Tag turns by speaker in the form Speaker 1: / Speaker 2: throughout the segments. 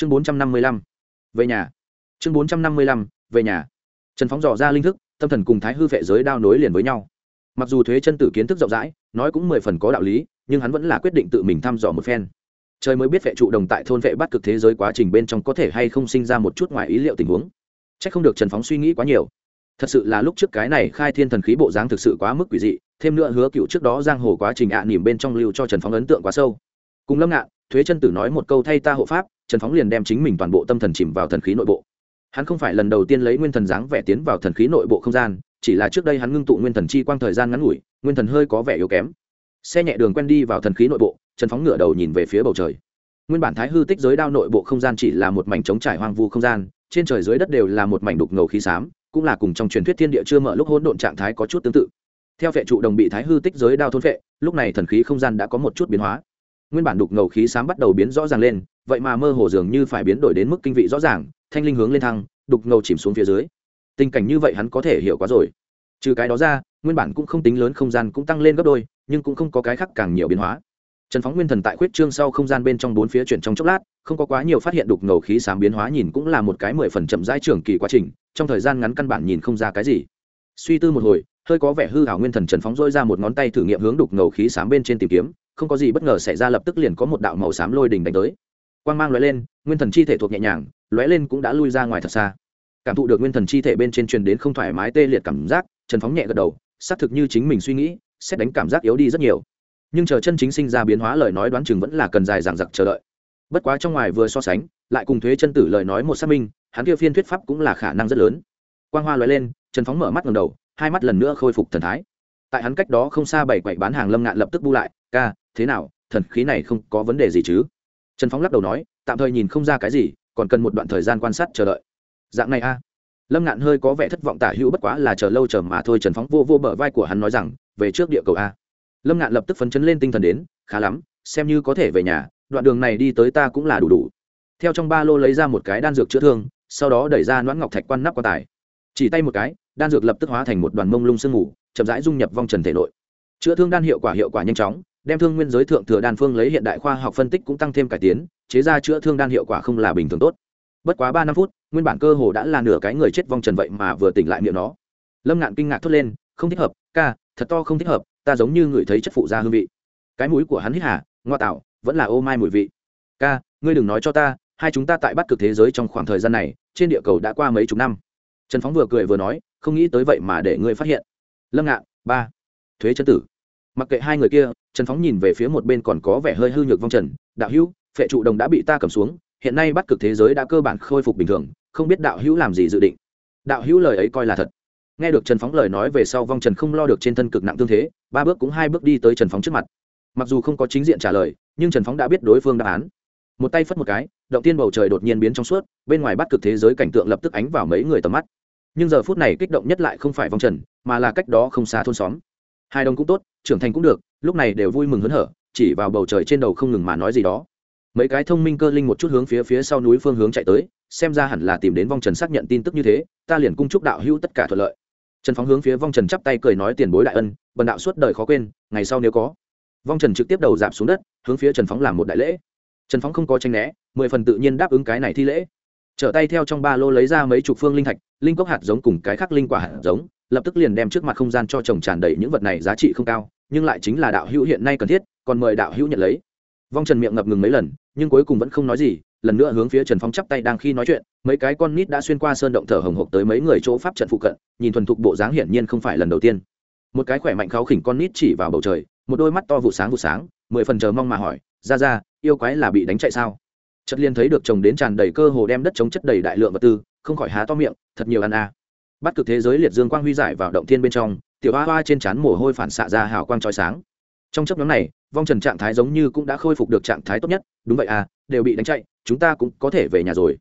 Speaker 1: chương bốn trăm năm mươi lăm. Về nhà. Chương bốn trăm năm mươi lăm, về nhà. Trần phóng dò ra linh thức, tâm thần cùng thái hư vệ giới đao nối liền với nhau. Mặc dù thuế chân tử kiến thức rộng rãi, nói cũng mười phần có đạo lý, nhưng hắn vẫn là quyết định tự mình thăm dò một phen. Trời mới biết vệ trụ đồng tại thôn vệ bắt cực thế giới quá trình bên trong có thể hay không sinh ra một chút ngoài ý liệu tình huống. C h ắ c không được trần phóng suy nghĩ quá nhiều. Thật sự là lúc trước cái này khai thiên thần khí bộ dáng thực sự quá mức quỷ dị, thêm nữa hứa cựu trước đó giang hồ quá trình ạ nỉm bên trong lưu cho trần phóng ấn tượng quá sâu. Cùng lâm ngạn, thuế chân tử nói một câu thay ta hộ pháp trần phóng liền đem chính mình toàn bộ tâm thần chìm vào thần khí nội bộ. Hắn không phải lần đầu tiên lấy nguyên thần dáng vẻ tiến vào thần khí nội bộ không gian, chỉ là trước đây hắn ngưng tụ nguyên thần chi quang thời gian ngắn ngủi, nguyên thần hơi có vẻ yếu kém. Xe nhẹ đường quen đi vào thần khí nội bộ, trần phóng ngửa đầu nhìn về phía bầu trời. Nguyên bản thái hư tích giới đao nội bộ không gian chỉ là một mảnh trống trải hoang vu không gian, trên trời dưới đất đều là một mảnh đục ngầu khí xám, cũng là cùng trong truyền thuyết thiên địa chưa mở lúc hỗn độn trạng thái có chút tương tự. Theo vệ trụ đồng bị thái hư tích giới đao thôn vệ, lúc này thần khí không gian đã có một chút biến hóa nguyên bản đục ngầu khí xám bắt đầu biến rõ ràng lên, vậy mà mơ hồ dường như phải biến đổi đến mức kinh vị rõ ràng, thanh linh hướng lên thăng, đục ngầu chìm xuống phía dưới. Tình cảnh như vậy hắn có thể hiểu quá rồi. Trừ cái đó ra, nguyên bản cũng không tính lớn không gian cũng tăng lên gấp đôi, nhưng cũng không có cái khác càng nhiều biến hóa. Trần phóng nguyên thần tại khuyết trương sau không gian bên trong bốn phía chuyển trong chốc lát, không có quá nhiều phát hiện đục ngầu khí sám biến hóa nhìn cũng là một cái mười phần chậm rãi trường kỳ quá trình, trong thời gian ngắn căn bản nhìn không ra cái gì. Suy tư một hồi, hơi có vẻ hư hảo nguyên thần trần phóng dôi ra một ngón tay thử nghiệm hướng đục ngầu khí sám bên trên tìm kiếm không có gì bất ngờ xảy ra lập tức liền có một đạo màu xám lôi đình đánh tới. Quang mang lóe lên, nguyên thần chi thể thuộc nhẹ nhàng, lóe lên cũng đã lui ra ngoài thật xa. Cảm thụ được nguyên thần chi thể bên trên truyền đến không thoải mái tê liệt cảm giác, trần phóng nhẹ gật đầu, xác thực như chính mình suy nghĩ, xét đánh cảm giác yếu đi rất nhiều. Nhưng chờ chân chính sinh ra biến hóa lời nói đoán chừng vẫn là cần dài dằng dặc chờ đợi. Bất quá trong ngoài vừa so sánh, lại cùng thuế chân tử lời nói một xác minh, hắn kia phiên thuyết pháp cũng là khả năng rất lớn. Quang hoa lóe lên, trần phóng mở mắt ngầm đầu, hai mắt lần nữa khôi phục thần thái. Tại hắn cách đó không xa bảy quậy bán hàng lâm ngạn lập tức bu lại, ca thế nào, thần khí này không có vấn đề gì chứ? Trần phóng lắc đầu nói, tạm thời nhìn không ra cái gì, còn cần một đoạn thời gian quan sát chờ đợi. Dạng này a. Lâm ngạn hơi có vẻ thất vọng tả hữu bất quá là chờ lâu chờ mà thôi, trần phóng vô vô bờ vai của hắn nói rằng, về trước địa cầu a. Lâm ngạn lập tức phấn chấn lên tinh thần đến, khá lắm, xem như có thể về nhà, đoạn đường này đi tới ta cũng là đủ đủ. Theo trong ba lô lấy ra một cái đan dược chữa thương, sau đó đẩy ra noãn ngọc thạch quan nắp quan tài. Chỉ tay một cái, đan dược lập tức hóa thành một đoàn mông lung sương mù, chậm rãi dung nhập vong trần thể nội. Chữa thương đan hiệu quả hiệu quả nhanh chóng đem thương nguyên giới thượng thừa đan phương lấy hiện đại khoa học phân tích cũng tăng thêm cải tiến, chế ra chữa thương đan hiệu quả không là bình thường tốt. Bất quá ba năm phút, nguyên bản cơ hồ đã là nửa cái người chết vong trần vậy mà vừa tỉnh lại miệng nó. Lâm ngạn kinh ngạc thốt lên, không thích hợp, ca, thật to không thích hợp, ta giống như ngửi thấy chất phụ da hương vị. Cái mũi của hắn hít hà, ngoa tạo, vẫn là ô mai mùi vị. Ca, ngươi đừng nói cho ta, hai chúng ta tại bắt cực thế giới trong khoảng thời gian này, trên địa cầu đã qua mấy chục năm. Trần phóng vừa cười vừa nói, không nghĩ tới vậy mà để ngươi phát hiện. Lâm ngạn, ba, thuế chân tử. Mặc kệ hai người kia trần phóng nhìn về phía một bên còn có vẻ hơi hư nhược vong trần, đạo hữu, phệ trụ đồng đã bị ta cầm xuống, hiện nay bắt cực thế giới đã cơ bản khôi phục bình thường, không biết đạo hữu làm gì dự định. Đạo hữu lời ấy coi là thật. Nghe được trần phóng lời nói về sau, vong trần không lo được trên thân cực nặng tương thế, ba bước cũng hai bước đi tới trần phóng trước mặt. Mặc dù không có chính diện trả lời, nhưng trần phóng đã biết đối phương đáp án. Một tay phất một cái, động tiên bầu trời đột nhiên biến trong suốt, bên ngoài bắt cực thế giới cảnh tượng lập tức ánh vào mấy người tầm mắt. Nhưng giờ phút này kích động nhất lại không phải vong trần, mà là cách đó không xa thôn xóm hai đồng cũng tốt, trưởng thành cũng được, lúc này đều vui mừng hớn hở, chỉ vào bầu trời trên đầu không ngừng mà nói gì đó. Mấy cái thông minh cơ linh một chút hướng phía phía sau núi phương hướng chạy tới, xem ra hẳn là tìm đến vong trần xác nhận tin tức như thế, ta liền cung chúc đạo hữu tất cả thuận lợi. Trần phóng hướng phía vong trần chắp tay cười nói tiền bối đại ân, bần đạo suốt đời khó quên, ngày sau nếu có. Vong trần trực tiếp đầu giảm xuống đất, hướng phía trần phóng làm một đại lễ. Trần phóng không có tranh né, mười phần tự nhiên đáp ứng cái này thi lễ. Trở tay theo trong ba lô lấy ra mấy chục phương linh thạch, linh cốc hạt giống cùng cái khác linh quả hạt giống lập tức liền đem trước mặt không gian cho chồng tràn đầy những vật này giá trị không cao, nhưng lại chính là đạo hữu hiện nay cần thiết, còn mời đạo hữu nhận lấy. Vong trần miệng ngập ngừng mấy lần, nhưng cuối cùng vẫn không nói gì, lần nữa hướng phía trần phong chắp tay đang khi nói chuyện, mấy cái con nít đã xuyên qua sơn động thở hồng hộc tới mấy người chỗ pháp trận phụ cận, nhìn thuần thục bộ dáng hiển nhiên không phải lần đầu tiên. Một cái khỏe mạnh kháo khỉnh con nít chỉ vào bầu trời, một đôi mắt to vụ sáng vụ sáng, mười phần chờ mong mà hỏi, ra ra, yêu quái là bị đánh chạy sao? Chất liên thấy được chồng đến tràn đầy cơ hồ đem đất chống chất đầy đại lượng vật tư, không khỏi há to miệng, thật nhiều ăn a à bắt cực thế giới liệt dương quang huy giải vào động thiên bên trong, tiểu hoa hoa trên trán mồ hôi phản xạ ra hào quang trói sáng. Trong chấp nhóm này, vong trần trạng thái giống như cũng đã khôi phục được trạng thái tốt nhất, đúng vậy à đều bị đánh chạy, chúng ta cũng có thể về nhà rồi.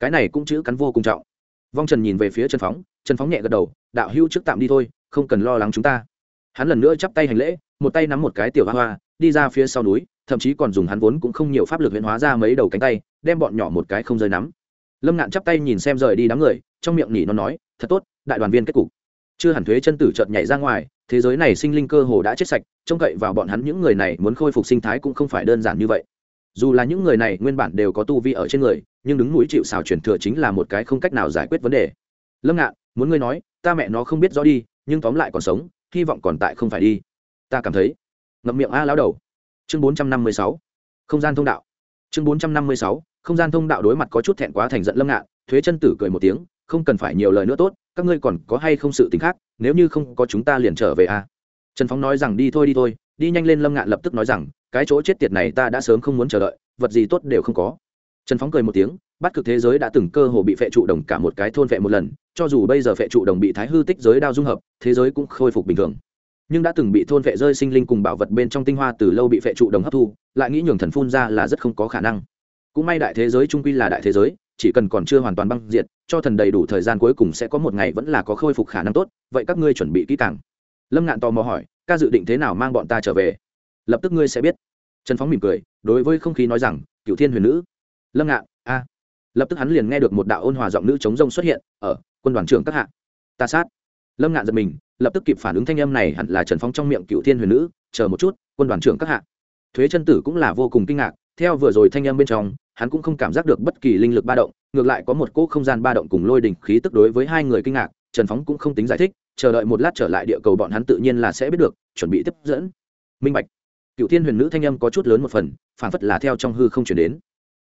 Speaker 1: Cái này cũng chữ cắn vô cùng trọng. Vong trần nhìn về phía trần phóng trần phóng nhẹ gật đầu, đạo hữu trước tạm đi thôi, không cần lo lắng chúng ta. Hắn lần nữa chắp tay hành lễ, một tay nắm một cái tiểu hoa hoa, đi ra phía sau núi, thậm chí còn dùng hắn vốn cũng không nhiều pháp lực huyễn hóa ra mấy đầu cánh tay, đem bọn nhỏ một cái không rơi nắm. Lâm ngạn chắp tay nhìn xem rời đi đám người, trong miệng nhỉ nó nói thật tốt, đại đoàn viên kết cục. Chưa hẳn thuế chân tử chợt nhảy ra ngoài, thế giới này sinh linh cơ hồ đã chết sạch, trông cậy vào bọn hắn những người này muốn khôi phục sinh thái cũng không phải đơn giản như vậy. Dù là những người này nguyên bản đều có tu vi ở trên người, nhưng đứng núi chịu xào chuyển thừa chính là một cái không cách nào giải quyết vấn đề. Lâm ngạn, muốn ngươi nói, ta mẹ nó không biết rõ đi, nhưng tóm lại còn sống, hy vọng còn tại không phải đi. Ta cảm thấy. Ngậm miệng a lao đầu. Chương bốn trăm năm mươi sáu. Không gian thông đạo. Chương bốn trăm năm mươi sáu. Không gian thông đạo đối mặt có chút thẹn quá thành giận lâm ngạn thuế chân tử cười một tiếng, không cần phải nhiều lời nữa tốt, các ngươi còn có hay không sự t ì n h khác, nếu như không có chúng ta liền trở về a. Trần phóng nói rằng, đi thôi đi thôi. Đi nhanh lên lâm ngạn lập tức nói rằng, cái chỗ chết tiệt này ta đã sớm không muốn chờ đợi, vật gì tốt đều không có. Trần phóng cười một tiếng, bắt cực thế giới đã từng cơ hồ bị phệ trụ đồng cả một cái thôn vệ một lần, cho dù bây giờ phệ trụ đồng bị thái hư tích giới đao dung hợp, thế giới cũng khôi phục bình thường. Nhưng đã từng bị thôn vệ rơi sinh linh cùng bảo vật bên trong tinh hoa từ lâu bị phệ trụ đồng hấp thu, lại nghĩ nhường thần phun ra là rất không có khả năng. Cũng may đại thế giới trung quy là đại thế giới chỉ cần còn chưa hoàn toàn băng diệt, cho thần đầy đủ thời gian cuối cùng sẽ có một ngày vẫn là có khôi phục khả năng tốt, vậy các ngươi chuẩn bị kỹ càng. Lâm ngạn tò mò hỏi, ca dự định thế nào mang bọn ta trở về? Lập tức ngươi sẽ biết. Trần phóng mỉm cười, đối với không khí nói rằng cựu thiên huyền nữ. Lâm ngạn, a. Lập tức hắn liền nghe được một đạo ôn hòa giọng nữ chống rông xuất hiện, ở, quân đoàn trưởng các hạ. Ta sát. Lâm ngạn giật mình, lập tức kịp phản ứng thanh âm này hẳn là trần phong trong miệng cựu thiên huyền nữ, chờ một chút, quân đoàn trưởng các hạ. Thuế chân tử cũng là vô cùng kinh ngạc theo vừa rồi thanh âm bên trong, hắn cũng không cảm giác được bất kỳ linh lực ba động, ngược lại có một cỗ không gian ba động cùng lôi đỉnh khí tức đối với hai người kinh ngạc, trần phóng cũng không tính giải thích, chờ đợi một lát trở lại địa cầu bọn hắn tự nhiên là sẽ biết được, chuẩn bị tiếp dẫn. Minh bạch. Cựu thiên huyền nữ thanh âm có chút lớn một phần phản phất là theo trong hư không chuyển đến.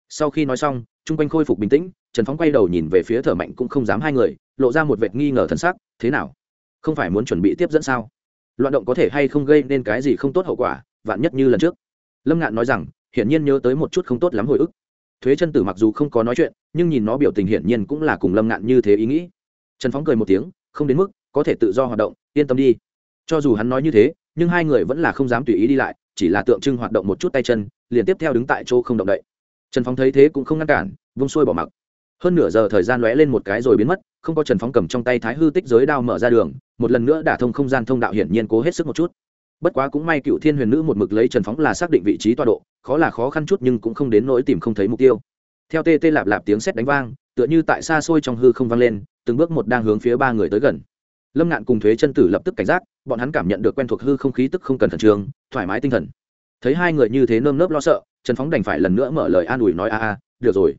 Speaker 1: Sau khi nói xong, chung quanh khôi phục bình tĩnh, trần phóng quay đầu nhìn về phía thở mạnh cũng không dám hai người, lộ ra một vệt nghi ngờ thân sắc, thế nào? Không phải muốn chuẩn bị tiếp dẫn sao? Loạn động có thể hay không gây nên cái gì không tốt hậu quả, vạn nhất như lần trước? Lâm ngạn nói rằng hiển nhiên nhớ tới một chút không tốt lắm hồi ức. Thuế chân tử mặc dù không có nói chuyện, nhưng nhìn nó biểu tình hiển nhiên cũng là cùng lâm ngạn như thế ý nghĩ. Trần phóng cười một tiếng, không đến mức, có thể tự do hoạt động, yên tâm đi. Cho dù hắn nói như thế, nhưng hai người vẫn là không dám tùy ý đi lại, chỉ là tượng trưng hoạt động một chút tay chân, liền tiếp theo đứng tại chỗ không động đậy. Trần phóng thấy thế cũng không ngăn cản, vung xuôi bỏ mặc. Hơn nửa giờ thời gian lóe lên một cái rồi biến mất, không có trần phóng cầm trong tay thái hư tích giới đao mở ra đường, một lần nữa đả thông không gian thông đạo hiển nhiên cố hết sức một chút bất quá cũng may cựu thiên huyền nữ một mực lấy trần phóng là xác định vị trí tọa độ, khó là khó khăn chút nhưng cũng không đến nỗi tìm không thấy mục tiêu. Theo tê tê lạp lạp tiếng sét đánh vang, tựa như tại xa xôi trong hư không vang lên, từng bước một đang hướng phía ba người tới gần. Lâm ngạn cùng thuế chân tử lập tức cảnh giác, bọn hắn cảm nhận được quen thuộc hư không khí tức không cần thần trường thoải mái tinh thần. Thấy hai người như thế nơm nớp lo sợ, trần phóng đành phải lần nữa mở lời an ủi nói, a a, được rồi.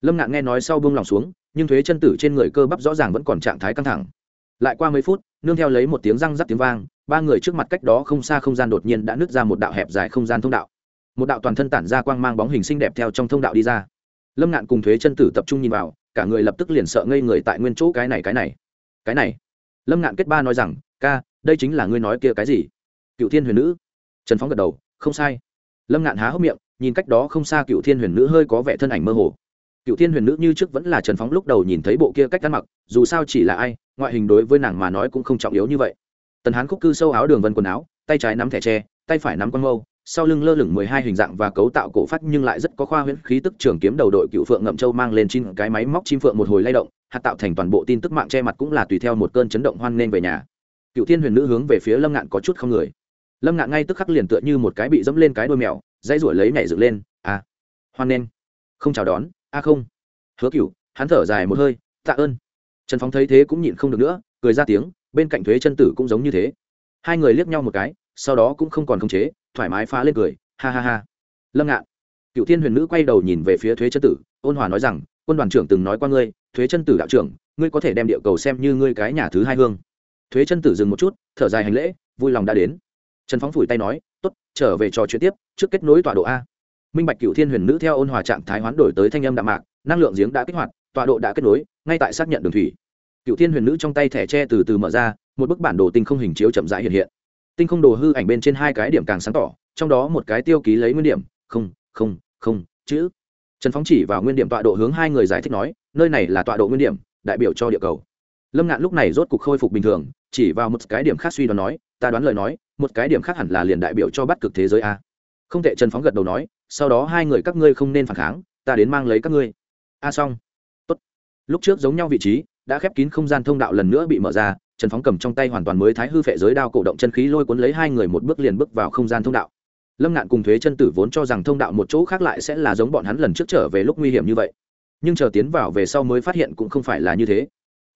Speaker 1: Lâm ngạn nghe nói sau buông lòng xuống, nhưng thuế chân tử trên người cơ bắp rõ ràng vẫn còn trạng thái căng thẳng. Lại qua mấy phút nương theo lấy một tiếng răng rắc tiếng vang, ba người trước mặt cách đó không xa không gian đột nhiên đã nứt ra một đạo hẹp dài không gian thông đạo. Một đạo toàn thân tản ra quang mang bóng hình xinh đẹp theo trong thông đạo đi ra. Lâm ngạn cùng thuế chân tử tập trung nhìn vào, cả người lập tức liền sợ ngây người tại nguyên chỗ cái này cái này. Cái này. Lâm ngạn kết ba nói rằng, ca, đây chính là ngươi nói kia cái gì? Cựu thiên huyền nữ. Trần phóng gật đầu, không sai. Lâm ngạn há hốc miệng, nhìn cách đó không xa cựu thiên huyền nữ hơi có vẻ thân ảnh mơ hồ. Cựu thiên huyền nữ như trước vẫn là trần phóng lúc đầu nhìn thấy bộ kia cách ăn mặc, dù sao chỉ là ai ngoại hình đối với nàng mà nói cũng không trọng yếu như vậy. Tần hán khúc cư sâu áo đường vân quần áo, tay trái nắm thẻ tre, tay phải nắm con mâu, sau lưng lơ lửng mười hai hình dạng và cấu tạo cổ phát nhưng lại rất có khoa huyễn khí tức trường kiếm đầu đội cựu phượng ngậm châu mang lên chín cái máy móc chim phượng một hồi lay động, hạt tạo thành toàn bộ tin tức mạng che mặt cũng là tùy theo một cơn chấn động hoan nghênh về nhà. Cựu thiên huyền nữ hướng về phía lâm ngạn có chút không người. Lâm ngạn ngay tức khắc liền tựa như một cái bị dẫm lên cái đôi mèo, dãy ruổi lấy nhảy dựng lên à hoan nghênh. Không chào đón. A không. Hứa cựu hắn thở dài một hơi, tạ ơn trần phóng thấy thế cũng nhịn không được nữa, cười ra tiếng, bên cạnh thuế chân tử cũng giống như thế. Hai người liếc nhau một cái, sau đó cũng không còn khống chế, thoải mái phá lên cười, ha ha ha. Lâm ngạn cựu thiên huyền nữ quay đầu nhìn về phía thuế chân tử, ôn hòa nói rằng, quân đoàn trưởng từng nói qua ngươi, thuế chân tử đạo trưởng, ngươi có thể đem địa cầu xem như ngươi cái nhà thứ hai hương. Thuế chân tử dừng một chút, thở dài hành lễ, vui lòng đã đến. Trần phóng phủi tay nói t ố t trở về trò chuyện tiếp, trước kết nối tọa độ a. Minh bạch cựu thiên huyền nữ theo ôn hòa trạng thái hoán đổi tới thanh âm đạm mạc, năng lượng giếng đã kích hoạt, tọa độ đã kết nối ngay tại xác nhận đường thủy. Cựu thiên huyền nữ trong tay thẻ tre từ từ mở ra, một bức bản đồ tinh không hình chiếu chậm rãi hiện hiện. Tinh không đồ hư ảnh bên trên hai cái điểm càng sáng tỏ, trong đó một cái tiêu ký lấy nguyên điểm, không không không, chữ. Trần phóng chỉ vào nguyên điểm tọa độ hướng hai người giải thích nói, nơi này là tọa độ nguyên điểm, đại biểu cho địa cầu. Lâm ngạn lúc này rốt cục khôi phục bình thường, chỉ vào một cái điểm khác suy đoán nói, ta đoán lời nói, một cái điểm khác hẳn là liền đại biểu cho bắt cực thế giới a. Không thể trần phóng gật đầu nói, sau đó hai người các ngươi không nên phản kháng, ta đến mang lấy các ngươi. A xong lúc trước giống nhau vị trí, đã khép kín không gian thông đạo lần nữa bị mở ra, trần phóng cầm trong tay hoàn toàn mới thái hư phệ giới đao cổ động chân khí lôi cuốn lấy hai người một bước liền bước vào không gian thông đạo. Lâm ngạn cùng thuế chân tử vốn cho rằng thông đạo một chỗ khác lại sẽ là giống bọn hắn lần trước trở về lúc nguy hiểm như vậy. Nhưng chờ tiến vào về sau mới phát hiện cũng không phải là như thế.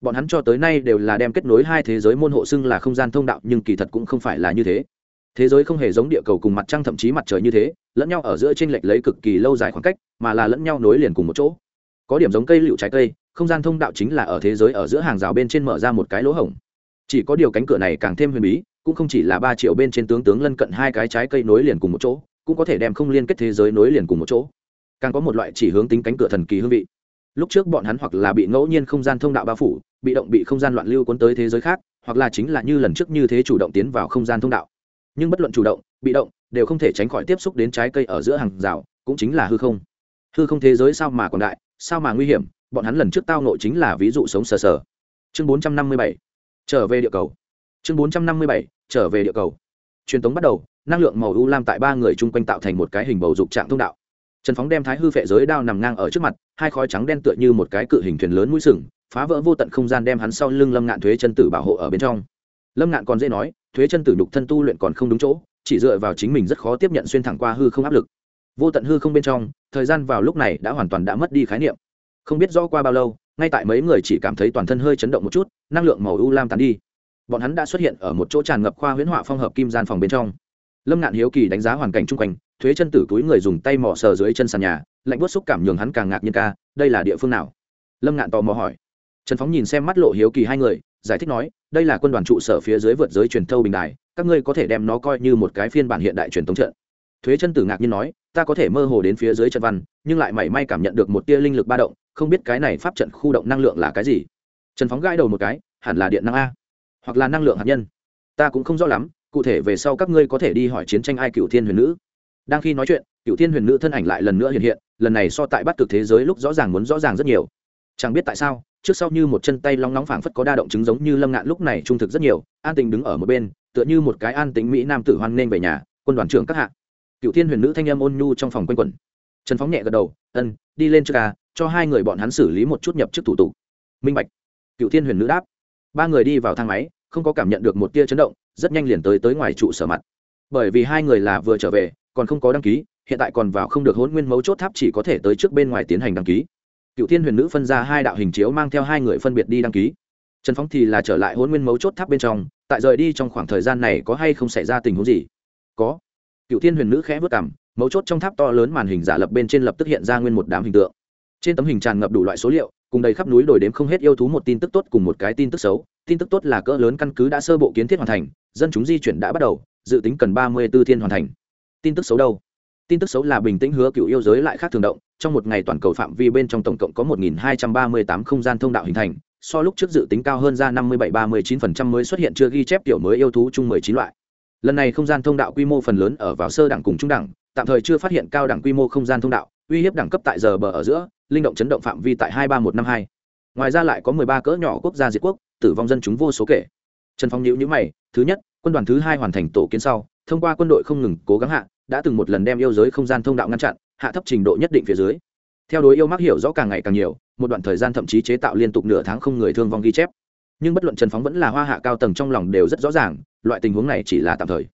Speaker 1: Bọn hắn cho tới nay đều là đem kết nối hai thế giới môn hộ xưng là không gian thông đạo, nhưng kỳ thật cũng không phải là như thế. Thế giới không hề giống địa cầu cùng mặt trăng thậm chí mặt trời như thế, lẫn nhau ở giữa t r ê n lệch lấy cực kỳ lâu dài khoảng cách, mà là lẫn nhau nối liền cùng một chỗ. Có điểm giống cây lựu trái cây không gian thông đạo chính là ở thế giới ở giữa hàng rào bên trên mở ra một cái lỗ hổng. Chỉ có điều cánh cửa này càng thêm huyền bí, cũng không chỉ là ba triệu bên trên tướng tướng lân cận hai cái trái cây nối liền cùng một chỗ, cũng có thể đem không liên kết thế giới nối liền cùng một chỗ. Càng có một loại chỉ hướng tính cánh cửa thần kỳ hương vị. Lúc trước bọn hắn hoặc là bị ngẫu nhiên không gian thông đạo bao phủ, bị động bị không gian loạn lưu cuốn tới thế giới khác, hoặc là chính là như lần trước như thế chủ động tiến vào không gian thông đạo. Nhưng bất luận chủ động, bị động, đều không thể tránh khỏi tiếp xúc đến trái cây ở giữa hàng rào, cũng chính là hư không. Hư không thế giới sao mà còn đại, sao mà nguy hiểm? Bọn hắn lần trước tao nội chính là ví dụ sống sờ sờ. Chương bốn trăm năm mươi bảy, trở về địa cầu. Chương bốn trăm năm mươi bảy, trở về địa cầu. Truyền tống bắt đầu, năng lượng màu u lam tại ba người chung quanh tạo thành một cái hình bầu dục trạng thông đạo. Trần phóng đem thái hư phệ giới đao nằm ngang ở trước mặt, hai khói trắng đen tựa như một cái cự hình thuyền lớn mũi sừng, phá vỡ vô tận không gian đem hắn sau lưng lâm ngạn thuế chân tử bảo hộ ở bên trong. Lâm ngạn còn dễ nói, thuế chân tử đục thân tu luyện còn không đúng chỗ, chỉ dựa vào chính mình rất khó tiếp nhận xuyên thẳng qua hư không áp lực. Vô tận hư không bên trong, thời gian vào lúc này đã hoàn toàn đã mất đi khái niệm không biết rõ qua bao lâu, ngay tại mấy người chỉ cảm thấy toàn thân hơi chấn động một chút, năng lượng màu u lam tàn đi. Bọn hắn đã xuất hiện ở một chỗ tràn ngập khoa huyễn họa phong hợp kim gian phòng bên trong. Lâm ngạn hiếu kỳ đánh giá hoàn cảnh chung quanh, thuế chân tử túi người dùng tay mỏ sờ dưới chân sàn nhà, lạnh bớt xúc cảm nhường hắn càng ngạc nhiên ca, đây là địa phương nào? Lâm ngạn tò mò hỏi. Trần phóng nhìn xem mắt lộ hiếu kỳ hai người, giải thích nói, đây là quân đoàn trụ sở phía dưới vượt giới truyền thâu bình đài, các ngươi có thể đem nó coi như một cái phiên bản hiện đại truyền thống trận. Thuế chân tử ngạc nhiên nói, ta có thể mơ hồ đến phía dưới trận văn, nhưng lại mảy may cảm nhận được một tia linh lực ba động không biết cái này pháp trận khu động năng lượng là cái gì. Trần phóng gãi đầu một cái, hẳn là điện năng a, hoặc là năng lượng hạt nhân. Ta cũng không rõ lắm, cụ thể về sau các ngươi có thể đi hỏi chiến tranh ai cựu thiên huyền nữ. Đang khi nói chuyện cựu thiên huyền nữ thân ảnh lại lần nữa hiện hiện, lần này so tại bắt cực thế giới lúc rõ ràng muốn rõ ràng rất nhiều. Chẳng biết tại sao, trước sau như một chân tay long nóng phảng phất có đa động chứng giống như lâm ngạn lúc này trung thực rất nhiều, an tình đứng ở một bên, tựa như một cái an tính mỹ nam tử hoan nghênh về nhà, quân đoàn trưởng các hạ. Cựu thiên huyền nữ thanh em ôn nhu trong phòng quanh quẩn trần phóng nhẹ gật đầu, ân, đi lên trước ca, cho hai người bọn hắn xử lý một chút nhập chức thủ tục. Minh bạch. Cựu thiên huyền nữ đáp. Ba người đi vào thang máy, không có cảm nhận được một tia chấn động, rất nhanh liền tới tới ngoài trụ sở mặt. Bởi vì hai người là vừa trở về, còn không có đăng ký, hiện tại còn vào không được hôn nguyên mấu chốt tháp chỉ có thể tới trước bên ngoài tiến hành đăng ký. Cựu thiên huyền nữ phân ra hai đạo hình chiếu mang theo hai người phân biệt đi đăng ký. Trần phóng thì là trở lại hôn nguyên mấu chốt tháp bên trong, tại rời đi trong khoảng thời gian này có hay không xảy ra tình huống gì? Có. Cựu thiên huyền nữ khẽ vất cảm mấu chốt trong tháp to lớn màn hình giả lập bên trên lập tức hiện ra nguyên một đám hình tượng. Trên tấm hình tràn ngập đủ loại số liệu, cùng đầy khắp núi đồi đếm không hết yêu thú một tin tức tốt cùng một cái tin tức xấu. Tin tức tốt là cỡ lớn căn cứ đã sơ bộ kiến thiết hoàn thành, dân chúng di chuyển đã bắt đầu, dự tính cần ba mươi b ố thiên hoàn thành. Tin tức xấu đâu? Tin tức xấu là bình tĩnh hứa cựu yêu giới lại khác thường động, trong một ngày toàn cầu phạm vi bên trong tổng cộng có một hai trăm ba mươi tám không gian thông đạo hình thành, so lúc trước dự tính cao hơn ra năm mươi bảy ba mươi chín phần trăm mới xuất hiện chưa ghi chép tiểu mới yêu thú chung mười chín loại. Lần này không gian thông đạo quy mô phần lớn ở vào sơ đẳng cùng trung đẳng tạm thời chưa phát hiện cao đẳng quy mô không gian thông đạo, uy hiếp đẳng cấp tại giờ bờ ở giữa, linh động chấn động phạm vi tại hai ba một năm hai. Ngoài ra lại có mười ba cỡ nhỏ quốc gia diệt quốc, tử vong dân chúng vô số kể. Trần phong nhữ nhữ mày, thứ nhất, quân đoàn thứ hai hoàn thành tổ kiến sau, thông qua quân đội không ngừng cố gắng hạ, đã từng một lần đem yêu giới không gian thông đạo ngăn chặn, hạ thấp trình độ nhất định phía dưới. Theo đối yêu mắc hiểu rõ càng ngày càng nhiều, một đoạn thời gian thậm chí chế tạo liên tục nửa tháng không người thương vong ghi chép. Nhưng bất luận trần phóng vẫn là hoa hạ cao tầng trong lòng đều rất rõ ràng, loại tình huống này chỉ là tạm thời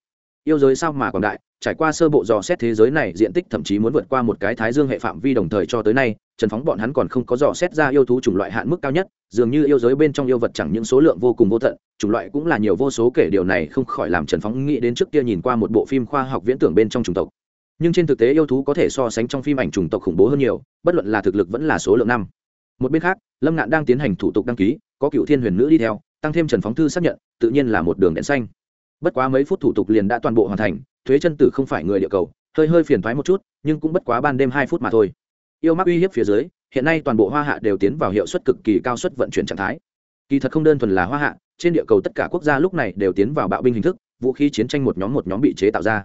Speaker 1: yêu giới sao mà còn đại, trải qua sơ bộ dò xét thế giới này, diện tích thậm chí muốn vượt qua một cái thái dương hệ phạm vi đồng thời cho tới nay, trần phóng bọn hắn còn không có dò xét ra yêu thú chủng loại hạn mức cao nhất, dường như yêu giới bên trong yêu vật chẳng những số lượng vô cùng vô tận, chủng loại cũng là nhiều vô số kể điều này không khỏi làm trần phóng nghĩ đến trước kia nhìn qua một bộ phim khoa học viễn tưởng bên trong chủng tộc. Nhưng trên thực tế yêu thú có thể so sánh trong phim ảnh chủng tộc khủng bố hơn nhiều, bất luận là thực lực vẫn là số lượng năm. Một bên khác, lâm ngạn đang tiến hành thủ tục đăng ký, có cựu thiên huyền nữ đi theo, tăng thêm trần phóng thư xác nhận, tự nhiên là một đường đèn xanh bất quá mấy phút thủ tục liền đã toàn bộ hoàn thành, thuế chân tử không phải người địa cầu, hơi hơi phiền thoái một chút, nhưng cũng bất quá ban đêm hai phút mà thôi. Yêu mắc uy hiếp phía dưới, hiện nay toàn bộ hoa hạ đều tiến vào hiệu suất cực kỳ cao suất vận chuyển trạng thái. Kỳ thật không đơn thuần là hoa hạ, trên địa cầu tất cả quốc gia lúc này đều tiến vào bạo binh hình thức, vũ khí chiến tranh một nhóm một nhóm bị chế tạo ra.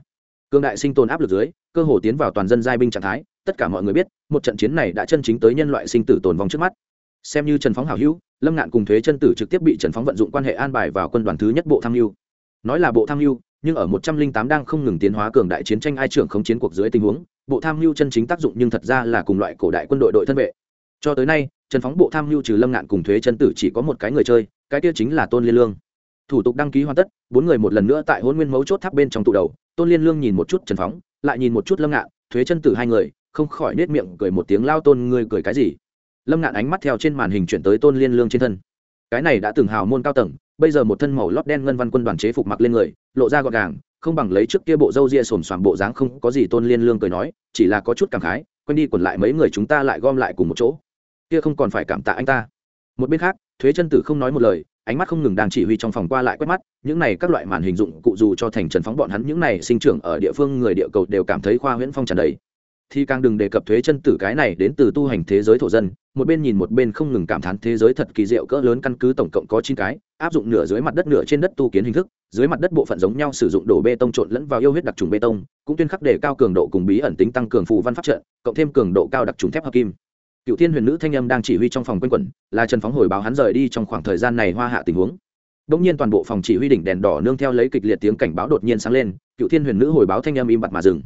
Speaker 1: Cương đại sinh tồn áp lực dưới, cơ hồ tiến vào toàn dân giai binh trạng thái, tất cả mọi người biết, một trận chiến này đã chân chính tới nhân loại sinh tử tồn vong trước mắt. Xem như trần phóng hảo hữu, lâm ngạn cùng thuế chân tử trực tiếp bị trần phóng vận dụng quan hệ an bài vào quân đoàn thứ nhất bộ tham mưu nói là bộ tham mưu, nhưng ở một trăm linh tám đang không ngừng tiến hóa cường đại chiến tranh ai trưởng không chiến cuộc dưới tình huống, bộ tham mưu chân chính tác dụng nhưng thật ra là cùng loại cổ đại quân đội đội thân vệ. Cho tới nay, trần phóng bộ tham mưu trừ lâm ngạn cùng thuế chân tử chỉ có một cái người chơi, cái kia chính là tôn liên lương. Thủ tục đăng ký hoàn tất, bốn người một lần nữa tại hôn nguyên mấu chốt tháp bên trong tụ đầu, tôn liên lương nhìn một chút trần phóng, lại nhìn một chút lâm ngạn, thuế chân tử hai người, không khỏi nết miệng cười một tiếng lao tôn, ngươi cười cái gì? Lâm ngạn ánh mắt theo trên màn hình chuyển tới tôn liên lương trên thân cái này đã từng hào môn cao tầng, bây giờ một thân màu lót đen ngân văn quân đoàn chế phục mặc lên người, lộ ra gọn gàng, không bằng lấy trước kia bộ râu ria xồm xoàm bộ dáng không có gì tôn liên lương cười nói, chỉ là có chút cảm khái quen đi quẩn lại mấy người chúng ta lại gom lại cùng một chỗ. Kia không còn phải cảm tạ anh ta. Một bên khác, thuế chân tử không nói một lời, ánh mắt không ngừng đang chỉ huy trong phòng qua lại quét mắt, những này các loại màn hình dụng cụ dù cho thành trần phóng bọn hắn, những này sinh trưởng ở địa phương người địa cầu đều cảm thấy khoa huyễn phong tràn đầy thì càng đừng đề cập thuế chân tử cái này đến từ tu hành thế giới thổ dân một bên nhìn một bên không ngừng cảm thán thế giới thật kỳ diệu cỡ lớn căn cứ tổng cộng có chín cái áp dụng nửa dưới mặt đất nửa trên đất tu kiến hình thức dưới mặt đất bộ phận giống nhau sử dụng đổ bê tông trộn lẫn vào yêu huyết đặc trùng bê tông cũng tuyên khắc đề cao cường độ cùng bí ẩn tính tăng cường phù văn pháp trận cộng thêm cường độ cao đặc trùng thép hợp kim cựu thiên huyền nữ thanh âm đang chỉ huy trong phòng quanh quẩn là trần phóng hồi báo hắn rời đi trong khoảng thời gian này hoa hạ tình huống Đông nhiên toàn bộ phòng chỉ huy đỉnh đèn đỏ nương theo lấy kịch liệt tiếng cảnh báo đột nhiên sáng lên, Cựu Thiên Huyền Nữ hồi báo thanh âm im bặt mà dừng.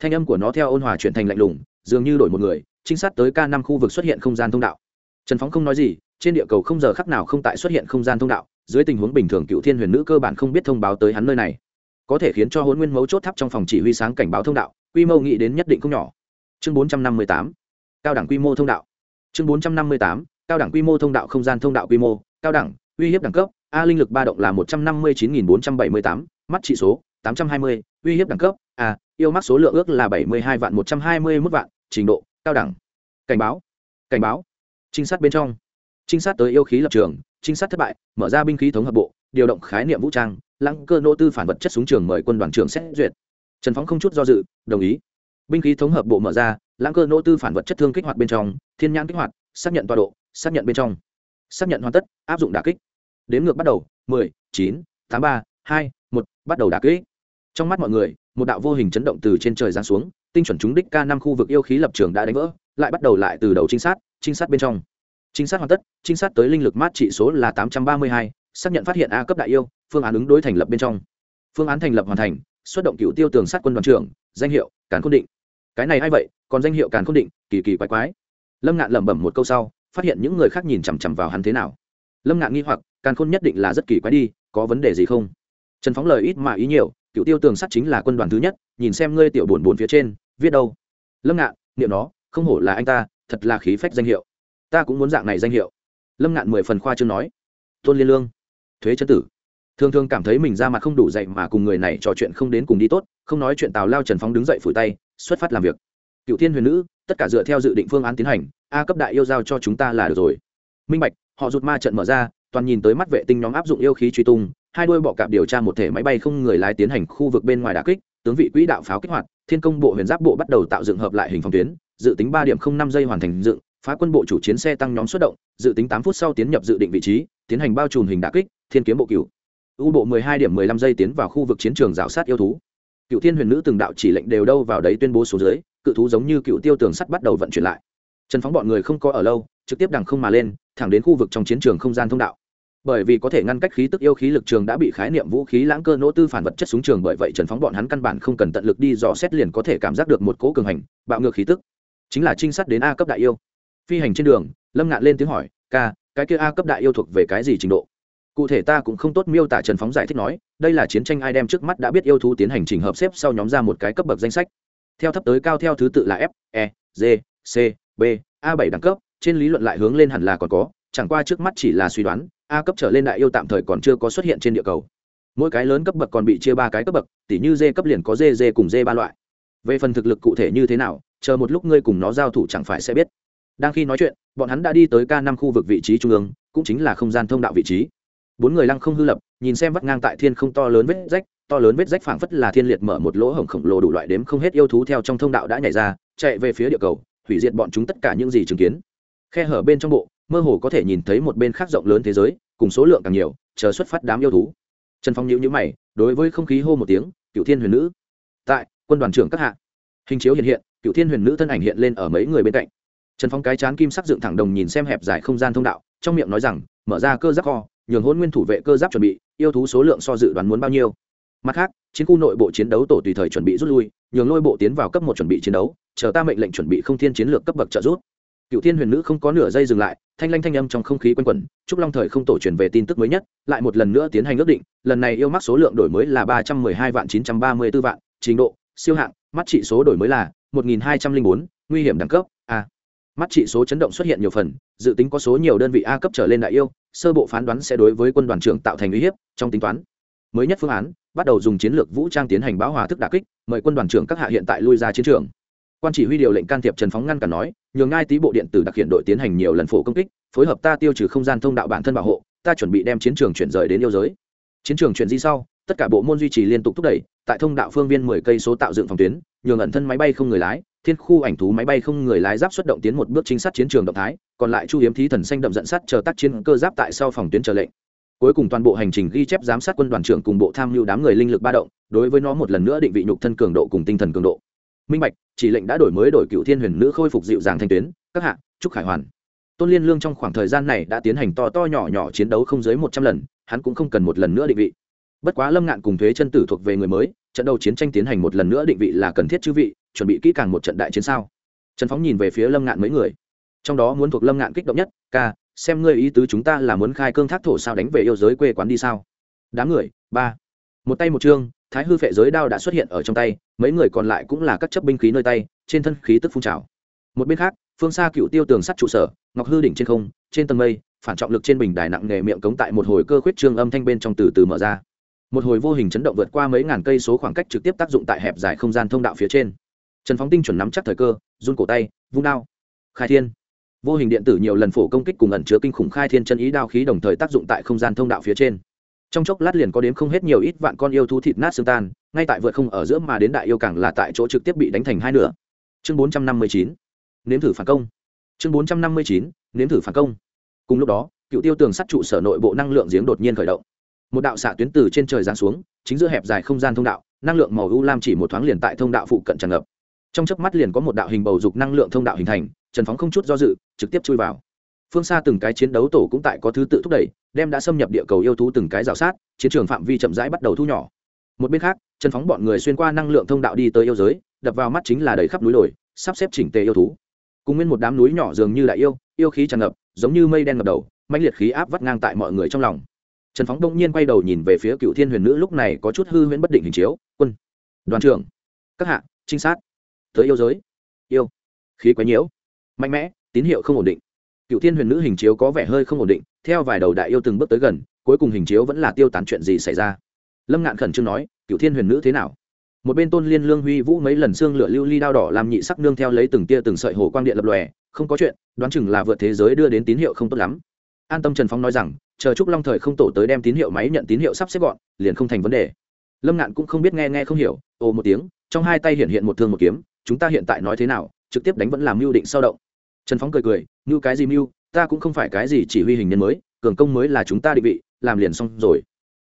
Speaker 1: Thanh âm của nó theo ôn hòa chuyển thành lạnh lùng, dường như đổi một người, trinh sát tới k năm khu vực xuất hiện không gian thông đạo. Trần Phóng không nói gì, trên địa cầu không giờ khắc nào không tại xuất hiện không gian thông đạo, dưới tình huống bình thường Cựu Thiên Huyền Nữ cơ bản không biết thông báo tới hắn nơi này, có thể khiến cho hôn Nguyên mấu chốt thắp trong phòng chỉ huy sáng cảnh báo thông đạo, quy mô nghĩ đến nhất định không nhỏ. Chương bốn trăm năm mươi tám cao đẳng quy mô thông đạo. Chương bốn trăm năm mươi tám cao đẳng quy mô thông đạo không gian thông đạo quy mô, cao đẳng, uy hiếp đẳng cấp, a linh lực ba động là một trăm năm mươi chín nghìn bốn trăm bảy mươi tám mắt trị số tám trăm hai mươi uy hiếp đẳng cấp a yêu mắc số lượng ước là bảy mươi hai vạn một trăm hai mươi mức vạn, trình độ, cao đẳng. Cảnh báo. Cảnh báo. Trinh sát bên trong. Trinh sát tới yêu khí lập trường, trinh sát thất bại, mở ra binh khí thống hợp bộ, điều động khái niệm vũ trang, lăng cơ nô tư phản vật chất súng trường mời quân đoàn trưởng xét duyệt. Trần phóng không chút do dự, đồng ý. Binh khí thống hợp bộ mở ra lãng cơ nô tư phản vật chất thương kích hoạt bên trong, thiên nhãn kích hoạt, xác nhận tọa độ, xác nhận bên trong. Xác nhận hoàn tất, áp dụng đà kích. Đếm ngược bắt đầu, mười, chín, tám ba, hai, một, bắt đầu đà kích trong mắt mọi người, một đạo vô hình chấn động từ trên trời giáng xuống, tinh chuẩn trúng đích k năm khu vực yêu khí lập trường đã đánh vỡ, lại bắt đầu lại từ đầu trinh sát trinh sát bên trong. Trinh sát hoàn tất, trinh sát tới linh lực mát trị số là tám trăm ba mươi hai, xác nhận phát hiện a cấp đại yêu, phương án ứng đối thành lập bên trong. Phương án thành lập hoàn thành, xuất động cựu tiêu tường sát quân đoàn trưởng, danh hiệu càn khôn định. Cái này hay vậy, còn danh hiệu càn khôn định, kỳ kỳ quái quái. Lâm ngạn lẩm bẩm một câu sau, phát hiện những người khác nhìn chằm chằm vào hắn thế nào. Lâm ngạn nghi hoặc, càn khôn nhất định là rất kỳ quái đi, có vấn đề gì không? Trần phóng lời ít mà ý nhiều cựu tiêu tường sắt chính là quân đoàn thứ nhất, nhìn xem ngươi tiểu buồn buồn phía trên, viết đâu? Lâm ngạn, niệm nó, không hổ là anh ta, thật là khí phách danh hiệu. Ta cũng muốn dạng này danh hiệu. Lâm ngạn mười phần khoa chương nói. Tôn liên lương, thuế chân tử. Thường thường cảm thấy mình ra mặt không đủ dậy mà cùng người này trò chuyện không đến cùng đi tốt, không nói chuyện tào lao trần phóng đứng dậy phủi tay, xuất phát làm việc. Cựu thiên huyền nữ, tất cả dựa theo dự định phương án tiến hành, a cấp đại yêu giao cho chúng ta là được rồi. Minh bạch, họ rụt ma trận mở ra, toàn nhìn tới mắt vệ tinh nhóm áp dụng yêu khí truy tung hai đôi bọ cạp điều tra một thể máy bay không người lái tiến hành khu vực bên ngoài đà kích, tướng vị quỹ đạo pháo kích hoạt, thiên công bộ huyền giáp bộ bắt đầu tạo dựng hợp lại hình phòng tuyến, dự tính ba điểm không năm giây hoàn thành dựng, phá quân bộ chủ chiến xe tăng nhóm xuất động, dự tính tám phút sau tiến nhập dự định vị trí, tiến hành bao trùm hình đà kích, thiên kiếm bộ cửu. U bộ mười hai điểm mười lăm giây tiến vào khu vực chiến trường rào sát yêu thú. Cựu thiên huyền nữ từng đạo chỉ lệnh đều đâu vào đấy tuyên bố số dưới, cự thú giống như cựu tiêu tường sắt bắt đầu vận chuyển lại. Trần phóng bọn người không có ở lâu, trực tiếp đằng không mà lên, thẳng đến khu vực trong chiến trường không gian thông đạo bởi vì có thể ngăn cách khí tức yêu khí lực trường đã bị khái niệm vũ khí lãng cơ nỗ tư phản vật chất súng trường bởi vậy trần phóng bọn hắn căn bản không cần tận lực đi dò xét liền có thể cảm giác được một cỗ cường hành, bạo ngược khí tức. Chính là trinh sát đến a cấp đại yêu. Phi hành trên đường, lâm ngạn lên tiếng hỏi, ca, cái kia a cấp đại yêu thuộc về cái gì trình độ? Cụ thể ta cũng không tốt miêu tả trần phóng giải thích nói, đây là chiến tranh ai đem trước mắt đã biết yêu thú tiến hành trình hợp xếp sau nhóm ra một cái cấp bậc danh sách. Theo thấp tới cao theo thứ tự là f e g, c, b, a bảy đẳng cấp, trên lý luận lại hướng lên hẳn là còn có, chẳng qua trước mắt chỉ là suy đoán a cấp trở lên đại yêu tạm thời còn chưa có xuất hiện trên địa cầu. Mỗi cái lớn cấp bậc còn bị chia ba cái cấp bậc, tỉ như d cấp liền có d d cùng d ba loại. Về phần thực lực cụ thể như thế nào, chờ một lúc ngươi cùng nó giao thủ chẳng phải sẽ biết. Đang khi nói chuyện, bọn hắn đã đi tới k năm khu vực vị trí trung ương, cũng chính là không gian thông đạo vị trí. Bốn người lăng không hư lập, nhìn xem vắt ngang tại thiên không to lớn vết rách, to lớn vết rách phảng phất là thiên liệt mở một lỗ hổng khổng lồ đủ loại đếm không hết yêu thú theo trong thông đạo đã nhảy ra, chạy về phía địa cầu, hủy diệt bọn chúng tất cả những gì chứng kiến. Khe hở bên trong bộ mơ hồ có thể nhìn thấy một bên khác rộng lớn thế giới, cùng số lượng càng nhiều, chờ xuất phát đám yêu thú. Trần phong nhíu nhíu mày, đối với không khí hô một tiếng, cựu thiên huyền nữ. Tại, quân đoàn trưởng các hạ. Hình chiếu hiện hiện, cựu thiên huyền nữ thân ảnh hiện lên ở mấy người bên cạnh. Trần phong cái chán kim sắc dựng thẳng đồng nhìn xem hẹp dài không gian thông đạo, trong miệng nói rằng, mở ra cơ giáp kho, nhường hôn nguyên thủ vệ cơ giáp chuẩn bị, yêu thú số lượng so dự đoán muốn bao nhiêu. Mặt khác, chiến khu nội bộ chiến đấu tổ tùy thời chuẩn bị rút lui, nhường lôi bộ tiến vào cấp một chuẩn bị chiến đấu, chờ ta mệnh lệnh chuẩn bị không thiên chiến lược cấp bậc trợ rút cựu thiên huyền nữ không có nửa giây dừng lại, thanh lanh thanh âm trong không khí quanh quẩn, trúc long thời không tổ truyền về tin tức mới nhất, lại một lần nữa tiến hành ước định, lần này yêu mắc số lượng đổi mới là ba trăm mười hai vạn chín trăm ba mươi b ố vạn, trình độ, siêu hạng, mắt trị số đổi mới là một nghìn hai trăm linh bốn, nguy hiểm đẳng cấp, a. Mắt trị số chấn động xuất hiện nhiều phần, dự tính có số nhiều đơn vị a cấp trở lên đại yêu, sơ bộ phán đoán sẽ đối với quân đoàn trưởng tạo thành uy hiếp, trong tính toán. Mới nhất phương án, bắt đầu dùng chiến lược vũ trang tiến hành báo hòa thức đà kích, mời quân đoàn trưởng các hạ hiện tại lui ra chiến trường quan chỉ huy điều lệnh can thiệp trần phóng ngăn cản nói, nhường ngai tý bộ điện tử đặc hiện đội tiến hành nhiều lần phổ công kích, phối hợp ta tiêu trừ không gian thông đạo bản thân bảo hộ, ta chuẩn bị đem chiến trường chuyển rời đến yêu giới. Chiến trường chuyển di sau, tất cả bộ môn duy trì liên tục thúc đẩy, tại thông đạo phương viên mười cây số tạo dựng phòng tuyến, nhường ẩn thân máy bay không người lái, thiên khu ảnh thú máy bay không người lái giáp xuất động tiến một bước chính sát chiến trường động thái, còn lại chu hiếm thí thần xanh đậm dẫn sắt chờ tác chiến cơ giáp tại sau phòng tuyến chờ lệnh. Cuối cùng toàn bộ hành trình ghi chép giám sát quân đoàn trưởng cùng bộ tham mưu đám người linh lực ba động, đối với nó một lần nữa định vị nhục thân cường độ cùng tinh thần cường độ minh bạch, chỉ lệnh đã đổi mới đổi cựu thiên huyền nữ khôi phục dịu dàng thanh tuyến. Các hạ trúc khải hoàn. Tôn liên lương trong khoảng thời gian này đã tiến hành to to nhỏ nhỏ chiến đấu không dưới một trăm lần, hắn cũng không cần một lần nữa định vị. Bất quá lâm ngạn cùng thuế chân tử thuộc về người mới, trận đầu chiến tranh tiến hành một lần nữa định vị là cần thiết chư vị, chuẩn bị kỹ càng một trận đại chiến sao? Trần phóng nhìn về phía lâm ngạn mấy người. Trong đó muốn thuộc lâm ngạn kích động nhất, ca, xem ngươi ý tứ chúng ta là muốn khai cương thác thổ sao đánh về yêu giới quê quán đi sao? Đám người, ba. Một tay một chương thái hư phệ giới đao đã xuất hiện ở trong tay, mấy người còn lại cũng là các chấp binh khí nơi tay, trên thân khí tức phun trào. Một bên khác, phương xa cựu tiêu tường sắt trụ sở, ngọc hư đỉnh trên không, trên tầng mây, phản trọng lực trên bình đài nặng nghề miệng cống tại một hồi cơ khuyết trương âm thanh bên trong từ từ mở ra. Một hồi vô hình chấn động vượt qua mấy ngàn cây số khoảng cách trực tiếp tác dụng tại hẹp dài không gian thông đạo phía trên. Trần phóng tinh chuẩn nắm chắc thời cơ, run cổ tay, vung đao. Khai thiên. Vô hình điện tử nhiều lần phổ công kích cùng ẩn chứa kinh khủng khai thiên chân ý đao khí đồng thời tác dụng tại không gian thông đạo phía trên trong chốc lát liền có đến không hết nhiều ít vạn con yêu thú thịt nát xương tan, ngay tại vượt không ở giữa mà đến đại yêu càng là tại chỗ trực tiếp bị đánh thành hai nửa. Chương bốn trăm năm mươi chín, nếm thử phản công. Chương bốn trăm năm mươi chín, nếm thử phản công. Cùng lúc đó, cựu tiêu tường sắt trụ sở nội bộ năng lượng giếng đột nhiên khởi động. Một đạo xạ tuyến từ trên trời giáng xuống, chính giữa hẹp dài không gian thông đạo, năng lượng màu u lam chỉ một thoáng liền tại thông đạo phụ cận tràn ngập. Trong chớp mắt liền có một đạo hình bầu dục năng lượng thông đạo hình thành, trần phóng không chút do dự, trực tiếp chui vào phương xa từng cái chiến đấu tổ cũng tại có thứ tự thúc đẩy, đem đã xâm nhập địa cầu yêu thú từng cái rào sát, chiến trường phạm vi chậm rãi bắt đầu thu nhỏ. Một bên khác, trần phóng bọn người xuyên qua năng lượng thông đạo đi tới yêu giới, đập vào mắt chính là đầy khắp núi đồi, sắp xếp chỉnh tề yêu thú. Cùng nguyên một đám núi nhỏ dường như đại yêu yêu khí tràn ngập, giống như mây đen ngập đầu mạnh liệt khí áp vắt ngang tại mọi người trong lòng. Trần phóng đông nhiên quay đầu nhìn về phía cựu thiên huyền nữ, lúc này có chút hư huyễn bất định hình chiếu, quân, đoàn trưởng, các hạ, trinh sát, tới yêu giới. Yêu, khí quá nhiễu. Mạnh mẽ, tín hiệu không ổn định cựu thiên huyền nữ hình chiếu có vẻ hơi không ổn định, theo vài đầu đại yêu từng bước tới gần, cuối cùng hình chiếu vẫn là tiêu tán chuyện gì xảy ra. Lâm ngạn khẩn trương nói, cựu thiên huyền nữ thế nào? Một bên tôn liên lương huy vũ mấy lần xương lửa lưu ly đao đỏ làm nhị sắc nương theo lấy từng tia từng sợi hồ quang điện lập lòe, không có chuyện, đoán chừng là vượt thế giới đưa đến tín hiệu không tốt lắm. An tâm trần phong nói rằng, chờ chúc long thời không tổ tới đem tín hiệu máy nhận tín hiệu sắp xếp gọn, liền không thành vấn đề. Lâm ngạn cũng không biết nghe nghe không hiểu, ồ một tiếng, trong hai tay hiện hiện một thương một kiếm, chúng ta hiện tại nói thế nào, trực tiếp đánh vẫn làm mưu định sao động trần phóng cười cười, như cái gì mưu, ta cũng không phải cái gì chỉ huy hình nhân mới, cường công mới là chúng ta định vị, làm liền xong rồi.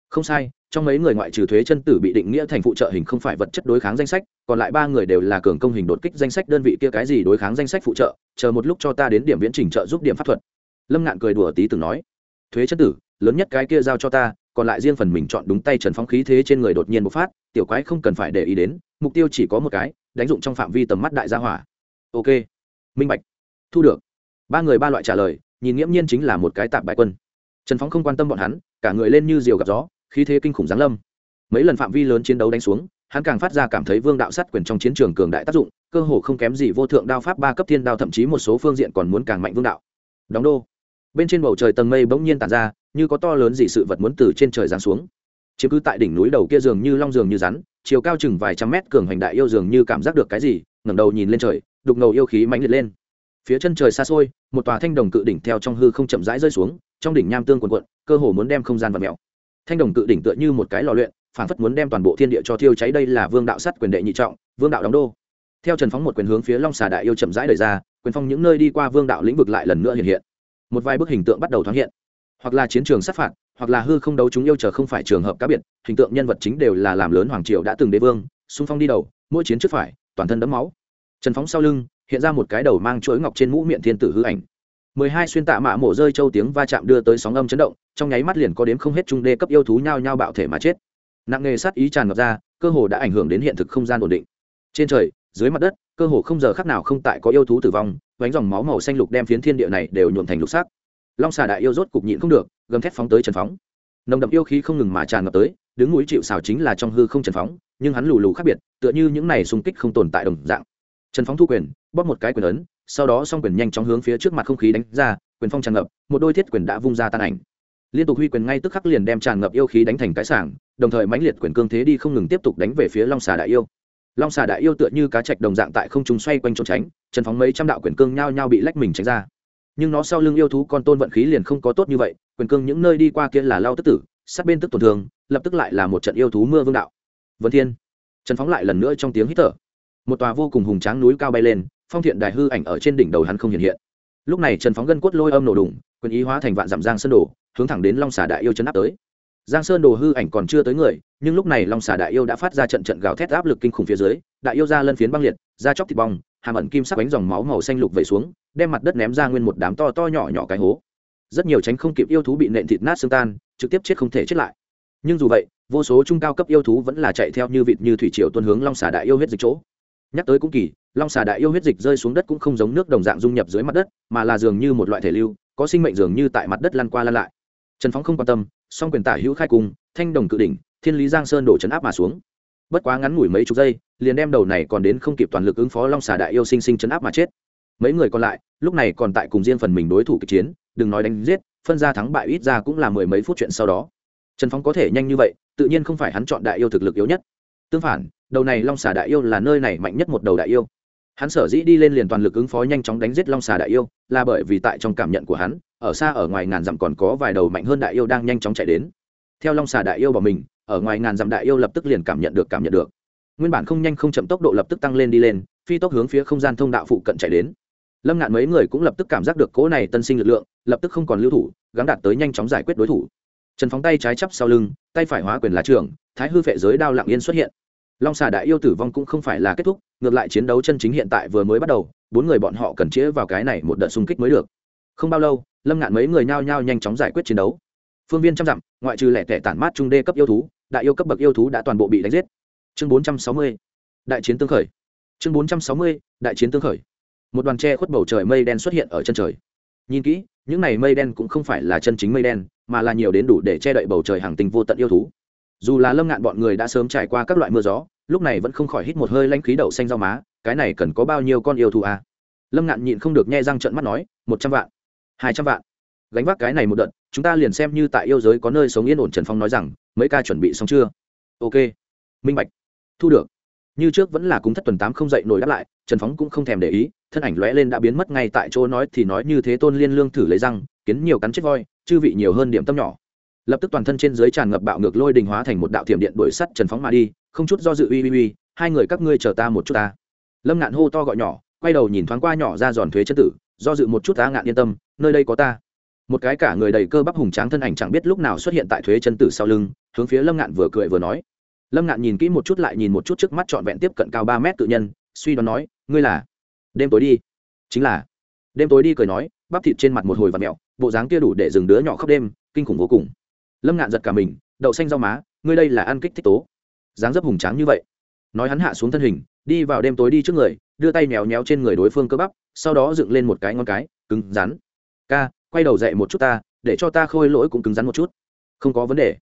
Speaker 1: Không sai, trong mấy người ngoại trừ thuế chân tử bị định nghĩa thành phụ trợ hình không phải vật chất đối kháng danh sách, còn lại ba người đều là cường công hình đột kích danh sách đơn vị kia cái gì đối kháng danh sách phụ trợ, chờ một lúc cho ta đến điểm viễn trình trợ giúp điểm pháp thuật. Lâm ngạn cười đùa tí từng nói, thuế chân tử, lớn nhất cái kia giao cho ta, còn lại riêng phần mình chọn đúng tay trần phóng khí thế trên người đột nhiên bộc phát, tiểu quái không cần phải để ý đến, mục tiêu chỉ có một cái, đánh dụng trong phạm vi tầm mắt đại gia hỏa. Ok, minh bạch thu được. Ba người ba loại trả lời, nhìn nghiễm nhiên chính là một cái tạp bại quân. Trần phóng không quan tâm bọn hắn, cả người lên như diều gặp gió, khí thế kinh khủng giáng lâm. Mấy lần phạm vi lớn chiến đấu đánh xuống, hắn càng phát ra cảm thấy vương đạo sát quyền trong chiến trường cường đại tác dụng, cơ hồ không kém gì vô thượng đao pháp ba cấp thiên đao, thậm chí một số phương diện còn muốn càng mạnh vương đạo. Đóng đô. Bên trên bầu trời tầng mây bỗng nhiên tàn ra, như có to lớn gì sự vật muốn từ trên trời giáng xuống. Chiếm cứ tại đỉnh núi đầu kia dường như long dường như rắn, chiều cao chừng vài trăm mét cường hành đại yêu dường như cảm giác được cái gì, ngẩng đầu nhìn lên trời, đục ngầu yêu khí mãnh liệt lên phía chân trời xa xôi, một tòa thanh đồng cự đỉnh theo trong hư không chậm rãi rơi xuống, trong đỉnh nham tương quần quận cơ hồ muốn đem không gian vật mèo. Thanh đồng cự đỉnh tựa như một cái lò luyện phản phất muốn đem toàn bộ thiên địa cho thiêu cháy. Đây là vương đạo sắt quyền đệ nhị trọng, vương đạo đóng đô. Theo trần phóng một quyền hướng phía long xà đại yêu chậm rãi đời ra, quyền phong những nơi đi qua vương đạo lĩnh vực lại lần nữa hiện hiện. Một vài bức hình tượng bắt đầu thoáng hiện. Hoặc là chiến trường sát phạt, hoặc là hư không đấu chúng yêu chờ không phải trường hợp cá biệt, hình tượng nhân vật chính đều là làm lớn hoàng triều đã từng đế vương, xung phong đi đầu, mỗi chiến trước phải, toàn thân đẫm máu. Trần phóng sau lưng hiện ra một cái đầu mang chuỗi ngọc trên mũ miệng thiên tử hư ảnh. mười hai xuyên tạ mạ mổ rơi châu tiếng va chạm đưa tới sóng âm chấn động, trong nháy mắt liền có đếm không hết trung đê cấp yêu thú nhao nhao bạo thể mà chết. Nặng nghề sát ý tràn ngập ra, cơ hồ đã ảnh hưởng đến hiện thực không gian ổn định. Trên trời, dưới mặt đất, cơ hồ không giờ khác nào không tại có yêu thú tử vong, vánh dòng máu màu xanh lục đem phiến thiên địa này đều nhuộm thành lục sắc. Long xà đại yêu rốt cục nhịn không được, gầm thét phóng tới trần phóng. Nồng đậm yêu khí không ngừng mà tràn ngập tới, đứng núi chịu xào chính là trong hư không trần phóng, nhưng hắn lù lù khác biệt, tựa như những này xung kích không tồn tại đồng dạng trần phóng thu quyền, bóp một cái quyền ấn, sau đó s o n g quyền nhanh chóng hướng phía trước mặt không khí đánh ra, quyền phong tràn ngập, một đôi thiết quyền đã vung ra tan ảnh. Liên tục huy quyền ngay tức khắc liền đem tràn ngập yêu khí đánh thành cái sảng, đồng thời mãnh liệt quyền cương thế đi không ngừng tiếp tục đánh về phía long xà đại yêu. Long xà đại yêu tựa như cá trạch đồng dạng tại không trung xoay quanh trốn tránh, trần phóng mấy trăm đạo quyền cương nhao nhao bị lách mình tránh ra. Nhưng nó sau lưng yêu thú con tôn vận khí liền không có tốt như vậy, quyền cương những nơi đi qua kia là lao tức tử, sát bên tức tổn thương, lập tức lại là một trận yêu thú mưa vương đạo. Vân thiên. Trần phóng lại lần nữa trong tiếng hít thở một tòa vô cùng hùng tráng núi cao bay lên, phong thiện đài hư ảnh ở trên đỉnh đầu hắn không hiện hiện. Lúc này trần phóng gân cốt lôi âm nổ đùng, quyền ý hóa thành vạn dặm giang sơn đồ, hướng thẳng đến long xà đại yêu chấn áp tới. Giang sơn đồ hư ảnh còn chưa tới người, nhưng lúc này long xà đại yêu đã phát ra trận trận gào thét áp lực kinh khủng phía dưới, đại yêu ra lân phiến băng liệt ra chóc thịt bong, hàm ẩn kim sắc bánh dòng máu màu xanh lục vẩy xuống, đem mặt đất ném ra nguyên một đám to to nhỏ nhỏ cái hố. Rất nhiều tránh không kịp yêu thú bị nện thịt nát xương tan, trực tiếp chết không thể chết lại. Nhưng dù vậy, vô số trung cao cấp yêu thú vẫn là chạy theo như vịt như thủy triều tuân hướng long xà đại yêu huyết dịch chỗ nhắc tới cũng kỳ, long xà đại yêu huyết dịch rơi xuống đất cũng không giống nước đồng dạng dung nhập dưới mặt đất, mà là dường như một loại thể lưu, có sinh mệnh dường như tại mặt đất lăn qua lăn lại. Trần phóng không quan tâm, song quyền tả hữu khai cung, thanh đồng cự đỉnh, thiên lý giang sơn đổ chấn áp mà xuống. Bất quá ngắn ngủi mấy chục giây, liền đem đầu này còn đến không kịp toàn lực ứng phó long xà đại yêu sinh sinh chấn áp mà chết. Mấy người còn lại, lúc này còn tại cùng riêng phần mình đối thủ kịch chiến, đừng nói đánh giết, phân ra thắng bại ít ra cũng là mười mấy phút chuyện sau đó. Trần phóng có thể nhanh như vậy, tự nhiên không phải hắn chọn đại yêu thực lực yếu nhất. Tương phản đầu này long xà đại yêu là nơi này mạnh nhất một đầu đại yêu. Hắn sở dĩ đi lên liền toàn lực ứng phó nhanh chóng đánh giết long xà đại yêu, là bởi vì tại trong cảm nhận của hắn, ở xa ở ngoài ngàn dặm còn có vài đầu mạnh hơn đại yêu đang nhanh chóng chạy đến. Theo long xà đại yêu bỏ mình, ở ngoài ngàn dặm đại yêu lập tức liền cảm nhận được, cảm nhận được. Nguyên bản không nhanh không chậm tốc độ lập tức tăng lên đi lên, phi tốc hướng phía không gian thông đạo phụ cận chạy đến. Lâm ngạn mấy người cũng lập tức cảm giác được cỗ này tân sinh lực lượng, lập tức không còn lưu thủ gắn đạt tới nhanh chóng giải quyết đối thủ. Trần phóng tay trái chắp sau lưng, tay phải hóa quyền lá trường, thái hư phệ giới đao lặng yên xuất hiện long xà đại yêu tử vong cũng không phải là kết thúc, ngược lại chiến đấu chân chính hiện tại vừa mới bắt đầu, bốn người bọn họ cần chĩa vào cái này một đợt xung kích mới được. Không bao lâu, lâm ngạn mấy người nhao nhao nhanh chóng giải quyết chiến đấu. Phương viên trăm dặm, ngoại trừ lẻ tẻ tản mát trung đê cấp yêu thú, đại yêu cấp bậc yêu thú đã toàn bộ bị đánh giết. Chương bốn trăm sáu mươi, đại chiến tương khởi. Chương bốn trăm sáu mươi, đại chiến tương khởi. Một đoàn tre khuất bầu trời mây đen xuất hiện ở chân trời. Nhìn kỹ, những này mây đen cũng không phải là chân chính mây đen, mà là nhiều đến đủ để che đậy bầu trời hàng tình vô tận yêu thú dù là lâm ngạn bọn người đã sớm trải qua các loại mưa gió, lúc này vẫn không khỏi hít một hơi lanh khí đậu xanh rau má, cái này cần có bao nhiêu con yêu thú à? lâm ngạn nhịn không được nhai răng trận mắt nói, một trăm vạn. Hai trăm vạn. Gánh vác cái này một đợt, chúng ta liền xem như tại yêu giới có nơi sống yên ổn trần phong nói rằng, mấy ca chuẩn bị xong chưa? Ok. Minh bạch. Thu được. Như trước vẫn là cúng thất tuần tám không dậy nổi đáp lại, trần phóng cũng không thèm để ý, thân ảnh lóe lên đã biến mất ngay tại chỗ nói thì nói như thế tôn liên lương thử lấy răng, kiến nhiều cắn chết voi, chư vị nhiều hơn điểm tâm nhỏ lập tức toàn thân trên dưới tràn ngập bạo ngược lôi đình hóa thành một đạo thiểm điện đuổi sắt trần phóng mà đi, không chút do dự uy uy uy, hai người các ngươi chờ ta một chút ta. Lâm ngạn hô to gọi nhỏ, quay đầu nhìn thoáng qua nhỏ ra giòn thuế chân tử, do dự một chút ta ngạn yên tâm, nơi đây có ta. Một cái cả người đầy cơ bắp hùng tráng thân ảnh chẳng biết lúc nào xuất hiện tại thuế chân tử sau lưng, hướng phía lâm ngạn vừa cười vừa nói. Lâm ngạn nhìn kỹ một chút lại nhìn một chút trước mắt trọn vẹn tiếp cận cao ba mét tự nhân, suy đoán nói, ngươi là? Đêm tối đi. Chính là. Đêm tối đi cười nói, bắp thịt trên mặt một hồi và mẹo, bộ dáng kia đủ để dừng đứa nhỏ khóc đêm, kinh khủng vô cùng lâm ngạn giật cả mình, đậu xanh rau má, ngươi đây là ăn kích thích tố. Dáng dấp hùng tráng như vậy. Nói hắn hạ xuống thân hình, đi vào đêm tối đi trước người, đưa tay méo méo trên người đối phương cơ bắp, sau đó dựng lên một cái ngón cái, cứng rắn. Ca, quay đầu dậy một chút ta, để cho ta khôi lỗi cũng cứng rắn một chút. Không có vấn đề.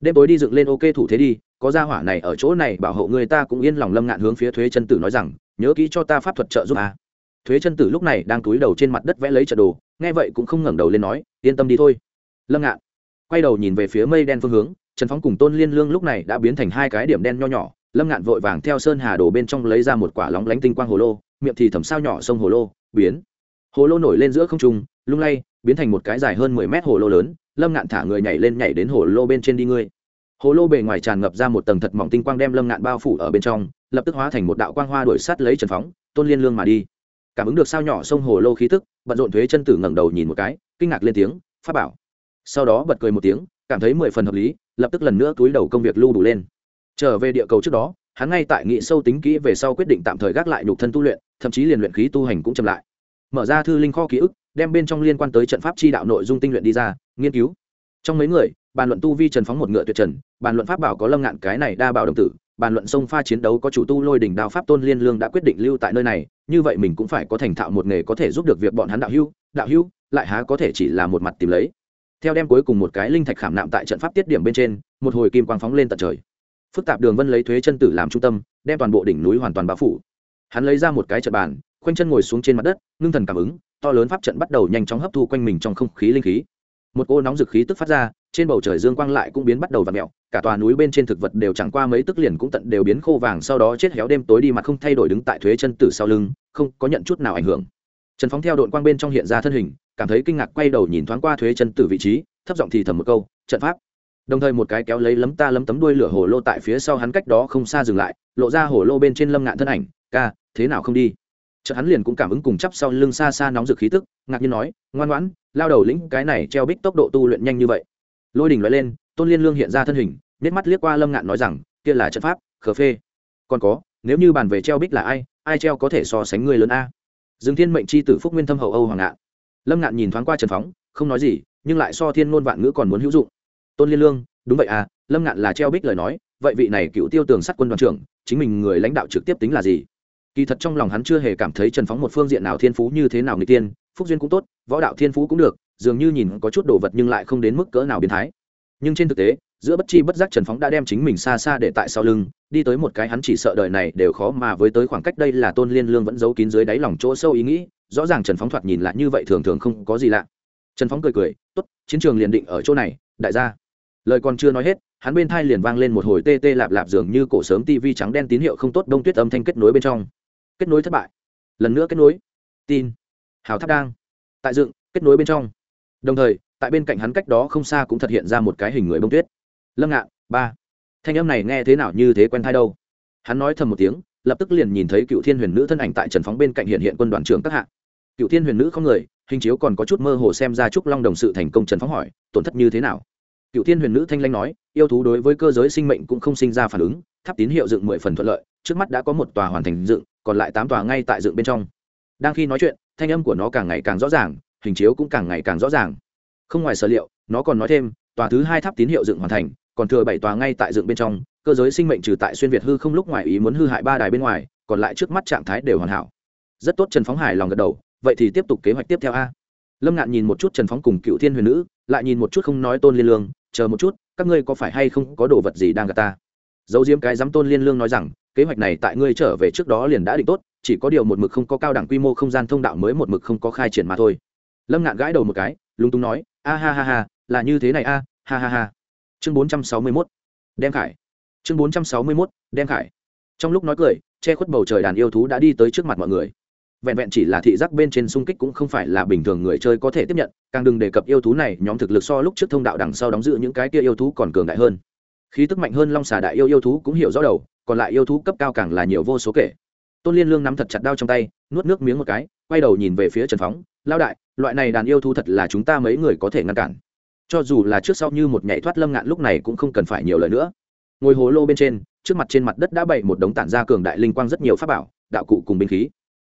Speaker 1: Đêm tối đi dựng lên ok, thủ thế đi, có gia hỏa này ở chỗ này bảo hộ người ta cũng yên lòng. Lâm ngạn hướng phía thuế chân tử nói rằng, nhớ kỹ cho ta pháp thuật trợ giúp à thuế chân tử lúc này đang túi đầu trên mặt đất vẽ lấy trận đồ, nghe vậy cũng không ngẩng đầu lên nói, yên tâm đi thôi. Lâm ngạn quay đầu nhìn về phía mây đen phương hướng, trần phóng cùng tôn liên lương lúc này đã biến thành hai cái điểm đen nho nhỏ, lâm ngạn vội vàng theo sơn hà đồ bên trong lấy ra một quả lóng lánh tinh quang hồ lô, miệng thì thầm sao nhỏ sông hồ lô, biến. Hồ lô nổi lên giữa không trung, lung lay, biến thành một cái dài hơn mười mét hồ lô lớn, lâm ngạn thả người nhảy lên nhảy đến hồ lô bên trên đi ngươi. Hồ lô bề ngoài tràn ngập ra một tầng thật mỏng tinh quang đem lâm ngạn bao phủ ở bên trong, lập tức hóa thành một đạo quang hoa đuổi sát lấy trần phóng tôn liên lương mà đi. Cảm ứng được sao nhỏ sông hồ lô khí tức, bận rộn thuế chân tử ngẩng đầu nhìn một cái, kinh ngạc lên tiếng phát bảo sau đó bật cười một tiếng, cảm thấy mười phần hợp lý, lập tức lần nữa túi đầu công việc lưu đủ lên. Trở về địa cầu trước đó, hắn ngay tại nghị sâu tính kỹ về sau quyết định tạm thời gác lại nhục thân tu luyện, thậm chí liền luyện khí tu hành cũng chậm lại. Mở ra thư linh kho ký ức, đem bên trong liên quan tới trận pháp chi đạo nội dung tinh luyện đi ra, nghiên cứu. Trong mấy người, bàn luận tu vi trần phóng một ngựa tuyệt trần, bàn luận pháp bảo có lâm ngạn cái này đa bảo đồng tử, bàn luận sông pha chiến đấu có chủ tu lôi đỉnh đao pháp tôn liên lương đã quyết định lưu tại nơi này, như vậy mình cũng phải có thành thạo một nghề có thể giúp được việc bọn hắn đạo hưu đạo hưu lại há có thể chỉ là một mặt tìm lấy theo đem cuối cùng một cái linh thạch khảm nạm tại trận pháp tiết điểm bên trên, một hồi kim quang phóng lên tận trời. Phức tạp đường vân lấy thuế chân tử làm trung tâm, đem toàn bộ đỉnh núi hoàn toàn bao phủ. Hắn lấy ra một cái trận bàn, khoanh chân ngồi xuống trên mặt đất, ngưng thần cảm ứng, to lớn pháp trận bắt đầu nhanh chóng hấp thu quanh mình trong không khí linh khí. Một cô nóng dực khí tức phát ra, trên bầu trời dương quang lại cũng biến bắt đầu và mẹo cả tòa núi bên trên thực vật đều chẳng qua mấy tức liền cũng tận đều biến khô vàng, sau đó chết héo đêm tối đi mà không thay đổi đứng tại thuế chân tử sau lưng, không có nhận chút nào ảnh hưởng. Trần phóng theo đội quang bên trong hiện ra thân hình cảm thấy kinh ngạc quay đầu nhìn thoáng qua thuế chân tử vị trí, thấp giọng thì thầm một câu, trận pháp. Đồng thời một cái kéo lấy lấm ta lấm tấm đuôi lửa hồ lô tại phía sau hắn cách đó không xa dừng lại, lộ ra hồ lô bên trên lâm ngạn thân ảnh, ca, thế nào không đi? Chợt hắn liền cũng cảm ứng cùng chắp sau lưng xa xa nóng rực khí tức, ngạc nhiên nói, ngoan ngoãn, lao đầu lĩnh, cái này treo bích tốc độ tu luyện nhanh như vậy. Lôi đình loại lên, tôn liên lương hiện ra thân hình nét mắt liếc qua lâm ngạn nói rằng, kia là trận pháp, khờ phê. Còn có, nếu như bàn về treo bích là ai ai treo có thể so sánh người lớn a? Dương thiên mệnh c h i tử phúc nguyên thâm hậu âu hoàng ngạn lâm ngạn nhìn thoáng qua trần phóng, không nói gì, nhưng lại so thiên ngôn vạn ngữ còn muốn hữu dụng. Tôn liên lương, đúng vậy à lâm ngạn là treo bích lời nói, vậy vị này cựu tiêu tường sát quân đoàn trưởng, chính mình người lãnh đạo trực tiếp tính là gì? Kỳ thật trong lòng hắn chưa hề cảm thấy trần phóng một phương diện nào thiên phú như thế nào người tiên, phúc duyên cũng tốt, võ đạo thiên phú cũng được, dường như nhìn có chút đồ vật nhưng lại không đến mức cỡ nào biến thái. Nhưng trên thực tế, giữa bất chi bất giác trần phóng đã đem chính mình xa xa để tại sau lưng, đi tới một cái hắn chỉ sợ đời này đều khó mà với tới khoảng cách đây là tôn liên lương vẫn giấu kín dưới đáy lòng chỗ sâu ý nghĩ rõ ràng trần phóng thoạt nhìn lại như vậy, thường thường không có gì lạ. Trần phóng cười cười, tốt, chiến trường liền định ở chỗ này, đại gia. Lời còn chưa nói hết, hắn bên thai liền vang lên một hồi tê tê lạp lạp dường như cổ sớm tivi trắng đen tín hiệu không tốt đông tuyết âm thanh kết nối bên trong. Kết nối thất bại. Lần nữa kết nối. Tin. Hào tháp đang. Tại dựng, kết nối bên trong. Đồng thời, tại bên cạnh hắn cách đó không xa cũng thật hiện ra một cái hình người bông tuyết. Lâm ngạn, ba. Thanh âm này nghe thế nào như thế quen thai đâu? Hắn nói thầm một tiếng, lập tức liền nhìn thấy cựu thiên huyền nữ thân ảnh tại trần phóng bên cạnh hiện hiện quân đoàn trưởng các hạng cựu thiên huyền nữ không người, hình chiếu còn có chút mơ hồ xem ra trúc long đồng sự thành công trần phóng hỏi, tổn thất như thế nào? Cựu thiên huyền nữ thanh lanh nói, yêu thú đối với cơ giới sinh mệnh cũng không sinh ra phản ứng, tháp tín hiệu dựng mười phần thuận lợi, trước mắt đã có một tòa hoàn thành dựng, còn lại tám tòa ngay tại dựng bên trong. Đang khi nói chuyện, thanh âm của nó càng ngày càng rõ ràng, hình chiếu cũng càng ngày càng rõ ràng. Không ngoài sở liệu, nó còn nói thêm, tòa thứ hai tháp tín hiệu dựng hoàn thành, còn thừa bảy tòa ngay tại dựng bên trong, cơ giới sinh mệnh trừ tại xuyên việt hư không lúc ngoài ý muốn hư hại ba đài bên ngoài, còn lại trước mắt trạng thái đều hoàn hảo. Rất tốt, trần phóng hải lòng gật đầu vậy thì tiếp tục kế hoạch tiếp theo a. Lâm ngạn nhìn một chút trần phóng cùng cựu thiên huyền nữ, lại nhìn một chút không nói tôn liên lương, chờ một chút, các ngươi có phải hay không có đồ vật gì đang gặp ta? Dấu diếm cái dám tôn liên lương nói rằng, kế hoạch này tại ngươi trở về trước đó liền đã định tốt, chỉ có điều một mực không có cao đẳng quy mô không gian thông đạo mới một mực không có khai triển mà thôi. Lâm ngạn gãi đầu một cái, lúng túng nói, a ha ha ha, là như thế này a, ha ha ha. Chương bốn trăm sáu mươi mốt, đem khải. Chương bốn trăm sáu mươi mốt, đem khải. Trong lúc nói cười, che khuất bầu trời đàn yêu thú đã đi tới trước mặt mọi người vẹn vẹn chỉ là thị giác bên trên xung kích cũng không phải là bình thường người chơi có thể tiếp nhận, càng đừng đề cập yêu thú này, nhóm thực lực so lúc trước thông đạo đằng sau đóng giữ những cái kia yêu thú còn cường đại hơn. Khí tức mạnh hơn long xà đại yêu yêu thú cũng hiểu rõ đầu, còn lại yêu thú cấp cao càng là nhiều vô số kể. Tôn liên lương nắm thật chặt đao trong tay, nuốt nước miếng một cái, quay đầu nhìn về phía trần phóng lao đại, loại này đàn yêu thú thật là chúng ta mấy người có thể ngăn cản. Cho dù là trước sau như một nhảy thoát lâm ngạn lúc này cũng không cần phải nhiều lời nữa. Ngồi hồ lô bên trên, trước mặt trên mặt đất đã bày một đống tản ra cường đại linh quang rất nhiều pháp bảo, đạo cụ cùng binh khí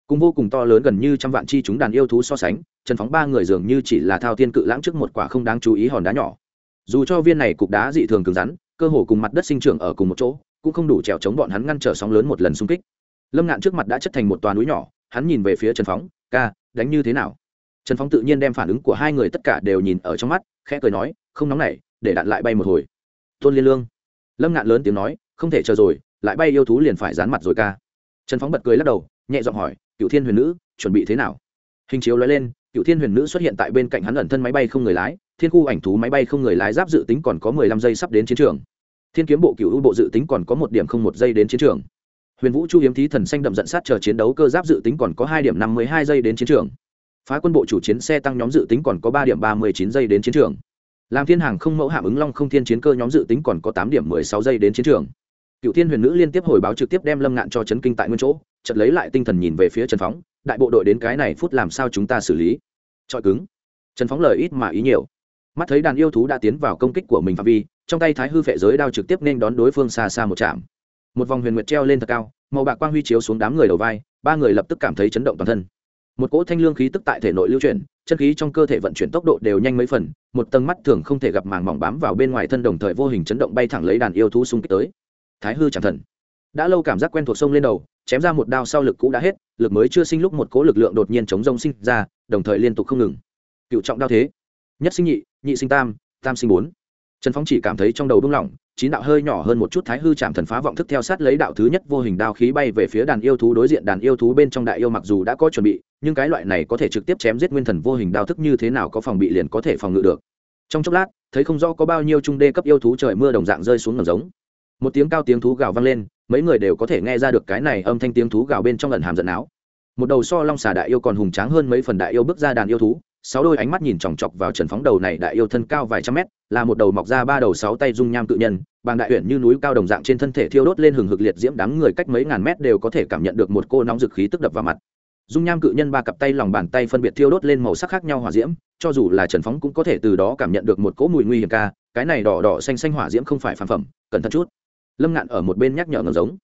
Speaker 1: cùng vô cùng to lớn gần như trăm vạn chi chúng đàn yêu thú so sánh trần phóng ba người dường như chỉ là thao tiên cự lãng trước một quả không đáng chú ý hòn đá nhỏ. Dù cho viên này cục đá dị thường cứng rắn cơ hồ cùng mặt đất sinh trưởng ở cùng một chỗ cũng không đủ trèo chống bọn hắn ngăn trở sóng lớn một lần xung kích. Lâm ngạn trước mặt đã chất thành một toàn núi nhỏ hắn nhìn về phía trần phóng ca đánh như thế nào? Trần phóng tự nhiên đem phản ứng của hai người tất cả đều nhìn ở trong mắt khẽ cười nói không nóng này, để đạn lại bay một hồi. Tôn liên lương. Lâm ngạn lớn tiếng nói không thể chờ rồi lại bay yêu thú liền phải dán mặt rồi ca. Trần phóng bật cười lắc đầu nhẹ giọng hỏi cựu thiên huyền nữ, chuẩn bị thế nào? Hình chiếu lóe lên cựu thiên huyền nữ xuất hiện tại bên cạnh hắn ẩn thân máy bay không người lái. Thiên khu ảnh thú máy bay không người lái giáp dự tính còn có mười lăm giây sắp đến chiến trường. Thiên kiếm bộ cựu bộ dự tính còn có một điểm không một giây đến chiến trường. Huyền vũ chu hiếm thí thần xanh đậm dẫn sát chờ chiến đấu cơ giáp dự tính còn có hai điểm năm mươi hai giây đến chiến trường. Phá quân bộ chủ chiến xe tăng nhóm dự tính còn có ba điểm ba mươi chín giây đến chiến trường. Làm thiên hàng không mẫu hạm ứng long không thiên chiến cơ nhóm dự tính còn có tám điểm mười sáu giây đến chiến trường. Cựu thiên huyền nữ liên tiếp hồi báo trực tiếp đem lâm ngạn cho chấn kinh tại nguyên chỗ chật lấy lại tinh thần nhìn về phía trần phóng, đại bộ đội đến cái này phút làm sao chúng ta xử lý? Chọi cứng. Trần phóng lời ít mà ý nhiều. Mắt thấy đàn yêu thú đã tiến vào công kích của mình phạm vi, trong tay thái hư phệ giới đao trực tiếp nên đón đối phương xa xa một chạm một vòng huyền nguyệt treo lên thật cao, màu bạc quang huy chiếu xuống đám người đầu vai, ba người lập tức cảm thấy chấn động toàn thân. Một cỗ thanh lương khí tức tại thể nội lưu chuyển, chân khí trong cơ thể vận chuyển tốc độ đều nhanh mấy phần, một tầng mắt thường không thể gặp màng mỏng bám vào bên ngoài thân đồng thời vô hình chấn động bay thẳng lấy đàn yêu thú xung kích tới. Thái hư chẳng thần đã lâu cảm giác quen thuộc sông lên đầu, chém ra một đao sau lực cũ đã hết, lực mới chưa sinh lúc một cỗ lực lượng đột nhiên chống rông sinh ra, đồng thời liên tục không ngừng. Cựu trọng đao thế. Nhất sinh nhị nhị sinh tam tam sinh bốn. Trần phong chỉ cảm thấy trong đầu buông lỏng, chín đạo hơi nhỏ hơn một chút thái hư chạm thần phá vọng thức theo sát lấy đạo thứ nhất vô hình đao khí bay về phía đàn yêu thú đối diện đàn yêu thú bên trong đại yêu mặc dù đã có chuẩn bị, nhưng cái loại này có thể trực tiếp chém giết nguyên thần vô hình đao thức như thế nào có phòng bị liền có thể phòng ngự được. Trong chốc lát, thấy không rõ có bao nhiêu trung đê cấp yêu thú trời mưa đồng dạng rơi xuống ngầm giống. Một tiếng cao tiếng thú gào vang lên mấy người đều có thể nghe ra được cái này âm thanh tiếng thú gào bên trong lần hàm giận áo. Một đầu so long xà đại yêu còn hùng tráng hơn mấy phần đại yêu bước ra đàn yêu thú, sáu đôi ánh mắt nhìn chòng chọc vào trần phóng đầu này đại yêu thân cao vài trăm mét, là một đầu mọc ra ba đầu sáu tay dung nham cự nhân, bàng đại huyện như núi cao đồng dạng trên thân thể thiêu đốt lên hừng hực liệt diễm đám người cách mấy ngàn mét đều có thể cảm nhận được một cô nóng dực khí tức đập vào mặt. Dung nham cự nhân ba cặp tay lòng bàn tay phân biệt thiêu đốt lên màu sắc khác nhau hỏa diễm, cho dù là trần phóng cũng có thể từ đó cảm nhận được một cỗ mùi nguy hiểm ca, cái này đỏ đỏ xanh xanh hỏa diễm không phải phản phẩm, cẩn thận chút lâm ngạn ở một bên nhắc nhở ngầm giống.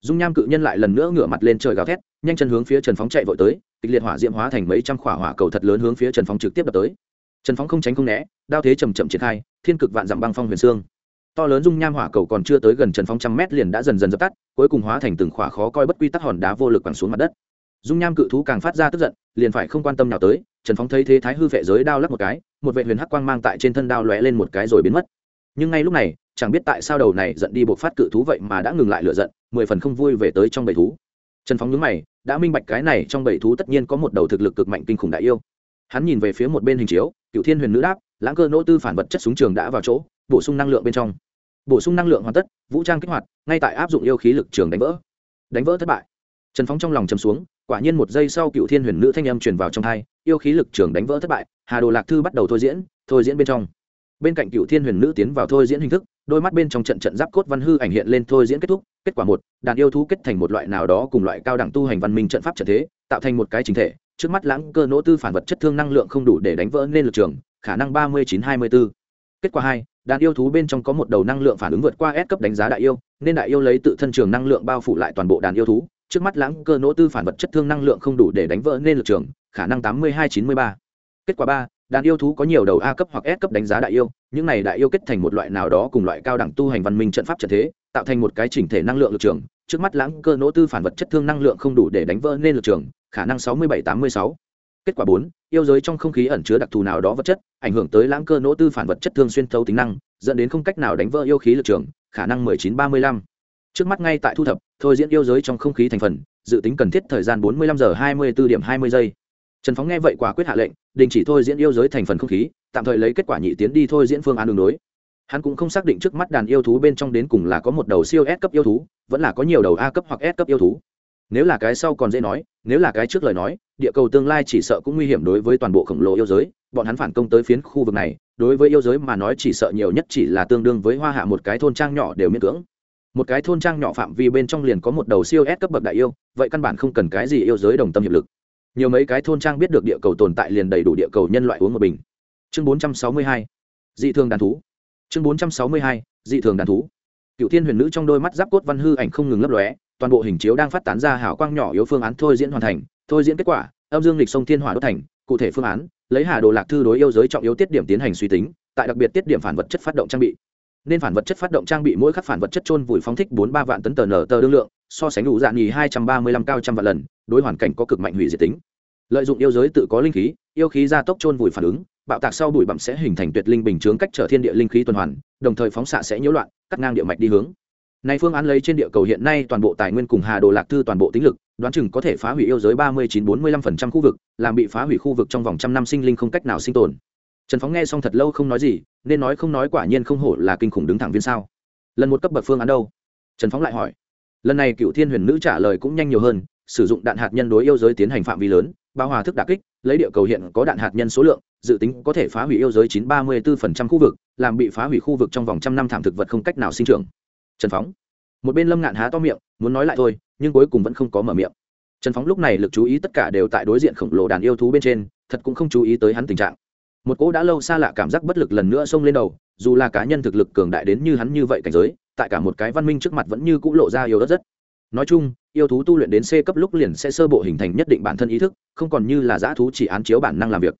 Speaker 1: Dung nham cự nhân lại lần nữa ngửa mặt lên trời gào thét, nhanh chân hướng phía trần phóng chạy vội tới, kịch liệt hỏa diễm hóa thành mấy trăm khỏa hỏa cầu thật lớn hướng phía trần phóng trực tiếp đập tới. Trần phóng không tránh không né, đao thế chầm chậm triển khai, thiên cực vạn dặm băng phong huyền xương. To lớn dung nham hỏa cầu còn chưa tới gần trần phóng trăm mét liền đã dần dần dập tắt, cuối cùng hóa thành từng khỏa khó coi bất quy tắc hòn đá vô lực quẳng xuống mặt đất. Dung nham cự thú càng phát ra tức giận, liền phải không quan tâm nào tới, trần phóng thấy thế thái hư vệ giới đao lắc một cái, một vệ huyền hắc quang mang tại trên thân đao lóe lên một cái rồi biến mất. Nhưng ngay lúc này chẳng biết tại sao đầu này giận đi buộc phát cự thú vậy mà đã ngừng lại lựa giận, mười phần không vui về tới trong bầy thú. Trần phóng nhướng mày, đã minh bạch cái này trong bầy thú tất nhiên có một đầu thực lực cực mạnh kinh khủng đại yêu. Hắn nhìn về phía một bên hình chiếu cựu thiên huyền nữ đáp, lãng cơ nỗ tư phản vật chất súng trường đã vào chỗ, bổ sung năng lượng bên trong. Bổ sung năng lượng hoàn tất, vũ trang kích hoạt, ngay tại áp dụng yêu khí lực trường đánh vỡ. Đánh vỡ thất bại. Trần phóng trong lòng chấm xuống, quả nhiên một giây sau cựu thiên huyền nữ thanh âm truyền vào trong hai yêu khí lực trường đánh vỡ thất bại, hà đồ lạc thư bắt đầu thôi diễn thôi diễn bên trong. Bên cạnh cựu thiên huyền nữ tiến vào thôi diễn hình thức đôi mắt bên trong trận trận giáp cốt văn hư ảnh hiện lên thôi diễn kết thúc, kết quả một, đàn yêu thú kết thành một loại nào đó cùng loại cao đẳng tu hành văn minh trận pháp trận thế, tạo thành một cái chính thể, trước mắt lãng cơ nỗ tư phản vật chất thương năng lượng không đủ để đánh vỡ nên lực trường, khả năng ba mươi chín hai mươi b ố kết quả hai, đàn yêu thú bên trong có một đầu năng lượng phản ứng vượt qua S cấp đánh giá đại yêu, nên đại yêu lấy tự thân trường năng lượng bao phủ lại toàn bộ đàn yêu thú, trước mắt lãng cơ nỗ tư phản vật chất thương năng lượng không đủ để đánh vỡ nên lực trường, khả năng tám mươi hai chín mươi ba. Kết quả ba đàn yêu thú có nhiều đầu a cấp hoặc s cấp đánh giá đại yêu, những này đại yêu kết thành một loại nào đó cùng loại cao đẳng tu hành văn minh trận pháp trận thế, tạo thành một cái chỉnh thể năng lượng lực trường. Trước mắt lãng cơ nỗ tư phản vật chất thương năng lượng không đủ để đánh vỡ nên lực trường, khả năng sáu mươi bảy tám mươi sáu. Kết quả bốn, yêu giới trong không khí ẩn chứa đặc thù nào đó vật chất, ảnh hưởng tới lãng cơ nỗ tư phản vật chất thương xuyên thấu tính năng, dẫn đến không cách nào đánh vỡ yêu khí lực trường, khả năng mười chín ba mươi lăm. Trước mắt ngay tại thu thập, thôi diễn yêu giới trong không khí thành phần, dự tính cần thiết thời gian bốn mươi lăm giờ hai mươi b điểm hai mươi giây. Trần phóng nghe vậy quả quyết hạ lệnh đình chỉ thôi diễn yêu giới thành phần không khí, tạm thời lấy kết quả nhị tiến đi thôi diễn phương án đường đối hắn cũng không xác định trước mắt đàn yêu thú bên trong đến cùng là có một đầu siêu S cấp yêu thú, vẫn là có nhiều đầu A cấp hoặc S cấp yêu thú. Nếu là cái sau còn dễ nói, nếu là cái trước lời nói, địa cầu tương lai chỉ sợ cũng nguy hiểm đối với toàn bộ khổng lồ yêu giới, bọn hắn phản công tới phiến khu vực này, đối với yêu giới mà nói chỉ sợ nhiều nhất chỉ là tương đương với hoa hạ một cái thôn trang nhỏ đều miễn cưỡng. Một cái thôn trang nhỏ phạm vi bên trong liền có một đầu siêu S cấp bậc đại yêu, vậy căn bản không cần cái gì yêu giới đồng tâm hiệp lực nhiều mấy cái thôn trang biết được địa cầu tồn tại liền đầy đủ địa cầu nhân loại uống một bình. Chương 462 dị thường đàn thú. Chương 462 dị thường đàn thú. Cựu thiên huyền nữ trong đôi mắt giáp cốt văn hư ảnh không ngừng lấp lóe, toàn bộ hình chiếu đang phát tán ra hảo quang nhỏ yếu phương án thôi diễn hoàn thành, thôi diễn kết quả, âm dương lịch sông thiên hỏa đốt thành, cụ thể phương án, lấy hà đồ lạc thư đối yêu giới trọng yếu tiết điểm tiến hành suy tính, tại đặc biệt tiết điểm phản vật chất phát động trang bị. Nên phản vật chất phát động trang bị mỗi khắc phản vật chất trôn vùi phóng thích bốn ba vạn tấn tờ nở tờ đương lượng so sánh đủ dạng nhì hai trăm ba mươi lăm cao trăm vạn lần đối hoàn cảnh có cực mạnh hủy diệt tính lợi dụng yêu giới tự có linh khí yêu khí gia tốc trôn vùi phản ứng bạo tạc sau bụi bặm sẽ hình thành tuyệt linh bình chướng cách trở thiên địa linh khí tuần hoàn đồng thời phóng xạ sẽ nhiễu loạn cắt ngang địa mạch đi hướng này phương án lấy trên địa cầu hiện nay toàn bộ tài nguyên cùng Hà Đồ Lạc Thư toàn bộ tính lực, đoán chừng có thể phá hủy yêu giới ba mươi chín bốn mươi lăm phần trăm khu vực, làm bị phá hủy khu vực trong vòng trăm năm sinh linh không cách nào sinh tồn. Trần Phóng nghe xong thật lâu không nói gì, nên nói không nói quả nhiên không hổ là kinh khủng đứng thẳng viên sao? Lần một cấp bậc phương án đâu? Trần Phóng lại hỏi. Lần này Cựu Thiên Huyền Nữ trả lời cũng nhanh nhiều hơn, sử dụng đạn hạt nhân đối yêu giới tiến hành phạm vi lớn, bao hòa thức đả kích, lấy địa cầu hiện có đạn hạt nhân số lượng, dự tính có thể phá hủy yêu giới chín ba mươi 934% khu vực, làm bị phá hủy khu vực trong vòng trăm năm thảm thực vật không cách nào sinh trưởng. Trần Phóng. Một bên lâm ngạn há to miệng muốn nói lại thôi nhưng cuối cùng vẫn không có mở miệng. Trần phóng lúc này lực chú ý tất cả đều tại đối diện khổng lồ đàn yêu thú bên trên thật cũng không chú ý tới hắn tình trạng. Một cỗ đã lâu xa lạ cảm giác bất lực lần nữa xông lên đầu dù là cá nhân thực lực cường đại đến như hắn như vậy cảnh giới tại cả một cái văn minh trước mặt vẫn như cũ lộ ra yêu đất rất. Nói chung, yêu thú tu luyện đến c cấp lúc liền sẽ sơ bộ hình thành nhất định bản thân ý thức, không còn như là dã thú chỉ án chiếu bản năng làm việc.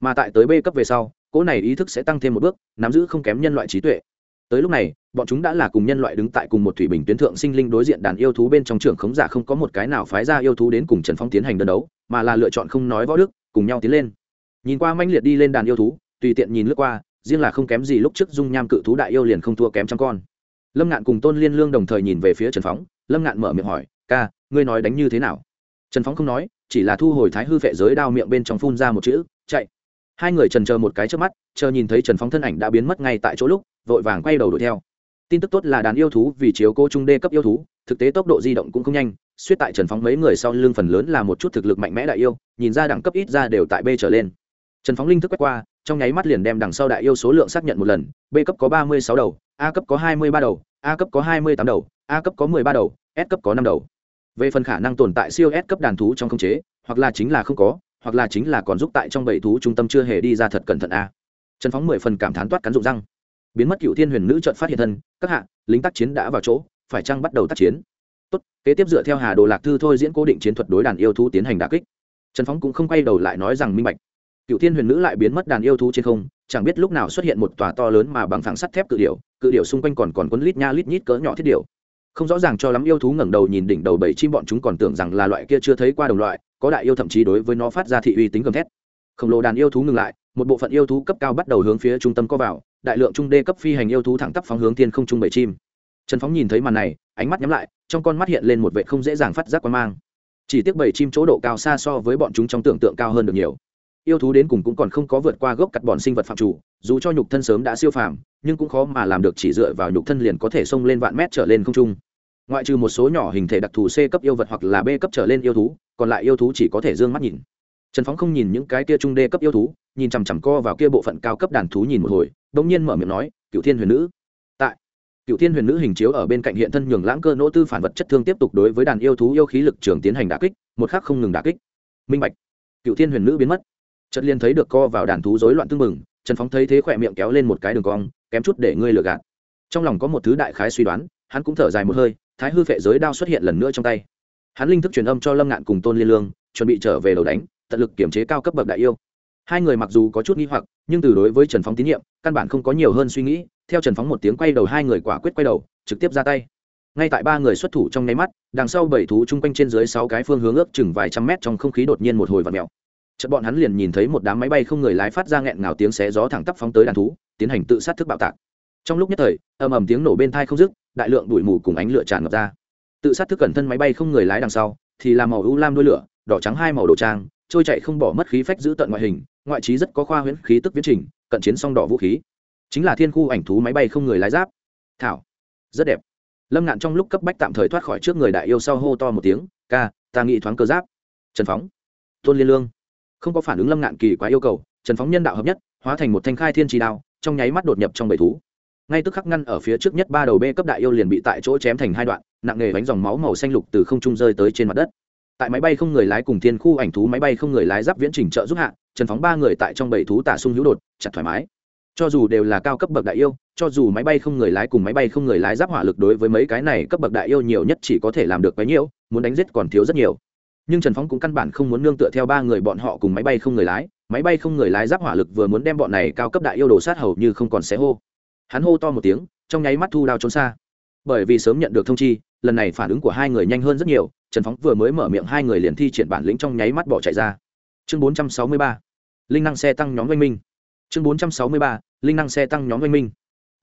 Speaker 1: Mà tại tới b cấp về sau, cỗ này ý thức sẽ tăng thêm một bước, nắm giữ không kém nhân loại trí tuệ. Tới lúc này, bọn chúng đã là cùng nhân loại đứng tại cùng một thủy bình tuyến thượng sinh linh đối diện đàn yêu thú bên trong trường khống giả không có một cái nào phái ra yêu thú đến cùng trần phong tiến hành đơn đấu, mà là lựa chọn không nói võ đức, cùng nhau tiến lên. Nhìn qua manh liệt đi lên đàn yêu thú, tùy tiện nhìn lướt qua, riêng là không kém gì lúc trước dung nham cự thú đại yêu liền không thua kém trăm con lâm ngạn cùng tôn liên lương đồng thời nhìn về phía trần phóng. Lâm ngạn mở miệng hỏi, ca, ngươi nói đánh như thế nào? Trần phóng không nói, chỉ là thu hồi thái hư vệ giới đao miệng bên trong phun ra một chữ, chạy. Hai người trần chờ một cái trước mắt, chờ nhìn thấy trần phóng thân ảnh đã biến mất ngay tại chỗ lúc, vội vàng quay đầu đuổi theo. Tin tức tốt là đàn yêu thú vì chiếu cô trung đê cấp yêu thú, thực tế tốc độ di động cũng không nhanh, suýt tại trần phóng mấy người sau lưng phần lớn là một chút thực lực mạnh mẽ đại yêu, nhìn ra đẳng cấp ít ra đều tại b trở lên. Trần phóng linh thức quét qua trong nháy mắt liền đem đằng sau đại yêu số lượng xác nhận một lần, b cấp có ba mươi sáu đầu, a cấp có hai mươi ba đầu, a cấp có hai mươi tám đầu, a cấp có m ộ ư ơ i ba đầu, s cấp có năm đầu. Về phần khả năng tồn tại siêu s cấp đàn thú trong không chế, hoặc là chính là không có, hoặc là chính là còn giúp tại trong bảy thú trung tâm chưa hề đi ra thật cẩn thận a. Trần phóng mười phần cảm thán toát cắn rụng răng. Biến mất cựu thiên huyền nữ trợn phát hiện thân, các hạ, lính tác chiến đã vào chỗ, phải chăng bắt đầu tác chiến? Tốt, kế tiếp dựa theo hà đồ lạc thư thôi diễn cố định chiến thuật đối đàn yêu thú tiến hành đà kích. Trần phóng cũng không quay đầu lại nói rằng minh bạch cựu thiên huyền nữ lại biến mất đàn yêu thú trên không, chẳng biết lúc nào xuất hiện một tòa to lớn mà bằng thẳng sắt thép cự điệu cự điệu xung quanh còn còn quấn lít nha lít nhít cỡ nhỏ thiết điệu không rõ ràng cho lắm yêu thú ngẩng đầu nhìn đỉnh đầu bảy chim bọn chúng còn tưởng rằng là loại kia chưa thấy qua đồng loại, có đại yêu thậm chí đối với nó phát ra thị uy tính gầm thét. Khổng lồ đàn yêu thú ngừng lại, một bộ phận yêu thú cấp cao bắt đầu hướng phía trung tâm có vào, đại lượng trung đê cấp phi hành yêu thú thẳng tắp phóng hướng thiên không trung bảy chim. Trần phóng nhìn thấy màn này, ánh mắt nhắm lại, trong con mắt hiện lên một vệ không dễ dàng phát giác quan mang. Chỉ tiếc bảy chim chỗ độ cao xa so với bọn chúng trong tưởng tượng cao hơn được nhiều yêu thú đến cùng cũng còn không có vượt qua gốc cắt bọn sinh vật phạm chủ, dù cho nhục thân sớm đã siêu phàm, nhưng cũng khó mà làm được chỉ dựa vào nhục thân liền có thể xông lên vạn mét trở lên không trung. Ngoại trừ một số nhỏ hình thể đặc thù c cấp yêu vật hoặc là b cấp trở lên yêu thú, còn lại yêu thú chỉ có thể d ư ơ n g mắt nhìn. Trần phóng không nhìn những cái kia trung đê cấp yêu thú, nhìn chằm chằm co vào kia bộ phận cao cấp đàn thú nhìn một hồi đ ỗ n g nhiên mở miệng nói cựu thiên huyền nữ. Tại cựu thiên huyền nữ hình chiếu ở bên cạnh hiện thân nhường lãng cơ nỗ tư phản vật chất thương tiếp tục đối với đàn yêu thú yêu khí lực trường tiến hành đà kích, một khắc không ngừng đà kích. Minh bạch cựu thiên huyền nữ biến mất chất liên thấy được co vào đàn thú rối loạn tương mừng trần phóng thấy thế khỏe miệng kéo lên một cái đường cong, kém chút để ngươi lừa gạt. Trong lòng có một thứ đại khái suy đoán, hắn cũng thở dài một hơi, thái hư phệ giới đao xuất hiện lần nữa trong tay. Hắn linh thức truyền âm cho lâm ngạn cùng tôn liên lương, chuẩn bị trở về đầu đánh, tận lực kiểm chế cao cấp bậc đại yêu. Hai người mặc dù có chút nghi hoặc, nhưng từ đối với trần phóng tín nhiệm, căn bản không có nhiều hơn suy nghĩ, theo trần phóng một tiếng quay đầu hai người quả quyết quay đầu, trực tiếp ra tay. Ngay tại ba người xuất thủ trong nháy mắt, đằng sau bảy thú chung quanh trên dưới sáu cái phương hướng ước chừng vài trăm mét trong không khí đột nhiên một hồi vặn mèo chợt bọn hắn liền nhìn thấy một đám máy bay không người lái phát ra nghẹn ngào tiếng xé gió thẳng tắp phóng tới đàn thú, tiến hành tự sát thức bạo tạc. Trong lúc nhất thời, ầm ầm tiếng nổ bên thai không dứt, đại lượng bụi mù cùng ánh lửa tràn ngập ra. Tự sát thức cẩn thân máy bay không người lái đằng sau, thì là màu u lam đuôi lửa, đỏ trắng hai màu đồ trang, trôi chạy không bỏ mất khí phách giữ tận ngoại hình, ngoại trí rất có khoa huyễn khí tức viễn trình, cận chiến song đỏ vũ khí. Chính là thiên khu ảnh thú máy bay không người lái giáp. Thảo. Rất đẹp. Lâm ngạn trong lúc cấp bách tạm thời thoát khỏi trước người đại yêu sau hô to một tiếng, ca, ta nghĩ thoáng cơ giáp. Trần phóng. Tôn liên lương không có phản ứng lâm ngạn kỳ quá yêu cầu, trần phóng nhân đạo hợp nhất, hóa thành một thanh khai thiên trì đao, trong nháy mắt đột nhập trong bầy thú. Ngay tức khắc ngăn ở phía trước nhất ba đầu b cấp đại yêu liền bị tại chỗ chém thành hai đoạn, nặng nề bánh dòng máu màu xanh lục từ không trung rơi tới trên mặt đất. Tại máy bay không người lái cùng thiên khu ảnh thú máy bay không người lái giáp viễn trình trợ giúp hạ, trần phóng ba người tại trong bầy thú tả sung hữu đột, chặt thoải mái. Cho dù đều là cao cấp bậc đại yêu, cho dù máy bay không người lái cùng máy bay không người lái giáp hỏa lực đối với mấy cái này cấp bậc đại yêu nhiều nhất chỉ có thể làm được bấy nhiêu, muốn đánh giết còn thiếu rất nhiều nhưng trần phóng cũng căn bản không muốn nương tựa theo ba người bọn họ cùng máy bay không người lái máy bay không người lái giáp hỏa lực vừa muốn đem bọn này cao cấp đại yêu đồ sát hầu như không còn xé hô hắn hô to một tiếng trong nháy mắt thu đao trốn xa bởi vì sớm nhận được thông chi lần này phản ứng của hai người nhanh hơn rất nhiều trần phóng vừa mới mở miệng hai người liền thi triển bản lĩnh trong nháy mắt bỏ chạy ra chương bốn trăm sáu mươi ba linh năng xe tăng nhóm oanh minh chương bốn trăm sáu mươi ba linh năng xe tăng nhóm oanh minh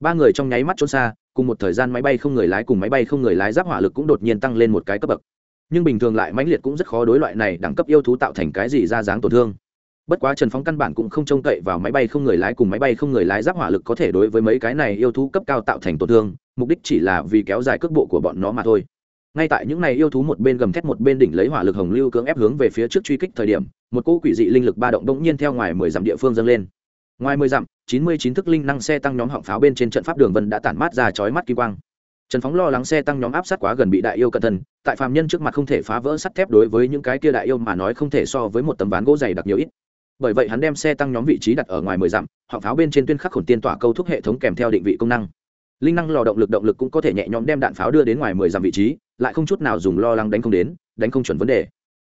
Speaker 1: ba người trong nháy mắt trốn xa cùng một thời gian máy bay không người lái cùng máy bay không người lái giáp hỏa lực cũng đột nhiên tăng lên một cái cấp bậc nhưng bình thường lại mãnh liệt cũng rất khó đối loại này đẳng cấp yêu thú tạo thành cái gì ra dáng tổn thương. Bất quá trần phóng căn bản cũng không trông cậy vào máy bay không người lái cùng máy bay không người lái giáp hỏa lực có thể đối với mấy cái này yêu thú cấp cao tạo thành tổn thương, mục đích chỉ là vì kéo dài cước bộ của bọn nó mà thôi. Ngay tại những này yêu thú một bên gầm thét một bên đỉnh lấy hỏa lực hồng lưu cưỡng ép hướng về phía trước truy kích thời điểm, một cỗ quỷ dị linh lực ba động đ ỗ n g nhiên theo ngoài mười dặm địa phương dâng lên. Ngoài mười dặm, chín mươi chín thức linh năng xe tăng nhóm họng pháo bên trên trận pháp đường vân đã tản mát ra chói mắt kỳ quang trần phóng lo lắng xe tăng nhóm áp sát quá gần bị đại yêu cẩn thân, tại phàm nhân trước mặt không thể phá vỡ sắt thép đối với những cái kia đại yêu mà nói không thể so với một tấm ván gỗ dày đặc nhiều ít. Bởi vậy hắn đem xe tăng nhóm vị trí đặt ở ngoài mười dặm họng pháo bên trên tuyên khắc khổn tiên tỏa câu thúc hệ thống kèm theo định vị công năng. Linh năng lò động lực động lực cũng có thể nhẹ nhõm đem đạn pháo đưa đến ngoài mười dặm vị trí, lại không chút nào dùng lo lắng đánh không đến, đánh không chuẩn vấn đề.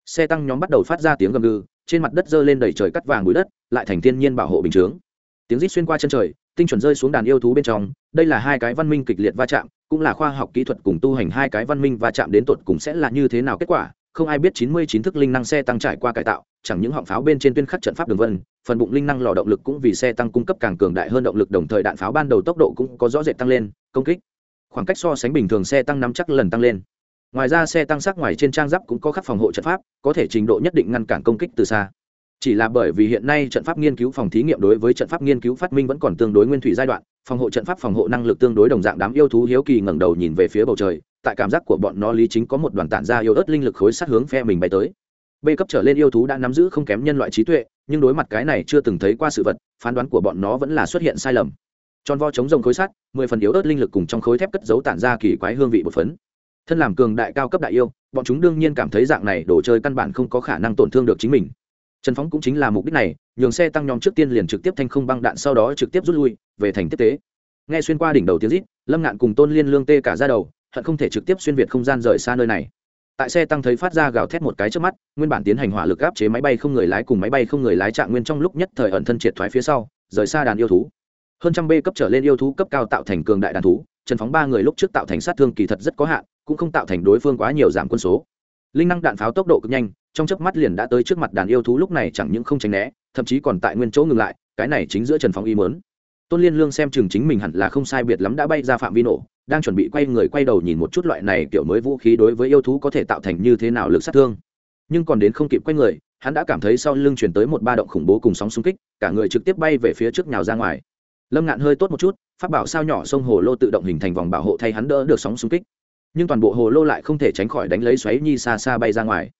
Speaker 1: Xe tăng nhóm bắt đầu phát ra tiếng gầm gừ, trên mặt đất dơ lên đầy trời cắt vàng bụi đất, lại thành thiên nhiên bảo hộ bình chướng. Tiếng rít xuyên qua chân trời tinh chuẩn rơi xuống đàn yêu thú bên trong, đây là hai cái văn minh kịch liệt va chạm, cũng là khoa học kỹ thuật cùng tu hành hai cái văn minh va chạm đến tột cùng sẽ là như thế nào kết quả, không ai biết chín mươi chín thức linh năng xe tăng trải qua cải tạo, chẳng những họng pháo bên trên tuyên khắc trận pháp đường vân, phần bụng linh năng lò động lực cũng vì xe tăng cung cấp càng cường đại hơn động lực đồng thời đạn pháo ban đầu tốc độ cũng có rõ rệt tăng lên, công kích. Khoảng cách so sánh bình thường xe tăng nắm chắc lần tăng lên. Ngoài ra xe tăng sắc ngoài trên trang giáp cũng có khắc phòng hộ trận pháp, có thể trình độ nhất định ngăn cản công kích từ xa chỉ là bởi vì hiện nay trận pháp nghiên cứu phòng thí nghiệm đối với trận pháp nghiên cứu phát minh vẫn còn tương đối nguyên thủy giai đoạn, phòng hộ trận pháp phòng hộ năng lực tương đối đồng dạng đám yêu thú hiếu kỳ ngẩng đầu nhìn về phía bầu trời, tại cảm giác của bọn nó lý chính có một đoàn tản ra yêu ớt linh lực khối sát hướng phe mình bay tới. B cấp trở lên yêu thú đã nắm giữ không kém nhân loại trí tuệ, nhưng đối mặt cái này chưa từng thấy qua sự vật, phán đoán của bọn nó vẫn là xuất hiện sai lầm. Tròn vo chống rồng khối sắt, mười phần yếu ớt linh lực cùng trong khối thép cất dấu tản ra kỳ quái hương vị bột phấn. Thân làm cường đại cao cấp đại yêu, bọn chúng đương nhiên cảm thấy dạng này đồ chơi căn bản không có khả năng tổn thương được chính mình trần phóng cũng chính là mục đích này, nhường xe tăng nhóm trước tiên liền trực tiếp thanh không băng đạn sau đó trực tiếp rút lui, về thành tiếp tế. Nghe xuyên qua đỉnh đầu tiếng rít, lâm ngạn cùng tôn liên lương tê cả ra đầu, hận không thể trực tiếp xuyên việt không gian rời xa nơi này. Tại xe tăng thấy phát ra gào thét một cái trước mắt, nguyên bản tiến hành hỏa lực áp chế máy bay không người lái cùng máy bay không người lái trạng nguyên trong lúc nhất thời ẩn thân triệt thoái phía sau, rời xa đàn yêu thú. Hơn trăm b cấp trở lên yêu thú cấp cao tạo thành cường đại đàn thú, trần phóng ba người lúc trước tạo thành sát thương kỳ thật rất có hạn, cũng không tạo thành đối phương quá nhiều giảm quân số. Linh năng đạn pháo tốc độ cực nhanh trong chớp mắt liền đã tới trước mặt đàn yêu thú lúc này chẳng những không tránh né, thậm chí còn tại nguyên chỗ ngừng lại, cái này chính giữa trần phong y mớn. Tôn liên lương xem chừng chính mình hẳn là không sai biệt lắm đã bay ra phạm vi nổ, đang chuẩn bị quay người quay đầu nhìn một chút loại này kiểu mới vũ khí đối với yêu thú có thể tạo thành như thế nào lực sát thương. Nhưng còn đến không kịp quay người, hắn đã cảm thấy sau lưng chuyển tới một ba động khủng bố cùng sóng xung kích, cả người trực tiếp bay về phía trước nhào ra ngoài. Lâm ngạn hơi tốt một chút phát bảo sao nhỏ sông hồ lô tự động hình thành vòng bảo hộ thay hắn đỡ được sóng xung kích. Nhưng toàn bộ hồ lô lại không thể tránh khỏi đánh lấy xoáy nhi xa xa bay ra ngoài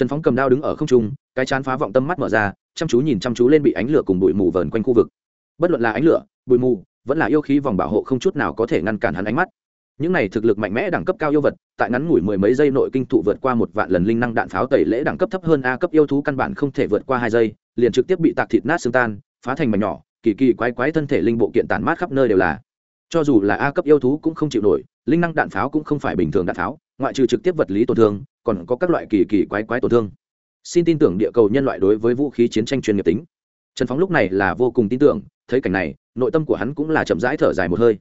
Speaker 1: trần phóng cầm đao đứng ở không trung, cái chán phá vọng tâm mắt mở ra, chăm chú nhìn chăm chú lên bị ánh lửa cùng bụi mù vờn quanh khu vực. Bất luận là ánh lửa, bụi mù, vẫn là yêu khí vòng bảo hộ không chút nào có thể ngăn cản hắn ánh mắt. Những này thực lực mạnh mẽ đẳng cấp cao yêu vật, tại ngắn ngủi mười mấy giây nội kinh thụ vượt qua một vạn lần linh năng đạn pháo tẩy lễ đẳng cấp thấp hơn a cấp yêu thú căn bản không thể vượt qua hai giây, liền trực tiếp bị tạc thịt nát xương tan, phá thành mảnh nhỏ, kỳ kỳ quái quái thân thể linh bộ kiện tản mát khắp nơi đều là. Cho dù là a cấp yêu thú cũng không chịu nổi, linh năng đạn pháo cũng không phải bình thường đạn pháo, ngoại trừ trực tiếp vật lý tổn thương còn có các loại kỳ kỳ quái quái tổn thương. Xin tin tưởng địa cầu nhân loại đối với vũ khí chiến tranh chuyên nghiệp tính. Trần phóng lúc này là vô cùng tin tưởng, thấy cảnh này, nội tâm của hắn cũng là chậm rãi thở dài một hơi.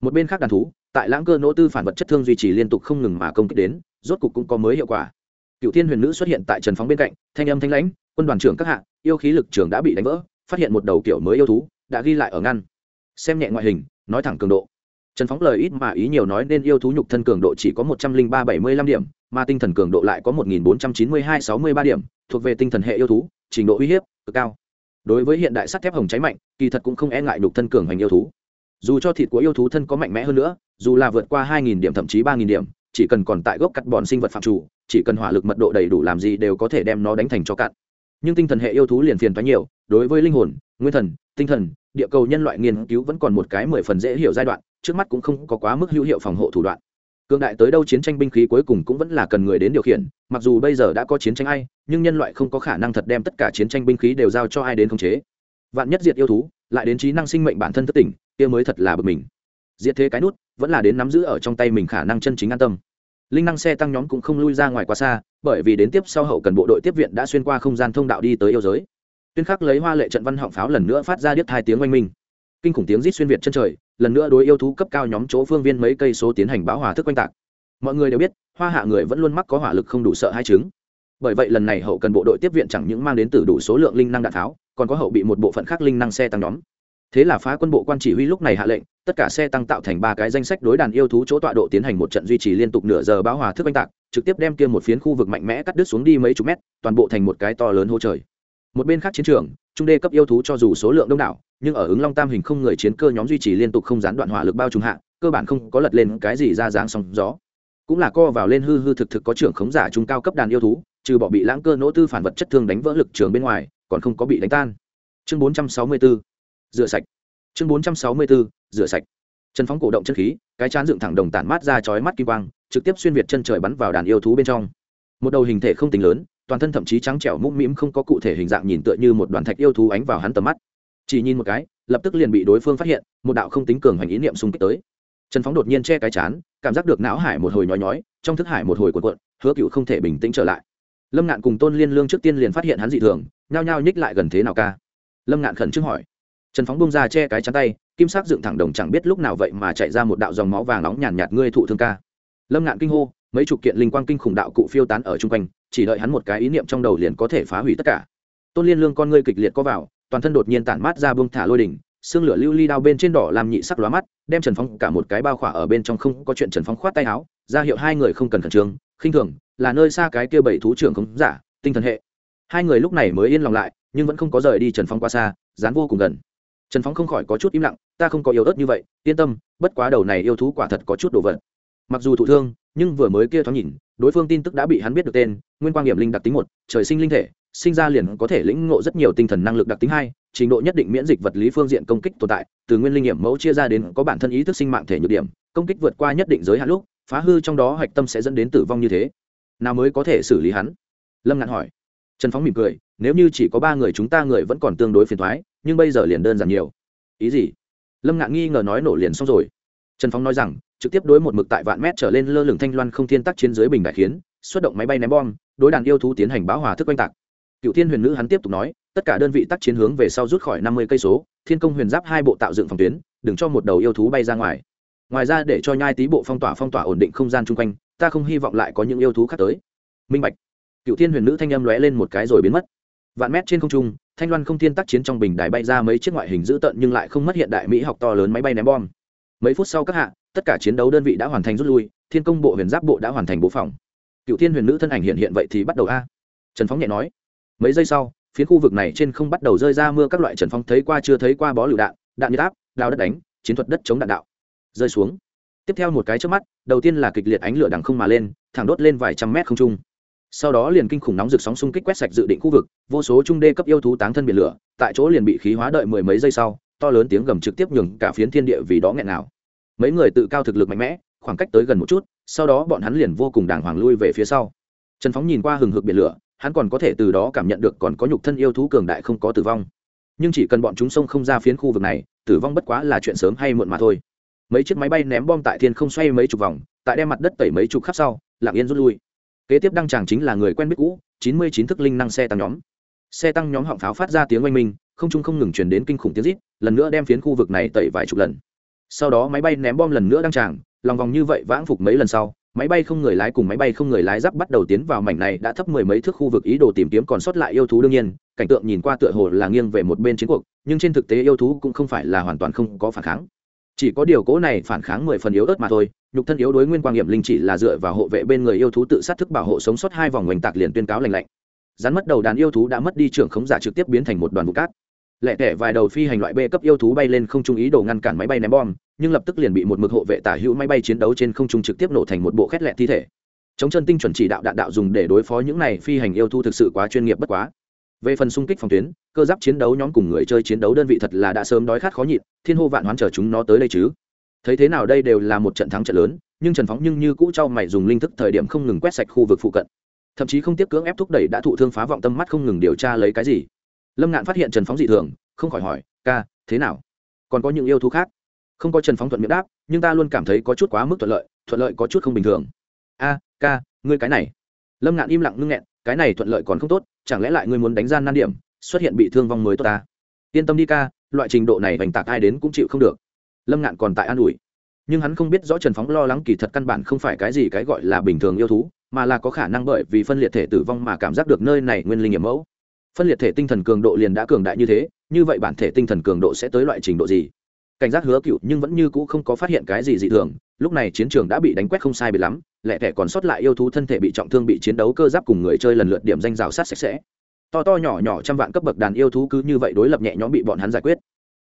Speaker 1: Một bên khác đàn thú, tại lãng cơ nỗ tư phản vật chất thương duy trì liên tục không ngừng mà công kích đến, rốt cục cũng có mới hiệu quả. Cựu thiên huyền nữ xuất hiện tại trần phóng bên cạnh, thanh âm thanh lãnh, quân đoàn trưởng các hạng yêu khí lực trường đã bị đánh vỡ, phát hiện một đầu kiểu mới yêu thú, đã ghi lại ở ngăn. Xem nhẹ ngoại hình, nói thẳng cường độ. Trần phóng lời ít mà ý nhiều nói nên yêu thú nhục thân cường độ chỉ có một trăm linh ba bảy mươi lăm điểm mà tinh thần cường độ lại có một nghìn bốn trăm chín mươi hai sáu mươi ba điểm, thuộc về tinh thần hệ yêu thú, trình độ uy hiếp cực cao. Đối với hiện đại sắt thép hồng cháy mạnh, kỳ thật cũng không e ngại nhục thân cường hành yêu thú. Dù cho thịt của yêu thú thân có mạnh mẽ hơn nữa, dù là vượt qua hai nghìn điểm thậm chí ba nghìn điểm, chỉ cần còn tại gốc cắt bọn sinh vật phạm chủ, chỉ cần hỏa lực mật độ đầy đủ làm gì đều có thể đem nó đánh thành cho cạn. Nhưng tinh thần hệ yêu thú liền phiền toái nhiều, đối với linh hồn, nguyên thần, tinh thần, địa cầu nhân loại nghiên cứu vẫn còn một cái mười phần dễ hiểu giai đoạn, trước mắt cũng không có quá mức hữu hiệu phòng hộ thủ đoạn cương đại tới đâu chiến tranh binh khí cuối cùng cũng vẫn là cần người đến điều khiển, mặc dù bây giờ đã có chiến tranh ai, nhưng nhân loại không có khả năng thật đem tất cả chiến tranh binh khí đều giao cho ai đến khống chế. Vạn nhất diệt yêu thú, lại đến trí năng sinh mệnh bản thân thất tỉnh, kia mới thật là bực mình. Diệt thế cái nút, vẫn là đến nắm giữ ở trong tay mình khả năng chân chính an tâm. Linh năng xe tăng nhóm cũng không lui ra ngoài quá xa, bởi vì đến tiếp sau hậu cần bộ đội tiếp viện đã xuyên qua không gian thông đạo đi tới yêu giới. Tuyên khắc lấy hoa lệ trận văn họng pháo lần nữa phát ra điếc hai tiếng oanh minh kinh khủng tiếng rít xuyên việt chân trời, lần nữa đối yêu thú cấp cao nhóm chỗ phương viên mấy cây số tiến hành báo hòa thức quanh tạc. Mọi người đều biết, hoa hạ người vẫn luôn mắc có hỏa lực không đủ sợ hai chứng. Bởi vậy lần này hậu cần bộ đội tiếp viện chẳng những mang đến từ đủ số lượng linh năng đạn tháo, còn có hậu bị một bộ phận khác linh năng xe tăng nhóm. Thế là phá quân bộ quan chỉ huy lúc này hạ lệnh, tất cả xe tăng tạo thành ba cái danh sách đối đàn yêu thú chỗ tọa độ tiến hành một trận duy trì liên tục nửa giờ báo hòa thức oanh tạc, trực tiếp đem kia một phiến khu vực mạnh mẽ cắt đứt xuống đi mấy chục mét, toàn bộ thành một cái to lớn hô trời. Một bên khác chiến trường trung đê cấp yêu thú cho dù số lượng đông đảo, nhưng ở ứng long tam hình không người chiến cơ nhóm duy trì liên tục không gián đoạn hỏa lực bao trùm hạ, cơ bản không có lật lên cái gì ra dáng sóng gió. Cũng là co vào lên hư hư thực thực có trưởng khống giả trung cao cấp đàn yêu thú, trừ bỏ bị lãng cơ nỗ tư phản vật chất thương đánh vỡ lực trường bên ngoài, còn không có bị đánh tan. Chương 464 rửa sạch. Chương 464 rửa sạch. Chân phóng cổ động chân khí, cái chán dựng thẳng đồng tản mát ra chói mắt kim quang, trực tiếp xuyên việt chân trời bắn vào đàn yêu thú bên trong. Một đầu hình thể không tính lớn toàn thân thậm chí trắng trẻo mũm mĩm không có cụ thể hình dạng nhìn tựa như một đoàn thạch yêu thú ánh vào hắn tầm mắt. Chỉ nhìn một cái lập tức liền bị đối phương phát hiện một đạo không tính cường hành ý niệm xung kích tới. Trần phóng đột nhiên che cái chán cảm giác được não hải một hồi nhói nhói trong thức hải một hồi cuộn cuộn hứa cựu không thể bình tĩnh trở lại. Lâm ngạn cùng tôn liên lương trước tiên liền phát hiện hắn dị thường nhao nhao nhích lại gần thế nào ca? Lâm ngạn khẩn trương hỏi. Trần phóng bông ra che cái chắn tay kim sắc dựng thẳng đồng chẳng biết lúc nào vậy mà chạy ra một đạo dòng máu vàng nóng nhàn nhạt, nhạt ngươi thụ thương ca. Lâm ngạn kinh hô mấy chục kiện linh quang kinh khủng đạo cụ phiêu tán ở chung quanh, chỉ đợi hắn một cái ý niệm trong đầu liền có thể phá hủy tất cả. Tôn liên lương con ngươi kịch liệt có vào, toàn thân đột nhiên tản mát ra bông thả lôi đỉnh, xương lửa lưu ly đao bên trên đỏ làm nhị sắc lóa mắt, đem trần phong cả một cái bao khỏa ở bên trong không có chuyện trần phong khoát tay áo, ra hiệu hai người không cần khẩn trương, khinh thường, là nơi xa cái kia bảy thú trưởng không giả, tinh thần hệ. Hai người lúc này mới yên lòng lại, nhưng vẫn không có rời đi trần phong qua xa, dán vô cùng gần. Trần phong không khỏi có chút im lặng, ta không có yếu ớt như vậy, yên tâm, bất quá đầu này yêu thú quả thật có chút đồ vật mặc dù thụ thương, nhưng vừa mới kia thoáng nhìn, đối phương tin tức đã bị hắn biết được tên, nguyên quang nghiệm linh đặc tính một, trời sinh linh thể, sinh ra liền có thể lĩnh ngộ rất nhiều tinh thần năng lực đặc tính hai, trình độ nhất định miễn dịch vật lý phương diện công kích tồn tại, từ nguyên linh nghiệm mẫu chia ra đến có bản thân ý thức sinh mạng thể nhược điểm, công kích vượt qua nhất định giới hạn lúc, phá hư trong đó hạch tâm sẽ dẫn đến tử vong như thế. Nào mới có thể xử lý hắn? Lâm ngạn hỏi. Trần phóng mỉm cười, nếu như chỉ có ba người chúng ta người vẫn còn tương đối phiền thoái nhưng bây giờ liền đơn giản nhiều. Ý gì? Lâm ngạn nghi ngờ nói nổ liền xong rồi. Trần phóng nói rằng trực tiếp đối một mực tại vạn mét trở lên lơ lửng thanh loan không thiên tắc chiến dưới bình đại khiến, xuất động máy bay ném bom, đối đàn yêu thú tiến hành báo hòa thức oanh tạc. Cựu thiên huyền nữ hắn tiếp tục nói, tất cả đơn vị tác chiến hướng về sau rút khỏi năm mươi cây số, thiên công huyền giáp hai bộ tạo dựng phòng tuyến, đừng cho một đầu yêu thú bay ra ngoài. Ngoài ra để cho nhai tí bộ phong tỏa phong tỏa ổn định không gian chung quanh, ta không hy vọng lại có những yêu thú khác tới. Minh bạch. Cựu thiên huyền nữ thanh âm lóe lên một cái rồi biến mất. Vạn mét trên không trung, thanh loan không thiên tác chiến trong bình đài bay ra mấy chiếc ngoại hình dữ tợn nhưng lại không mất hiện đại mỹ học to lớn máy bay ném bom. Mấy phút sau các hạ tất cả chiến đấu đơn vị đã hoàn thành rút lui, thiên công bộ, huyền giáp bộ đã hoàn thành bố phòng. Cựu thiên huyền nữ thân ảnh hiện hiện vậy thì bắt đầu a. Trần phóng nhẹ nói. Mấy giây sau, phía khu vực này trên không bắt đầu rơi ra mưa các loại trần phong thấy qua chưa thấy qua bó lựu đạn đạn nhiệt áp, đao đất đánh, chiến thuật đất chống đạn đạo. Rơi xuống. Tiếp theo một cái trước mắt, đầu tiên là kịch liệt ánh lửa đằng không mà lên, thẳng đốt lên vài trăm mét không trung. Sau đó liền kinh khủng nóng rực sóng xung kích quét sạch dự định khu vực, vô số trung đê cấp yêu thú táng thân biển lửa, tại chỗ liền bị khí hóa đợi mười mấy giây sau, to lớn tiếng gầm trực tiếp nhường cả phiến thiên địa vì đó nghẹn nào mấy người tự cao thực lực mạnh mẽ, khoảng cách tới gần một chút, sau đó bọn hắn liền vô cùng đàng hoàng lui về phía sau. Trần phóng nhìn qua hừng hực biển lửa, hắn còn có thể từ đó cảm nhận được còn có nhục thân yêu thú cường đại không có tử vong. Nhưng chỉ cần bọn chúng xông không ra phiến khu vực này, tử vong bất quá là chuyện sớm hay muộn mà thôi. Mấy chiếc máy bay ném bom tại thiên không xoay mấy chục vòng, tại đem mặt đất tẩy mấy chục khắp sau, lặng yên rút lui. Kế tiếp đăng tràng chính là người quen biết cũ, chín mươi chín thức linh năng xe tăng nhóm. Xe tăng nhóm họng pháo phát ra tiếng oanh minh, không trung không ngừng chuyển đến kinh khủng tiếng rít, lần nữa đem phiến khu vực này tẩy vài chục lần sau đó máy bay ném bom lần nữa đăng tràng, lòng vòng như vậy vãng phục mấy lần sau, máy bay không người lái cùng máy bay không người lái giáp bắt đầu tiến vào mảnh này đã thấp mười mấy thước khu vực ý đồ tìm kiếm còn sót lại yêu thú đương nhiên, cảnh tượng nhìn qua tựa hồ là nghiêng về một bên chiến cuộc, nhưng trên thực tế yêu thú cũng không phải là hoàn toàn không có phản kháng. Chỉ có điều cố này phản kháng mười phần yếu ớt mà thôi, nhục thân yếu đối nguyên quang nghiệm linh chỉ là dựa vào hộ vệ bên người yêu thú tự sát thức bảo hộ sống sót hai vòng oanh tạc liền tuyên cáo lành lạnh. Rắn mất đầu đàn yêu thú đã mất đi trưởng khống giả trực tiếp biến thành một đoàn vụ cát. Lẹ tẻ vài đầu phi hành loại b cấp yêu thú bay lên không trung ý đồ ngăn cản máy bay ném bom nhưng lập tức liền bị một mực hộ vệ tả hữu máy bay chiến đấu trên không trung trực tiếp nổ thành một bộ khét lẹ thi thể. Chống chân tinh chuẩn chỉ đạo đạn đạo dùng để đối phó những này phi hành yêu thu thực sự quá chuyên nghiệp bất quá. Về phần xung kích phòng tuyến, cơ giáp chiến đấu nhóm cùng người chơi chiến đấu đơn vị thật là đã sớm đói khát khó nhịn, thiên hô vạn hoán chờ chúng nó tới đây chứ. Thấy thế nào đây đều là một trận thắng trận lớn, nhưng trần phóng nhưng như cũ trao mày dùng linh thức thời điểm không ngừng quét sạch khu vực phụ cận. Thậm chí không tiếp cưỡng ép thúc đẩy đã thụ thương phá vọng tâm mắt không ngừng điều tra lấy cái gì. Lâm ngạn phát hiện trần phóng dị thường, không khỏi hỏi, ca, thế nào? Còn có những yêu thú khác? Không có trần phóng thuận miệng đáp, nhưng ta luôn cảm thấy có chút quá mức thuận lợi thuận lợi có chút không bình thường. A, ca, ngươi cái này. Lâm ngạn im lặng ngưng nghẹn, cái này thuận lợi còn không tốt, chẳng lẽ lại ngươi muốn đánh gian nan điểm, xuất hiện bị thương vong mới tốt ta? Yên tâm đi ca, loại trình độ này vành tạc ai đến cũng chịu không được. Lâm ngạn còn tại an ủi. Nhưng hắn không biết rõ trần phóng lo lắng kỳ thật căn bản không phải cái gì cái gọi là bình thường yêu thú, mà là có khả năng bởi vì phân liệt thể tử vong mà cảm giác được nơi này nguyên linh nghiệm mẫu. Phân liệt thể tinh thần cường độ liền đã cường đại như thế, như vậy bản thể tinh thần cường độ sẽ tới loại trình độ gì? Cảnh giác hứa cựu nhưng vẫn như cũ không có phát hiện cái gì dị thường, lúc này chiến trường đã bị đánh quét không sai bị lắm, lẹ thẻ còn sót lại yêu thú thân thể bị trọng thương bị chiến đấu cơ giáp cùng người chơi lần lượt điểm danh rào sát sạch sẽ. To to nhỏ nhỏ trăm vạn cấp bậc đàn yêu thú cứ như vậy đối lập nhẹ nhõm bị bọn hắn giải quyết.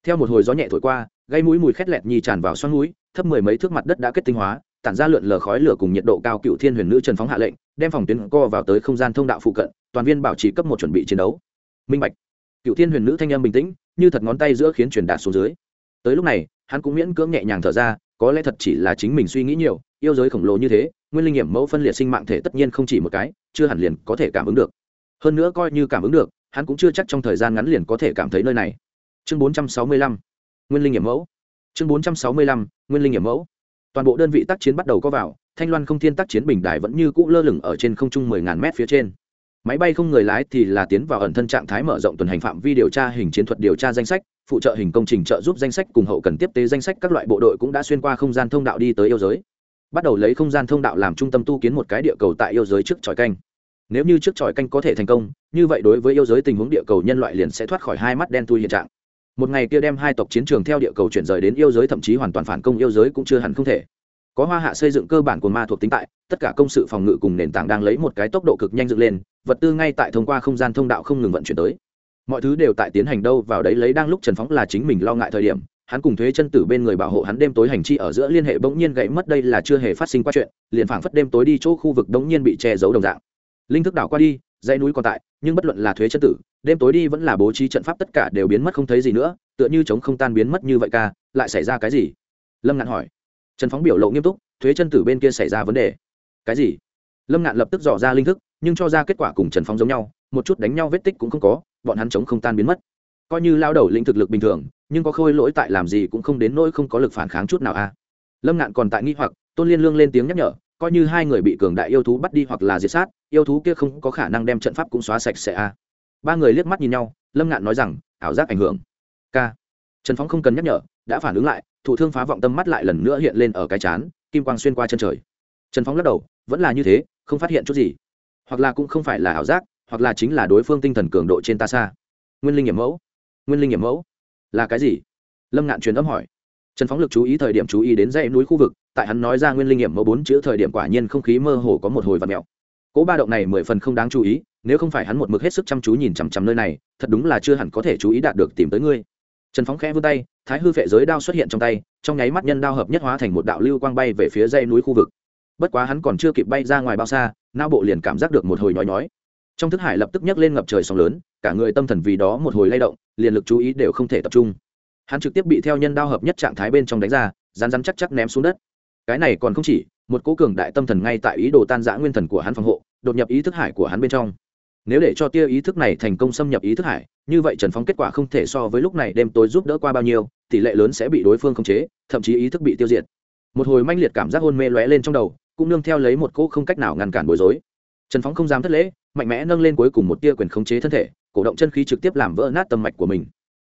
Speaker 1: Theo một hồi gió nhẹ thổi qua, gây mũi mùi khét lẹt nhi tràn vào xoắn mũi thấp mười mấy thước mặt đất đã kết tinh hóa, tản ra lượn lờ khói lửa cùng nhiệt độ cao cựu thiên huyền nữ trần phóng hạ lệnh, đem phòng tuyến co vào tới không gian thông đạo phụ cận, toàn viên bảo trì cấp một chuẩn bị chiến đấu. Minh bạch. Cựu thiên huyền nữ thanh âm bình tĩnh, như thật ngón tay giữa khiến truyền đạt xuống dưới tới lúc này, hắn cũng miễn cưỡng nhẹ nhàng thở ra, có lẽ thật chỉ là chính mình suy nghĩ nhiều, yêu giới khổng lồ như thế, nguyên linh nghiệm mẫu phân liệt sinh mạng thể tất nhiên không chỉ một cái, chưa hẳn liền có thể cảm ứng được. Hơn nữa coi như cảm ứng được, hắn cũng chưa chắc trong thời gian ngắn liền có thể cảm thấy nơi này. Chương bốn trăm sáu mươi lăm, nguyên linh nghiệm mẫu. Chương bốn trăm sáu mươi lăm, nguyên linh nghiệm mẫu. Toàn bộ đơn vị tác chiến bắt đầu có vào, thanh loan không thiên tác chiến bình đài vẫn như cũ lơ lửng ở trên không trung mười ngàn mét phía trên máy bay không người lái thì là tiến vào ẩn thân trạng thái mở rộng tuần hành phạm vi điều tra hình chiến thuật điều tra danh sách, phụ trợ hình công trình trợ giúp danh sách cùng hậu cần tiếp tế danh sách các loại bộ đội cũng đã xuyên qua không gian thông đạo đi tới yêu giới. Bắt đầu lấy không gian thông đạo làm trung tâm tu kiến một cái địa cầu tại yêu giới trước tròi canh. Nếu như trước tròi canh có thể thành công, như vậy đối với yêu giới tình huống địa cầu nhân loại liền sẽ thoát khỏi hai mắt đen tui hiện trạng. Một ngày kia đem hai tộc chiến trường theo địa cầu chuyển rời đến yêu giới thậm chí hoàn toàn phản công yêu giới cũng chưa hẳn không thể có hoa hạ xây dựng cơ bản của ma thuộc tính tại, tất cả công sự phòng ngự cùng nền tảng đang lấy một cái tốc độ cực nhanh dựng lên, vật tư ngay tại thông qua không gian thông đạo không ngừng vận chuyển tới. Mọi thứ đều tại tiến hành đâu vào đấy lấy đang lúc trần phóng là chính mình lo ngại thời điểm, hắn cùng thuế chân tử bên người bảo hộ hắn đêm tối hành chi ở giữa liên hệ bỗng nhiên gãy mất đây là chưa hề phát sinh qua chuyện, liền phảng phất đêm tối đi chỗ khu vực đống nhiên bị che giấu đồng dạng. Linh thức đảo qua đi, dãy núi còn tại, nhưng bất luận là thuế chân tử, đêm tối đi vẫn là bố trí trận pháp tất cả đều biến mất không thấy gì nữa, tựa như chống không tan biến mất như vậy ca, lại xảy ra cái gì? Lâm ngạn hỏi trần phóng biểu lộ nghiêm túc, thuế chân tử bên kia xảy ra vấn đề. Cái gì? Lâm ngạn lập tức dò ra linh thức, nhưng cho ra kết quả cùng trần phóng giống nhau, một chút đánh nhau vết tích cũng không có, bọn hắn chống không tan biến mất. Coi như lao đầu lĩnh thực lực bình thường, nhưng có khôi lỗi tại làm gì cũng không đến nỗi không có lực phản kháng chút nào a. À. lâm ngạn còn tại nghi hoặc, tôn liên lương lên tiếng nhắc nhở, coi như hai người bị cường đại yêu thú bắt đi hoặc là diệt sát, yêu thú kia không có khả năng đem trận pháp cũng xóa sạch sẽ a. À. ba người liếc mắt nhìn nhau, lâm ngạn nói rằng, ảo giác ảnh hưởng. K trần phóng không cần nhắc nhở, đã phản ứng lại thủ thương phá vọng tâm mắt lại lần nữa hiện lên ở cái chán, kim quang xuyên qua chân trời. Trần phóng lắc đầu, vẫn là như thế, không phát hiện chút gì. Hoặc là cũng không phải là ảo giác, hoặc là chính là đối phương tinh thần cường độ trên ta xa. Nguyên linh nghiệm mẫu. Nguyên linh nghiệm mẫu? Là cái gì? Lâm ngạn truyền âm hỏi. Trần phóng lực chú ý thời điểm chú ý đến dãy núi khu vực, tại hắn nói ra nguyên linh nghiệm mẫu bốn chữ thời điểm quả nhiên không khí mơ hồ có một hồi và mèo. Cỗ ba động này mười phần không đáng chú ý, nếu không phải hắn một mực hết sức chăm chú nhìn chằm chằm nơi này, thật đúng là chưa hẳn có thể chú ý đạt được tìm tới ngươi trần phóng khẽ vươn tay, thái hư vệ giới đao xuất hiện trong tay, trong nháy mắt nhân đao hợp nhất hóa thành một đạo lưu quang bay về phía dãy núi khu vực. Bất quá hắn còn chưa kịp bay ra ngoài bao xa, não bộ liền cảm giác được một hồi nhói nhói. Trong thức hải lập tức nhấc lên ngập trời sóng lớn, cả người tâm thần vì đó một hồi lay động, liền lực chú ý đều không thể tập trung. Hắn trực tiếp bị theo nhân đao hợp nhất trạng thái bên trong đánh ra rán rán chắc chắc ném xuống đất. Cái này còn không chỉ, một cố cường đại tâm thần ngay tại ý đồ tan giã nguyên thần của hắn phòng hộ, đột nhập ý thức hải của hắn bên trong. Nếu để cho tia ý thức này thành công xâm nhập ý thức hải như vậy trần phóng kết quả không thể so với lúc này đêm tối giúp đỡ qua bao nhiêu, tỷ lệ lớn sẽ bị đối phương khống chế, thậm chí ý thức bị tiêu diệt. Một hồi manh liệt cảm giác hôn mê lóe lên trong đầu, cũng nương theo lấy một cỗ không cách nào ngăn cản bối rối. Trần phóng không dám thất lễ, mạnh mẽ nâng lên cuối cùng một tia quyền khống chế thân thể, cổ động chân khí trực tiếp làm vỡ nát tâm mạch của mình.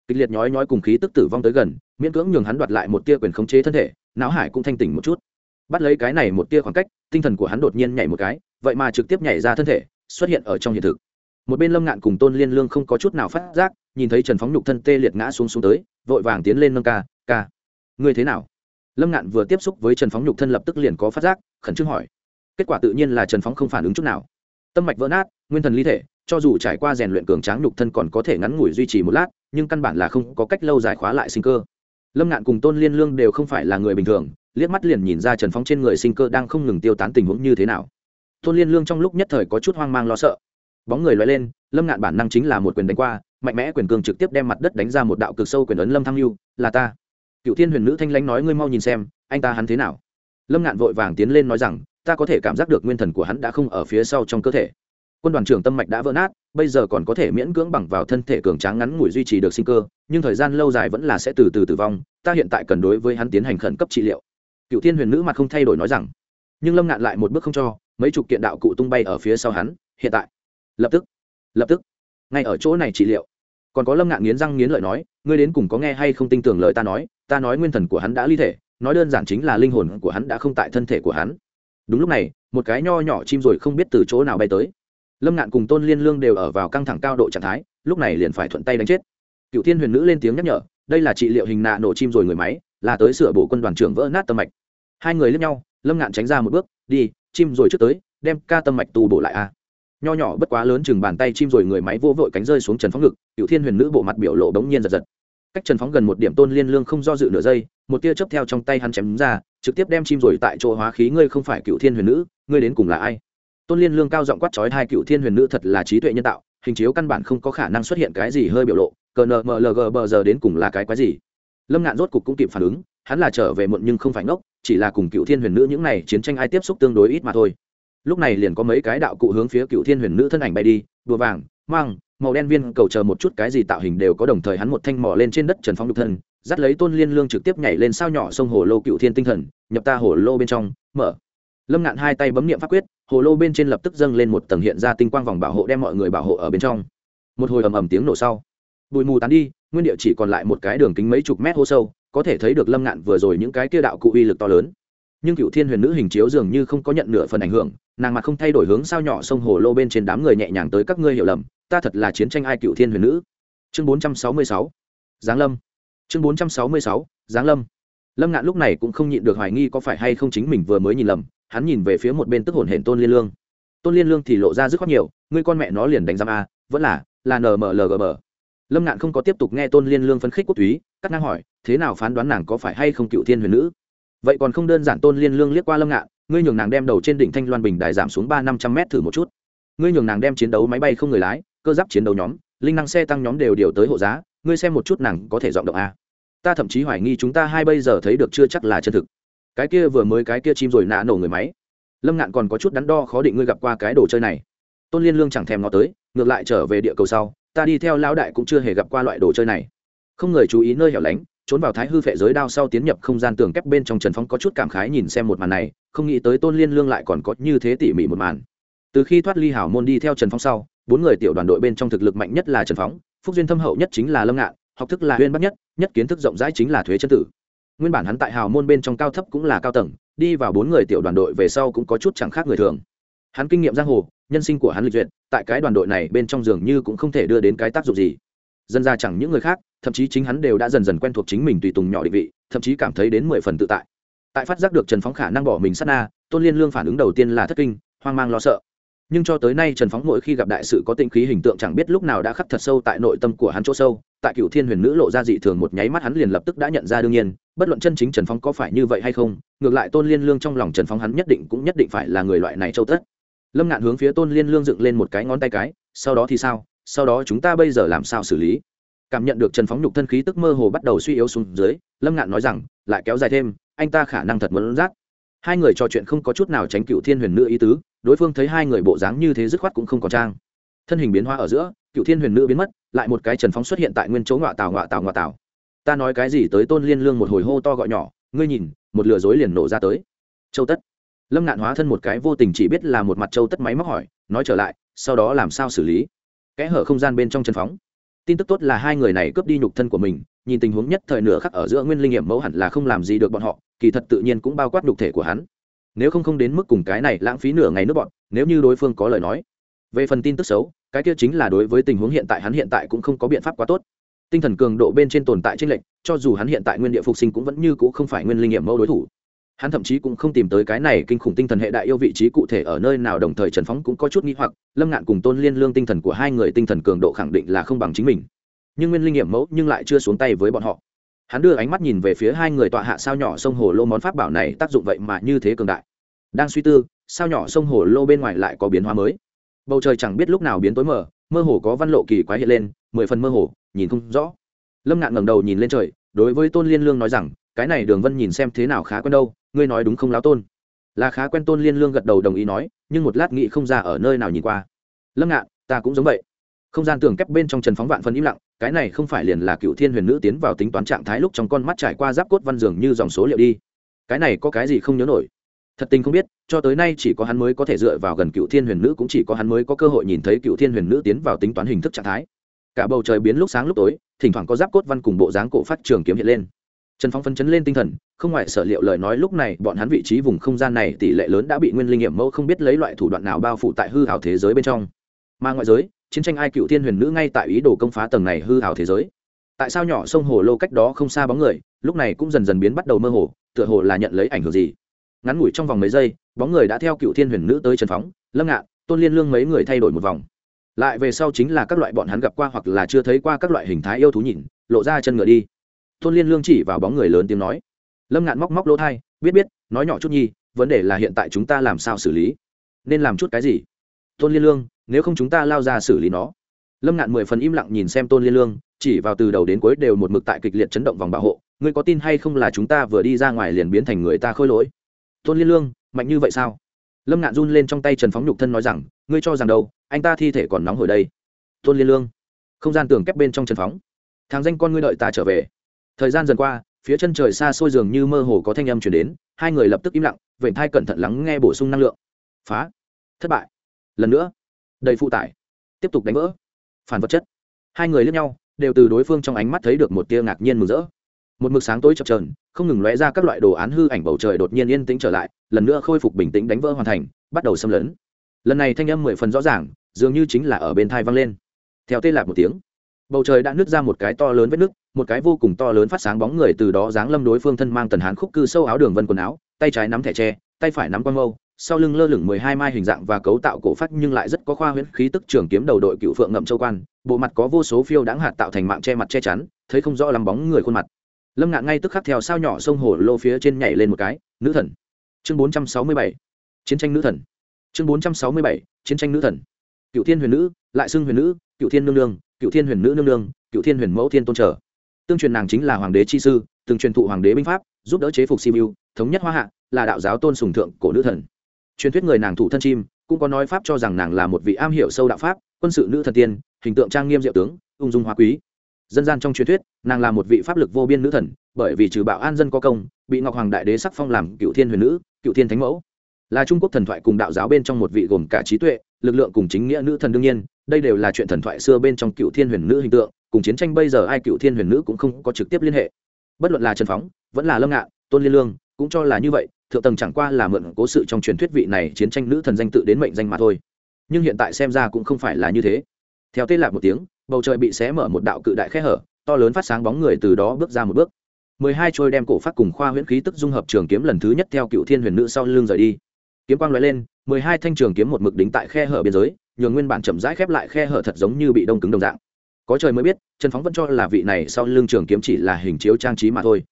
Speaker 1: Kịch liệt nhói nhói cùng khí tức tử vong tới gần, miễn cưỡng nhường hắn đoạt lại một tia quyền khống chế thân thể, não hải cũng thanh tỉnh một chút. Bắt lấy cái này một tia khoảng cách, tinh thần của hắn đột nhiên nhảy một cái, vậy mà trực tiếp nhảy ra thân thể, xuất hiện ở trong hiện thực một bên lâm ngạn cùng tôn liên lương không có chút nào phát giác, nhìn thấy trần phóng nhục thân tê liệt ngã xuống xuống tới, vội vàng tiến lên nâng ca ca người thế nào? Lâm ngạn vừa tiếp xúc với trần phóng nhục thân lập tức liền có phát giác, khẩn trương hỏi. Kết quả tự nhiên là trần phóng không phản ứng chút nào. Tâm mạch vỡ nát, nguyên thần ly thể, cho dù trải qua rèn luyện cường tráng nhục thân còn có thể ngắn ngủi duy trì một lát, nhưng căn bản là không có cách lâu dài khóa lại sinh cơ. Lâm ngạn cùng tôn liên lương đều không phải là người bình thường, liếc mắt liền nhìn ra trần phóng trên người sinh cơ đang không ngừng tiêu tán tình huống như thế nào. Tôn liên lương trong lúc nhất thời có chút hoang mang lo sợ bóng người loay lên, lâm ngạn bản năng chính là một quyền đánh qua, mạnh mẽ quyền cường trực tiếp đem mặt đất đánh ra một đạo cực sâu quyền ấn lâm thăng lưu, là ta. Cựu thiên huyền nữ thanh lãnh nói, ngươi mau nhìn xem, anh ta hắn thế nào? Lâm ngạn vội vàng tiến lên nói rằng, ta có thể cảm giác được nguyên thần của hắn đã không ở phía sau trong cơ thể. Quân đoàn trưởng tâm mạch đã vỡ nát, bây giờ còn có thể miễn cưỡng bằng vào thân thể cường tráng ngắn ngủi duy trì được sinh cơ, nhưng thời gian lâu dài vẫn là sẽ từ từ tử vong, ta hiện tại cần đối với hắn tiến hành khẩn cấp trị liệu. Cựu thiên huyền nữ mặt không thay đổi nói rằng, nhưng lâm ngạn lại một bước không cho, mấy chục kiện đạo cụ tung bay ở phía sau hắn, hiện tại lập tức lập tức. Ngay ở chỗ này trị liệu. Còn có lâm ngạn nghiến răng nghiến lợi nói, ngươi đến cùng có nghe hay không tin tưởng lời ta nói? Ta nói nguyên thần của hắn đã ly thể, nói đơn giản chính là linh hồn của hắn đã không tại thân thể của hắn. Đúng lúc này, một cái nho nhỏ chim rồi không biết từ chỗ nào bay tới. Lâm ngạn cùng tôn liên lương đều ở vào căng thẳng cao độ trạng thái, lúc này liền phải thuận tay đánh chết. Cựu thiên huyền nữ lên tiếng nhắc nhở, đây là trị liệu hình nạ nổ chim rồi người máy, là tới sửa bổ quân đoàn trưởng vỡ nát tâm mạch. Hai người lướt nhau, lâm ngạn tránh ra một bước, đi, chim rồi trước tới, đem ca tâm mạch tu bổ lại a nho nhỏ bất quá lớn chừng bàn tay chim rồi người máy vô vội cánh rơi xuống trần phóng ngực, cựu thiên huyền nữ bộ mặt biểu lộ bỗng nhiên giật giật. Cách trần phóng gần một điểm tôn liên lương không do dự nửa giây, một tia chớp theo trong tay hắn chém ra, trực tiếp đem chim rồi tại chỗ hóa khí, ngươi không phải cựu thiên huyền nữ, ngươi đến cùng là ai? Tôn liên lương cao giọng quát trói hai cựu thiên huyền nữ thật là trí tuệ nhân tạo, hình chiếu căn bản không có khả năng xuất hiện cái gì hơi biểu lộ, cờ nờ mờ lg bờ giờ đến cùng là cái quái gì? Lâm ngạn rốt cục cũng kịp phản ứng, hắn là trở về muộn nhưng không phải ngốc, chỉ là cùng cựu thiên huyền nữ những này chiến tranh ai tiếp xúc tương đối ít mà thôi lúc này liền có mấy cái đạo cụ hướng phía cựu thiên huyền nữ thân ảnh bay đi, đùa vàng, mang, màu đen viên cầu chờ một chút cái gì tạo hình đều có đồng thời hắn một thanh mỏ lên trên đất trần phong nhục thân, dắt lấy tôn liên lương trực tiếp nhảy lên sao nhỏ sông hồ lô cựu thiên tinh thần, nhập ta hồ lô bên trong, mở. Lâm ngạn hai tay bấm niệm pháp quyết, hồ lô bên trên lập tức dâng lên một tầng hiện ra tinh quang vòng bảo hộ đem mọi người bảo hộ ở bên trong. Một hồi ầm ầm tiếng nổ sau, bụi mù tán đi, nguyên địa chỉ còn lại một cái đường kính mấy chục mét hô sâu, có thể thấy được lâm ngạn vừa rồi những cái kia đạo cụ uy lực to lớn nhưng cựu thiên huyền nữ hình chiếu dường như không có nhận nửa phần ảnh hưởng, nàng mặt không thay đổi hướng sao nhỏ sông hồ lô bên trên đám người nhẹ nhàng tới các ngươi hiểu lầm, ta thật là chiến tranh ai cựu thiên huyền nữ. Chương bốn trăm sáu mươi sáu, giáng lâm. Chương bốn trăm sáu mươi sáu, giáng lâm. Lâm ngạn lúc này cũng không nhịn được hoài nghi có phải hay không chính mình vừa mới nhìn lầm, hắn nhìn về phía một bên tức hồn hển tôn liên lương. Tôn liên lương thì lộ ra rất khoát nhiều, ngươi con mẹ nó liền đánh giam a, vẫn là là nmlgm lâm ngạn không có tiếp tục nghe tôn liên lương phấn khích quốc túy, cắt ngang hỏi, thế nào phán đoán nàng có phải hay không cựu thiên huyền nữ? Vậy còn không đơn giản tôn liên lương liếc qua lâm ngạn, ngươi nhường nàng đem đầu trên đỉnh thanh loan bình đài giảm xuống ba năm trăm m thử một chút. Ngươi nhường nàng đem chiến đấu máy bay không người lái, cơ giáp chiến đấu nhóm, linh năng xe tăng nhóm đều điều tới hộ giá, ngươi xem một chút nàng có thể dọn động a. Ta thậm chí hoài nghi chúng ta hai bây giờ thấy được chưa chắc là chân thực. Cái kia vừa mới cái kia chim rồi nã nổ người máy. Lâm ngạn còn có chút đắn đo khó định ngươi gặp qua cái đồ chơi này. Tôn liên lương chẳng thèm nó tới, ngược lại trở về địa cầu sau, ta đi theo lão đại cũng chưa hề gặp qua loại đồ chơi này. Không người chú ý nơi hẻo lánh trốn vào thái hư phệ giới đao sau tiến nhập không gian tường kép bên trong trần phong có chút cảm khái nhìn xem một màn này, không nghĩ tới tôn liên lương lại còn có như thế tỉ mỉ một màn. Từ khi thoát ly hảo môn đi theo trần phong sau, bốn người tiểu đoàn đội bên trong thực lực mạnh nhất là trần phóng phúc duyên thâm hậu nhất chính là lâm ngạn, học thức là huyên bắc nhất nhất kiến thức rộng rãi chính là thuế chân tử. Nguyên bản hắn tại hào môn bên trong cao thấp cũng là cao tầng, đi vào bốn người tiểu đoàn đội về sau cũng có chút chẳng khác người thường. Hắn kinh nghiệm giang hồ, nhân sinh của hắn lịch duyệt, tại cái đoàn đội này bên trong dường như cũng không thể đưa đến cái tác dụng gì. Dân ra chẳng những người khác thậm chí chính hắn đều đã dần dần quen thuộc chính mình tùy tùng nhỏ định vị, thậm chí cảm thấy đến mười phần tự tại. Tại phát giác được trần phóng khả năng bỏ mình sát na, tôn liên lương phản ứng đầu tiên là thất kinh, hoang mang lo sợ. Nhưng cho tới nay trần phóng mỗi khi gặp đại sự có tinh khí hình tượng chẳng biết lúc nào đã khắc thật sâu tại nội tâm của hắn chỗ sâu, tại cựu thiên huyền nữ lộ ra dị thường một nháy mắt hắn liền lập tức đã nhận ra đương nhiên, bất luận chân chính trần phóng có phải như vậy hay không, ngược lại tôn liên lương trong lòng trần phóng hắn nhất định cũng nhất định phải là người loại này châu tất. Lâm ngạn hướng phía tôn liên lương dựng lên một cái ngón tay cái, sau đó thì sao? Sau đó chúng ta bây giờ làm sao xử lý? Cảm nhận được trần phóng nhục thân khí tức mơ hồ bắt đầu suy yếu xuống dưới, lâm ngạn nói rằng, lại kéo dài thêm, anh ta khả năng thật muốn rác hai người trò chuyện không có chút nào tránh cựu thiên huyền nữ ý tứ, đối phương thấy hai người bộ dáng như thế dứt khoát cũng không còn trang. Thân hình biến hóa ở giữa, cựu thiên huyền nữ biến mất, lại một cái trần phóng xuất hiện tại nguyên chỗ ngọa tào ngọa tào ngọa tào ta nói cái gì tới tôn liên lương một hồi hô to gọi nhỏ, ngươi nhìn, một lừa dối liền nổ ra tới. Châu tất. Lâm ngạn hóa thân một cái vô tình chỉ biết là một mặt châu tất máy móc hỏi, nói trở lại, sau đó làm sao xử lý? Kẽ hở không gian bên trong trần phóng tin tức tốt là hai người này cướp đi nhục thân của mình, nhìn tình huống nhất thời nửa khắc ở giữa nguyên linh nghiệm mẫu hẳn là không làm gì được bọn họ, kỳ thật tự nhiên cũng bao quát nhục thể của hắn. Nếu không không đến mức cùng cái này lãng phí nửa ngày nước bọn, nếu như đối phương có lời nói. Về phần tin tức xấu, cái kia chính là đối với tình huống hiện tại hắn hiện tại cũng không có biện pháp quá tốt. Tinh thần cường độ bên trên tồn tại trên lệnh cho dù hắn hiện tại nguyên địa phục sinh cũng vẫn như cũng không phải nguyên linh nghiệm mẫu đối thủ hắn thậm chí cũng không tìm tới cái này kinh khủng tinh thần hệ đại yêu vị trí cụ thể ở nơi nào, đồng thời trần phóng cũng có chút nghi hoặc, lâm ngạn cùng tôn liên lương tinh thần của hai người tinh thần cường độ khẳng định là không bằng chính mình. Nhưng nguyên linh nghiệm mẫu nhưng lại chưa xuống tay với bọn họ. Hắn đưa ánh mắt nhìn về phía hai người tọa hạ sao nhỏ sông hồ lô món pháp bảo này, tác dụng vậy mà như thế cường đại. Đang suy tư, sao nhỏ sông hồ lô bên ngoài lại có biến hóa mới? Bầu trời chẳng biết lúc nào biến tối mờ, mơ hồ có văn lộ kỳ quái hiện lên, mười phần mơ hồ, nhìn không rõ. Lâm ngạn ngẩng đầu nhìn lên trời, đối với tôn liên lương nói rằng cái này đường vân nhìn xem thế nào khá quen đâu, ngươi nói đúng không Lão tôn? Là khá quen tôn liên lương gật đầu đồng ý nói, nhưng một lát nghĩ không ra ở nơi nào nhìn qua. Lâm ngạn, ta cũng giống vậy. Không gian tường kép bên trong trần phóng vạn phân im lặng, cái này không phải liền là cựu thiên huyền nữ tiến vào tính toán trạng thái lúc trong con mắt trải qua giáp cốt văn dường như dòng số liệu đi. Cái này có cái gì không nhớ nổi? Thật tình không biết, cho tới nay chỉ có hắn mới có thể dựa vào gần cựu thiên huyền nữ cũng chỉ có hắn mới có cơ hội nhìn thấy cựu thiên huyền nữ tiến vào tính toán hình thức trạng thái. Cả bầu trời biến lúc sáng lúc tối, thỉnh thoảng có giáp cốt văn cùng bộ dáng cổ phát trường kiếm hiện lên trần phong phân chấn lên tinh thần, không ngoại sở liệu lời nói lúc này, bọn hắn vị trí vùng không gian này tỷ lệ lớn đã bị nguyên linh nghiệm mẫu không biết lấy loại thủ đoạn nào bao phủ tại hư hảo thế giới bên trong. Mà ngoại giới, chiến tranh ai cựu thiên huyền nữ ngay tại ý đồ công phá tầng này hư hảo thế giới. Tại sao nhỏ sông hồ lô cách đó không xa bóng người, lúc này cũng dần dần biến bắt đầu mơ hồ, tựa hồ là nhận lấy ảnh hưởng gì? Ngắn ngủi trong vòng mấy giây, bóng người đã theo cựu thiên huyền nữ tới trần phóng lâm ngạn, tôn liên lương mấy người thay đổi một vòng. Lại về sau chính là các loại bọn hắn gặp qua hoặc là chưa thấy qua các loại hình thái yêu thú nhìn, lộ ra chân ngựa đi tôn liên lương chỉ vào bóng người lớn tiếng nói. Lâm ngạn móc móc lỗ thai, biết biết, nói nhỏ chút nhi vấn đề là hiện tại chúng ta làm sao xử lý? Nên làm chút cái gì? Tôn liên lương, nếu không chúng ta lao ra xử lý nó. Lâm ngạn mười phần im lặng nhìn xem tôn liên lương, chỉ vào từ đầu đến cuối đều một mực tại kịch liệt chấn động vòng bảo hộ. Ngươi có tin hay không là chúng ta vừa đi ra ngoài liền biến thành người ta khôi lỗi? Tôn liên lương, mạnh như vậy sao? Lâm ngạn run lên trong tay trần phóng nhục thân nói rằng, ngươi cho rằng đâu, anh ta thi thể còn nóng hồi đây. Tôn liên lương, không gian tường kép bên trong trần phóng. Thằng danh con ngươi đợi ta trở về thời gian dần qua, phía chân trời xa xôi dường như mơ hồ có thanh âm chuyển đến, hai người lập tức im lặng vậy thai cẩn thận lắng nghe bổ sung năng lượng. Phá. Thất bại. Lần nữa. Đầy phụ tải. Tiếp tục đánh vỡ. Phản vật chất. Hai người lướt nhau, đều từ đối phương trong ánh mắt thấy được một tia ngạc nhiên mừng rỡ. Một mực sáng tối chập trờn không ngừng lóe ra các loại đồ án hư ảnh bầu trời đột nhiên yên tĩnh trở lại, lần nữa khôi phục bình tĩnh đánh vỡ hoàn thành, bắt đầu xâm lấn. Lần này thanh âm mười phần rõ ràng, dường như chính là ở bên thai vang lên. Theo tê lạc một tiếng, bầu trời đã nứt ra một cái to lớn vết nứt một cái vô cùng to lớn phát sáng bóng người từ đó dáng lâm đối phương thân mang tần hán khúc cư sâu áo đường vân quần áo, tay trái nắm thẻ tre, tay phải nắm quang mâu, sau lưng lơ lửng mười hai mai hình dạng và cấu tạo cổ phát nhưng lại rất có khoa huyễn khí tức trường kiếm đầu đội cựu phượng ngậm châu quan, bộ mặt có vô số phiêu đáng hạt tạo thành mạng che mặt che chắn, thấy không rõ lắm bóng người khuôn mặt. Lâm ngạn ngay tức khắc theo sao nhỏ sông hồ lô phía trên nhảy lên một cái, nữ thần. Chương bốn trăm sáu mươi bảy, chiến tranh nữ thần. Chương bốn trăm sáu mươi bảy, chiến tranh nữ thần. Cựu thiên huyền nữ, lại xưng huyền nữ, cựu thiên nương nương, cựu thiên huyền nữ nương nương, cựu thiên huyền mẫu thiên tôn trở tương truyền nàng chính là hoàng đế chi sư, từng truyền thụ hoàng đế binh pháp, giúp đỡ chế phục sibiu thống nhất hoa hạ, là đạo giáo tôn sùng thượng cổ nữ thần. Truyền thuyết người nàng thủ thân chim, cũng có nói pháp cho rằng nàng là một vị am hiểu sâu đạo pháp, quân sự nữ thần tiên, hình tượng trang nghiêm diệu tướng, ung dung hoa quý. Dân gian trong truyền thuyết, nàng là một vị pháp lực vô biên nữ thần, bởi vì trừ bạo an dân có công, bị ngọc hoàng đại đế sắc phong làm cựu thiên huyền nữ, cựu thiên thánh mẫu. Là trung quốc thần thoại cùng đạo giáo bên trong một vị gồm cả trí tuệ, lực lượng cùng chính nghĩa nữ thần đương nhiên, đây đều là chuyện thần thoại xưa bên trong cựu thiên huyền nữ hình tượng cùng chiến tranh bây giờ ai cựu thiên huyền nữ cũng không có trực tiếp liên hệ. Bất luận là trần phóng, vẫn là lâm ngạn, tôn liên lương, cũng cho là như vậy, thượng tầng chẳng qua là mượn cố sự trong truyền thuyết vị này chiến tranh nữ thần danh tự đến mệnh danh mà thôi. Nhưng hiện tại xem ra cũng không phải là như thế. Theo tê lạc một tiếng, bầu trời bị xé mở một đạo cự đại khe hở, to lớn phát sáng bóng người từ đó bước ra một bước. Mười hai trôi đem cổ phát cùng khoa huyễn khí tức dung hợp trường kiếm lần thứ nhất theo cựu thiên huyền nữ sau lưng rời đi. Kiếm quang loại lên, mười hai thanh trường kiếm một mực đính tại khe hở biên giới, nhường nguyên bản chậm rãi khép lại khe hở thật giống như bị đông cứng đồng dạng có trời mới biết trần phóng vẫn cho là vị này sau lưng trường kiếm chỉ là hình chiếu trang trí mà thôi.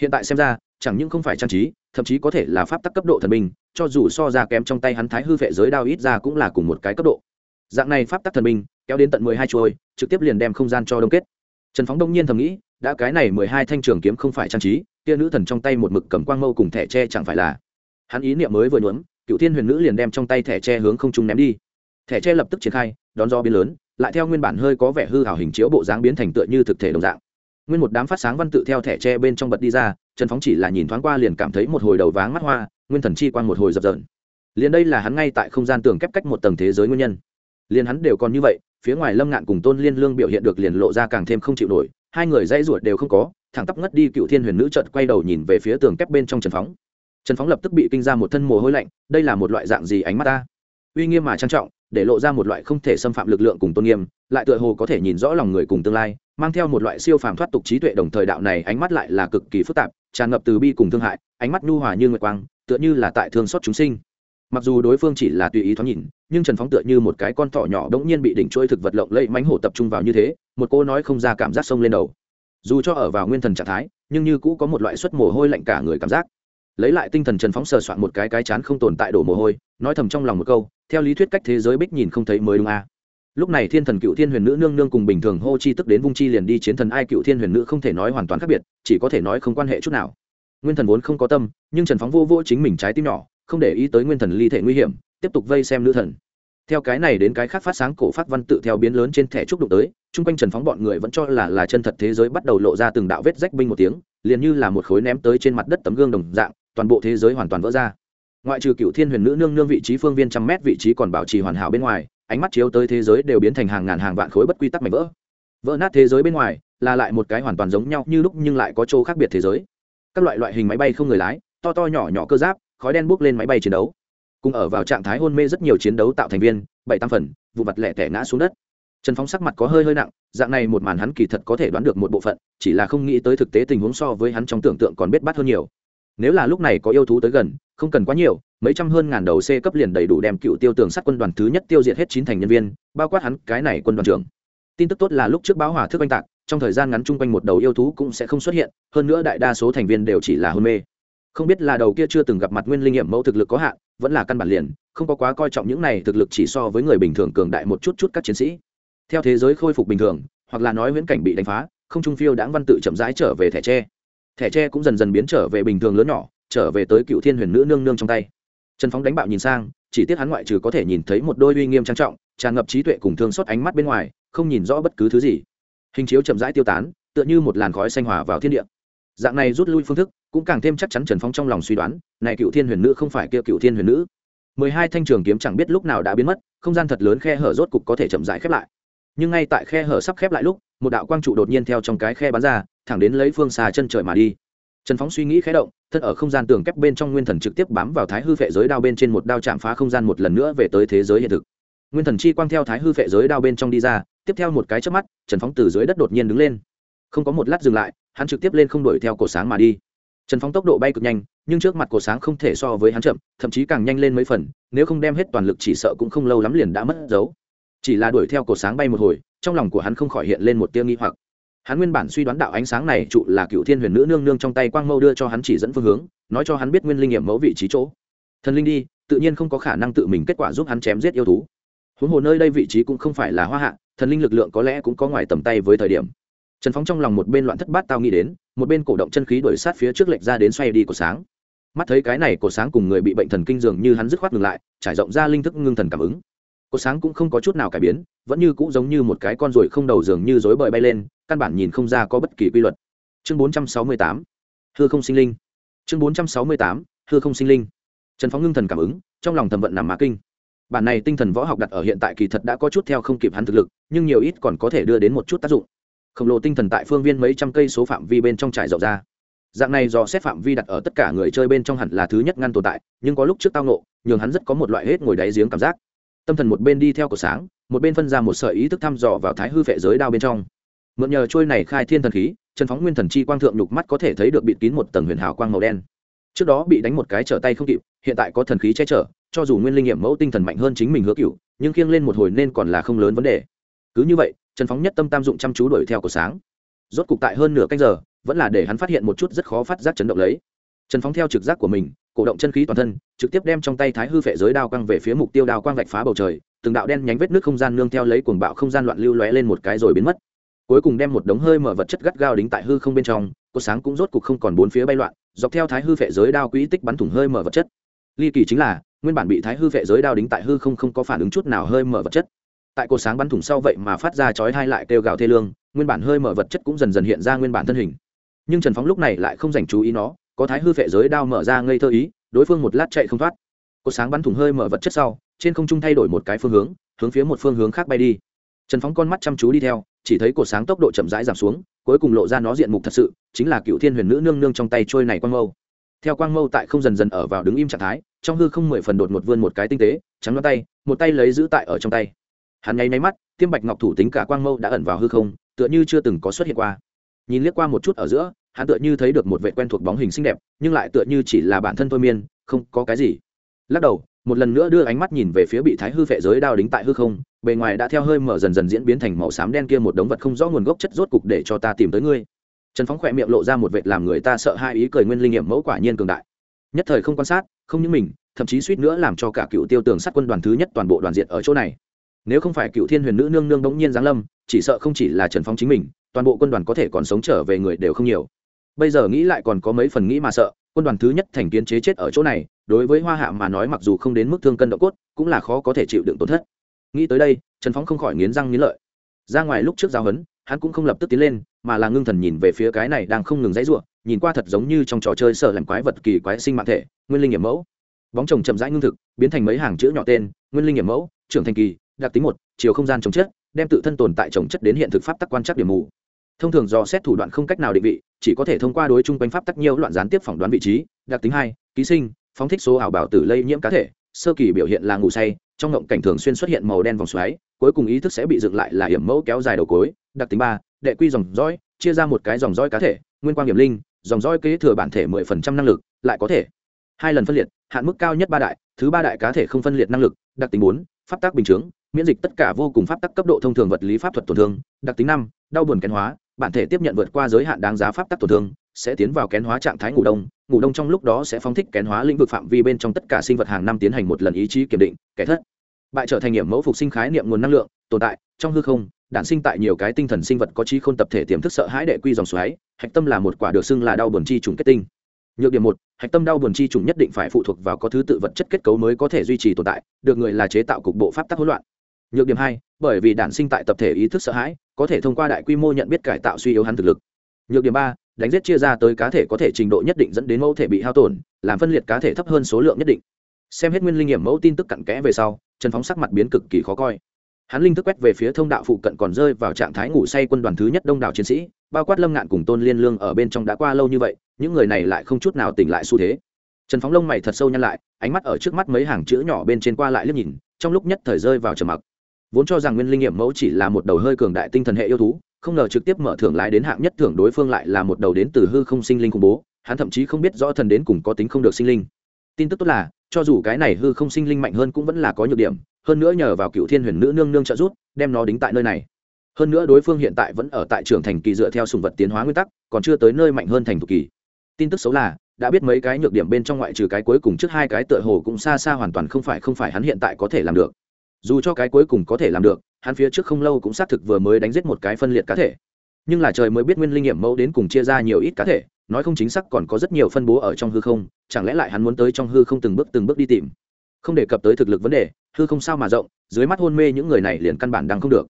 Speaker 1: Hiện tại xem ra chẳng những không phải trang trí thậm chí có thể là pháp tắc cấp độ thần minh. cho dù so ra kém trong tay hắn thái hư vệ giới đao ít ra cũng là cùng một cái cấp độ. Dạng này pháp tắc thần minh, kéo đến tận mười hai chuôi trực tiếp liền đem không gian cho đông kết. Trần phóng đông nhiên thầm nghĩ đã cái này mười hai thanh trường kiếm không phải trang trí kia nữ thần trong tay một mực cầm quang mâu cùng thẻ tre chẳng phải là. Hắn ý niệm mới vừa nhuốm cựu thiên huyền nữ liền đem trong tay thẻ tre hướng không trung ném đi. Thẻ tre lập tức triển khai đón do biến lớn lại theo nguyên bản hơi có vẻ hư hảo hình chiếu bộ dáng biến thành tựa như thực thể đồng dạng. Nguyên một đám phát sáng văn tự theo thẻ tre bên trong bật đi ra, trần phóng chỉ là nhìn thoáng qua liền cảm thấy một hồi đầu váng mắt hoa, nguyên thần chi quan một hồi dập dờn. Liền đây là hắn ngay tại không gian tường kép cách một tầng thế giới nguyên nhân. Liền hắn đều còn như vậy, phía ngoài lâm ngạn cùng tôn liên lương biểu hiện được liền lộ ra càng thêm không chịu nổi, hai người dãy ruột đều không có, thẳng tắp ngất đi cựu thiên huyền nữ trợt quay đầu nhìn về phía tường kép bên trong trần phóng. Trần phóng lập tức bị kinh ra một thân mồ hôi lạnh, đây là một loại dạng gì ánh mắt ta? Uy nghiêm mà trang trọng để lộ ra một loại không thể xâm phạm lực lượng cùng tôn nghiêm, lại tựa hồ có thể nhìn rõ lòng người cùng tương lai, mang theo một loại siêu phàm thoát tục trí tuệ đồng thời đạo này ánh mắt lại là cực kỳ phức tạp, tràn ngập từ bi cùng thương hại, ánh mắt nhu hòa như nguyệt quang, tựa như là tại thương xót chúng sinh. Mặc dù đối phương chỉ là tùy ý thoáng nhìn, nhưng trần phóng tựa như một cái con thỏ nhỏ đ ỗ n g nhiên bị đỉnh trôi thực vật lộng lẫy mánh hổ tập trung vào như thế, một cô nói không ra cảm giác sông lên đầu. Dù cho ở vào nguyên thần trạng thái, nhưng như cũ có một loại suất mồ hôi lạnh cả người cảm giác. Lấy lại tinh thần trần phóng sờ soạn một cái cái chán không tồn tại đổ mồ hôi, nói thầm trong lòng một câu theo lý thuyết cách thế giới bích nhìn không thấy mới đúng a. À. lúc này thiên thần cựu thiên huyền nữ nương nương cùng bình thường hô chi tức đến vung chi liền đi chiến thần ai cựu thiên huyền nữ không thể nói hoàn toàn khác biệt, chỉ có thể nói không quan hệ chút nào. Nguyên thần vốn không có tâm, nhưng trần phóng vô vô chính mình trái tim nhỏ, không để ý tới nguyên thần ly thể nguy hiểm, tiếp tục vây xem nữ thần. Theo cái này đến cái khác phát sáng cổ phát văn tự theo biến lớn trên thẻ trúc đụng tới, chung quanh trần phóng bọn người vẫn cho là là chân thật thế giới bắt đầu lộ ra từng đạo vết rách binh một tiếng, liền như là một khối ném tới trên mặt đất tấm gương đồng dạng, toàn bộ thế giới hoàn toàn vỡ ra ngoại trừ cựu thiên huyền nữ nương nương vị trí phương viên trăm mét vị trí còn bảo trì hoàn hảo bên ngoài, ánh mắt chiếu tới thế giới đều biến thành hàng ngàn hàng vạn khối bất quy tắc mảnh vỡ. Vỡ nát thế giới bên ngoài, là lại một cái hoàn toàn giống nhau như lúc nhưng lại có chỗ khác biệt thế giới. Các loại loại hình máy bay không người lái, to to nhỏ nhỏ cơ giáp, khói đen bốc lên máy bay chiến đấu. Cùng ở vào trạng thái hôn mê rất nhiều chiến đấu tạo thành viên, bảy tam phần, vụ vặt lẻ tẻ ngã xuống đất. Trần phóng sắc mặt có hơi hơi nặng, dạng này một màn hắn kỳ thật có thể đoán được một bộ phận, chỉ là không nghĩ tới thực tế tình huống so với hắn trong tưởng tượng còn biết bắt hơn nhiều. Nếu là lúc này có yêu thú tới gần không cần quá nhiều, mấy trăm hơn ngàn đầu c cấp liền đầy đủ đem cựu tiêu tường sát quân đoàn thứ nhất tiêu diệt hết chín thành nhân viên, bao quát hắn, cái này quân đoàn trưởng. Tin tức tốt là lúc trước báo hỏa thức oanh tạc, trong thời gian ngắn chung quanh một đầu yêu thú cũng sẽ không xuất hiện, hơn nữa đại đa số thành viên đều chỉ là hôn mê. Không biết là đầu kia chưa từng gặp mặt nguyên linh nghiệm mẫu thực lực có hạn, vẫn là căn bản liền, không có quá coi trọng những này thực lực chỉ so với người bình thường cường đại một chút chút các chiến sĩ. Theo thế giới khôi phục bình thường, hoặc là nói viễn cảnh bị đánh phá, không trung phiêu đãng văn tự chậm rãi trở về thẻ tre. Thẻ tre cũng dần dần biến trở về bình thường lớn nhỏ trở về tới cựu thiên huyền nữ nương nương trong tay. Trần phóng đánh bạo nhìn sang, chỉ tiếc hắn ngoại trừ có thể nhìn thấy một đôi uy nghiêm trang trọng, tràn ngập trí tuệ cùng thương xót ánh mắt bên ngoài, không nhìn rõ bất cứ thứ gì. Hình chiếu chậm rãi tiêu tán, tựa như một làn khói xanh hòa vào thiên địa. Dạng này rút lui phương thức, cũng càng thêm chắc chắn trần phong trong lòng suy đoán, này cựu thiên huyền nữ không phải kia cựu thiên huyền nữ. Mười hai thanh trường kiếm chẳng biết lúc nào đã biến mất, không gian thật lớn khe hở rốt cục có thể chậm rãi khép lại. Nhưng ngay tại khe hở sắp khép lại lúc, một đạo quang trụ đột nhiên theo trong cái khe bắn ra, thẳng đến lấy phương xa chân trời mà đi trần phóng suy nghĩ khé động, thân ở không gian tường kép bên trong nguyên thần trực tiếp bám vào thái hư phệ giới đao bên trên một đao chạm phá không gian một lần nữa về tới thế giới hiện thực. Nguyên thần chi quang theo thái hư phệ giới đao bên trong đi ra, tiếp theo một cái chớp mắt, trần phóng từ dưới đất đột nhiên đứng lên. Không có một lát dừng lại, hắn trực tiếp lên không đuổi theo cổ sáng mà đi. Trần phóng tốc độ bay cực nhanh, nhưng trước mặt cổ sáng không thể so với hắn chậm, thậm chí càng nhanh lên mấy phần, nếu không đem hết toàn lực chỉ sợ cũng không lâu lắm liền đã mất dấu. Chỉ là đuổi theo cổ sáng bay một hồi, trong lòng của hắn không khỏi hiện lên một tia nghi hoặc hắn nguyên bản suy đoán đạo ánh sáng này trụ là cựu thiên huyền nữ nương nương trong tay quang mâu đưa cho hắn chỉ dẫn phương hướng, nói cho hắn biết nguyên linh nghiệm mẫu vị trí chỗ. Thần linh đi, tự nhiên không có khả năng tự mình kết quả giúp hắn chém giết yêu thú. Huống hồ nơi đây vị trí cũng không phải là hoa hạ, thần linh lực lượng có lẽ cũng có ngoài tầm tay với thời điểm. Trần phóng trong lòng một bên loạn thất bát tao nghĩ đến, một bên cổ động chân khí đổi sát phía trước lệch ra đến xoay đi của sáng. Mắt thấy cái này của sáng cùng người bị bệnh thần kinh dường như hắn dứt khoát ngừng lại, trải rộng ra linh thức ngưng thần cảm ứng. Của sáng cũng không có chút nào cải biến, vẫn như cũ giống như một cái con ruồi không đầu dường như rối bời bay lên căn bản nhìn không ra có bất kỳ quy luật. Chương 468 hư không sinh linh. Chương 468 hư không sinh linh. Trần phóng ngưng thần cảm ứng, trong lòng thầm vận nằm mã kinh. Bản này tinh thần võ học đặt ở hiện tại kỳ thật đã có chút theo không kịp hắn thực lực, nhưng nhiều ít còn có thể đưa đến một chút tác dụng. Khổng lồ tinh thần tại phương viên mấy trăm cây số phạm vi bên trong trải rộng ra. Dạng này do xét phạm vi đặt ở tất cả người chơi bên trong hẳn là thứ nhất ngăn tồn tại, nhưng có lúc trước tao nộ nhường hắn rất có một loại hết ngồi đáy giếng cảm giác. Tâm thần một bên đi theo cổ sáng, một bên phân ra một sợi ý thức thăm dò vào thái hư vệ giới đao bên trong mượn nhờ trôi này khai thiên thần khí trần phóng nguyên thần chi quang thượng nhục mắt có thể thấy được bịt kín một tầng huyền hào quang màu đen. Trước đó bị đánh một cái trở tay không kịp, hiện tại có thần khí che chở, cho dù nguyên linh nghiệm mẫu tinh thần mạnh hơn chính mình hứa cựu nhưng khiêng lên một hồi nên còn là không lớn vấn đề. Cứ như vậy trần phóng nhất tâm tam dụng chăm chú đuổi theo cổ sáng. Rốt cục tại hơn nửa canh giờ, vẫn là để hắn phát hiện một chút rất khó phát giác chấn động lấy. Trần phóng theo trực giác của mình, cổ động chân khí toàn thân, trực tiếp đem trong tay thái hư phệ giới đao quang về phía mục tiêu đao quang vạch phá bầu trời, từng đạo đen nhánh vết nước không gian nương theo lấy cuồng bạo không gian loạn lưu lóe lên một cái rồi biến mất cuối cùng đem một đống hơi mở vật chất gắt gao đính tại hư không bên trong cột sáng cũng rốt cục không còn bốn phía bay loạn, dọc theo thái hư phệ giới đao quỹ tích bắn thủng hơi mở vật chất. Ly kỳ chính là, nguyên bản bị thái hư phệ giới đao đính tại hư không không có phản ứng chút nào hơi mở vật chất. Tại cột sáng bắn thủng sau vậy mà phát ra chói hai lại kêu gào thê lương, nguyên bản hơi mở vật chất cũng dần dần hiện ra nguyên bản thân hình. Nhưng trần phóng lúc này lại không dành chú ý nó, có thái hư phệ giới đao mở ra ngây thơ ý, đối phương một lát chạy không thoát. Cột sáng bắn thủng hơi mở vật chất sau, trên không trung thay đổi một cái phương hướng hướng phía một phương hướng khác bay đi trần phóng con mắt chăm chú đi theo, chỉ thấy cột sáng tốc độ chậm rãi giảm xuống, cuối cùng lộ ra nó diện mục thật sự, chính là cựu thiên huyền nữ nương nương trong tay trôi này quang mâu. Theo quang mâu tại không dần dần ở vào đứng im trạng thái, trong hư không mười phần đột một vươn một cái tinh tế, trắng ngón tay, một tay lấy giữ tại ở trong tay. Hắn nháy máy mắt, tiêm bạch ngọc thủ tính cả quang mâu đã ẩn vào hư không, tựa như chưa từng có xuất hiện qua. Nhìn liếc qua một chút ở giữa, hắn tựa như thấy được một vệ quen thuộc bóng hình xinh đẹp, nhưng lại tựa như chỉ là bản thân thôi miên, không có cái gì. Lắc đầu một lần nữa đưa ánh mắt nhìn về phía bị thái hư phệ giới đao đính tại hư không, bề ngoài đã theo hơi mở dần dần diễn biến thành màu xám đen kia một đống vật không rõ nguồn gốc chất rốt cục để cho ta tìm tới ngươi. Trần phóng khỏe miệng lộ ra một vệt làm người ta sợ hai ý cười nguyên linh nghiệm mẫu quả nhiên cường đại. Nhất thời không quan sát, không những mình, thậm chí suýt nữa làm cho cả cựu tiêu tường sát quân đoàn thứ nhất toàn bộ đoàn diện ở chỗ này. Nếu không phải cựu thiên huyền nữ nương nương đống nhiên giáng lâm, chỉ sợ không chỉ là trần phóng chính mình, toàn bộ quân đoàn có thể còn sống trở về người đều không nhiều. Bây giờ nghĩ lại còn có mấy phần nghĩ mà sợ, quân đoàn thứ nhất thành kiến chế chết ở chỗ này đối với hoa hạ mà nói mặc dù không đến mức thương cân độ cốt, cũng là khó có thể chịu đựng tổn thất. Nghĩ tới đây, trần phóng không khỏi nghiến răng nghiến lợi. Ra ngoài lúc trước giao hấn, hắn cũng không lập tức tiến lên, mà là ngưng thần nhìn về phía cái này đang không ngừng dãy ruộng, nhìn qua thật giống như trong trò chơi sợ làm quái vật kỳ quái sinh mạng thể, nguyên linh nghiệm mẫu. Bóng chồng chậm rãi ngưng thực, biến thành mấy hàng chữ nhỏ tên, nguyên linh nghiệm mẫu, trưởng thành kỳ, đặc tính một, chiều không gian chống chất, đem tự thân tồn tại trồng chất đến hiện thực pháp tắc quan trắc điểm mù. Thông thường do xét thủ đoạn không cách nào định vị, chỉ có thể thông qua đối chung quanh pháp tắc nhiều loạn gián tiếp phỏng đoán vị trí, đặc tính hai, ký sinh phóng thích số ảo bảo tử lây nhiễm cá thể, sơ kỳ biểu hiện là ngủ say, trong ngộng cảnh thường xuyên xuất hiện màu đen vòng xoáy, cuối cùng ý thức sẽ bị dựng lại là hiểm mẫu kéo dài đầu cối, đặc tính ba, đệ quy dòng dõi, chia ra một cái dòng dõi cá thể, nguyên quan hiểm linh, dòng dõi kế thừa bản thể mười phần trăm năng lực, lại có thể hai lần phân liệt, hạn mức cao nhất ba đại, thứ ba đại cá thể không phân liệt năng lực, đặc tính bốn, pháp tác bình chướng, miễn dịch tất cả vô cùng pháp tắc cấp độ thông thường vật lý pháp thuật tổn thương, đặc tính năm, đau buồn kén hóa, bản thể tiếp nhận vượt qua giới hạn đáng giá pháp tắc tổn thương, sẽ tiến vào kén hóa trạng thái ngủ đông ngủ đông trong lúc đó sẽ phóng thích kén hóa lĩnh vực phạm vi bên trong tất cả sinh vật hàng năm tiến hành một lần ý chí kiểm định, kẻ thất. Bại trở thành nghiệm mẫu phục sinh khái niệm nguồn năng lượng, tồn tại, trong hư không, đản sinh tại nhiều cái tinh thần sinh vật có trí khôn tập thể tiềm thức sợ hãi đệ quy dòng xoáy, hạch tâm là một quả được xưng là đau buồn chi trùng kết tinh. Nhược điểm một, hạch tâm đau buồn chi trùng nhất định phải phụ thuộc vào có thứ tự vật chất kết cấu mới có thể duy trì tồn tại, được người là chế tạo cục bộ pháp tắc hỗn loạn. Nhược điểm hai, bởi vì đản sinh tại tập thể ý thức sợ hãi, có thể thông qua đại quy mô nhận biết cải tạo suy yếu hắn thực lực. Nhược điểm ba đánh giết chia ra tới cá thể có thể trình độ nhất định dẫn đến mẫu thể bị hao tổn, làm phân liệt cá thể thấp hơn số lượng nhất định. Xem hết nguyên linh nghiệm mẫu tin tức cặn kẽ về sau, trần phóng sắc mặt biến cực kỳ khó coi. Hắn linh thức quét về phía thông đạo phụ cận còn rơi vào trạng thái ngủ say quân đoàn thứ nhất đông đảo chiến sĩ, bao quát lâm ngạn cùng tôn liên lương ở bên trong đã qua lâu như vậy, những người này lại không chút nào tỉnh lại xu thế. Trần phóng lông mày thật sâu nhăn lại, ánh mắt ở trước mắt mấy hàng chữ nhỏ bên trên qua lại liếc nhìn, trong lúc nhất thời rơi vào trầm mặc. Vốn cho rằng nguyên linh nghiệm mẫu chỉ là một đầu hơi cường đại tinh thần hệ yêu thú không ngờ trực tiếp mở thưởng lái đến hạng nhất thưởng đối phương lại là một đầu đến từ hư không sinh linh khủng bố, hắn thậm chí không biết rõ thần đến cùng có tính không được sinh linh. Tin tức tốt là, cho dù cái này hư không sinh linh mạnh hơn cũng vẫn là có nhược điểm, hơn nữa nhờ vào cựu thiên huyền nữ nương nương trợ giúp, đem nó đính tại nơi này. Hơn nữa đối phương hiện tại vẫn ở tại trường thành kỳ dựa theo sùng vật tiến hóa nguyên tắc, còn chưa tới nơi mạnh hơn thành thục kỳ. Tin tức xấu là, đã biết mấy cái nhược điểm bên trong ngoại trừ cái cuối cùng trước hai cái tựa hồ cũng xa xa hoàn toàn không phải không phải hắn hiện tại có thể làm được. Dù cho cái cuối cùng có thể làm được hắn phía trước không lâu cũng xác thực vừa mới đánh giết một cái phân liệt cá thể. Nhưng là trời mới biết nguyên linh nghiệm mẫu đến cùng chia ra nhiều ít cá thể, nói không chính xác còn có rất nhiều phân bố ở trong hư không, chẳng lẽ lại hắn muốn tới trong hư không từng bước từng bước đi tìm? Không đề cập tới thực lực vấn đề, hư không sao mà rộng, dưới mắt hôn mê những người này liền căn bản đang không được.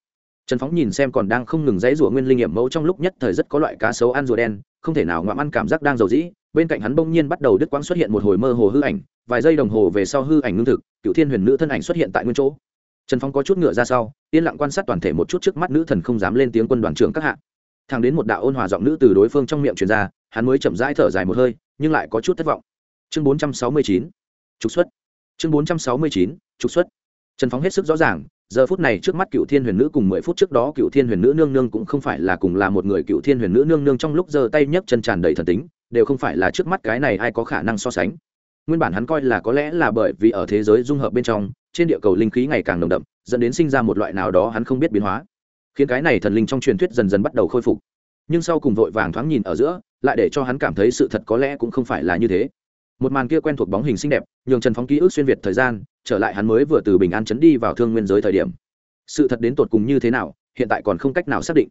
Speaker 1: Trần phóng nhìn xem còn đang không ngừng dãy rủa nguyên linh nghiệm mẫu trong lúc nhất thời rất có loại cá sấu ăn rùa đen, không thể nào ngoạm ăn cảm giác đang giàu dĩ, bên cạnh hắn bỗng nhiên bắt đầu đứt quãng xuất hiện một hồi mơ hồ hư ảnh, vài giây đồng hồ về sau hư ảnh ngưng thực cựu thiên huyền nữ thân ảnh xuất hiện tại nguyên chỗ trần phong có chút ngựa ra sau, yên lặng quan sát toàn thể một chút trước mắt nữ thần không dám lên tiếng quân đoàn trưởng các hạ. Thàng đến một đạo ôn hòa giọng nữ từ đối phương trong miệng truyền ra, hắn mới chậm rãi thở dài một hơi, nhưng lại có chút thất vọng. Chương bốn trăm sáu mươi chín, trục xuất. Chương bốn trăm sáu mươi chín, trục xuất. Trần phóng hết sức rõ ràng, giờ phút này trước mắt cựu thiên huyền nữ cùng mười phút trước đó cựu thiên huyền nữ nương nương cũng không phải là cùng là một người cựu thiên huyền nữ nương nương trong lúc giơ tay nhấc chân tràn đầy thần tính, đều không phải là trước mắt cái này ai có khả năng so sánh. Nguyên bản hắn coi là có lẽ là bởi vì ở thế giới dung hợp bên trong trên địa cầu linh khí ngày càng nồng đậm, dẫn đến sinh ra một loại nào đó hắn không biết biến hóa. Khiến cái này thần linh trong truyền thuyết dần dần bắt đầu khôi phục. Nhưng sau cùng vội vàng thoáng nhìn ở giữa, lại để cho hắn cảm thấy sự thật có lẽ cũng không phải là như thế. Một màn kia quen thuộc bóng hình xinh đẹp, nhường trần phóng ký ức xuyên việt thời gian, trở lại hắn mới vừa từ bình an chấn đi vào thương nguyên giới thời điểm. Sự thật đến tột cùng như thế nào, hiện tại còn không cách nào xác định.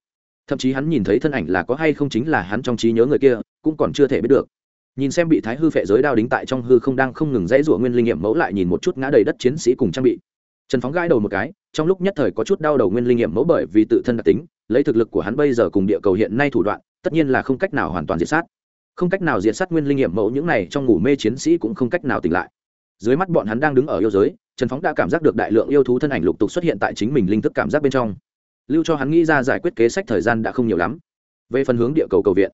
Speaker 1: Thậm chí hắn nhìn thấy thân ảnh là có hay không chính là hắn trong trí nhớ người kia, cũng còn chưa thể biết được nhìn xem bị thái hư phệ giới đao đính tại trong hư không đang không ngừng dãy rủa nguyên linh nghiệm mẫu lại nhìn một chút ngã đầy đất chiến sĩ cùng trang bị. Trần phóng gãi đầu một cái, trong lúc nhất thời có chút đau đầu nguyên linh nghiệm mẫu bởi vì tự thân đặc tính, lấy thực lực của hắn bây giờ cùng địa cầu hiện nay thủ đoạn, tất nhiên là không cách nào hoàn toàn diệt sát. Không cách nào diệt sát nguyên linh nghiệm mẫu những này trong ngủ mê chiến sĩ cũng không cách nào tỉnh lại. Dưới mắt bọn hắn đang đứng ở yêu giới, trần phóng đã cảm giác được đại lượng yêu thú thân ảnh lục tục xuất hiện tại chính mình linh thức cảm giác bên trong. Lưu cho hắn nghĩ ra giải quyết kế sách thời gian đã không nhiều lắm. Về phần hướng địa cầu cầu viện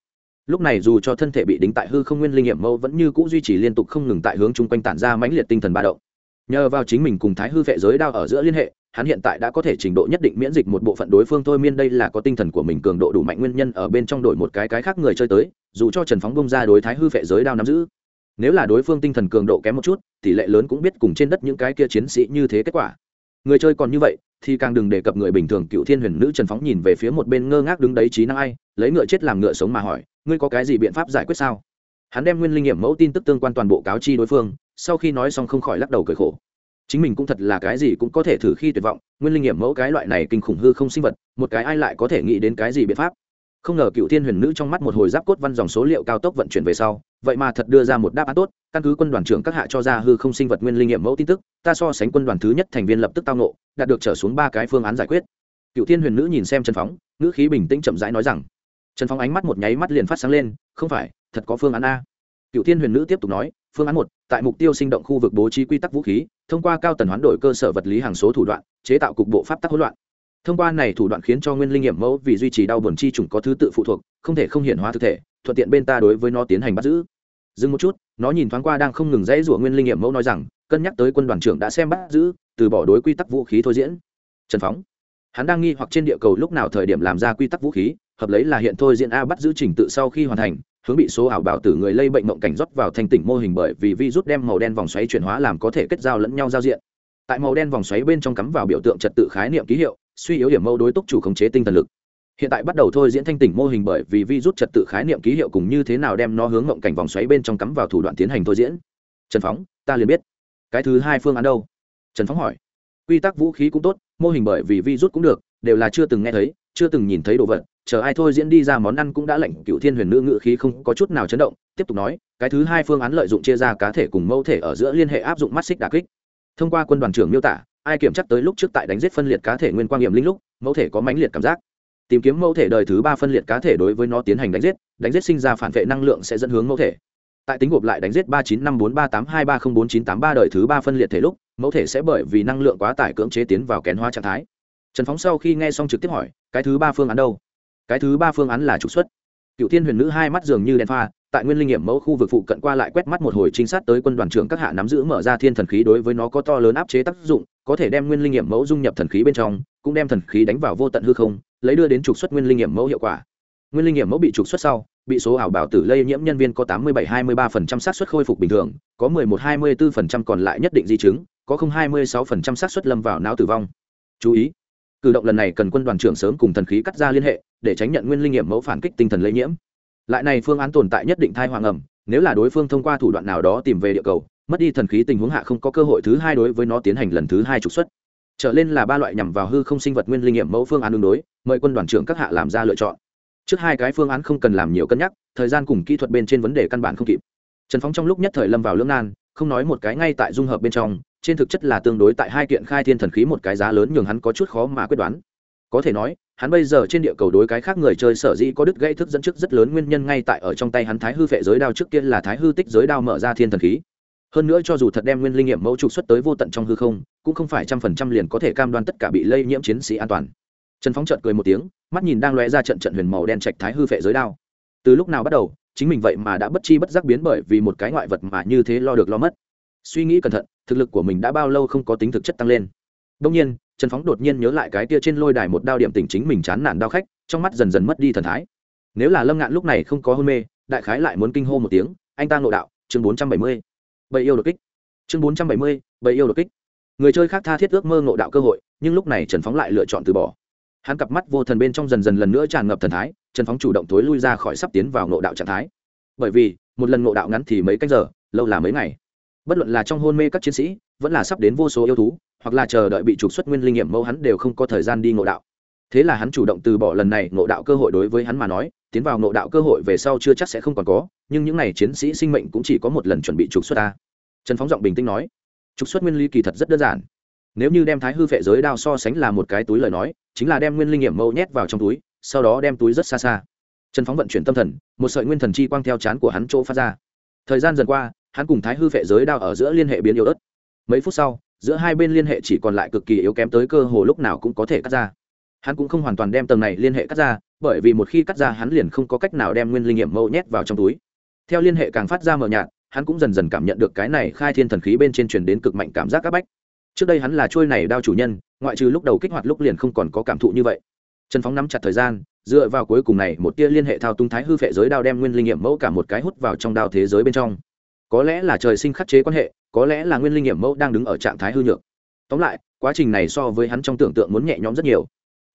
Speaker 1: lúc này dù cho thân thể bị đính tại hư không nguyên linh nghiệm mẫu vẫn như c ũ duy trì liên tục không ngừng tại hướng chung quanh tản ra mãnh liệt tinh thần ba động. Nhờ vào chính mình cùng thái hư vệ giới đao ở giữa liên hệ, hắn hiện tại đã có thể trình độ nhất định miễn dịch một bộ phận đối phương thôi miên đây là có tinh thần của mình cường độ đủ mạnh nguyên nhân ở bên trong đổi một cái cái khác người chơi tới, dù cho trần phóng bông ra đối thái hư vệ giới đao nắm giữ. Nếu là đối phương tinh thần cường độ kém một chút, tỷ lệ lớn cũng biết cùng trên đất những cái kia chiến sĩ như thế kết quả. Người chơi còn như vậy, thì càng đừng đề cập người bình thường cựu thiên huyền nữ trần phóng nhìn về phía một bên ngơ ngác đứng đấy trí năng ai, lấy ngựa chết làm ngựa sống mà hỏi ngươi có cái gì biện pháp giải quyết sao? Hắn đem nguyên linh nghiệm mẫu tin tức tương quan toàn bộ cáo chi đối phương, sau khi nói xong không khỏi lắc đầu cười khổ. Chính mình cũng thật là cái gì cũng có thể thử khi tuyệt vọng, nguyên linh nghiệm mẫu cái loại này kinh khủng hư không sinh vật, một cái ai lại có thể nghĩ đến cái gì biện pháp? Không ngờ cựu thiên huyền nữ trong mắt một hồi giáp cốt văn dòng số liệu cao tốc vận chuyển về sau, vậy mà thật đưa ra một đáp án tốt, căn cứ quân đoàn trưởng các hạ cho ra hư không sinh vật nguyên linh nghiệm mẫu tin tức, ta so sánh quân đoàn thứ nhất thành viên lập tức tao nộ đạt được trở xuống ba cái phương án giải quyết. Cựu thiên huyền nữ nhìn xem trần phóng, ngữ khí bình tĩnh chậm rãi nói rằng trần phóng ánh mắt một nháy mắt liền phát sáng lên, không phải, thật có phương án a. Cựu thiên huyền nữ tiếp tục nói, phương án một, tại mục tiêu sinh động khu vực bố trí quy tắc vũ khí, thông qua cao tần hoán đổi cơ sở vật lý hàng số thủ đoạn, chế tạo cục bộ pháp tắc hỗn loạn. Thông qua này thủ đoạn khiến cho nguyên linh nghiệm mẫu vì duy trì đau buồn chi trùng có thứ tự phụ thuộc, không thể không hiện hóa thực thể, thuận tiện bên ta đối với nó tiến hành bắt giữ. Dừng một chút, nó nhìn thoáng qua đang không ngừng dãy rủa nguyên linh nghiệm mẫu nói rằng, cân nhắc tới quân đoàn trưởng đã xem bắt giữ, từ bỏ đối quy tắc vũ khí thôi diễn. Trần phóng hắn đang nghi hoặc trên địa cầu lúc nào thời điểm làm ra quy tắc vũ khí hợp lấy là hiện thôi diễn a bắt giữ trình tự sau khi hoàn thành, hướng bị số ảo bảo tử người lây bệnh mộng cảnh rót vào thành tỉnh mô hình bởi vì virus đem màu đen vòng xoáy chuyển hóa làm có thể kết giao lẫn nhau giao diện. Tại màu đen vòng xoáy bên trong cắm vào biểu tượng trật tự khái niệm ký hiệu, suy yếu điểm mâu đối túc chủ khống chế tinh thần lực. Hiện tại bắt đầu thôi diễn thanh tỉnh mô hình bởi vì vi rút trật tự khái niệm ký hiệu cùng như thế nào đem nó hướng mộng cảnh vòng xoáy bên trong cắm vào thủ đoạn tiến hành thôi diễn. Trần phóng, ta liền biết. Cái thứ hai phương án đâu? Trần phóng hỏi. Quy tắc vũ khí cũng tốt, mô hình bởi vì vi rút cũng được, đều là chưa từng nghe thấy, chưa từng nhìn thấy đồ vật chờ ai thôi diễn đi ra món ăn cũng đã lệnh cựu thiên huyền nữ ngự khí không có chút nào chấn động, tiếp tục nói, cái thứ hai phương án lợi dụng chia ra cá thể cùng mẫu thể ở giữa liên hệ áp dụng mắt xích đà kích. Thông qua quân đoàn trưởng miêu tả, ai kiểm chắc tới lúc trước tại đánh giết phân liệt cá thể nguyên quang nghiệm linh lúc, mẫu thể có mãnh liệt cảm giác. Tìm kiếm mẫu thể đời thứ ba phân liệt cá thể đối với nó tiến hành đánh giết đánh giết sinh ra phản vệ năng lượng sẽ dẫn hướng mẫu thể. Tại tính gộp lại đánh giết ba chín năm bốn ba tám hai ba không bốn chín tám ba đời thứ ba phân liệt thể lúc, mẫu thể sẽ bởi vì năng lượng quá tải cưỡng chế tiến vào kén hóa trạng thái. Trần phóng sau khi nghe xong trực tiếp hỏi, cái thứ ba phương án đâu? Cái thứ ba phương án là trục xuất. Cựu thiên huyền nữ hai mắt dường như đèn pha, tại nguyên linh nghiệm mẫu khu vực phụ cận qua lại quét mắt một hồi trinh sát tới quân đoàn trưởng các hạ nắm giữ mở ra thiên thần khí đối với nó có to lớn áp chế tác dụng, có thể đem nguyên linh nghiệm mẫu dung nhập thần khí bên trong, cũng đem thần khí đánh vào vô tận hư không, lấy đưa đến trục xuất nguyên linh nghiệm mẫu hiệu quả. Nguyên linh nghiệm mẫu bị trục xuất sau, bị số ảo bảo tử lây nhiễm nhân viên có 87-23% xác suất khôi phục bình thường, có 11-24% còn lại nhất định di chứng, có không 26% xác suất lâm vào não tử vong. Chú ý cử động lần này cần quân đoàn trưởng sớm cùng thần khí cắt ra liên hệ, để tránh nhận nguyên linh nghiệm mẫu phản kích tinh thần lây nhiễm. Lại này phương án tồn tại nhất định thai hoàng ẩm, nếu là đối phương thông qua thủ đoạn nào đó tìm về địa cầu, mất đi thần khí tình huống hạ không có cơ hội thứ hai đối với nó tiến hành lần thứ hai trục xuất. Trở lên là ba loại nhằm vào hư không sinh vật nguyên linh nghiệm mẫu phương án đương đối, mời quân đoàn trưởng các hạ làm ra lựa chọn. Trước hai cái phương án không cần làm nhiều cân nhắc, thời gian cùng kỹ thuật bên trên vấn đề căn bản không kịp. Trần phóng trong lúc nhất thời lâm vào lưỡng nan, không nói một cái ngay tại dung hợp bên trong trên thực chất là tương đối tại hai kiện khai thiên thần khí một cái giá lớn nhường hắn có chút khó mà quyết đoán. Có thể nói, hắn bây giờ trên địa cầu đối cái khác người chơi sở dĩ có đứt gây thức dẫn trước rất lớn nguyên nhân ngay tại ở trong tay hắn thái hư phệ giới đao trước kia là thái hư tích giới đao mở ra thiên thần khí. Hơn nữa cho dù thật đem nguyên linh nghiệm mẫu trục xuất tới vô tận trong hư không, cũng không phải trăm phần trăm liền có thể cam đoan tất cả bị lây nhiễm chiến sĩ an toàn. Trần phóng trợt cười một tiếng, mắt nhìn đang lóe ra trận trận huyền màu đen trạch thái hư phệ giới đao. Từ lúc nào bắt đầu, chính mình vậy mà đã bất chi bất giác biến bởi vì một cái ngoại vật mà như thế lo được lo mất. Suy nghĩ cẩn thận thực lực của mình đã bao lâu không có tính thực chất tăng lên. Đông nhiên, trần phóng đột nhiên nhớ lại cái tia trên lôi đài một đao điểm tỉnh chính mình chán nản đao khách, trong mắt dần dần mất đi thần thái. Nếu là lâm ngạn lúc này không có hôn mê, đại khái lại muốn kinh hô một tiếng, anh ta ngộ đạo, chương bốn trăm bảy mươi, bầy yêu đột kích. Chương bốn trăm bảy mươi, bầy yêu đột kích. Người chơi khác tha thiết ước mơ ngộ đạo cơ hội, nhưng lúc này trần phóng lại lựa chọn từ bỏ. Hắn cặp mắt vô thần bên trong dần dần lần nữa tràn ngập thần thái, trần phóng chủ động tối lui ra khỏi sắp tiến vào ngộ đạo trạng thái. Bởi vì, một lần ngộ đạo ngắn thì mấy cách giờ, lâu là mấy ngày bất luận là trong hôn mê các chiến sĩ, vẫn là sắp đến vô số yêu thú, hoặc là chờ đợi bị trục xuất nguyên linh nghiệm mẫu hắn đều không có thời gian đi ngộ đạo. Thế là hắn chủ động từ bỏ lần này ngộ đạo cơ hội đối với hắn mà nói, tiến vào ngộ đạo cơ hội về sau chưa chắc sẽ không còn có, nhưng những n à y chiến sĩ sinh mệnh cũng chỉ có một lần chuẩn bị trục xuất ta. Trần phóng giọng bình tĩnh nói, trục xuất nguyên ly kỳ thật rất đơn giản. Nếu như đem thái hư phệ giới đao so sánh là một cái túi lời nói, chính là đem nguyên linh nghiệm mẫu nhét vào trong túi, sau đó đem túi rất xa xa. Trần phóng vận chuyển tâm thần, một sợi nguyên thần chi quang theo chán của hắn chỗ phát ra. Thời gian dần qua hắn cùng thái hư phệ giới đao ở giữa liên hệ biến yếu ớt. Mấy phút sau, giữa hai bên liên hệ chỉ còn lại cực kỳ yếu kém tới cơ hồ lúc nào cũng có thể cắt ra. Hắn cũng không hoàn toàn đem tầng này liên hệ cắt ra, bởi vì một khi cắt ra hắn liền không có cách nào đem nguyên linh nghiệm mẫu nhét vào trong túi. Theo liên hệ càng phát ra mờ nhạt, hắn cũng dần dần cảm nhận được cái này khai thiên thần khí bên trên truyền đến cực mạnh cảm giác áp bách. Trước đây hắn là trôi này đao chủ nhân, ngoại trừ lúc đầu kích hoạt lúc liền không còn có cảm thụ như vậy. Trần phóng nắm chặt thời gian, dựa vào cuối cùng này một tia liên hệ thao tung thái hư phệ giới đao đem nguyên linh nghiệm mẫu cả một cái hút vào trong đao thế giới bên trong có lẽ là trời sinh khắc chế quan hệ, có lẽ là nguyên linh nghiệm mẫu đang đứng ở trạng thái hư nhược. Tóm lại, quá trình này so với hắn trong tưởng tượng muốn nhẹ nhõm rất nhiều.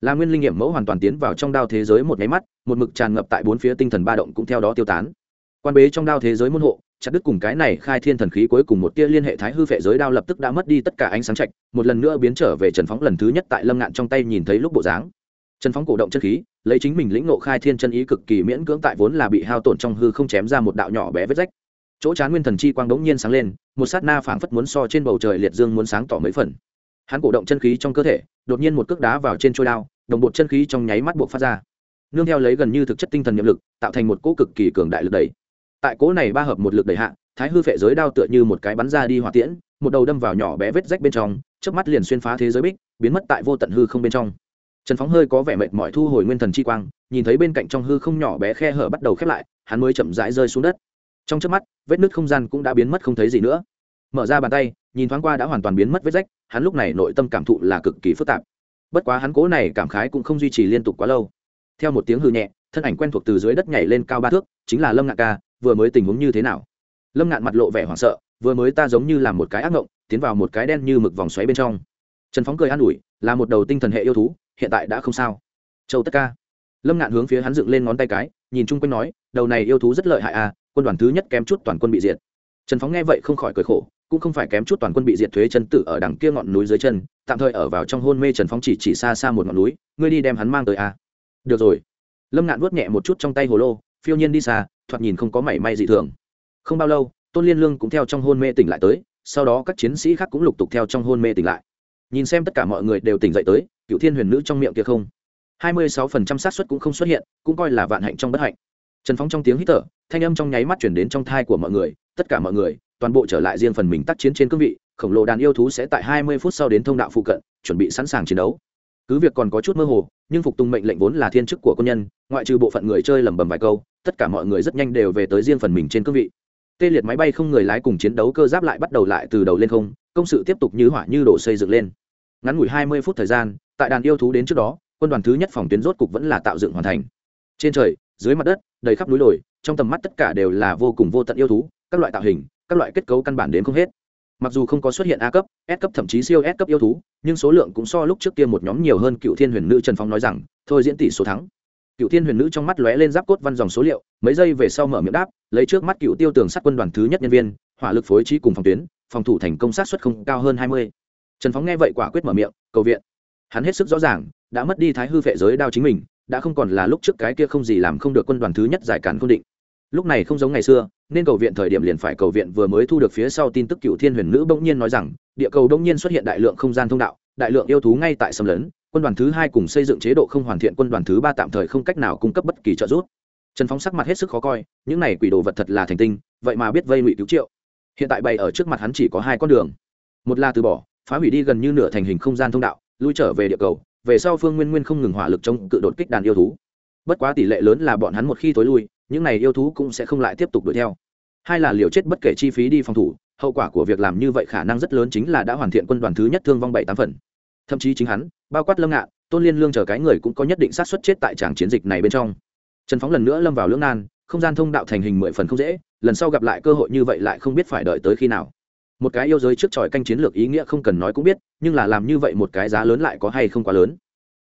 Speaker 1: Là nguyên linh nghiệm mẫu hoàn toàn tiến vào trong đao thế giới một nháy mắt, một mực tràn ngập tại bốn phía tinh thần ba động cũng theo đó tiêu tán. Quan bế trong đao thế giới môn hộ, chặt đứt cùng cái này khai thiên thần khí cuối cùng một tia liên hệ thái hư phệ giới đao lập tức đã mất đi tất cả ánh sáng chạch một lần nữa biến trở về trần phóng lần thứ nhất tại lâm ngạn trong tay nhìn thấy lúc bộ dáng. Trần phóng cổ động chân khí, lấy chính mình lĩnh nộ khai thiên chân ý cực kỳ miễn cưỡng tại vốn là bị hao tổn trong hư không chém ra một đạo nhỏ bé vết rách chỗ chán nguyên thần chi quang đống nhiên sáng lên, một sát na phảng phất muốn so trên bầu trời liệt dương muốn sáng tỏ mấy phần. Hắn cổ động chân khí trong cơ thể, đột nhiên một cước đá vào trên trôi đao, đồng bộ chân khí trong nháy mắt buộc phát ra. Nương theo lấy gần như thực chất tinh thần nhiệm lực, tạo thành một cỗ cực kỳ cường đại lực đẩy. Tại cỗ này ba hợp một lực đẩy hạ, thái hư phệ giới đao tựa như một cái bắn ra đi hỏa tiễn, một đầu đâm vào nhỏ bé vết rách bên trong trước mắt liền xuyên phá thế giới bích, biến mất tại vô tận hư không bên trong. Trần phóng hơi có vẻ mệt mỏi thu hồi nguyên thần chi quang, nhìn thấy bên cạnh trong hư không nhỏ bé khe hở bắt đầu khép lại, hắn mới chậm rãi rơi xuống đất trong trước mắt, vết nứt không gian cũng đã biến mất không thấy gì nữa. Mở ra bàn tay, nhìn thoáng qua đã hoàn toàn biến mất vết rách, hắn lúc này nội tâm cảm thụ là cực kỳ phức tạp. Bất quá hắn cố này cảm khái cũng không duy trì liên tục quá lâu. Theo một tiếng hư nhẹ, thân ảnh quen thuộc từ dưới đất nhảy lên cao ba thước, chính là lâm ngạn ca, vừa mới tình huống như thế nào? Lâm ngạn mặt lộ vẻ hoảng sợ, vừa mới ta giống như là một cái ác ngộng, tiến vào một cái đen như mực vòng xoáy bên trong. Trần phóng cười an ủi, là một đầu tinh thần hệ yêu thú, hiện tại đã không sao. Châu tất ca lâm ngạn hướng phía hắn dựng lên ngón tay cái, nhìn chung quanh nói, đầu này yêu thú rất lợi hại à quân đoàn thứ nhất kém chút toàn quân bị diệt. Trần phóng nghe vậy không khỏi cười khổ, cũng không phải kém chút toàn quân bị diệt thuế chân tử ở đằng kia ngọn núi dưới chân, tạm thời ở vào trong hôn mê trần phóng chỉ chỉ xa xa một ngọn núi, ngươi đi đem hắn mang tới à. được rồi. Lâm ngạn vuốt nhẹ một chút trong tay hồ lô, phiêu nhiên đi xa, thoạt nhìn không có mảy may dị thường. Không bao lâu, tôn liên lương cũng theo trong hôn mê tỉnh lại tới, sau đó các chiến sĩ khác cũng lục tục theo trong hôn mê tỉnh lại. Nhìn xem tất cả mọi người đều tỉnh dậy tới cựu thiên huyền nữ trong miệng kia không hai mươi sáu phần trăm xác suất cũng không xuất hiện, cũng coi là vạn hạnh trong bất hạnh. Trần Phong trong tiếng hít thở, thanh âm trong nháy mắt chuyển đến trong thai của mọi người, tất cả mọi người, toàn bộ trở lại riêng phần mình tác chiến trên cương vị, khổng lồ đàn yêu thú sẽ tại hai mươi phút sau đến thông đạo phụ cận, chuẩn bị sẵn sàng chiến đấu. Cứ việc còn có chút mơ hồ, nhưng phục tùng mệnh lệnh vốn là thiên chức của quân nhân, ngoại trừ bộ phận người chơi lẩm bẩm vài câu, tất cả mọi người rất nhanh đều về tới riêng phần mình trên cương vị. Tê liệt máy bay không người lái cùng chiến đấu cơ giáp lại bắt đầu lại từ đầu lên không, công sự tiếp tục như hỏa như đổ xây dựng lên. Ngắn ngủi hai mươi phút thời gian, tại đàn yêu thú đến trước đó quân đoàn thứ nhất phòng tuyến rốt cục vẫn là tạo dựng hoàn thành. Trên trời, dưới mặt đất, đầy khắp núi đồi, trong tầm mắt tất cả đều là vô cùng vô tận yêu thú, các loại tạo hình, các loại kết cấu căn bản đến không hết. Mặc dù không có xuất hiện a cấp, s cấp thậm chí siêu s cấp yêu thú, nhưng số lượng cũng so lúc trước kia một nhóm nhiều hơn, cựu thiên huyền nữ trần phong nói rằng, thôi diễn tỷ số thắng. Cựu thiên huyền nữ trong mắt lóe lên giáp cốt văn dòng số liệu, mấy giây về sau mở miệng đáp, lấy trước mắt cựu tiêu tường sát quân đoàn thứ nhất nhân viên, hỏa lực phối trí cùng phòng tuyến, phòng thủ thành công sát xuất không cao hơn hai mươi. Trần phóng nghe vậy quả quyết mở miệng, cầu viện hắn hết sức rõ ràng, đã mất đi thái hư vệ giới đao chính mình, đã không còn là lúc trước cái kia không gì làm không được quân đoàn thứ nhất giải cản không định. Lúc này không giống ngày xưa, nên cầu viện thời điểm liền phải cầu viện vừa mới thu được phía sau tin tức cựu thiên huyền nữ bỗng nhiên nói rằng, địa cầu đông nhiên xuất hiện đại lượng không gian thông đạo, đại lượng yêu thú ngay tại xâm lấn, quân đoàn thứ hai cùng xây dựng chế độ không hoàn thiện quân đoàn thứ ba tạm thời không cách nào cung cấp bất kỳ trợ giúp. Trần phóng sắc mặt hết sức khó coi, những này quỷ đồ vật thật là thành tinh, vậy mà biết vây ngụy cứu triệu. Hiện tại bày ở trước mặt hắn chỉ có hai con đường. Một là từ bỏ, phá hủy đi gần như nửa thành hình không gian thông đạo lui trở về địa cầu, về sau phương nguyên nguyên không ngừng hỏa lực chống cự đột kích đàn yêu thú. Bất quá tỷ lệ lớn là bọn hắn một khi tối lui, những này yêu thú cũng sẽ không lại tiếp tục đuổi theo. Hai là liều chết bất kể chi phí đi phòng thủ, hậu quả của việc làm như vậy khả năng rất lớn chính là đã hoàn thiện quân đoàn thứ nhất thương vong bảy tám phần. Thậm chí chính hắn, bao quát lâm ngạn, tôn liên lương chờ cái người cũng có nhất định sát xuất chết tại tràng chiến dịch này bên trong. Trần phóng lần nữa lâm vào lưỡng nan, không gian thông đạo thành hình mười phần không dễ, lần sau gặp lại cơ hội như vậy lại không biết phải đợi tới khi nào một cái yêu giới trước tròi canh chiến lược ý nghĩa không cần nói cũng biết, nhưng là làm như vậy một cái giá lớn lại có hay không quá lớn.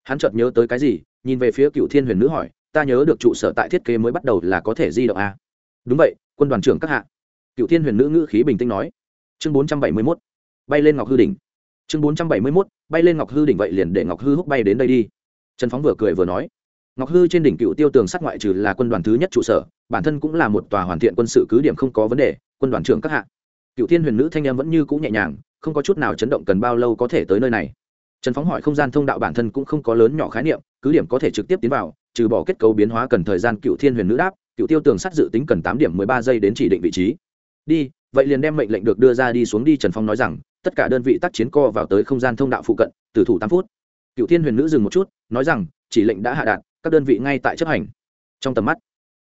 Speaker 1: Hắn chợt nhớ tới cái gì, nhìn về phía cựu thiên huyền nữ hỏi, ta nhớ được trụ sở tại thiết kế mới bắt đầu là có thể di động a à? đúng vậy, quân đoàn trưởng các hạ. Cựu thiên huyền nữ ngữ khí bình tĩnh nói. Chương bốn trăm bảy mươi mốt, bay lên ngọc hư đỉnh. Chương bốn trăm bảy mươi mốt, bay lên ngọc hư đỉnh vậy liền để ngọc hư húc bay đến đây đi. Trần phóng vừa cười vừa nói. Ngọc hư trên đỉnh cựu tiêu tường sát ngoại trừ là quân đoàn thứ nhất trụ sở, bản thân cũng là một tòa hoàn thiện quân sự cứ điểm không có vấn đề, quân đoàn trưởng các hạ cựu thiên huyền nữ thanh em vẫn như cũ nhẹ nhàng, không có chút nào chấn động cần bao lâu có thể tới nơi này. Trần phóng hỏi không gian thông đạo bản thân cũng không có lớn nhỏ khái niệm, cứ điểm có thể trực tiếp tiến vào, trừ bỏ kết cấu biến hóa cần thời gian cựu thiên huyền nữ đáp cựu tiêu tường sắt dự tính cần tám điểm mười ba giây đến chỉ định vị trí. Đi, vậy liền đem mệnh lệnh được đưa ra đi xuống đi, trần phong nói rằng, tất cả đơn vị tác chiến co vào tới không gian thông đạo phụ cận, từ thủ tám phút. Cựu thiên huyền nữ dừng một chút, nói rằng, chỉ lệnh đã hạ đạn các đơn vị ngay tại chấp hành. Trong tầm mắt,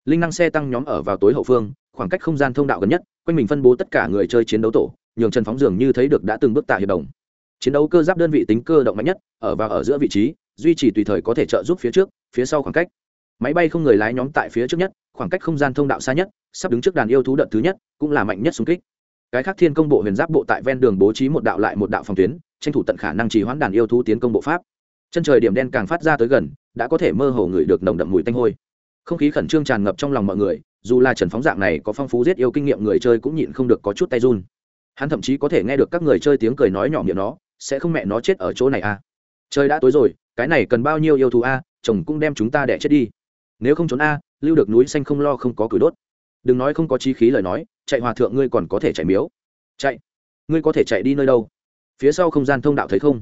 Speaker 1: linh năng xe tăng nhóm ở vào tối hậu phương, khoảng cách không gian thông đạo gần nhất quanh mình phân bố tất cả người chơi chiến đấu tổ, nhường trần phóng dường như thấy được đã từng bước tạ hiệp đồng. Chiến đấu cơ giáp đơn vị tính cơ động mạnh nhất, ở và ở giữa vị trí, duy trì tùy thời có thể trợ giúp phía trước, phía sau khoảng cách. Máy bay không người lái nhóm tại phía trước nhất, khoảng cách không gian thông đạo xa nhất, sắp đứng trước đàn yêu thú đợt thứ nhất, cũng là mạnh nhất xung kích. Cái khác thiên công bộ huyền giáp bộ tại ven đường bố trí một đạo lại một đạo phòng tuyến, tranh thủ tận khả năng trì hoãn đàn yêu thú tiến công bộ pháp. Chân trời điểm đen càng phát ra tới gần, đã có thể mơ hồ ngửi được nồng đậm mùi tanh hôi. Không khí khẩn trương tràn ngập trong lòng mọi người dù là trần phóng dạng này có phong phú giết yêu kinh nghiệm người chơi cũng nhịn không được có chút tay run. Hắn thậm chí có thể nghe được các người chơi tiếng cười nói nhỏ miệng nó, sẽ không mẹ nó chết ở chỗ này à? Trời đã tối rồi, cái này cần bao nhiêu yêu thú a? Chồng cũng đem chúng ta đẻ chết đi. Nếu không trốn a, lưu được núi xanh không lo không có cửi đốt. Đừng nói không có chi khí lời nói, chạy hòa thượng ngươi còn có thể chạy miếu. Chạy. Ngươi có thể chạy đi nơi đâu? Phía sau không gian thông đạo thấy không?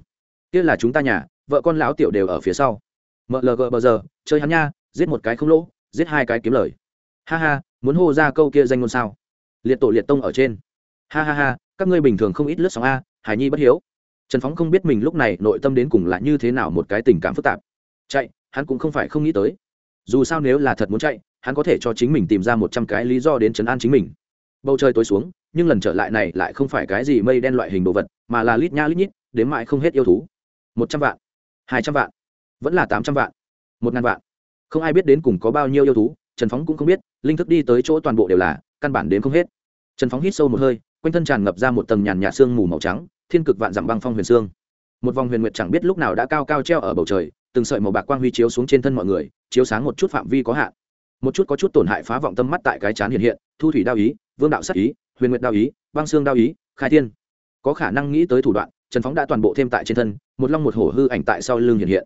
Speaker 1: Kia là chúng ta nhà, vợ con lão tiểu đều ở phía sau. Mlg bờ giờ, chơi hắn nha, giết một cái không lỗ, giết hai cái kiếm lời ha ha, muốn hô ra câu kia danh ngôn sao? Liệt tổ liệt tông ở trên. Ha ha ha, các ngươi bình thường không ít lướt sóng a, hải nhi bất hiếu. Trần phóng không biết mình lúc này nội tâm đến cùng là như thế nào một cái tình cảm phức tạp. Chạy, hắn cũng không phải không nghĩ tới. Dù sao nếu là thật muốn chạy, hắn có thể cho chính mình tìm ra một trăm cái lý do đến chấn an chính mình. Bầu trời tối xuống, nhưng lần trở lại này lại không phải cái gì mây đen loại hình đồ vật, mà là lít nha lít nhít, đến mãi không hết yêu thú. Một trăm vạn, hai trăm vạn, vẫn là tám trăm vạn, một ngàn vạn. Không ai biết đến cùng có bao nhiêu yêu thú trần phóng cũng không biết, linh thức đi tới chỗ toàn bộ đều là, căn bản đến không hết. Trần phóng hít sâu một hơi, quanh thân tràn ngập ra một tầng nhàn nhạt sương mù màu trắng, thiên cực vạn dặm băng phong huyền sương. một vòng huyền nguyệt chẳng biết lúc nào đã cao cao treo ở bầu trời, từng sợi màu bạc quang huy chiếu xuống trên thân mọi người, chiếu sáng một chút phạm vi có hạn. Một chút có chút tổn hại phá vọng tâm mắt tại cái chán hiện hiện, thu thủy đao ý, vương đạo sắc ý, huyền nguyệt đao ý, băng xương đao ý, khai thiên. Có khả năng nghĩ tới thủ đoạn, trần phóng đã toàn bộ thêm tại trên thân, một long một hổ hư ảnh tại sau lưng hiện hiện.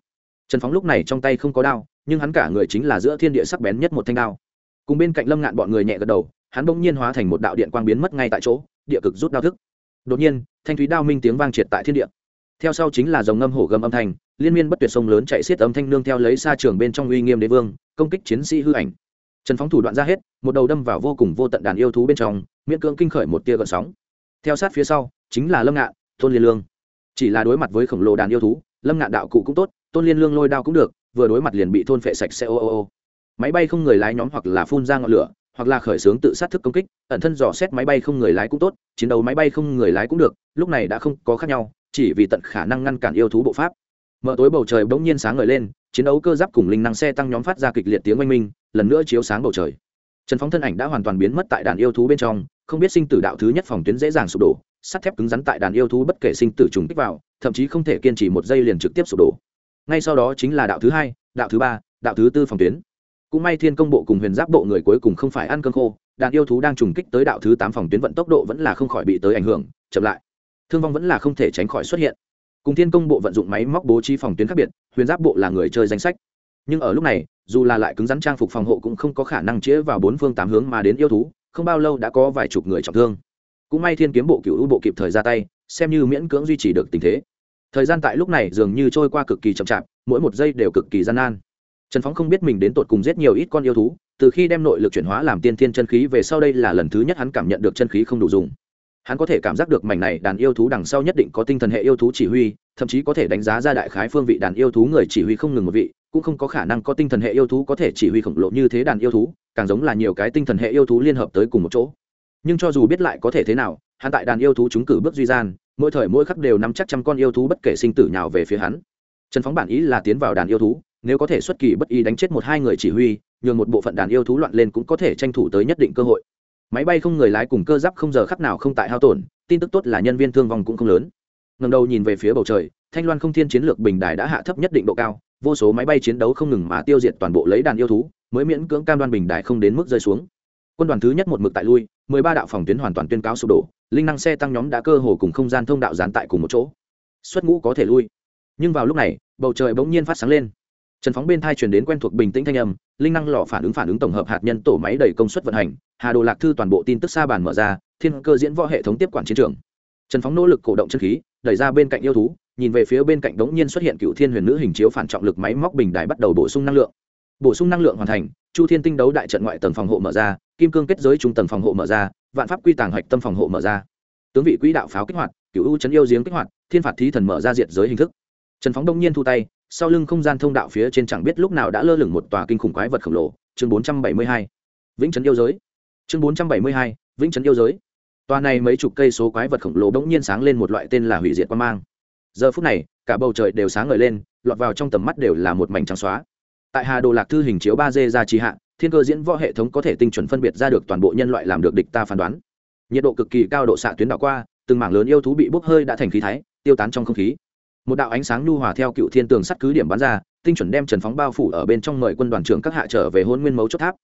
Speaker 1: Trần phóng lúc này trong tay không có đao nhưng hắn cả người chính là giữa thiên địa sắc bén nhất một thanh đao. Cùng bên cạnh lâm ngạn bọn người nhẹ gật đầu, hắn bỗng nhiên hóa thành một đạo điện quang biến mất ngay tại chỗ, địa cực rút đao thức. Đột nhiên, thanh thúy đao minh tiếng vang triệt tại thiên địa. Theo sau chính là dòng ngâm hổ gầm âm thanh, liên miên bất tuyệt sông lớn chạy xiết âm thanh nương theo lấy xa trường bên trong uy nghiêm đế vương, công kích chiến sĩ hư ảnh. Trần phóng thủ đoạn ra hết, một đầu đâm vào vô cùng vô tận đàn yêu thú bên trong, miễn cưỡng kinh khởi một tia gợn sóng. Theo sát phía sau, chính là lâm ngạn, tôn liên lương. Chỉ là đối mặt với khổng lồ đàn yêu thú, lâm ngạn đạo cụ cũng tốt, tôn liên lương lôi đao cũng được vừa đối mặt liền bị thôn phệ sạch sẽ, ô ô ô. Máy bay không người lái nhóm hoặc là phun ra ngọn lửa, hoặc là khởi xướng tự sát thức công kích, ẩn thân dò xét máy bay không người lái cũng tốt, chiến đấu máy bay không người lái cũng được, lúc này đã không có khác nhau, chỉ vì tận khả năng ngăn cản yêu thú bộ pháp. Mở tối bầu trời bỗng nhiên sáng ngời lên, chiến đấu cơ giáp cùng linh năng xe tăng nhóm phát ra kịch liệt tiếng oanh minh, lần nữa chiếu sáng bầu trời. Trần phóng thân ảnh đã hoàn toàn biến mất tại đàn yêu thú bên trong, không biết sinh tử đạo thứ nhất phòng tuyến dễ dàng sụp đổ, sắt thép cứng rắn tại đàn yêu thú bất kể sinh tử trùng kích vào, thậm chí không thể kiên trì một giây liền trực tiếp sụp đổ ngay sau đó chính là đạo thứ hai, đạo thứ ba, đạo thứ tư phòng tuyến. Cũng may thiên công bộ cùng huyền giáp bộ người cuối cùng không phải ăn cơm khô, đàn yêu thú đang trùng kích tới đạo thứ tám phòng tuyến vận tốc độ vẫn là không khỏi bị tới ảnh hưởng, chậm lại. Thương vong vẫn là không thể tránh khỏi xuất hiện. Cùng thiên công bộ vận dụng máy móc bố trí phòng tuyến khác biệt, huyền giáp bộ là người chơi danh sách. Nhưng ở lúc này, dù là lại cứng rắn trang phục phòng hộ cũng không có khả năng chĩa vào bốn phương tám hướng mà đến yêu thú, không bao lâu đã có vài chục người trọng thương. Cũng may thiên kiếm bộ cựu bộ kịp thời ra tay, xem như miễn cưỡng duy trì được tình thế thời gian tại lúc này dường như trôi qua cực kỳ chậm chạp, mỗi một giây đều cực kỳ gian nan. Trần phóng không biết mình đến tột cùng giết nhiều ít con yêu thú, từ khi đem nội lực chuyển hóa làm tiên thiên chân khí về sau đây là lần thứ nhất hắn cảm nhận được chân khí không đủ dùng. Hắn có thể cảm giác được mảnh này đàn yêu thú đằng sau nhất định có tinh thần hệ yêu thú chỉ huy, thậm chí có thể đánh giá ra đại khái phương vị đàn yêu thú người chỉ huy không ngừng một vị, cũng không có khả năng có tinh thần hệ yêu thú có thể chỉ huy khổng lồ như thế đàn yêu thú, càng giống là nhiều cái tinh thần hệ yêu thú liên hợp tới cùng một chỗ. Nhưng cho dù biết lại có thể thế nào, hắn tại đàn yêu thú chúng cử bước duy gian mỗi thời mỗi khắc đều nắm chắc trăm con yêu thú bất kể sinh tử nào về phía hắn. Trần phóng bản ý là tiến vào đàn yêu thú, nếu có thể xuất kỳ bất ý đánh chết một hai người chỉ huy, nhường một bộ phận đàn yêu thú loạn lên cũng có thể tranh thủ tới nhất định cơ hội. Máy bay không người lái cùng cơ giáp không giờ khắc nào không tại hao tổn, tin tức tốt là nhân viên thương vong cũng không lớn. Ngầm đầu nhìn về phía bầu trời, thanh loan không thiên chiến lược bình đài đã hạ thấp nhất định độ cao, vô số máy bay chiến đấu không ngừng mà tiêu diệt toàn bộ lấy đàn yêu thú, mới miễn cưỡng cam đoan bình đài không đến mức rơi xuống. Quân đoàn thứ nhất một mực tại lui, mười ba đạo phòng tuyến hoàn toàn tuyên cáo sụp đổ linh năng xe tăng nhóm đã cơ hồ cùng không gian thông đạo dán tại cùng một chỗ. Xuất ngũ có thể lui. Nhưng vào lúc này, bầu trời bỗng nhiên phát sáng lên. Trần phóng bên thai truyền đến quen thuộc bình tĩnh thanh âm, linh năng lò phản ứng phản ứng tổng hợp hạt nhân tổ máy đầy công suất vận hành, hà đồ lạc thư toàn bộ tin tức xa bàn mở ra, thiên cơ diễn võ hệ thống tiếp quản chiến trường. Trần phóng nỗ lực cổ động chân khí, đẩy ra bên cạnh yêu thú, nhìn về phía bên cạnh đống nhiên xuất hiện cựu thiên huyền nữ hình chiếu phản trọng lực máy móc bình đài bắt đầu bổ sung năng lượng. Bổ sung năng lượng hoàn thành, chu thiên tinh đấu đại trận ngoại tầng phòng hộ mở ra kim cương kết giới trung tầng phòng hộ mở ra, vạn pháp quy tàng hạch tâm phòng hộ mở ra. Tướng vị quỹ đạo pháo kích hoạt cựu u chấn yêu giếng kích hoạt, thiên phạt thí thần mở ra diệt giới hình thức. Trần phóng đông nhiên thu tay, sau lưng không gian thông đạo phía trên chẳng biết lúc nào đã lơ lửng một tòa kinh khủng quái vật khổng lồ, chương bốn trăm bảy mươi hai. Vĩnh trấn yêu giới. Chương bốn trăm bảy mươi hai, vĩnh trấn yêu giới. Tòa này mấy chục cây số quái vật khổng lồ bỗng nhiên sáng lên một loại tên là hủy diệt quan mang. Giờ phút này, cả bầu trời đều sáng ngời lên, lọt vào trong tầm mắt đều là một mảnh trắng xóa. Tại hà đồ lạc thư hình chiếu ba d ra trì hạ thiên cơ diễn võ hệ thống có thể tinh chuẩn phân biệt ra được toàn bộ nhân loại làm được địch ta phán đoán. Nhiệt độ cực kỳ cao độ xạ tuyến đảo qua, từng mảng lớn yêu thú bị bốc hơi đã thành khí thái, tiêu tán trong không khí. Một đạo ánh sáng nhu hòa theo cựu thiên tường sắt cứ điểm bắn ra, tinh chuẩn đem trần phóng bao phủ ở bên trong mời quân đoàn trưởng các hạ trở về hôn nguyên mấu chốt tháp.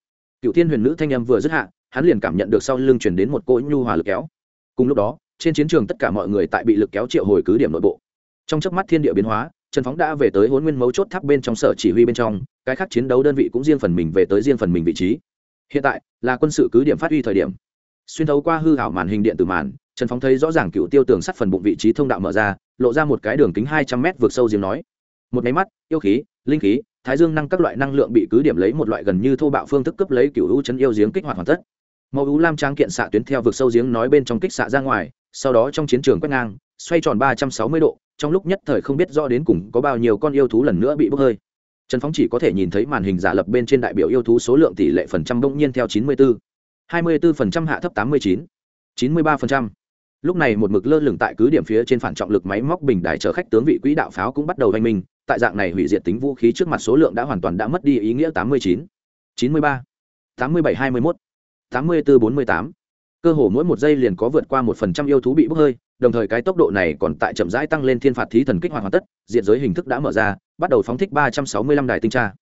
Speaker 1: Cựu thiên huyền nữ thanh em vừa dứt hạ, hắn liền cảm nhận được sau lưng chuyển đến một cỗ nhu hòa lực kéo. Cùng lúc đó, trên chiến trường tất cả mọi người tại bị lực kéo triệu hồi cứ điểm nội bộ. Trong chớp mắt thiên địa biến hóa trần phóng đã về tới huấn nguyên mấu chốt tháp bên trong sở chỉ huy bên trong, cái khác chiến đấu đơn vị cũng riêng phần mình về tới riêng phần mình vị trí. Hiện tại, là quân sự cứ điểm phát huy thời điểm. Xuyên thấu qua hư hảo màn hình điện tử màn, trần phóng thấy rõ ràng cựu tiêu tường sắt phần bụng vị trí thông đạo mở ra, lộ ra một cái đường kính hai trăm mét vượt sâu giếng nói. Một máy mắt, yêu khí, linh khí, thái dương năng các loại năng lượng bị cứ điểm lấy một loại gần như thô bạo phương thức cấp lấy cựu u chân yêu giếng kích hoạt hoàn tất. Màu u lam trang kiện xạ tuyến theo vượt sâu giếng nói bên trong kích xạ ra ngoài, sau đó trong chiến trường quét ngang, xoay tròn ba trăm sáu mươi độ trong lúc nhất thời không biết rõ đến cùng có bao nhiêu con yêu thú lần nữa bị bốc hơi. Trần phóng chỉ có thể nhìn thấy màn hình giả lập bên trên đại biểu yêu thú số lượng tỷ lệ phần trăm bỗng nhiên theo chín mươi bốn hai mươi bốn phần trăm hạ thấp tám mươi chín chín mươi ba phần trăm. Lúc này một mực lơ lửng tại cứ điểm phía trên phản trọng lực máy móc bình đài chở khách tướng vị quỹ đạo pháo cũng bắt đầu hành minh tại dạng này hủy diệt tính vũ khí trước mặt số lượng đã hoàn toàn đã mất đi ý nghĩa tám mươi chín chín mươi ba, tám mươi bảy, hai mươi mốt, tám mươi bốn bốn mươi tám. Cơ hồ mỗi một giây liền có vượt qua một phần trăm yêu thú bị bốc hơi đồng thời cái tốc độ này còn tại chậm rãi tăng lên thiên phạt thí thần kích hoạt hoàn tất, diện giới hình thức đã mở ra, bắt đầu phóng thích ba trăm sáu mươi lăm đài tinh tra.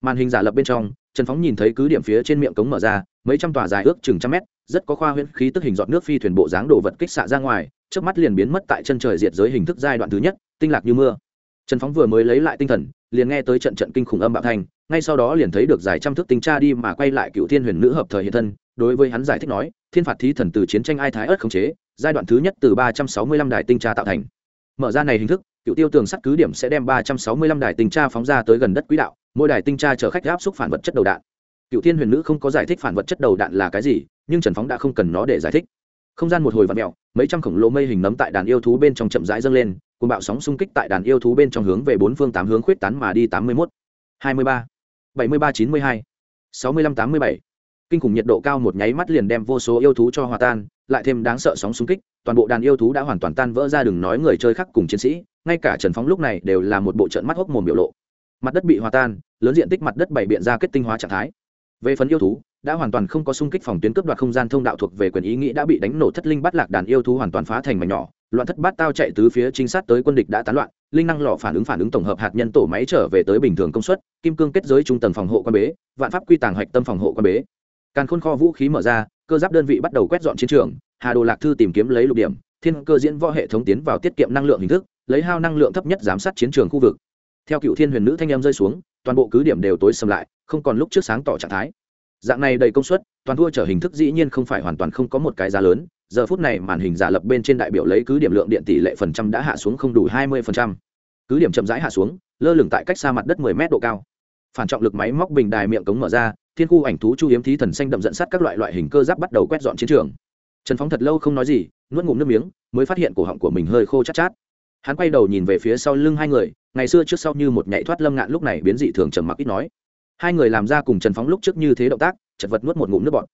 Speaker 1: Màn hình giả lập bên trong, trần phóng nhìn thấy cứ điểm phía trên miệng cống mở ra, mấy trăm tòa dài ước chừng trăm mét, rất có khoa huyễn khí tức hình dọn nước phi thuyền bộ dáng đồ vật kích xạ ra ngoài trước mắt liền biến mất tại chân trời diệt giới hình thức giai đoạn thứ nhất, tinh lạc như mưa. Trần phóng vừa mới lấy lại tinh thần, liền nghe tới trận trận kinh khủng âm bạo thanh, ngay sau đó liền thấy được giải trăm thước tinh tra đi mà quay lại cựu thiên huyền nữ hợp thời hiện thân, đối với hắn giải thích nói, thiên phạt thí thần từ chiến tranh ai thái ớt khống chế giai đoạn thứ nhất từ 365 đài tinh tra tạo thành. Mở ra này hình thức, cựu tiêu tường sắt cứ điểm sẽ đem 365 đài tinh tra phóng ra tới gần đất quỹ đạo, mỗi đài tinh tra chở khách áp xúc phản vật chất đầu đạn. Cựu Thiên Huyền Nữ không có giải thích phản vật chất đầu đạn là cái gì, nhưng Trần Phóng đã không cần nó để giải thích. Không gian một hồi vặn mèo, mấy trăm khổng lồ mây hình nấm tại đàn yêu thú bên trong chậm rãi dâng lên, cuồn bạo sóng xung kích tại đàn yêu thú bên trong hướng về bốn phương tám hướng khuyết tán mà đi 81, 23, 73 92, 65 87 kinh khủng nhiệt độ cao một nháy mắt liền đem vô số yêu thú cho hòa tan, lại thêm đáng sợ sóng xung kích, toàn bộ đàn yêu thú đã hoàn toàn tan vỡ ra đừng nói người chơi khác cùng chiến sĩ, ngay cả trần phóng lúc này đều là một bộ trận mắt hốc mồm biểu lộ. Mặt đất bị hòa tan, lớn diện tích mặt đất bày biện ra kết tinh hóa trạng thái. Về phần yêu thú, đã hoàn toàn không có xung kích phòng tuyến cướp đoạt không gian thông đạo thuộc về quyền ý nghĩ đã bị đánh nổ thất linh bắt lạc đàn yêu thú hoàn toàn phá thành mảnh nhỏ, loạn thất bát tao chạy tứ phía trinh sát tới quân địch đã tán loạn, linh năng lọ phản ứng phản ứng tổng hợp hạt nhân tổ máy trở về tới bình thường công suất, kim cương kết giới trung tầng phòng hộ quan bế, vạn pháp quy tàng hạch tâm phòng hộ quan bế càn khôn kho vũ khí mở ra, cơ giáp đơn vị bắt đầu quét dọn chiến trường, hà đồ lạc thư tìm kiếm lấy lục điểm, thiên cơ diễn võ hệ thống tiến vào tiết kiệm năng lượng hình thức, lấy hao năng lượng thấp nhất giám sát chiến trường khu vực. Theo cựu thiên huyền nữ thanh em rơi xuống, toàn bộ cứ điểm đều tối sầm lại, không còn lúc trước sáng tỏ trạng thái. Dạng này đầy công suất, toàn thua trở hình thức dĩ nhiên không phải hoàn toàn không có một cái giá lớn, giờ phút này màn hình giả lập bên trên đại biểu lấy cứ điểm lượng điện tỷ lệ phần trăm đã hạ xuống không đủ hai mươi phần trăm. Cứ điểm chậm rãi hạ xuống, lơ lửng tại cách xa mặt đất mười mét độ cao. Phản trọng lực máy móc bình đài miệng cống mở ra thiên khu ảnh thú chu hiếm thí thần xanh đậm dẫn sát các loại loại hình cơ giáp bắt đầu quét dọn chiến trường. Trần phóng thật lâu không nói gì, nuốt ngụm nước miếng, mới phát hiện cổ họng của mình hơi khô chát chát. Hắn quay đầu nhìn về phía sau lưng hai người, ngày xưa trước sau như một nhảy thoát lâm ngạn lúc này biến dị thường trầm mặc ít nói. Hai người làm ra cùng trần phóng lúc trước như thế động tác, chật vật nuốt một ngụm nước bọt.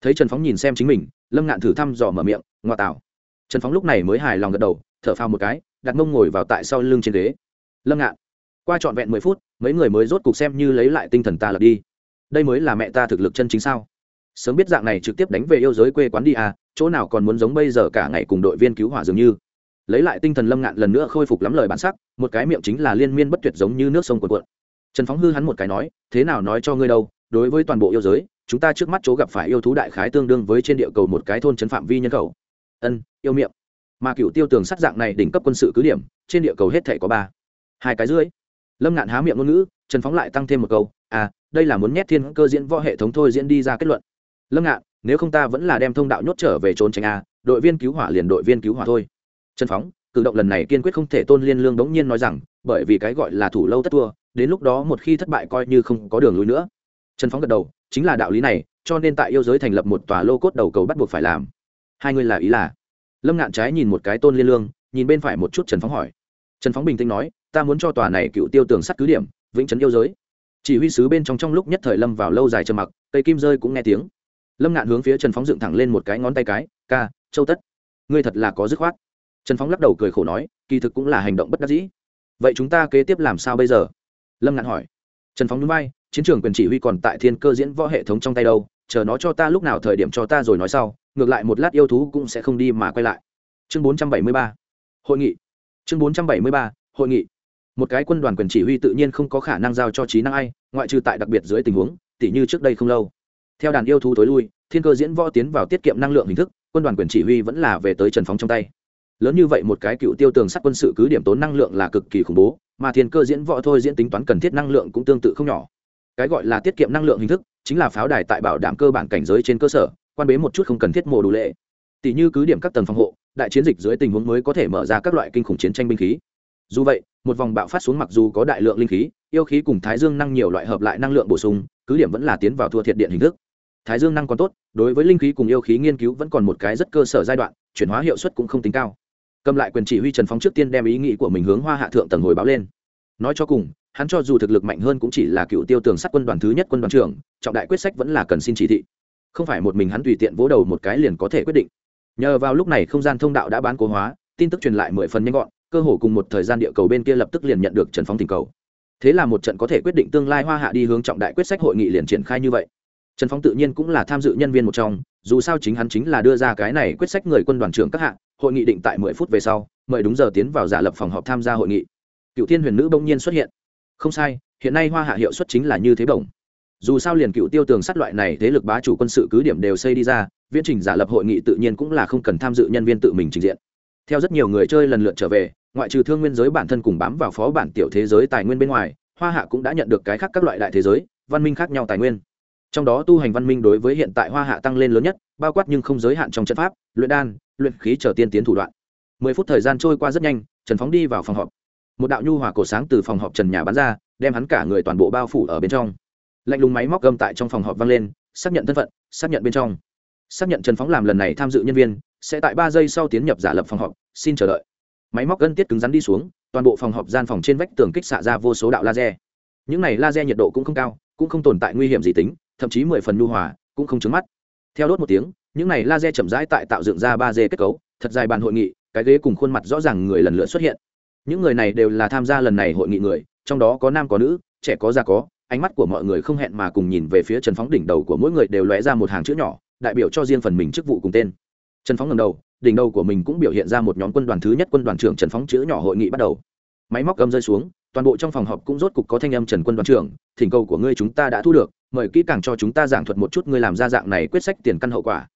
Speaker 1: Thấy trần phóng nhìn xem chính mình, lâm ngạn thử thăm dò mở miệng, ngoa tạo trần phóng lúc này mới hài lòng gật đầu, thở phao một cái, đặt mông ngồi vào tại sau lưng trên ghế. Lâm ngạn, qua trọn vẹn mười phút, mấy người mới rốt cục xem như lấy lại tinh thần ta lật đi đây mới là mẹ ta thực lực chân chính sao? Sớm biết dạng này trực tiếp đánh về yêu giới quê quán đi à chỗ nào còn muốn giống bây giờ cả ngày cùng đội viên cứu hỏa dường như. Lấy lại tinh thần lâm ngạn lần nữa khôi phục lắm lời bản sắc, một cái miệng chính là liên miên bất tuyệt giống như nước sông cuộn cuộn. Trần phóng hư hắn một cái nói, thế nào nói cho ngươi đâu, đối với toàn bộ yêu giới, chúng ta trước mắt chỗ gặp phải yêu thú đại khái tương đương với trên địa cầu một cái thôn trấn phạm vi nhân khẩu. Ân, yêu miệng. Mà cựu tiêu tường sắt dạng này đỉnh cấp quân sự cứ điểm, trên địa cầu hết thể có ba, hai cái dưới lâm ngạn há miệng ngôn ngữ, trần phóng lại tăng thêm một câu à đây là muốn nhét thiên cơ diễn võ hệ thống thôi diễn đi ra kết luận. Lâm ngạn, nếu không ta vẫn là đem thông đạo nhốt trở về trốn tránh a, đội viên cứu hỏa liền đội viên cứu hỏa thôi. Trần phóng, cử động lần này kiên quyết không thể tôn liên lương bỗng nhiên nói rằng, bởi vì cái gọi là thủ lâu tất thua, đến lúc đó một khi thất bại coi như không có đường lui nữa. Trần phóng gật đầu, chính là đạo lý này, cho nên tại yêu giới thành lập một tòa lô cốt đầu cầu bắt buộc phải làm. Hai người là ý là? Lâm ngạn trái nhìn một cái tôn liên lương, nhìn bên phải một chút trần phóng hỏi. Trần phóng bình tĩnh nói, ta muốn cho tòa này cựu tiêu tường sắt cứ điểm, vĩnh trấn yêu giới chỉ huy sứ bên trong trong lúc nhất thời lâm vào lâu dài trầm mặc, cây kim rơi cũng nghe tiếng. Lâm ngạn hướng phía trần phóng dựng thẳng lên một cái ngón tay cái, ca, châu tất, ngươi thật là có dứt khoát. Trần phóng lắc đầu cười khổ nói, kỳ thực cũng là hành động bất đắc dĩ. Vậy chúng ta kế tiếp làm sao bây giờ? Lâm ngạn hỏi. Trần phóng núi bay chiến trường quyền chỉ huy còn tại thiên cơ diễn võ hệ thống trong tay đâu, chờ nó cho ta lúc nào thời điểm cho ta rồi nói sau, ngược lại một lát yêu thú cũng sẽ không đi mà quay lại. Chương bốn trăm bảy mươi ba, hội nghị. Chương bốn trăm bảy mươi ba, hội nghị một cái quân đoàn quyền chỉ huy tự nhiên không có khả năng giao cho trí năng ai, ngoại trừ tại đặc biệt dưới tình huống, tỉ như trước đây không lâu. Theo đàn yêu thú tối lui, thiên cơ diễn võ tiến vào tiết kiệm năng lượng hình thức, quân đoàn quyền chỉ huy vẫn là về tới trần phóng trong tay. Lớn như vậy một cái cựu tiêu tường sắt quân sự cứ điểm tốn năng lượng là cực kỳ khủng bố, mà thiên cơ diễn võ thôi diễn tính toán cần thiết năng lượng cũng tương tự không nhỏ. Cái gọi là tiết kiệm năng lượng hình thức, chính là pháo đài tại bảo đảm cơ bản cảnh giới trên cơ sở, quan bế một chút không cần thiết mổ đủ lệ. Tỷ như cứ điểm các tầng phòng hộ, đại chiến dịch dưới tình huống mới có thể mở ra các loại kinh khủng chiến tranh binh khí dù vậy, một vòng bạo phát xuống mặc dù có đại lượng linh khí, yêu khí cùng thái dương năng nhiều loại hợp lại năng lượng bổ sung, cứ điểm vẫn là tiến vào thua thiệt điện hình thức. Thái dương năng còn tốt, đối với linh khí cùng yêu khí nghiên cứu vẫn còn một cái rất cơ sở giai đoạn, chuyển hóa hiệu suất cũng không tính cao. Cầm lại quyền chỉ huy trần phóng trước tiên đem ý nghĩ của mình hướng hoa hạ thượng tầng hồi báo lên. Nói cho cùng, hắn cho dù thực lực mạnh hơn cũng chỉ là cựu tiêu tường sát quân đoàn thứ nhất quân đoàn trưởng, trọng đại quyết sách vẫn là cần xin chỉ thị. Không phải một mình hắn tùy tiện vỗ đầu một cái liền có thể quyết định. Nhờ vào lúc này không gian thông đạo đã bán cố hóa, tin tức truyền lại mười phần nhanh gọn cơ hồ cùng một thời gian địa cầu bên kia lập tức liền nhận được trần phóng tình cầu. Thế là một trận có thể quyết định tương lai hoa hạ đi hướng trọng đại quyết sách hội nghị liền triển khai như vậy. Trần phóng tự nhiên cũng là tham dự nhân viên một trong, dù sao chính hắn chính là đưa ra cái này quyết sách người quân đoàn trưởng các hạng hội nghị định tại mười phút về sau, mời đúng giờ tiến vào giả lập phòng họp tham gia hội nghị. Cựu thiên huyền nữ bỗng nhiên xuất hiện. Không sai, hiện nay hoa hạ hiệu suất chính là như thế bổng. Dù sao liền cựu tiêu tường sát loại này thế lực bá chủ quân sự cứ điểm đều xây đi ra, viễn trình giả lập hội nghị tự nhiên cũng là không cần tham dự nhân viên tự mình trình diện theo rất nhiều người chơi lần lượt trở về, ngoại trừ thương nguyên giới bản thân cùng bám vào phó bản tiểu thế giới tài nguyên bên ngoài, hoa hạ cũng đã nhận được cái khác các loại đại thế giới, văn minh khác nhau tài nguyên. Trong đó tu hành văn minh đối với hiện tại hoa hạ tăng lên lớn nhất, bao quát nhưng không giới hạn trong trận pháp, luyện đan, luyện khí trở tiên tiến thủ đoạn. Mười phút thời gian trôi qua rất nhanh, trần phóng đi vào phòng họp. Một đạo nhu hòa cổ sáng từ phòng họp trần nhà bắn ra, đem hắn cả người toàn bộ bao phủ ở bên trong. Lạnh lùng máy móc gầm tại trong phòng họp vang lên, xác nhận thân phận, xác nhận bên trong. Xác nhận trần phóng làm lần này tham dự nhân viên sẽ tại ba giây sau tiến nhập giả lập phòng họp, xin chờ đợi. Máy móc gân tiết cứng rắn đi xuống, toàn bộ phòng họp gian phòng trên vách tường kích xạ ra vô số đạo laser. Những này laser nhiệt độ cũng không cao, cũng không tồn tại nguy hiểm gì tính, thậm chí mười phần nhu hòa, cũng không trứng mắt. Theo đốt một tiếng, những này laser chậm rãi tại tạo dựng ra ba d kết cấu, thật dài bàn hội nghị, cái ghế cùng khuôn mặt rõ ràng người lần lượt xuất hiện. Những người này đều là tham gia lần này hội nghị người, trong đó có nam có nữ, trẻ có già có, ánh mắt của mọi người không hẹn mà cùng nhìn về phía trần phóng đỉnh đầu của mỗi người đều lóe ra một hàng chữ nhỏ, đại biểu cho riêng phần mình chức vụ cùng tên trần phóng ngầm đầu, đỉnh đầu của mình cũng biểu hiện ra một nhóm quân đoàn thứ nhất quân đoàn trưởng trần phóng chữ nhỏ hội nghị bắt đầu. Máy móc gầm rơi xuống, toàn bộ trong phòng họp cũng rốt cục có thanh âm trần quân đoàn trưởng, thỉnh cầu của ngươi chúng ta đã thu được, mời kỹ càng cho chúng ta giảng thuật một chút ngươi làm ra dạng này quyết sách tiền căn hậu quả.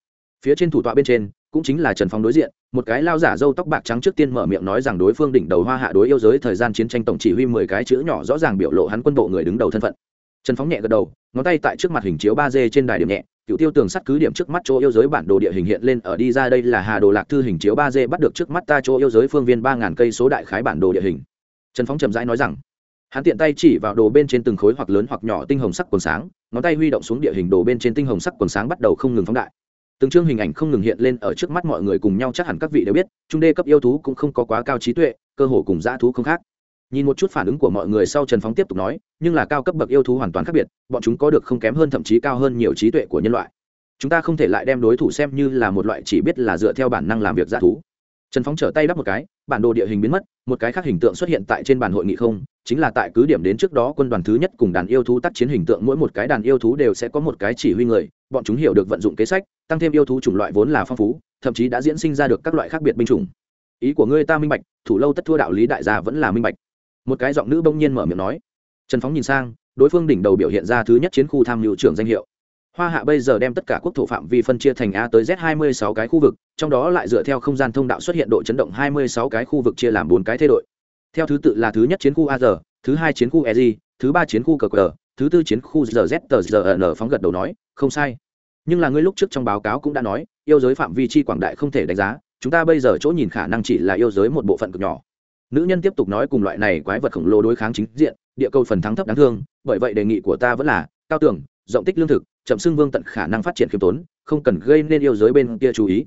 Speaker 1: Phía trên thủ tọa bên trên, cũng chính là trần phong đối diện, một cái lao giả râu tóc bạc trắng trước tiên mở miệng nói rằng đối phương đỉnh đầu hoa hạ đối yêu giới thời gian chiến tranh tổng chỉ huy mười cái chữ nhỏ rõ ràng biểu lộ hắn quân bộ người đứng đầu thân phận. Trần phóng nhẹ gật đầu, ngón tay tại trước mặt hình chiếu ba d trên đài điểm nhẹ cựu tiêu tường sắt cứ điểm trước mắt chỗ yêu giới bản đồ địa hình hiện lên ở đi ra đây là hà đồ lạc thư hình chiếu ba d bắt được trước mắt ta chỗ yêu giới phương viên ba ngàn cây số đại khái bản đồ địa hình. Trần phóng trầm rãi nói rằng, hắn tiện tay chỉ vào đồ bên trên từng khối hoặc lớn hoặc nhỏ tinh hồng sắc quần sáng, ngón tay huy động xuống địa hình đồ bên trên tinh hồng sắc quần sáng bắt đầu không ngừng phóng đại. Từng chương hình ảnh không ngừng hiện lên ở trước mắt mọi người cùng nhau chắc hẳn các vị đều biết, trung đê cấp yêu thú cũng không có quá cao trí tuệ, cơ hồ cùng dã thú không khác nhìn một chút phản ứng của mọi người sau trần phóng tiếp tục nói, nhưng là cao cấp bậc yêu thú hoàn toàn khác biệt, bọn chúng có được không kém hơn thậm chí cao hơn nhiều trí tuệ của nhân loại. Chúng ta không thể lại đem đối thủ xem như là một loại chỉ biết là dựa theo bản năng làm việc dã thú. Trần phóng trở tay đắp một cái, bản đồ địa hình biến mất, một cái khác hình tượng xuất hiện tại trên bàn hội nghị không, chính là tại cứ điểm đến trước đó quân đoàn thứ nhất cùng đàn yêu thú tác chiến hình tượng mỗi một cái đàn yêu thú đều sẽ có một cái chỉ huy người, bọn chúng hiểu được vận dụng kế sách, tăng thêm yêu thú chủng loại vốn là phong phú, thậm chí đã diễn sinh ra được các loại khác biệt binh chủng. Ý của ngươi ta minh bạch, thủ lâu tất thua đạo lý đại gia vẫn là minh bạch một cái giọng nữ bỗng nhiên mở miệng nói. Trần phóng nhìn sang, đối phương đỉnh đầu biểu hiện ra thứ nhất chiến khu tham mưu trưởng danh hiệu. Hoa hạ bây giờ đem tất cả quốc thổ phạm vi phân chia thành a tới z 26 cái khu vực, trong đó lại dựa theo không gian thông đạo xuất hiện độ chấn động 26 cái khu vực chia làm bốn cái thế đội theo thứ tự là thứ nhất chiến khu a thứ hai chiến khu e thứ ba chiến khu cờ cờ thứ tư chiến khu gz tờ n phóng gật đầu nói, không sai. Nhưng là ngươi lúc trước trong báo cáo cũng đã nói, yêu giới phạm vi chi quảng đại không thể đánh giá, chúng ta bây giờ chỗ nhìn khả năng chỉ là yêu giới một bộ phận cực nhỏ nữ nhân tiếp tục nói cùng loại này quái vật khổng lồ đối kháng chính diện, địa cầu phần thắng thấp đáng thương, bởi vậy đề nghị của ta vẫn là, cao tưởng rộng tích lương thực, chậm xưng vương tận khả năng phát triển khiêm tốn, không cần gây nên yêu giới bên kia chú ý.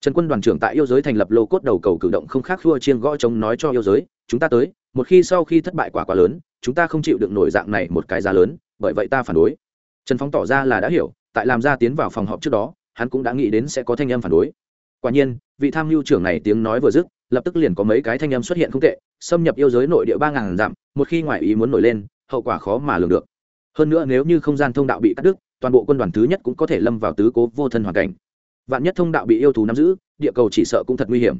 Speaker 1: Trần quân đoàn trưởng tại yêu giới thành lập lô cốt đầu cầu cử động không khác thua chiên gõ chống nói cho yêu giới, chúng ta tới, một khi sau khi thất bại quả quá lớn, chúng ta không chịu được nổi dạng này một cái giá lớn, bởi vậy ta phản đối. Trần phong tỏ ra là đã hiểu, tại làm ra tiến vào phòng họp trước đó, hắn cũng đã nghĩ đến sẽ có thanh âm phản đối. Quả nhiên, vị tham mưu trưởng này tiếng nói vừa dứt lập tức liền có mấy cái thanh âm xuất hiện không tệ, xâm nhập yêu giới nội địa ba ngàn dặm, một khi ngoại ý muốn nổi lên, hậu quả khó mà lường được. Hơn nữa nếu như không gian thông đạo bị cắt đứt, toàn bộ quân đoàn thứ nhất cũng có thể lâm vào tứ cố vô thân hoàn cảnh. Vạn nhất thông đạo bị yêu thú nắm giữ, địa cầu chỉ sợ cũng thật nguy hiểm.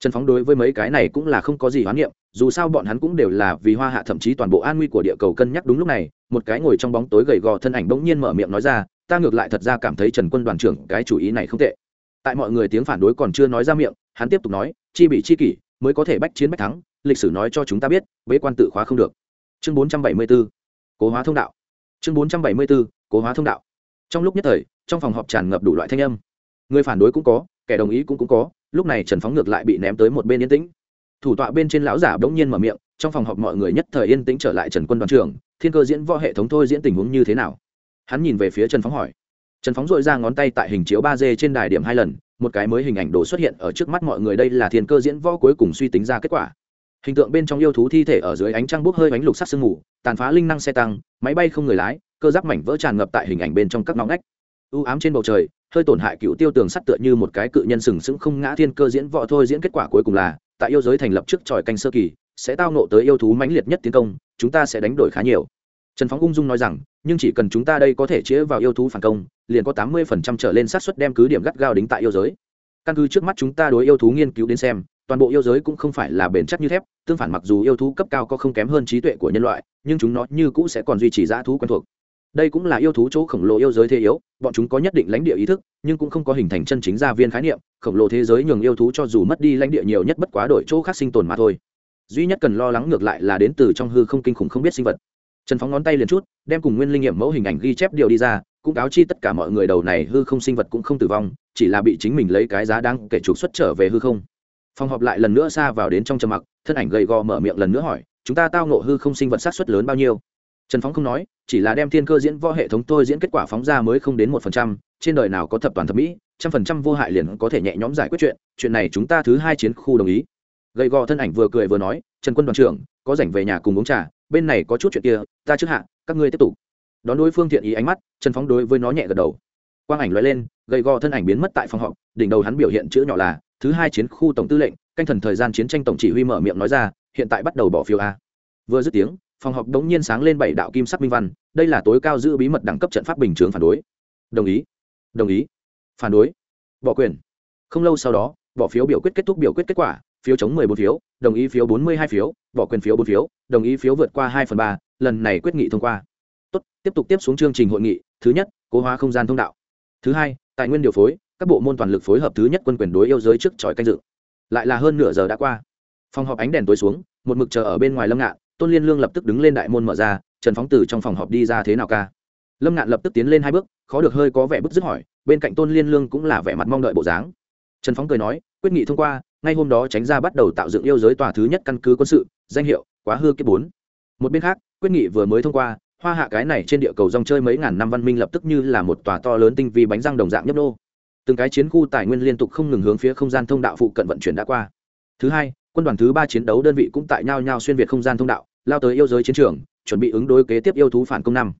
Speaker 1: Trần phóng đối với mấy cái này cũng là không có gì hoán niệm, dù sao bọn hắn cũng đều là vì hoa hạ thậm chí toàn bộ an nguy của địa cầu cân nhắc đúng lúc này, một cái ngồi trong bóng tối gầy gò thân ảnh bỗng nhiên mở miệng nói ra, ta ngược lại thật ra cảm thấy trần quân đoàn trưởng cái chủ ý này không tệ. Tại mọi người tiếng phản đối còn chưa nói ra miệng, hắn tiếp tục nói chi bị chi kỷ mới có thể bách chiến bách thắng, lịch sử nói cho chúng ta biết, bế quan tự khóa không được. Chương bốn trăm bảy mươi 474 cố hóa thông đạo. Chương bốn trăm bảy mươi 474 cố hóa thông đạo. Trong lúc nhất thời, trong phòng họp tràn ngập đủ loại thanh âm. Người phản đối cũng có, kẻ đồng ý cũng cũng có, lúc này trần phóng ngược lại bị ném tới một bên yên tĩnh. Thủ tọa bên trên lão giả bỗng nhiên mở miệng, trong phòng họp mọi người nhất thời yên tĩnh trở lại trần quân đoàn trưởng, thiên cơ diễn võ hệ thống thôi diễn tình huống như thế nào? Hắn nhìn về phía trần phóng hỏi. Trần phóng dội ra ngón tay tại hình chiếu ba d trên đài điểm hai lần một cái mới hình ảnh đồ xuất hiện ở trước mắt mọi người đây là thiên cơ diễn võ cuối cùng suy tính ra kết quả. Hình tượng bên trong yêu thú thi thể ở dưới ánh trăng bốc hơi ánh lục sắc sương mù, tàn phá linh năng xe tăng, máy bay không người lái, cơ giáp mảnh vỡ tràn ngập tại hình ảnh bên trong các ngõ ngách. U ám trên bầu trời, hơi tổn hại cựu tiêu tường sắt tựa như một cái cự nhân sừng sững không ngã thiên cơ diễn võ thôi diễn kết quả cuối cùng là, tại yêu giới thành lập trước tròi canh sơ kỳ, sẽ tao nộ tới yêu thú mãnh liệt nhất tiến công, chúng ta sẽ đánh đổi khá nhiều. Trần phóng ung dung nói rằng nhưng chỉ cần chúng ta đây có thể chĩa vào yêu thú phản công, liền có tám mươi phần trăm trở lên sát suất đem cứ điểm gắt gao đính tại yêu giới. Căn cứ trước mắt chúng ta đối yêu thú nghiên cứu đến xem, toàn bộ yêu giới cũng không phải là bền chắc như thép, tương phản mặc dù yêu thú cấp cao có không kém hơn trí tuệ của nhân loại, nhưng chúng nó như cũ sẽ còn duy trì dã thú quen thuộc. Đây cũng là yêu thú chỗ khổng lồ yêu giới thế yếu, bọn chúng có nhất định lãnh địa ý thức, nhưng cũng không có hình thành chân chính gia viên khái niệm, khổng lồ thế giới nhường yêu thú cho dù mất đi lãnh địa nhiều nhất bất quá đổi chỗ khác sinh tồn mà thôi. Duy nhất cần lo lắng ngược lại là đến từ trong hư không kinh khủng không biết sinh vật trần phóng ngón tay liền chút, đem cùng nguyên linh nghiệm mẫu hình ảnh ghi chép điều đi ra, cũng cáo chi tất cả mọi người đầu này hư không sinh vật cũng không tử vong, chỉ là bị chính mình lấy cái giá đang kể trục xuất trở về hư không. Phòng họp lại lần nữa xa vào đến trong trầm mặc, thân ảnh gầy gò mở miệng lần nữa hỏi, chúng ta tao nộ hư không sinh vật sát xuất lớn bao nhiêu? Trần phóng không nói, chỉ là đem thiên cơ diễn võ hệ thống tôi diễn kết quả phóng ra mới không đến một phần trăm, trên đời nào có thập toàn thẩm mỹ, trăm phần trăm vô hại liền có thể nhẹ nhõm giải quyết chuyện chuyện này chúng ta thứ hai chiến khu đồng ý. Gầy gò thân ảnh vừa cười vừa nói, trần quân đoàn trưởng, có rảnh về nhà cùng uống trà bên này có chút chuyện kia, ta trước hạ, các ngươi tiếp tục. Đón đối phương thiện ý ánh mắt, trần phóng đối với nó nhẹ gật đầu. Quang ảnh loại lên, gầy gò thân ảnh biến mất tại phòng họp, đỉnh đầu hắn biểu hiện chữ nhỏ là, thứ hai chiến khu tổng tư lệnh, canh thần thời gian chiến tranh tổng chỉ huy mở miệng nói ra, hiện tại bắt đầu bỏ phiếu a. Vừa dứt tiếng, phòng họp đống nhiên sáng lên bảy đạo kim sắc minh văn, đây là tối cao giữ bí mật đẳng cấp trận pháp bình chướng phản đối. Đồng ý. Đồng ý. Phản đối. Bỏ quyền. Không lâu sau đó, bỏ phiếu biểu quyết kết thúc biểu quyết kết quả phiếu chống 14 phiếu đồng ý phiếu 42 phiếu bỏ quyền phiếu 4 phiếu đồng ý phiếu vượt qua 2 phần 3, lần này quyết nghị thông qua. Tốt tiếp tục tiếp xuống chương trình hội nghị thứ nhất cố hóa không gian thông đạo. Thứ hai tài nguyên điều phối các bộ môn toàn lực phối hợp thứ nhất quân quyền đối yêu giới trước tròi canh dự. Lại là hơn nửa giờ đã qua. Phòng họp ánh đèn tối xuống một mực chờ ở bên ngoài lâm ngạn tôn liên lương lập tức đứng lên đại môn mở ra trần phóng từ trong phòng họp đi ra thế nào ca? Lâm ngạn lập tức tiến lên hai bước khó được hơi có vẻ bức dứt hỏi bên cạnh tôn liên lương cũng là vẻ mặt mong đợi bộ dáng. Trần phóng cười nói quyết nghị thông qua ngay hôm đó tránh ra bắt đầu tạo dựng yêu giới tòa thứ nhất căn cứ quân sự, danh hiệu quá hư kiếp bốn. Một bên khác, quyết nghị vừa mới thông qua, hoa hạ cái này trên địa cầu rong chơi mấy ngàn năm văn minh lập tức như là một tòa to lớn tinh vi bánh răng đồng dạng nhấp nô. Từng cái chiến khu tài nguyên liên tục không ngừng hướng phía không gian thông đạo phụ cận vận chuyển đã qua. Thứ hai, quân đoàn thứ ba chiến đấu đơn vị cũng tại nhau nhau xuyên việt không gian thông đạo, lao tới yêu giới chiến trường, chuẩn bị ứng đối kế tiếp yêu thú phản công năm.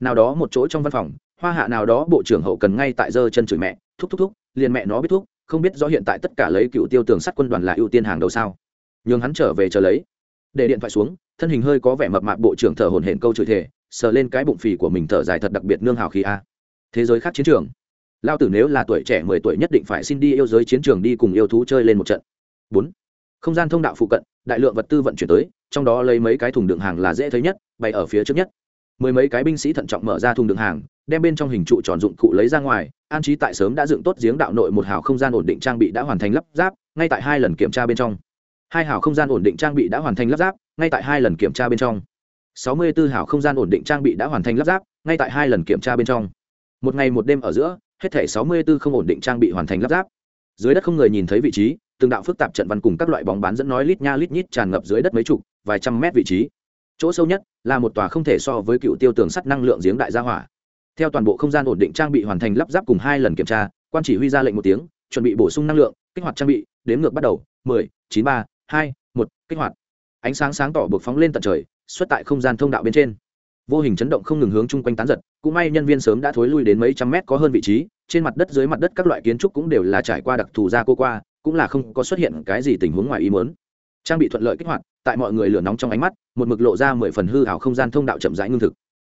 Speaker 1: Nào đó một chỗ trong văn phòng, hoa hạ nào đó bộ trưởng hậu cần ngay tại giơ chân chửi mẹ, thúc thúc thúc, liền mẹ nó biết thúc không biết rõ hiện tại tất cả lấy cựu tiêu tường sắt quân đoàn là ưu tiên hàng đầu sao. Nhường hắn trở về chờ lấy. Để điện thoại xuống, thân hình hơi có vẻ mập mạp bộ trưởng thở hổn hển câu chửi thề, sờ lên cái bụng phì của mình thở dài thật đặc biệt nương hào khí a. Thế giới khác chiến trường. Lao tử nếu là tuổi trẻ mười tuổi nhất định phải xin đi yêu giới chiến trường đi cùng yêu thú chơi lên một trận. Bốn. Không gian thông đạo phụ cận, đại lượng vật tư vận chuyển tới, trong đó lấy mấy cái thùng đựng hàng là dễ thấy nhất bày ở phía trước nhất mười mấy cái binh sĩ thận trọng mở ra thùng đựng hàng, đem bên trong hình trụ tròn dụng cụ lấy ra ngoài, an trí tại sớm đã dựng tốt giếng đạo nội một hào không gian ổn định trang bị đã hoàn thành lắp ráp, ngay tại hai lần kiểm tra bên trong. Hai hào không gian ổn định trang bị đã hoàn thành lắp ráp, ngay tại hai lần kiểm tra bên trong. Sáu mươi 64 hào không gian ổn định trang bị đã hoàn thành lắp ráp, ngay tại hai lần kiểm tra bên trong. Một ngày một đêm ở giữa, hết thể sáu mươi 64 không ổn định trang bị hoàn thành lắp ráp. Dưới đất không người nhìn thấy vị trí, từng đạo phức tạp trận văn cùng các loại bóng bán dẫn nói lít nha lít nhít tràn ngập dưới đất mấy chục, vài trăm mét vị trí chỗ sâu nhất là một tòa không thể so với cựu tiêu tường sắt năng lượng giếng đại gia hỏa. Theo toàn bộ không gian ổn định trang bị hoàn thành lắp ráp cùng hai lần kiểm tra, quan chỉ huy ra lệnh một tiếng, chuẩn bị bổ sung năng lượng, kích hoạt trang bị, đếm ngược bắt đầu, mười, chín, ba, hai, một, kích hoạt. Ánh sáng sáng tỏ buộc phóng lên tận trời, xuất tại không gian thông đạo bên trên. Vô hình chấn động không ngừng hướng chung quanh tán giật, cũng may nhân viên sớm đã thối lui đến mấy trăm mét có hơn vị trí, trên mặt đất, dưới mặt đất các loại kiến trúc cũng đều là trải qua đặc thù ra cô qua, cũng là không có xuất hiện cái gì tình huống ngoài ý muốn. Trang bị thuận lợi kích hoạt tại mọi người lửa nóng trong ánh mắt, một mực lộ ra mười phần hư hảo không gian thông đạo chậm rãi ngưng thực.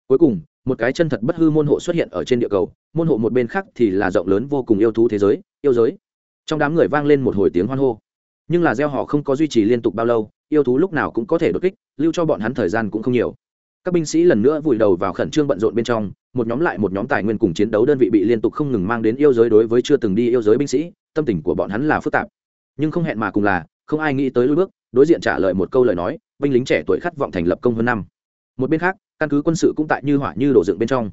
Speaker 1: Cuối cùng, một cái chân thật bất hư môn hộ xuất hiện ở trên địa cầu, môn hộ một bên khác thì là rộng lớn vô cùng yêu thú thế giới, yêu giới. Trong đám người vang lên một hồi tiếng hoan hô. Nhưng là gieo họ không có duy trì liên tục bao lâu, yêu thú lúc nào cũng có thể đột kích, lưu cho bọn hắn thời gian cũng không nhiều. Các binh sĩ lần nữa vùi đầu vào khẩn trương bận rộn bên trong, một nhóm lại một nhóm tài nguyên cùng chiến đấu đơn vị bị liên tục không ngừng mang đến yêu giới đối với chưa từng đi yêu giới binh sĩ, tâm tình của bọn hắn là phức tạp. Nhưng không hẹn mà cùng là, không ai nghĩ tới lối bước đối diện trả lời một câu lời nói, binh lính trẻ tuổi khát vọng thành lập công hơn năm. Một bên khác, căn cứ quân sự cũng tại như hỏa như đổ dựng bên trong.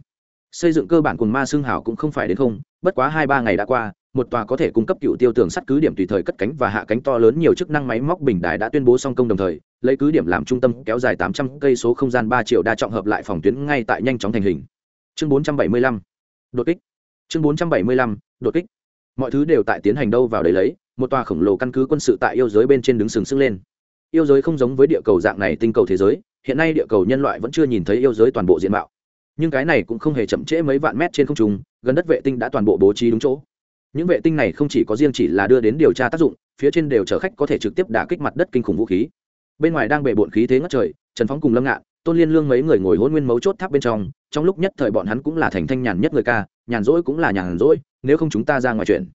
Speaker 1: Xây dựng cơ bản cùng ma xương hảo cũng không phải đến không, bất quá hai ba ngày đã qua, một tòa có thể cung cấp cựu tiêu tường sắt cứ điểm tùy thời cất cánh và hạ cánh to lớn nhiều chức năng máy móc bình đài đã tuyên bố song công đồng thời, lấy cứ điểm làm trung tâm kéo dài tám trăm cây số không gian ba triệu đa trọng hợp lại phòng tuyến ngay tại nhanh chóng thành hình. Chương bốn trăm bảy mươi lăm. Đột kích. Chương bốn trăm bảy mươi lăm, đột kích. Mọi thứ đều tại tiến hành đâu vào đấy lấy, một tòa khổng lồ căn cứ quân sự tại yêu giới bên trên đứng sừng sững lên yêu giới không giống với địa cầu dạng này tinh cầu thế giới, hiện nay địa cầu nhân loại vẫn chưa nhìn thấy yêu giới toàn bộ diện mạo. Nhưng cái này cũng không hề chậm trễ mấy vạn mét trên không trung, gần đất vệ tinh đã toàn bộ bố trí đúng chỗ. Những vệ tinh này không chỉ có riêng chỉ là đưa đến điều tra tác dụng, phía trên đều chở khách có thể trực tiếp đả kích mặt đất kinh khủng vũ khí. Bên ngoài đang bể bộn khí thế ngất trời, trần phóng cùng lâm ngạn, tôn liên lương mấy người ngồi hôn nguyên mấu chốt tháp bên trong trong lúc nhất thời bọn hắn cũng là thành thanh nhàn nhất người ca, nhàn rỗi cũng là nhàn rỗi, nếu không chúng ta ra ngoài chuyện.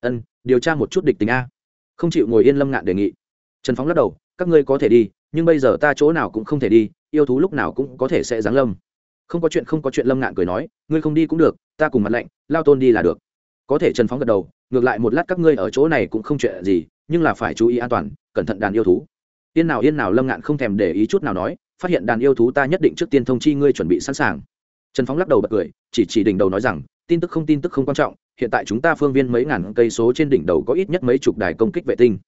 Speaker 1: Ân, điều tra một chút địch tình a. Không chịu ngồi yên lâm ngạn đề nghị. Trần phóng lắc đầu các ngươi có thể đi, nhưng bây giờ ta chỗ nào cũng không thể đi, yêu thú lúc nào cũng có thể sẽ giáng lâm. Không có chuyện, không có chuyện, lâm ngạn cười nói, ngươi không đi cũng được, ta cùng mặt lạnh, lao tôn đi là được. Có thể trần phóng gật đầu, ngược lại một lát các ngươi ở chỗ này cũng không chuyện gì, nhưng là phải chú ý an toàn, cẩn thận đàn yêu thú. Yên nào yên nào, lâm ngạn không thèm để ý chút nào nói, phát hiện đàn yêu thú ta nhất định trước tiên thông chi ngươi chuẩn bị sẵn sàng. Trần phóng lắc đầu bật cười, chỉ chỉ đỉnh đầu nói rằng, tin tức không tin tức không quan trọng, hiện tại chúng ta phương viên mấy ngàn cây số trên đỉnh đầu có ít nhất mấy chục đài công kích vệ tinh.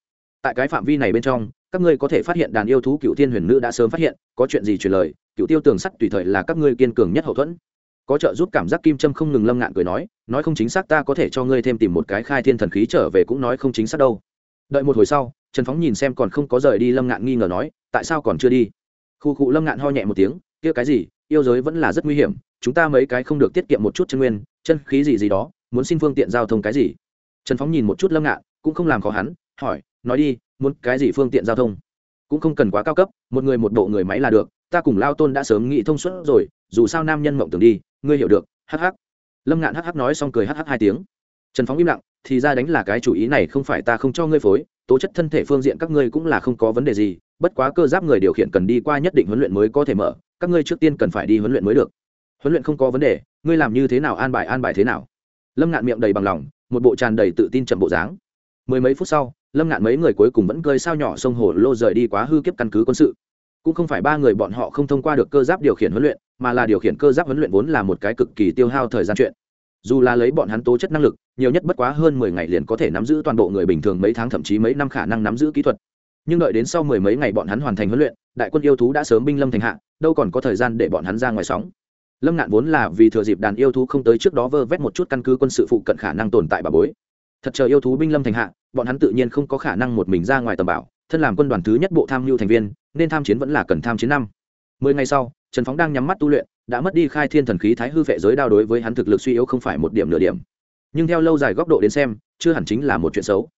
Speaker 1: Tại cái phạm vi này bên trong các ngươi có thể phát hiện đàn yêu thú cựu thiên huyền nữ đã sớm phát hiện, có chuyện gì truyền lời, cựu tiêu tường sắt tùy thời là các ngươi kiên cường nhất hậu thuẫn. Có trợ giúp cảm giác kim trâm không ngừng lâm ngạn cười nói nói không chính xác ta có thể cho ngươi thêm tìm một cái khai thiên thần khí trở về cũng nói không chính xác đâu. Đợi một hồi sau, trần phóng nhìn xem còn không có rời đi lâm ngạn nghi ngờ nói, tại sao còn chưa đi? Khu cụ lâm ngạn ho nhẹ một tiếng, kia cái gì, yêu giới vẫn là rất nguy hiểm, chúng ta mấy cái không được tiết kiệm một chút chân nguyên, chân khí gì gì đó, muốn xin phương tiện giao thông cái gì? Trần phóng nhìn một chút lâm ngạn, cũng không làm khó hắn, hỏi, nói đi muốn cái gì phương tiện giao thông. Cũng không cần quá cao cấp, một người một bộ người máy là được, ta cùng lao tôn đã sớm nghĩ thông suốt rồi, dù sao nam nhân mộng tưởng đi, ngươi hiểu được, hắc hắc. Lâm ngạn hắc hắc nói xong cười hắc hắc hai tiếng. Trần phóng im lặng, thì ra đánh là cái chủ ý này không phải ta không cho ngươi phối, tố chất thân thể phương diện các ngươi cũng là không có vấn đề gì, bất quá cơ giáp người điều khiển cần đi qua nhất định huấn luyện mới có thể mở, các ngươi trước tiên cần phải đi huấn luyện mới được. Huấn luyện không có vấn đề, ngươi làm như thế nào an bài an bài thế nào. Lâm ngạn miệng đầy bằng lòng, một bộ tràn đầy tự tin chậm bộ dáng. Mười mấy phút sau lâm ngạn mấy người cuối cùng vẫn cơi sao nhỏ sông hồ lô rời đi quá hư kiếp căn cứ quân sự. Cũng không phải ba người bọn họ không thông qua được cơ giáp điều khiển huấn luyện, mà là điều khiển cơ giáp huấn luyện vốn là một cái cực kỳ tiêu hao thời gian chuyện. Dù là lấy bọn hắn tố chất năng lực, nhiều nhất bất quá hơn mười ngày liền có thể nắm giữ toàn bộ người bình thường mấy tháng thậm chí mấy năm khả năng nắm giữ kỹ thuật. Nhưng đợi đến sau mười mấy ngày bọn hắn hoàn thành huấn luyện, đại quân yêu thú đã sớm binh lâm thành hạ, đâu còn có thời gian để bọn hắn ra ngoài sóng. Lâm ngạn vốn là vì thừa dịp đàn yêu thú không tới trước đó vơ vét một chút căn cứ quân sự phụ cận khả năng tồn tại bà bối thật chờ yêu thú binh lâm thành hạ, bọn hắn tự nhiên không có khả năng một mình ra ngoài tầm bảo, thân làm quân đoàn thứ nhất bộ tham mưu thành viên, nên tham chiến vẫn là cần tham chiến năm. Mười ngày sau, trần phóng đang nhắm mắt tu luyện, đã mất đi khai thiên thần khí thái hư vệ giới đao đối với hắn thực lực suy yếu không phải một điểm nửa điểm. Nhưng theo lâu dài góc độ đến xem, chưa hẳn chính là một chuyện xấu.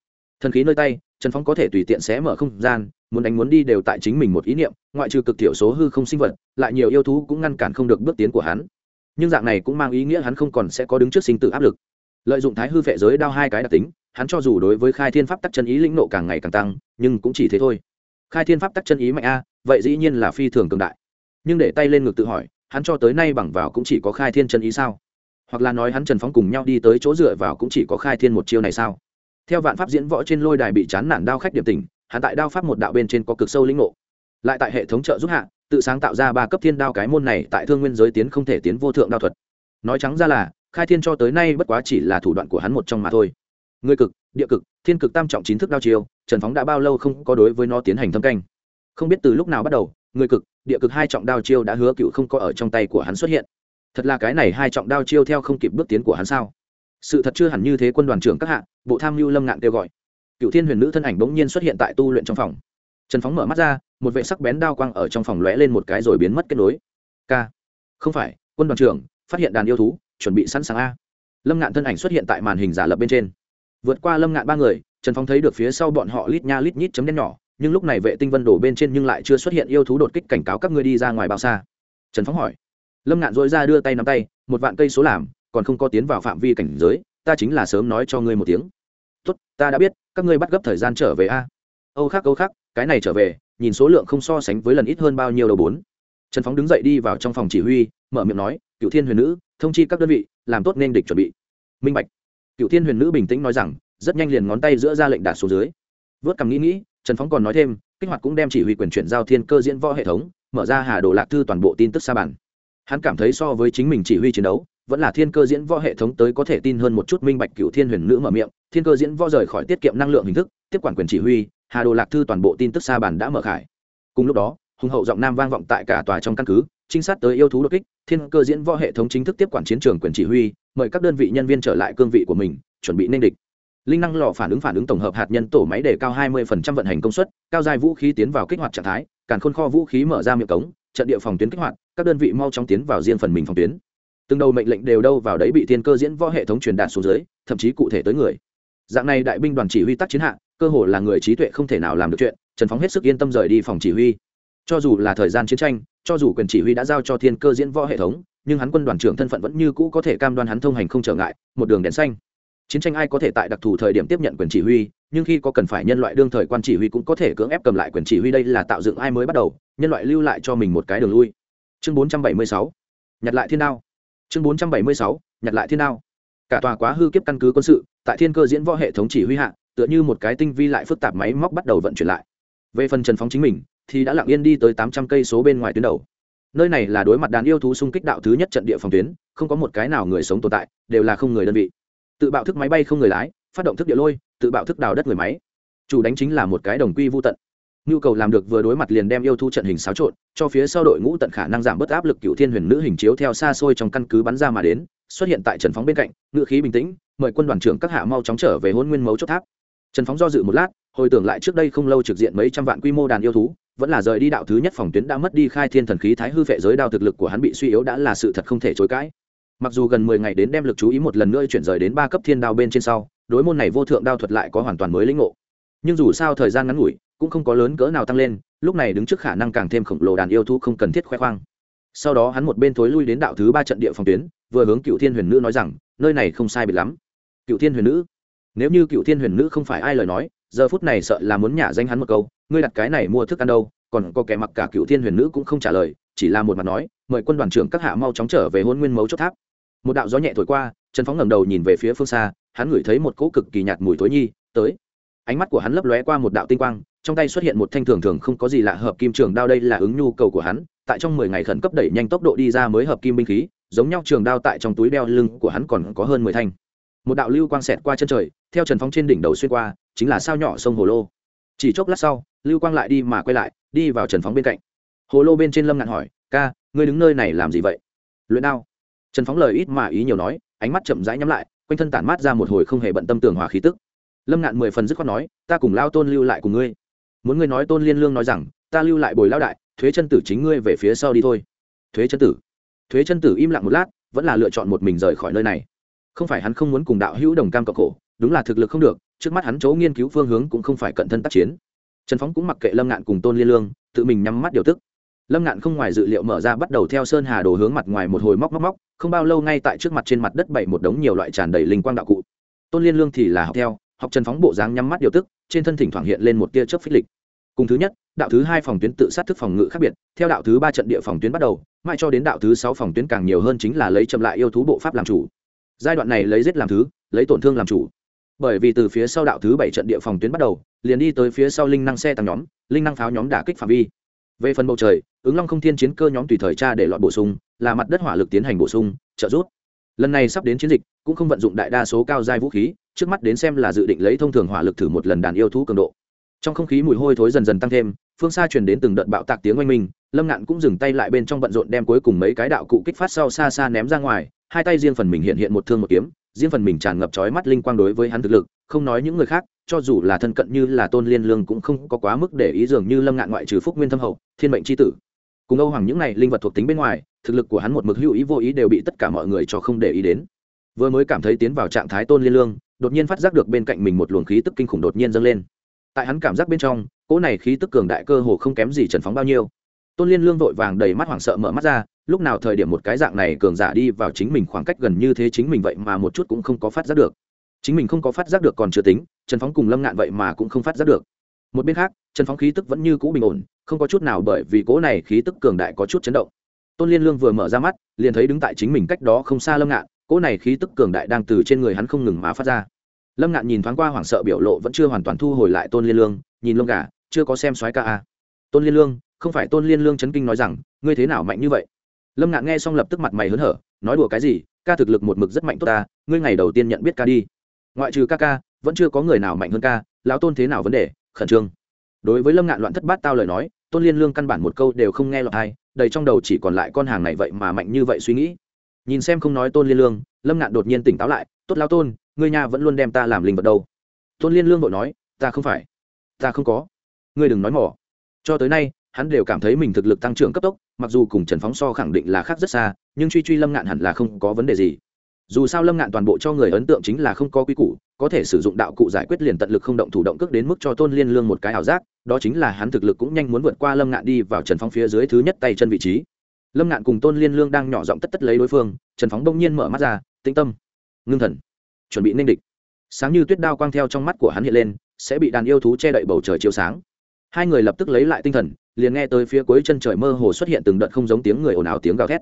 Speaker 1: Thần khí nơi tay, trần phóng có thể tùy tiện xé mở không gian, muốn đánh muốn đi đều tại chính mình một ý niệm, ngoại trừ cực thiểu số hư không sinh vật, lại nhiều yêu thú cũng ngăn cản không được bước tiến của hắn. Nhưng dạng này cũng mang ý nghĩa hắn không còn sẽ có đứng trước sinh tử áp lực lợi dụng thái hư phệ giới đao hai cái đặc tính, hắn cho dù đối với khai thiên pháp tắc chân ý lĩnh nộ càng ngày càng tăng, nhưng cũng chỉ thế thôi. Khai thiên pháp tắc chân ý mạnh a, vậy dĩ nhiên là phi thường cường đại. Nhưng để tay lên ngực tự hỏi, hắn cho tới nay bằng vào cũng chỉ có khai thiên chân ý sao? Hoặc là nói hắn trần phóng cùng nhau đi tới chỗ dựa vào cũng chỉ có khai thiên một chiêu này sao? Theo vạn pháp diễn võ trên lôi đài bị chán nản đao khách điểm tình, hắn tại đao pháp một đạo bên trên có cực sâu lĩnh ngộ. Lại tại hệ thống trợ giúp hạ, tự sáng tạo ra ba cấp thiên đao cái môn này tại thương nguyên giới tiến không thể tiến vô thượng đao thuật. Nói trắng ra là khai thiên cho tới nay bất quá chỉ là thủ đoạn của hắn một trong mà thôi. Người cực, địa cực, thiên cực tam trọng chính thức đao chiêu, trần phóng đã bao lâu không có đối với nó tiến hành thâm canh? Không biết từ lúc nào bắt đầu người cực, địa cực hai trọng đao chiêu đã hứa cựu không có ở trong tay của hắn xuất hiện. Thật là cái này hai trọng đao chiêu theo không kịp bước tiến của hắn sao? Sự thật chưa hẳn như thế quân đoàn trưởng các hạ, bộ tham mưu lâm ngạn kêu gọi. Cựu thiên huyền nữ thân ảnh bỗng nhiên xuất hiện tại tu luyện trong phòng. Trần phóng mở mắt ra, một vệ sắc bén đao quang ở trong phòng lóe lên một cái rồi biến mất kết nối. K không phải, quân đoàn trưởng, phát hiện đàn yêu thú chuẩn bị sẵn sàng a. Lâm ngạn thân ảnh xuất hiện tại màn hình giả lập bên trên. Vượt qua lâm ngạn ba người, trần phong thấy được phía sau bọn họ lít nha lít nhít chấm đen nhỏ, nhưng lúc này vệ tinh vân đổ bên trên nhưng lại chưa xuất hiện yêu thú đột kích cảnh cáo các ngươi đi ra ngoài bao xa. Trần phong hỏi. Lâm ngạn dội ra đưa tay nắm tay, một vạn cây số làm, còn không có tiến vào phạm vi cảnh giới, ta chính là sớm nói cho ngươi một tiếng. Tốt, ta đã biết, các ngươi bắt gấp thời gian trở về a. Âu khác âu khác cái này trở về, nhìn số lượng không so sánh với lần ít hơn bao nhiêu đầu bốn. Trần phóng đứng dậy đi vào trong phòng chỉ huy mở miệng nói cựu thiên huyền nữ, thông chi các đơn vị, làm tốt nên địch chuẩn bị. Minh bạch. Cựu thiên huyền nữ bình tĩnh nói rằng, rất nhanh liền ngón tay giữa ra lệnh đạt xuống dưới. Vớt cằm nghĩ nghĩ, trần phóng còn nói thêm, kích hoạt cũng đem chỉ huy quyền chuyển giao thiên cơ diễn võ hệ thống, mở ra hà đồ lạc thư toàn bộ tin tức xa bản hắn cảm thấy so với chính mình chỉ huy chiến đấu, vẫn là thiên cơ diễn võ hệ thống tới có thể tin hơn một chút minh bạch cựu thiên huyền nữ mở miệng, thiên cơ diễn võ rời khỏi tiết kiệm năng lượng hình thức, tiếp quản quyền chỉ huy, hà đồ lạc thư toàn bộ tin tức xa bản đã mở khải. Cùng lúc đó, hùng hậu giọng nam vang vọng tại cả tòa trong căn cứ trinh sát tới yêu thú đột kích, thiên cơ diễn võ hệ thống chính thức tiếp quản chiến trường quyền chỉ huy, mời các đơn vị nhân viên trở lại cương vị của mình, chuẩn bị nên địch. Linh năng lò phản ứng phản ứng tổng hợp hạt nhân tổ máy đề cao 20% vận hành công suất, cao dài vũ khí tiến vào kích hoạt trạng thái, càn khôn kho vũ khí mở ra miệng cống, trận địa phòng tuyến kích hoạt, các đơn vị mau chóng tiến vào riêng phần mình phòng tuyến. Từng đầu mệnh lệnh đều đâu vào đấy bị thiên cơ diễn võ hệ thống truyền đạt xuống dưới, thậm chí cụ thể tới người. Dạng này đại binh đoàn chỉ huy tác chiến hạ, cơ hồ là người trí tuệ không thể nào làm được chuyện, trần phóng hết sức yên tâm rời đi phòng chỉ huy cho dù là thời gian chiến tranh, cho dù quyền chỉ huy đã giao cho thiên cơ diễn võ hệ thống, nhưng hắn quân đoàn trưởng thân phận vẫn như cũ có thể cam đoan hắn thông hành không trở ngại, một đường đèn xanh. Chiến tranh ai có thể tại đặc thù thời điểm tiếp nhận quyền chỉ huy, nhưng khi có cần phải nhân loại đương thời quan chỉ huy cũng có thể cưỡng ép cầm lại quyền chỉ huy đây là tạo dựng ai mới bắt đầu, nhân loại lưu lại cho mình một cái đường lui. Chương 476 nhặt lại thiên đao. Chương 476 nhặt lại thiên đao. Cả tòa quá hư kiếp căn cứ quân sự, tại thiên cơ diễn võ hệ thống chỉ huy hạ, tựa như một cái tinh vi lại phức tạp máy móc bắt đầu vận chuyển lại. Về phần trần phóng chính mình thì đã lặng yên đi tới tám trăm cây số bên ngoài tuyến đầu. Nơi này là đối mặt đàn yêu thú xung kích đạo thứ nhất trận địa phòng tuyến, không có một cái nào người sống tồn tại, đều là không người đơn vị. Tự bạo thức máy bay không người lái, phát động thức địa lôi, tự bạo thức đào đất người máy. Chủ đánh chính là một cái đồng quy vô tận. Nhu cầu làm được vừa đối mặt liền đem yêu thú trận hình xáo trộn, cho phía sau đội ngũ tận khả năng giảm bớt áp lực cựu thiên huyền nữ hình chiếu theo xa xôi trong căn cứ bắn ra mà đến, xuất hiện tại trần phóng bên cạnh ngự khí bình tĩnh, mời quân đoàn trưởng các hạ mau chóng trở về hôn nguyên mấu chốt tháp. Trần phóng do dự một lát, hồi tưởng lại trước đây không lâu trực diện mấy trăm vạn quy mô đàn yêu thú vẫn là rời đi đạo thứ nhất phòng tuyến đã mất đi khai thiên thần khí thái hư vệ giới đao thực lực của hắn bị suy yếu đã là sự thật không thể chối cãi. Mặc dù gần mười ngày đến đem lực chú ý một lần nữa chuyển rời đến ba cấp thiên đao bên trên sau, đối môn này vô thượng đao thuật lại có hoàn toàn mới lĩnh ngộ. Nhưng dù sao thời gian ngắn ngủi, cũng không có lớn cỡ nào tăng lên, lúc này đứng trước khả năng càng thêm khổng lồ đàn yêu thú không cần thiết khoe khoang. Sau đó hắn một bên thối lui đến đạo thứ ba trận địa phòng tuyến, vừa hướng cựu thiên huyền nữ nói rằng, nơi này không sai biệt lắm. Cựu thiên huyền nữ? Nếu như cựu thiên huyền nữ không phải ai lời nói, giờ phút này sợ là muốn nhả danh hắn một câu ngươi đặt cái này mua thức ăn đâu, còn có kẻ mặc cả cựu thiên huyền nữ cũng không trả lời, chỉ là một mặt nói, mời quân đoàn trưởng các hạ mau chóng trở về hôn nguyên mấu chốt tháp. Một đạo gió nhẹ thổi qua, trần phóng ngẩng đầu nhìn về phía phương xa, hắn ngửi thấy một cỗ cực kỳ nhạt mùi tối nhi, tới. Ánh mắt của hắn lấp lóe qua một đạo tinh quang, trong tay xuất hiện một thanh thường thường không có gì lạ hợp kim trường đao đây là ứng nhu cầu của hắn, tại trong mười ngày khẩn cấp đẩy nhanh tốc độ đi ra mới hợp kim binh khí, giống nhau trường đao tại trong túi đeo lưng của hắn còn có hơn mười thanh. Một đạo lưu quang xẹt qua chân trời, theo trần phóng trên đỉnh đầu xuyên qua, chính là sao nhỏ sông hồ lô. Chỉ chốc lát sau lưu quang lại đi mà quay lại, đi vào trần phóng bên cạnh. Hồ lô bên trên lâm ngạn hỏi, ca, ngươi đứng nơi này làm gì vậy? Luyện đao. Trần phóng lời ít mà ý nhiều nói, ánh mắt chậm rãi nhắm lại, quanh thân tản mát ra một hồi không hề bận tâm tường hòa khí tức. Lâm ngạn mười phần dứt khoát nói, ta cùng lao tôn lưu lại cùng ngươi. Muốn ngươi nói tôn liên lương nói rằng, ta lưu lại bồi lao đại, thuế chân tử chính ngươi về phía sau đi thôi. Thuế chân tử? Thuế chân tử im lặng một lát, vẫn là lựa chọn một mình rời khỏi nơi này. Không phải hắn không muốn cùng đạo hữu đồng cam cộng khổ, đúng là thực lực không được, trước mắt hắn chỗ nghiên cứu phương hướng cũng không phải cận thân tác chiến trần phóng cũng mặc kệ lâm ngạn cùng tôn liên lương, tự mình nhắm mắt điều tức. Lâm ngạn không ngoài dự liệu mở ra bắt đầu theo sơn hà đồ hướng mặt ngoài một hồi móc móc móc, không bao lâu ngay tại trước mặt trên mặt đất bảy một đống nhiều loại tràn đầy linh quang đạo cụ. Tôn liên lương thì là học theo, học trần phóng bộ dáng nhắm mắt điều tức, trên thân thỉnh thoảng hiện lên một tia chớp phích lịch. Cùng thứ nhất, đạo thứ hai phòng tuyến tự sát thức phòng ngự khác biệt, theo đạo thứ ba trận địa phòng tuyến bắt đầu, mãi cho đến đạo thứ sáu phòng tuyến càng nhiều hơn chính là lấy chậm lại yêu thú bộ pháp làm chủ. Giai đoạn này lấy giết làm thứ, lấy tổn thương làm chủ bởi vì từ phía sau đạo thứ bảy trận địa phòng tuyến bắt đầu, liền đi tới phía sau linh năng xe tăng nhóm, linh năng pháo nhóm đả kích phạm vi. Về phần bầu trời, ứng long không thiên chiến cơ nhóm tùy thời tra để loại bổ sung, là mặt đất hỏa lực tiến hành bổ sung, trợ rút lần này sắp đến chiến dịch, cũng không vận dụng đại đa số cao giai vũ khí, trước mắt đến xem là dự định lấy thông thường hỏa lực thử một lần đàn yêu thú cường độ. Trong không khí mùi hôi thối dần dần tăng thêm, phương xa truyền đến từng đợt bạo tạc tiếng oanh minh, lâm ngạn cũng dừng tay lại bên trong bận rộn đem cuối cùng mấy cái đạo cụ kích phát sau xa xa ném ra ngoài, hai tay riêng phần mình hiện hiện một thương một kiếm riêng phần mình tràn ngập trói mắt linh quang đối với hắn thực lực, không nói những người khác, cho dù là thân cận như là tôn liên lương cũng không có quá mức để ý dường như lâm ngạn ngoại trừ phúc nguyên thâm hậu, thiên mệnh c tử. Cùng âu hoàng những này linh vật thuộc tính bên ngoài, thực lực của hắn một mực hữu ý vô ý đều bị tất cả mọi người cho không để ý đến. Vừa mới cảm thấy tiến vào trạng thái tôn liên lương, đột nhiên phát giác được bên cạnh mình một luồng khí tức kinh khủng đột nhiên dâng lên. Tại hắn cảm giác bên trong, cỗ này khí tức cường đại cơ hồ không kém gì trần phóng bao nhiêu. Tôn liên lương vội vàng đầy mắt hoảng sợ mở mắt ra lúc nào thời điểm một cái dạng này cường giả đi vào chính mình khoảng cách gần như thế chính mình vậy mà một chút cũng không có phát giác được. Chính mình không có phát giác được còn chưa tính, trần phóng cùng lâm ngạn vậy mà cũng không phát giác được. Một bên khác, trần phóng khí tức vẫn như cũ bình ổn, không có chút nào bởi vì cỗ này khí tức cường đại có chút chấn động. Tôn liên lương vừa mở ra mắt, liền thấy đứng tại chính mình cách đó không xa lâm ngạn cỗ này khí tức cường đại đang từ trên người hắn không ngừng má phát ra. Lâm ngạn nhìn thoáng qua hoảng sợ biểu lộ vẫn chưa hoàn toàn thu hồi lại tôn liên lương, nhìn lông gà, chưa có xem soái ca a. Tôn liên lương, không phải tôn liên lương chấn kinh nói rằng, ngươi thế nào mạnh như vậy? Lâm ngạn nghe xong lập tức mặt mày hớn hở, nói đùa cái gì, ca thực lực một mực rất mạnh tốt ta, ngươi ngày đầu tiên nhận biết ca đi. Ngoại trừ ca ca, vẫn chưa có người nào mạnh hơn ca, lão tôn thế nào vấn đề, khẩn trương. Đối với lâm ngạn loạn thất bát tao lời nói, tôn liên lương căn bản một câu đều không nghe lọt hay đầy trong đầu chỉ còn lại con hàng này vậy mà mạnh như vậy suy nghĩ. Nhìn xem không nói tôn liên lương, lâm ngạn đột nhiên tỉnh táo lại, tốt lao tôn, ngươi nhà vẫn luôn đem ta làm linh vật đâu. Tôn liên lương vội nói, ta không phải, ta không có. Ngươi đừng nói mỏ. Cho tới nay hắn đều cảm thấy mình thực lực tăng trưởng cấp tốc, mặc dù cùng trần phóng so khẳng định là khác rất xa, nhưng truy truy lâm ngạn hẳn là không có vấn đề gì. Dù sao lâm ngạn toàn bộ cho người ấn tượng chính là không có quy củ, có thể sử dụng đạo cụ giải quyết liền tận lực không động thủ động cước đến mức cho tôn liên lương một cái ảo giác, đó chính là hắn thực lực cũng nhanh muốn vượt qua lâm ngạn đi vào trần phóng phía dưới thứ nhất tay chân vị trí. Lâm ngạn cùng tôn liên lương đang nhỏ giọng tất tất lấy đối phương, trần phóng đông nhiên mở mắt ra, tĩnh tâm, ngưng thần, chuẩn bị ninh địch. Sáng như tuyết đao quang theo trong mắt của hắn hiện lên, sẽ bị đàn yêu thú che đậy bầu trời chiếu sáng. Hai người lập tức lấy lại tinh thần liền nghe tới phía cuối chân trời mơ hồ xuất hiện từng đợt không giống tiếng người ồn ào tiếng gào thét.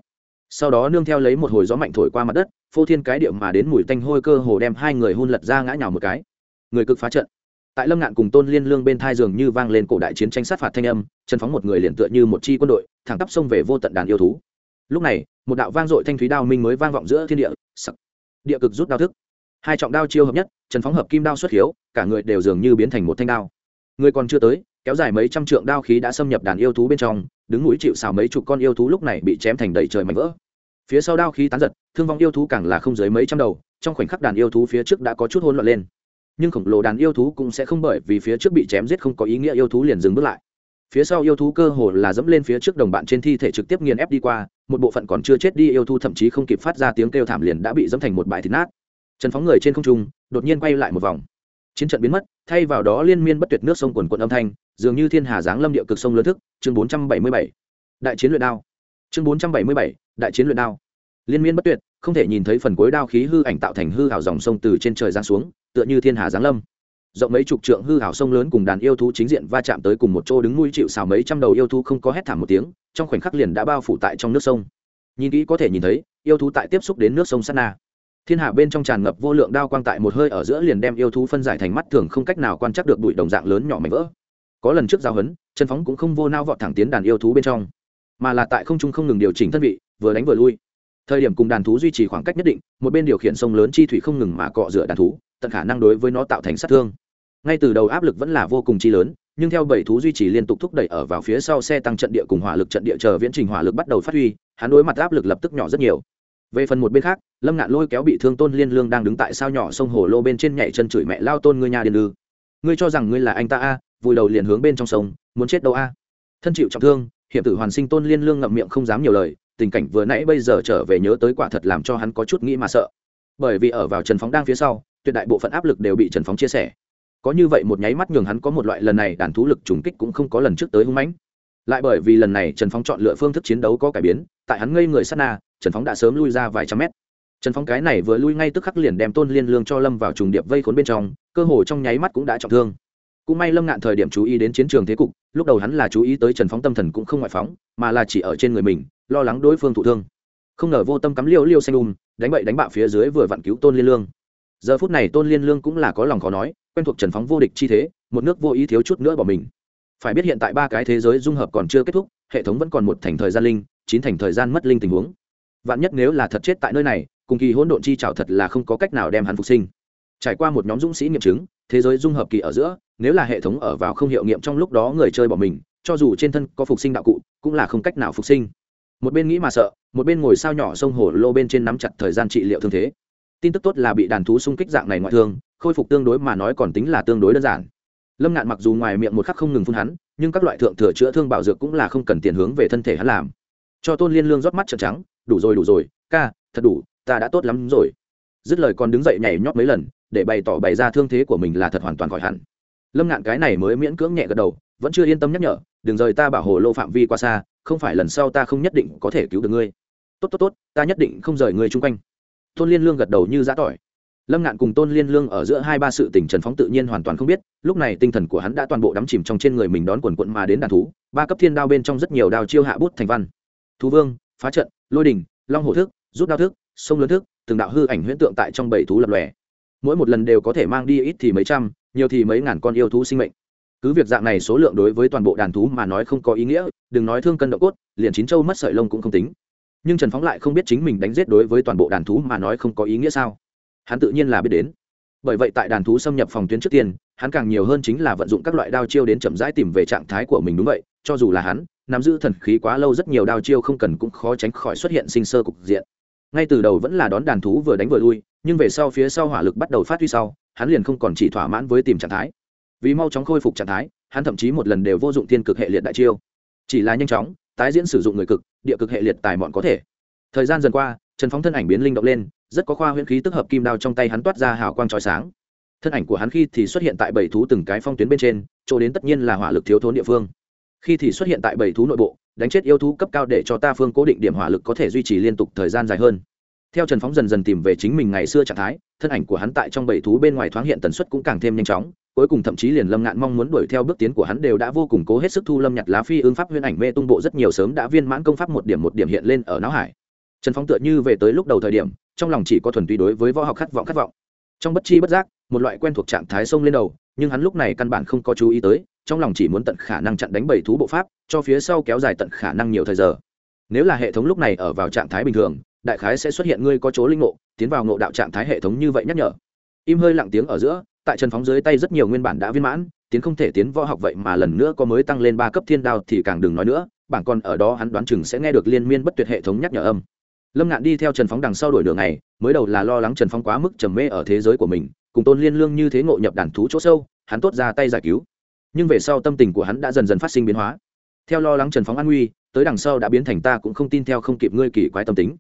Speaker 1: Sau đó nương theo lấy một hồi gió mạnh thổi qua mặt đất, phô thiên cái điệu mà đến mùi tanh hôi cơ hồ đem hai người hôn lật ra ngã nhào một cái. Người cực phá trận. Tại lâm ngạn cùng tôn liên lương bên thai giường như vang lên cổ đại chiến tranh sát phạt thanh âm chân phóng một người liền tựa như một chi quân đội, thẳng tắp xông về vô tận đàn yêu thú. Lúc này, một đạo vang dội thanh thúy đao minh mới vang vọng giữa thiên địa. Sắc địa cực rút đao thức. Hai trọng đao chiêu hợp nhất, trần phóng hợp kim đao xuất hiếu, cả người đều dường như biến thành một thanh đao. Người còn chưa tới kéo dài mấy trăm trượng đao khí đã xâm nhập đàn yêu thú bên trong, đứng núi chịu xào mấy chục con yêu thú lúc này bị chém thành đầy trời mảnh vỡ. Phía sau đao khí tán giật, thương vong yêu thú càng là không dưới mấy trăm đầu, trong khoảnh khắc đàn yêu thú phía trước đã có chút hỗn loạn lên. Nhưng khổng lồ đàn yêu thú cũng sẽ không bởi vì phía trước bị chém giết không có ý nghĩa yêu thú liền dừng bước lại. Phía sau yêu thú cơ hồ là dẫm lên phía trước đồng bạn trên thi thể trực tiếp nghiền ép đi qua, một bộ phận còn chưa chết đi yêu thú thậm chí không kịp phát ra tiếng kêu thảm liền đã bị dẫm thành một bãi thịt nát. Trần phóng người trên không trung, đột nhiên quay lại một vòng chiến trận biến mất, thay vào đó liên miên bất tuyệt nước sông quần quận âm thanh, dường như thiên hà giáng lâm địa cực sông lớn thức, chương bốn trăm bảy mươi bảy. Đại chiến luyện đao. Chương bốn trăm bảy mươi bảy, đại chiến luyện đao. Liên miên bất tuyệt, không thể nhìn thấy phần cuối đao khí hư ảnh tạo thành hư hảo dòng sông từ trên trời giáng xuống, tựa như thiên hà giáng lâm. Rộng mấy chục trượng hư hảo sông lớn cùng đàn yêu thú chính diện va chạm tới cùng một chỗ đứng nuôi chịu xào mấy trăm đầu yêu thú không có hét thảm một tiếng, trong khoảnh khắc liền đã bao phủ tại trong nước sông. Nhìn kỹ có thể nhìn thấy, yêu thú tại tiếp xúc đến nước sông sát na thiên hạ bên trong tràn ngập vô lượng đao quang tại một hơi ở giữa liền đem yêu thú phân giải thành mắt thường không cách nào quan trắc được bụi đồng dạng lớn nhỏ mảnh vỡ. Có lần trước giao hấn, trần phóng cũng không vô nao vọt thẳng tiến đàn yêu thú bên trong, mà là tại không trung không ngừng điều chỉnh thân vị, vừa đánh vừa lui. Thời điểm cùng đàn thú duy trì khoảng cách nhất định, một bên điều khiển sông lớn chi thủy không ngừng mà cọ rửa đàn thú, tận khả năng đối với nó tạo thành sát thương. Ngay từ đầu áp lực vẫn là vô cùng chi lớn, nhưng theo bảy thú duy trì liên tục thúc đẩy ở vào phía sau xe tăng trận địa cùng hỏa lực trận địa chờ viễn trình hỏa lực bắt đầu phát huy, hắn đối mặt áp lực lập tức nhỏ rất nhiều về phần một bên khác, lâm ngạn lôi kéo bị thương tôn liên lương đang đứng tại sao nhỏ sông hồ lô bên trên nhảy chân chửi mẹ lao tôn ngươi nhà điền lư ngươi cho rằng ngươi là anh ta a, vùi đầu liền hướng bên trong sông, muốn chết đâu a. Thân chịu trọng thương, hiệp tử hoàn sinh tôn liên lương ngậm miệng không dám nhiều lời, tình cảnh vừa nãy bây giờ trở về nhớ tới quả thật làm cho hắn có chút nghĩ mà sợ. Bởi vì ở vào trần phóng đang phía sau, tuyệt đại bộ phận áp lực đều bị trần phóng chia sẻ. Có như vậy một nháy mắt nhường hắn có một loại lần này đàn thú lực trùng kích cũng không có lần trước tới hung mãnh. Lại bởi vì lần này trần phóng chọn lựa phương thức chiến đấu có cải biến, tại hắn ngây người sát na trần phóng đã sớm lui ra vài trăm mét. Trần phóng cái này vừa lui ngay tức khắc liền đem tôn liên lương cho lâm vào trùng điệp vây khốn bên trong, cơ hồ trong nháy mắt cũng đã trọng thương. Cũng may lâm ngạn thời điểm chú ý đến chiến trường thế cục, lúc đầu hắn là chú ý tới trần phóng tâm thần cũng không ngoại phóng, mà là chỉ ở trên người mình, lo lắng đối phương thụ thương. Không ngờ vô tâm cắm liêu liêu xanh um đánh bậy đánh bạo phía dưới vừa vặn cứu tôn liên lương. Giờ phút này tôn liên lương cũng là có lòng khó nói, quen thuộc trần phóng vô địch chi thế, một nước vô ý thiếu chút nữa bỏ mình. Phải biết hiện tại ba cái thế giới dung hợp còn chưa kết thúc, hệ thống vẫn còn một thành thời gian linh, chín thành thời gian mất linh tình huống vạn nhất nếu là thật chết tại nơi này, cùng kỳ hỗn độn chi trảo thật là không có cách nào đem hắn phục sinh. Trải qua một nhóm dũng sĩ nghiệm chứng, thế giới dung hợp kỳ ở giữa, nếu là hệ thống ở vào không hiệu nghiệm trong lúc đó người chơi bỏ mình, cho dù trên thân có phục sinh đạo cụ, cũng là không cách nào phục sinh. Một bên nghĩ mà sợ, một bên ngồi sao nhỏ sông hồ lô bên trên nắm chặt thời gian trị liệu thương thế. Tin tức tốt là bị đàn thú xung kích dạng này ngoại thương, khôi phục tương đối mà nói còn tính là tương đối đơn giản. Lâm ngạn mặc dù ngoài miệng một khắc không ngừng phun hắn, nhưng các loại thượng thừa chữa thương bảo dược cũng là không cần tiền hướng về thân thể hắn làm. Cho tôn liên lương rót mắt trợn trắng đủ rồi đủ rồi, ca, thật đủ, ta đã tốt lắm rồi. Dứt lời còn đứng dậy nhảy nhót mấy lần, để bày tỏ bày ra thương thế của mình là thật hoàn toàn khỏi hẳn. Lâm ngạn cái này mới miễn cưỡng nhẹ gật đầu, vẫn chưa yên tâm nhắc nhở, đừng rời ta bảo hộ lô phạm vi qua xa, không phải lần sau ta không nhất định có thể cứu được ngươi. Tốt tốt tốt, ta nhất định không rời ngươi chung quanh. Tôn liên lương gật đầu như giã tỏi. Lâm ngạn cùng tôn liên lương ở giữa hai ba sự tình trần phóng tự nhiên hoàn toàn không biết, lúc này tinh thần của hắn đã toàn bộ đắm chìm trong trên người mình đón quần quận mà đến đàn thú, ba cấp thiên đao bên trong rất nhiều đao chiêu hạ bút thành văn. Thú vương, phá trận lôi đình, long hổ thức, rút đao thức, sông lớn thức, từng đạo hư ảnh huyễn tượng tại trong bảy thú lập lòe. Mỗi một lần đều có thể mang đi ít thì mấy trăm, nhiều thì mấy ngàn con yêu thú sinh mệnh. Cứ việc dạng này số lượng đối với toàn bộ đàn thú mà nói không có ý nghĩa, đừng nói thương cân độ cốt, liền chín châu mất sợi lông cũng không tính. Nhưng trần phóng lại không biết chính mình đánh giết đối với toàn bộ đàn thú mà nói không có ý nghĩa sao. Hắn tự nhiên là biết đến. Bởi vậy tại đàn thú xâm nhập phòng tuyến trước tiên, hắn càng nhiều hơn chính là vận dụng các loại đao chiêu đến chậm rãi tìm về trạng thái của mình, đúng vậy, cho dù là hắn nắm giữ thần khí quá lâu rất nhiều đao chiêu không cần cũng khó tránh khỏi xuất hiện sinh sơ cục diện. Ngay từ đầu vẫn là đón đàn thú vừa đánh vừa lui, nhưng về sau phía sau hỏa lực bắt đầu phát huy sau, hắn liền không còn chỉ thỏa mãn với tìm trạng thái. Vì mau chóng khôi phục trạng thái, hắn thậm chí một lần đều vô dụng thiên cực hệ liệt đại chiêu. Chỉ là nhanh chóng, tái diễn sử dụng người cực, địa cực hệ liệt tài mọn có thể. Thời gian dần qua, trần phóng thân ảnh biến linh động lên, rất có khoa huyễn khí tức hợp kim đao trong tay hắn toát ra hào quang trói sáng. Thân ảnh của hắn khi thì xuất hiện tại bảy thú từng cái phong tuyến bên trên, chỗ đến tất nhiên là hỏa lực thiếu thốn địa phương khi thì xuất hiện tại bảy thú nội bộ, đánh chết yêu thú cấp cao để cho ta phương cố định điểm hỏa lực có thể duy trì liên tục thời gian dài hơn. Theo trần phóng dần dần tìm về chính mình ngày xưa trạng thái, thân ảnh của hắn tại trong bảy thú bên ngoài thoáng hiện tần suất cũng càng thêm nhanh chóng, cuối cùng thậm chí liền lâm ngạn mong muốn đuổi theo bước tiến của hắn đều đã vô cùng cố hết sức thu lâm nhặt lá phi ương pháp huyền ảnh mê tung bộ rất nhiều sớm đã viên mãn công pháp một điểm một điểm hiện lên ở não hải. Trần phóng tựa như về tới lúc đầu thời điểm, trong lòng chỉ có thuần túy đối với võ học khát vọng khát vọng. Trong bất chi bất giác, một loại quen thuộc trạng thái xông lên đầu, nhưng hắn lúc này căn bản không có chú ý tới trong lòng chỉ muốn tận khả năng chặn đánh bảy thú bộ pháp, cho phía sau kéo dài tận khả năng nhiều thời giờ. Nếu là hệ thống lúc này ở vào trạng thái bình thường, đại khái sẽ xuất hiện ngươi có chỗ linh ngộ, tiến vào ngộ đạo trạng thái hệ thống như vậy nhắc nhở. Im hơi lặng tiếng ở giữa, tại trần phóng dưới tay rất nhiều nguyên bản đã viên mãn, tiến không thể tiến võ học vậy mà lần nữa có mới tăng lên ba cấp thiên đao thì càng đừng nói nữa, bảng còn ở đó hắn đoán chừng sẽ nghe được liên miên bất tuyệt hệ thống nhắc nhở âm. Lâm ngạn đi theo trần phóng đằng sau đổi đường này, mới đầu là lo lắng trần phóng quá mức trầm mê ở thế giới của mình, cùng tôn liên lương như thế ngộ nhập đàn thú chỗ sâu, hắn tốt ra tay giải cứu nhưng về sau tâm tình của hắn đã dần dần phát sinh biến hóa. Theo lo lắng trần phóng an nguy, tới đằng sau đã biến thành ta cũng không tin theo không kịp ngươi kỳ quái tâm tính.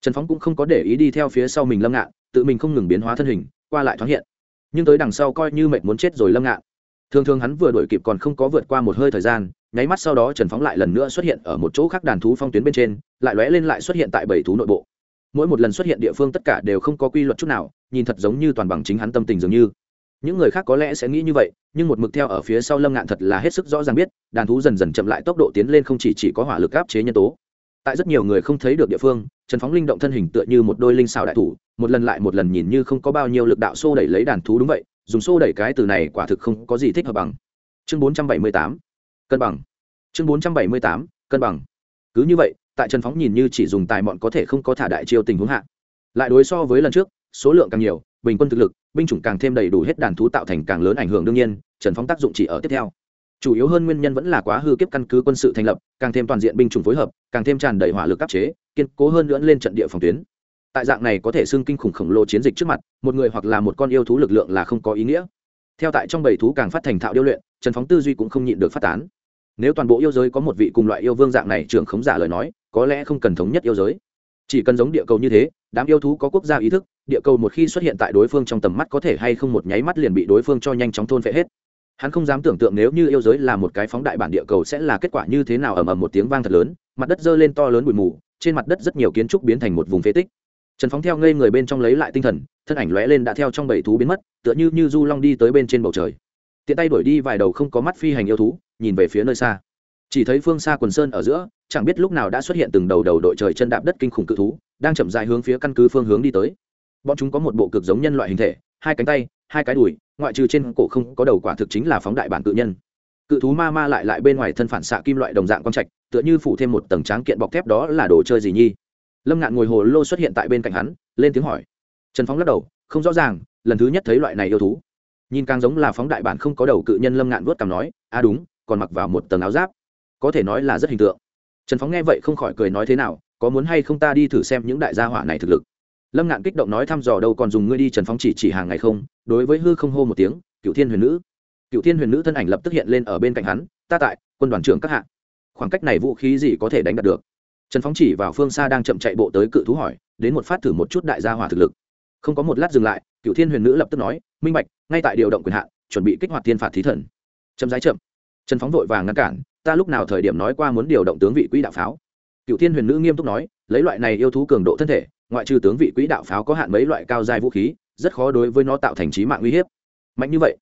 Speaker 1: Trần phóng cũng không có để ý đi theo phía sau mình lâm ngạn, tự mình không ngừng biến hóa thân hình, qua lại thoáng hiện. Nhưng tới đằng sau coi như mệnh muốn chết rồi lâm ngạn. Thường thường hắn vừa đổi kịp còn không có vượt qua một hơi thời gian, nháy mắt sau đó trần phóng lại lần nữa xuất hiện ở một chỗ khác đàn thú phong tuyến bên trên, lại lóe lên lại xuất hiện tại bảy thú nội bộ. Mỗi một lần xuất hiện địa phương tất cả đều không có quy luật chút nào, nhìn thật giống như toàn bằng chính hắn tâm tình dường như những người khác có lẽ sẽ nghĩ như vậy nhưng một mực theo ở phía sau lâm ngạn thật là hết sức rõ ràng biết đàn thú dần dần chậm lại tốc độ tiến lên không chỉ, chỉ có hỏa lực áp chế nhân tố. Tại rất nhiều người không thấy được địa phương trần phóng linh động thân hình tựa như một đôi linh xào đại thủ một lần lại một lần nhìn như không có bao nhiêu lực đạo xô đẩy lấy đàn thú đúng vậy dùng xô đẩy cái từ này quả thực không có gì thích hợp bằng. Chương bốn trăm bảy mươi tám cân bằng. Chương bốn trăm bảy mươi tám cân bằng. Cứ như vậy tại trần phóng nhìn như chỉ dùng tài mọn có thể không có thả đại chiêu tình huống hạ. Lại đối so với lần trước số lượng càng nhiều bình quân thực lực, binh chủng càng thêm đầy đủ hết đàn thú tạo thành càng lớn ảnh hưởng đương nhiên, trần phóng tác dụng chỉ ở tiếp theo. Chủ yếu hơn nguyên nhân vẫn là quá hư kiếp căn cứ quân sự thành lập, càng thêm toàn diện binh chủng phối hợp, càng thêm tràn đầy hỏa lực áp chế, kiên cố hơn nữa lên trận địa phòng tuyến. Tại dạng này có thể xưng kinh khủng khổng lồ chiến dịch trước mặt, một người hoặc là một con yêu thú lực lượng là không có ý nghĩa. Theo tại trong bầy thú càng phát thành thạo điêu luyện, trần phóng tư duy cũng không nhịn được phát tán. Nếu toàn bộ yêu giới có một vị cùng loại yêu vương dạng này trưởng khống giả lời nói, có lẽ không cần thống nhất yêu giới chỉ cần giống địa cầu như thế, đám yêu thú có quốc gia ý thức, địa cầu một khi xuất hiện tại đối phương trong tầm mắt có thể hay không một nháy mắt liền bị đối phương cho nhanh chóng thôn phệ hết. Hắn không dám tưởng tượng nếu như yêu giới là một cái phóng đại bản địa cầu sẽ là kết quả như thế nào ầm ầm một tiếng vang thật lớn, mặt đất dơ lên to lớn bụi mù, trên mặt đất rất nhiều kiến trúc biến thành một vùng phế tích. Trần phóng theo ngây người bên trong lấy lại tinh thần, thân ảnh lóe lên đã theo trong bảy thú biến mất, tựa như như du long đi tới bên trên bầu trời. Tiện tay đuổi đi vài đầu không có mắt phi hành yêu thú, nhìn về phía nơi xa. Chỉ thấy phương xa quần sơn ở giữa chẳng biết lúc nào đã xuất hiện từng đầu đầu đội trời chân đạp đất kinh khủng cự thú, đang chậm dài hướng phía căn cứ phương hướng đi tới. Bọn chúng có một bộ cực giống nhân loại hình thể, hai cánh tay, hai cái đùi, ngoại trừ trên cổ không có đầu quả thực chính là phóng đại bản cự nhân. Cự thú ma ma lại lại bên ngoài thân phản xạ kim loại đồng dạng quang trạch, tựa như phủ thêm một tầng tráng kiện bọc thép đó là đồ chơi gì nhi lâm ngạn ngồi hồ lô xuất hiện tại bên cạnh hắn, lên tiếng hỏi. Trần phóng lắc đầu, không rõ ràng, lần thứ nhất thấy loại này yêu thú. Nhìn càng giống là phóng đại bản không có đầu cự nhân lâm ngạn vớt cằm nói a à đúng, còn mặc vào một tầng áo giáp. Có thể nói là rất hình tượng trần phóng nghe vậy không khỏi cười nói thế nào, có muốn hay không ta đi thử xem những đại gia hỏa này thực lực. Lâm ngạn kích động nói thăm dò đâu còn dùng ngươi đi trần phóng chỉ chỉ hàng ngày không, đối với hư không hô một tiếng cựu thiên huyền nữ. Cựu thiên huyền nữ thân ảnh lập tức hiện lên ở bên cạnh hắn, ta tại, quân đoàn trưởng các hạng khoảng cách này vũ khí gì có thể đánh đạt được? Trần phóng chỉ vào phương xa đang chậm chạy bộ tới cự thú hỏi, đến một phát thử một chút đại gia hỏa thực lực. Không có một lát dừng lại cựu thiên huyền nữ lập tức nói, minh bạch, ngay tại điều động quyền hạn, chuẩn bị kích hoạt thiên phạt thí thần. Chậm rãi chậm. Trần phóng vội vàng ngăn cản ta lúc nào thời điểm nói qua muốn điều động tướng vị quỹ đạo pháo? Cựu thiên huyền nữ nghiêm túc nói, lấy loại này yêu thú cường độ thân thể, ngoại trừ tướng vị quỹ đạo pháo có hạn mấy loại cao dài vũ khí, rất khó đối với nó tạo thành trí mạng uy hiếp. Mạnh như vậy,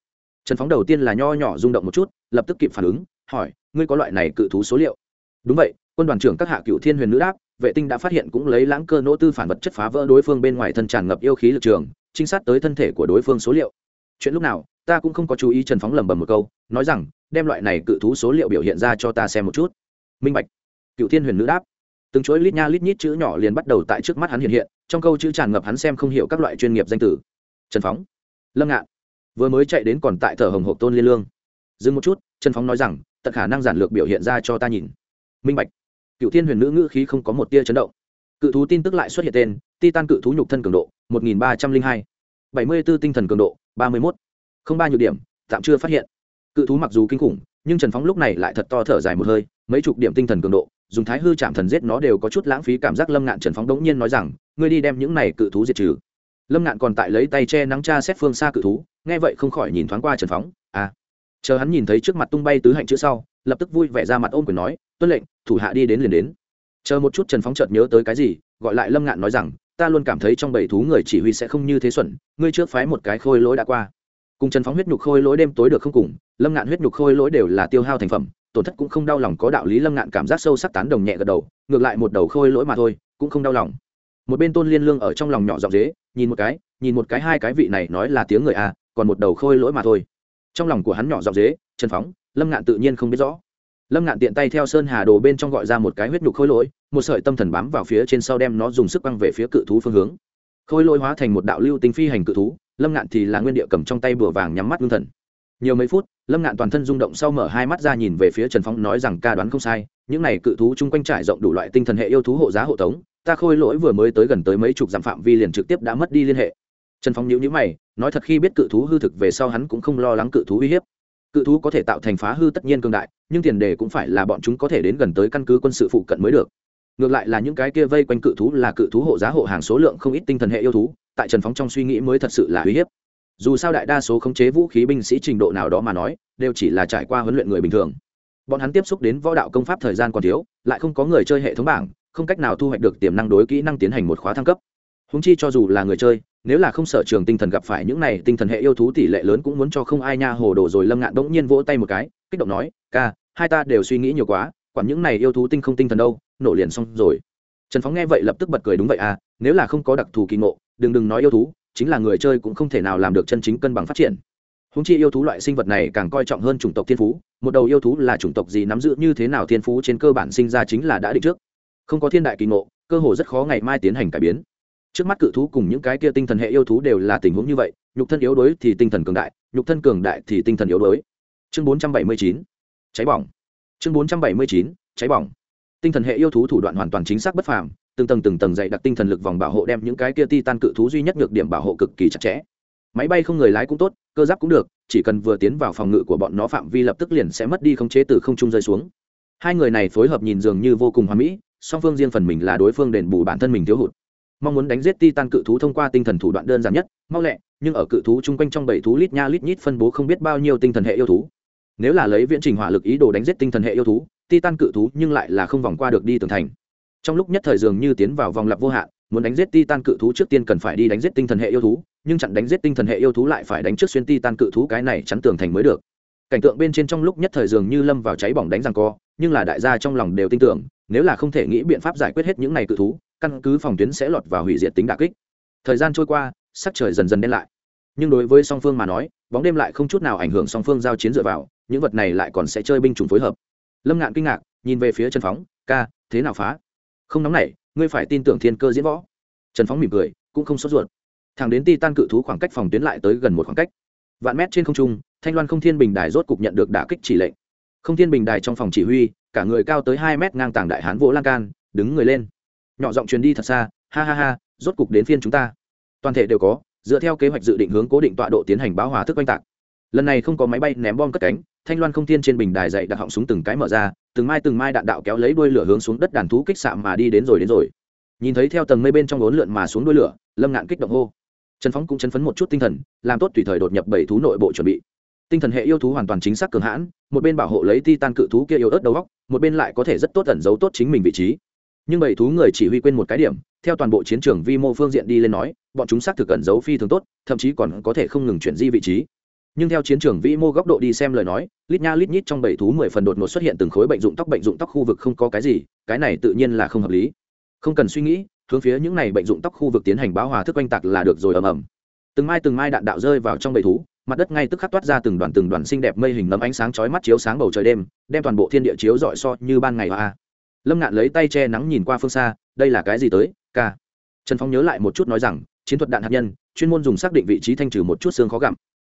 Speaker 1: trần phóng đầu tiên là nho nhỏ rung động một chút, lập tức kịp phản ứng, hỏi, ngươi có loại này cự thú số liệu? Đúng vậy, quân đoàn trưởng các hạ cựu thiên huyền nữ đáp, vệ tinh đã phát hiện cũng lấy lãng cơ nỗ tư phản vật chất phá vỡ đối phương bên ngoài thân tràn ngập yêu khí lực trường, trinh sát tới thân thể của đối phương số liệu. Chuyện lúc nào, ta cũng không có chú ý. Trần phóng lầm bầm một câu, nói rằng đem loại này cự thú số liệu biểu hiện ra cho ta xem một chút. Minh bạch. Cựu thiên huyền nữ đáp. Từng chuỗi lít nha lít nhít chữ nhỏ liền bắt đầu tại trước mắt hắn hiện hiện, trong câu chữ tràn ngập hắn xem không hiểu các loại chuyên nghiệp danh từ. Trần phóng. Lâm ngạn. Vừa mới chạy đến còn tại thở hồng hộp tôn liên lương. Dừng một chút, trần phóng nói rằng, tận khả năng giản lược biểu hiện ra cho ta nhìn. Minh bạch. Cựu thiên huyền nữ ngữ khí không có một tia chấn động. Cự thú tin tức lại xuất hiện tên, titan cự thú nhục thân cường độ, một nghìn ba trăm linh hai. bảy mươi b ố tinh thần cường độ, ba mươi một không ba nhược điểm, tạm chưa phát hiện cự thú mặc dù kinh khủng, nhưng trần phóng lúc này lại thật to thở dài một hơi, mấy chục điểm tinh thần cường độ, dùng thái hư chạm thần giết nó đều có chút lãng phí cảm giác lâm ngạn trần phóng đống nhiên nói rằng, ngươi đi đem những này cự thú diệt trừ. Lâm ngạn còn tại lấy tay che nắng cha xét phương xa cự thú, nghe vậy không khỏi nhìn thoáng qua trần phóng à. Chờ hắn nhìn thấy trước mặt tung bay tứ hạnh chữ sau, lập tức vui vẻ ra mặt ôm quyền nói, tuân lệnh, thủ hạ đi đến liền đến. Chờ một chút trần phóng chợt nhớ tới cái gì, gọi lại lâm ngạn nói rằng, ta luôn cảm thấy trong bảy thú người chỉ huy sẽ không như thế xuẩn, ngươi trước phái một cái khôi lỗi đã qua cùng trần phóng huyết nhục khôi lỗi đêm tối được không cùng, lâm ngạn huyết nhục khôi lỗi đều là tiêu hao thành phẩm, tổn thất cũng không đau lòng có đạo lý lâm ngạn cảm giác sâu sắc tán đồng nhẹ gật đầu, ngược lại một đầu khôi lỗi mà thôi, cũng không đau lòng. Một bên tôn liên lương ở trong lòng nhỏ giọng dế, nhìn một cái, nhìn một cái hai cái vị này nói là tiếng người à còn một đầu khôi lỗi mà thôi. Trong lòng của hắn nhỏ giọng dế, trần phóng, lâm ngạn tự nhiên không biết rõ. Lâm ngạn tiện tay theo sơn hà đồ bên trong gọi ra một cái huyết nhục khôi lỗi, một sợi tâm thần bám vào phía trên sau đem nó dùng sức băng về phía cự thú phương hướng. Khôi lỗi hóa thành một đạo lưu tinh phi hành cự thú lâm ngạn thì là nguyên địa cầm trong tay bùa vàng nhắm mắt ngưng thần. Nhiều mấy phút, lâm ngạn toàn thân rung động sau mở hai mắt ra nhìn về phía trần phong nói rằng ca đoán không sai, những này cự thú chung quanh trải rộng đủ loại tinh thần hệ yêu thú hộ giá hộ tống, ta khôi lỗi vừa mới tới gần tới mấy chục dặm phạm vi liền trực tiếp đã mất đi liên hệ. Trần phong nhíu nhíu mày, nói thật khi biết cự thú hư thực về sau hắn cũng không lo lắng cự thú uy hiếp. Cự thú có thể tạo thành phá hư tất nhiên cương đại, nhưng tiền đề cũng phải là bọn chúng có thể đến gần tới căn cứ quân sự phụ cận mới được. Ngược lại là những cái kia vây quanh cự thú là cự thú hộ giá hộ hàng số lượng không ít tinh thần hệ yêu thú tại trần phóng trong suy nghĩ mới thật sự là uy hiếp. Dù sao đại đa số khống chế vũ khí binh sĩ trình độ nào đó mà nói, đều chỉ là trải qua huấn luyện người bình thường. Bọn hắn tiếp xúc đến võ đạo công pháp thời gian còn thiếu, lại không có người chơi hệ thống bảng, không cách nào thu hoạch được tiềm năng đối kỹ năng tiến hành một khóa thăng cấp. Húng chi cho dù là người chơi, nếu là không sở trường tinh thần gặp phải những này tinh thần hệ yêu thú tỷ lệ lớn cũng muốn cho không ai nha hồ đồ rồi lâm ngạn đỗng nhiên vỗ tay một cái, kích động nói, ca, hai ta đều suy nghĩ nhiều quá, quản những này yêu thú tinh không tinh thần đâu, nổ liền xong rồi. Trần phóng nghe vậy lập tức bật cười, đúng vậy à nếu là không có đặc thù kỳ ngộ đừng đừng nói yêu thú, chính là người chơi cũng không thể nào làm được chân chính cân bằng phát triển. Húng chi yêu thú loại sinh vật này càng coi trọng hơn chủng tộc thiên phú, một đầu yêu thú là chủng tộc gì nắm giữ như thế nào thiên phú trên cơ bản sinh ra chính là đã định trước. Không có thiên đại kỳ ngộ, cơ hồ rất khó ngày mai tiến hành cải biến. Trước mắt cự thú cùng những cái kia tinh thần hệ yêu thú đều là tình huống như vậy, nhục thân yếu đuối thì tinh thần cường đại, nhục thân cường đại thì tinh thần yếu đuối. Chương bốn trăm bảy mươi chín, cháy bỏng. Chương bốn trăm bảy mươi chín, cháy bỏng. Tinh thần hệ yêu thú thủ đoạn hoàn toàn chính xác bất phàm từng tầng từng tầng dày đặc tinh thần lực vòng bảo hộ đem những cái kia ti tan cự thú duy nhất nhược điểm bảo hộ cực kỳ chặt chẽ. Máy bay không người lái cũng tốt, cơ giáp cũng được, chỉ cần vừa tiến vào phòng ngự của bọn nó phạm vi lập tức liền sẽ mất đi khống chế từ không trung rơi xuống. Hai người này phối hợp nhìn dường như vô cùng hoà mỹ, song phương riêng phần mình là đối phương đền bù bản thân mình thiếu hụt. Mong muốn đánh giết ti tan cự thú thông qua tinh thần thủ đoạn đơn giản nhất, mau lẹ, nhưng ở cự thú chung quanh trong bảy thú lít nha lít nhít phân bố không biết bao nhiêu tinh thần hệ yêu thú. Nếu là lấy viễn trình hỏa lực ý đồ đánh giết tinh thần hệ yêu thú ti tan cự thú nhưng lại là không vòng qua được đi tường thành trong lúc nhất thời dường như tiến vào vòng lặp vô hạn, muốn đánh giết ti tan cự thú trước tiên cần phải đi đánh giết tinh thần hệ yêu thú, nhưng chặn đánh giết tinh thần hệ yêu thú lại phải đánh trước xuyên ti tan cự thú cái này chắn tường thành mới được. Cảnh tượng bên trên trong lúc nhất thời dường như lâm vào cháy bỏng đánh rằng co, nhưng là đại gia trong lòng đều tin tưởng, nếu là không thể nghĩ biện pháp giải quyết hết những này cự thú, căn cứ phòng tuyến sẽ lọt vào hủy diệt tính đà kích. Thời gian trôi qua, sắc trời dần dần đen lại. Nhưng đối với song phương mà nói, bóng đêm lại không chút nào ảnh hưởng song phương giao chiến dựa vào, những vật này lại còn sẽ chơi binh chủng phối hợp. Lâm ngạn kinh ngạc, nhìn về phía trần phóng, ca, thế nào phá? Không nóng này ngươi phải tin tưởng thiên cơ diễn võ. Trần phóng mỉm cười, cũng không sốt ruột. Thằng đến ti tan cự thú khoảng cách phòng tuyến lại tới gần một khoảng cách. Vạn mét trên không trung, thanh loan không thiên bình đài rốt cục nhận được đả kích chỉ lệnh. Không thiên bình đài trong phòng chỉ huy, cả người cao tới hai mét ngang tảng đại hán vỗ lan can, đứng người lên. Nhỏ giọng truyền đi thật xa, ha ha ha, rốt cục đến phiên chúng ta. Toàn thể đều có, dựa theo kế hoạch dự định hướng cố định tọa độ tiến hành báo hòa thức oanh tạc. Lần này không có máy bay ném bom cất cánh, thanh loan không thiên trên bình đài dậy đặt họng súng từng cái mở ra từng mai từng mai đạn đạo kéo lấy đuôi lửa hướng xuống đất đàn thú kích xạ mà đi đến rồi đến rồi. Nhìn thấy theo tầng mây bên trong ốn lượn mà xuống đuôi lửa, lâm ngạn kích động hô. Trần phóng cũng chấn phấn một chút tinh thần, làm tốt tùy thời đột nhập bảy thú nội bộ chuẩn bị. Tinh thần hệ yêu thú hoàn toàn chính xác cường hãn, một bên bảo hộ lấy ti tan cự thú kia yêu ớt đầu góc một bên lại có thể rất tốt ẩn giấu tốt chính mình vị trí. Nhưng bảy thú người chỉ huy quên một cái điểm, theo toàn bộ chiến trường vi mô phương diện đi lên nói, bọn chúng xác thực ẩn giấu phi thường tốt, thậm chí còn có thể không ngừng chuyển di vị trí nhưng theo chiến trường vĩ mô góc độ đi xem lời nói, lít nha lít nhít trong bảy thú mười phần đột ngột xuất hiện từng khối bệnh dụng tóc, bệnh dụng tóc khu vực không có cái gì, cái này tự nhiên là không hợp lý. Không cần suy nghĩ, hướng phía những này bệnh dụng tóc khu vực tiến hành báo hòa thức oanh tạc là được rồi ầm ầm. Từng mai từng mai đạn đạo rơi vào trong bảy thú, mặt đất ngay tức khắc toát ra từng đoàn từng đoàn xinh đẹp mây hình nấm ánh sáng chói mắt chiếu sáng bầu trời đêm, đem toàn bộ thiên địa chiếu rọi so như ban ngày hoa lâm ngạn lấy tay che nắng nhìn qua phương xa, đây là cái gì tới, ca? Trần phong nhớ lại một chút nói rằng, chiến thuật đạn hạt nhân, chuyên môn dùng xác định vị trí thanh trừ một chút xương khó gặm.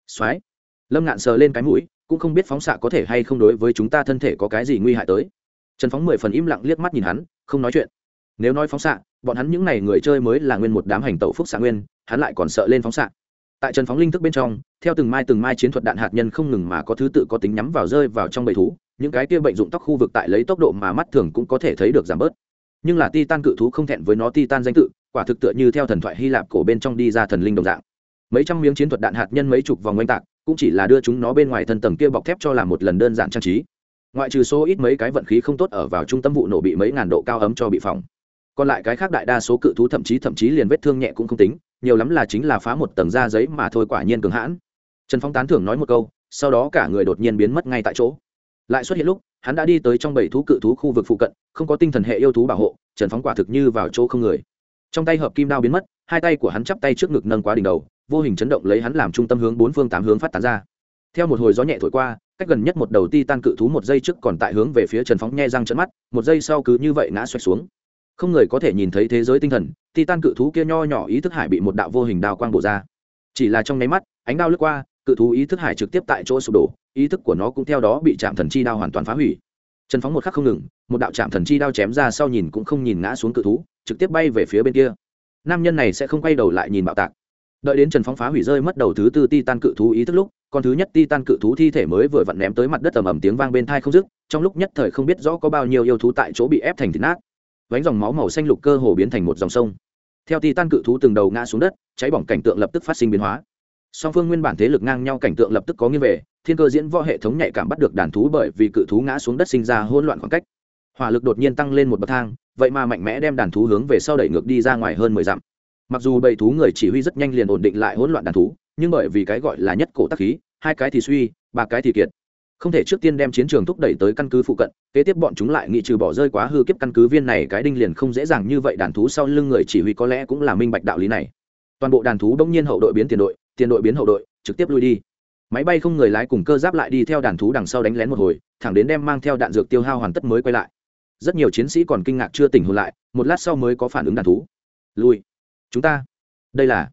Speaker 1: Soái lâm ngạn sờ lên cái mũi cũng không biết phóng xạ có thể hay không đối với chúng ta thân thể có cái gì nguy hại tới trần phóng mười phần im lặng liếc mắt nhìn hắn không nói chuyện nếu nói phóng xạ bọn hắn những n à y người chơi mới là nguyên một đám hành tẩu phúc xạ nguyên hắn lại còn sợ lên phóng xạ tại trần phóng linh thức bên trong theo từng mai từng mai chiến thuật đạn hạt nhân không ngừng mà có thứ tự có tính nhắm vào rơi vào trong bầy thú những cái kia bệnh dụng tóc khu vực tại lấy tốc độ mà mắt thường cũng có thể thấy được giảm bớt nhưng là ti tan cự thú không thẹn với nó ti tan danh tự quả thực tựa như theo thần thoại hy lạp cổ bên trong đi ra thần linh đồng dạng mấy trăm miếng chiến thuật đạn hạt nhân mấy chục vòng oanh tạc cũng chỉ là đưa chúng nó bên ngoài thân tầng kia bọc thép cho làm một lần đơn giản trang trí. Ngoại trừ số ít mấy cái vận khí không tốt ở vào trung tâm vụ nổ bị mấy ngàn độ cao ấm cho bị phòng còn lại cái khác đại đa số cự thú thậm chí thậm chí liền vết thương nhẹ cũng không tính, nhiều lắm là chính là phá một tầng da giấy mà thôi quả nhiên cường hãn. Trần phong tán thưởng nói một câu, sau đó cả người đột nhiên biến mất ngay tại chỗ. Lại xuất hiện lúc, hắn đã đi tới trong bảy thú cự thú khu vực phụ cận, không có tinh thần hệ yêu thú bảo hộ, trần phóng quả thực như vào chỗ không người trong tay hợp kim đao biến mất, hai tay của hắn chắp tay trước ngực nâng quá đỉnh đầu, vô hình chấn động lấy hắn làm trung tâm hướng bốn phương tám hướng phát tán ra. Theo một hồi gió nhẹ thổi qua, cách gần nhất một đầu ti tan cự thú một giây trước còn tại hướng về phía trần phóng nhe răng trận mắt, một giây sau cứ như vậy ngã xoạch xuống. Không người có thể nhìn thấy thế giới tinh thần ti tan cự thú kia nho nhỏ ý thức hải bị một đạo vô hình đao quang bổ ra. Chỉ là trong nháy mắt, ánh đao lướt qua, cự thú ý thức hải trực tiếp tại chỗ sụp đổ, ý thức của nó cũng theo đó bị chạm thần chi đao hoàn toàn phá hủy. Trần phóng một khắc không ngừng, một đạo chạm thần chi đao chém ra sau nhìn cũng không nhìn ngã xuống cự thú trực tiếp bay về phía bên kia. Nam nhân này sẽ không quay đầu lại nhìn bạo tạc. Đợi đến trần phóng phá hủy rơi mất đầu thứ tư ti tan cự thú ý thức lúc, con thứ nhất ti tan cự thú thi thể mới vừa vặn ném tới mặt đất tầm ầm tiếng vang bên thai không dứt, trong lúc nhất thời không biết rõ có bao nhiêu yêu thú tại chỗ bị ép thành thịt nát. Vánh dòng máu màu xanh lục cơ hồ biến thành một dòng sông. Theo ti tan cự thú từng đầu ngã xuống đất, cháy bỏng cảnh tượng lập tức phát sinh biến hóa. Song phương nguyên bản thế lực ngang nhau cảnh tượng lập tức có nghiêng về, thiên cơ diễn võ hệ thống nhạy cảm bắt được đàn thú bởi vì cự thú ngã xuống đất sinh ra hỗn loạn khoảng cách hỏa lực đột nhiên tăng lên một bậc thang, vậy mà mạnh mẽ đem đàn thú hướng về sau đẩy ngược đi ra ngoài hơn mười dặm. Mặc dù bầy thú người chỉ huy rất nhanh liền ổn định lại hỗn loạn đàn thú, nhưng bởi vì cái gọi là nhất cổ tắc khí, hai cái thì suy, ba cái thì kiệt. Không thể trước tiên đem chiến trường thúc đẩy tới căn cứ phụ cận, kế tiếp bọn chúng lại nghị trừ bỏ rơi quá hư kiếp căn cứ viên này, cái đinh liền không dễ dàng như vậy đàn thú sau lưng người chỉ huy có lẽ cũng là minh bạch đạo lý này. Toàn bộ đàn thú bỗng nhiên hậu đội biến tiền đội tiền đội biến hậu đội, trực tiếp lui đi. Máy bay không người lái cùng cơ giáp lại đi theo đàn thú đằng sau đánh lén một hồi, thẳng đến đem mang theo đạn dược tiêu hao hoàn tất mới quay lại rất nhiều chiến sĩ còn kinh ngạc chưa tỉnh hồn lại, một lát sau mới có phản ứng đàn thú. Lui. Chúng ta. Đây là.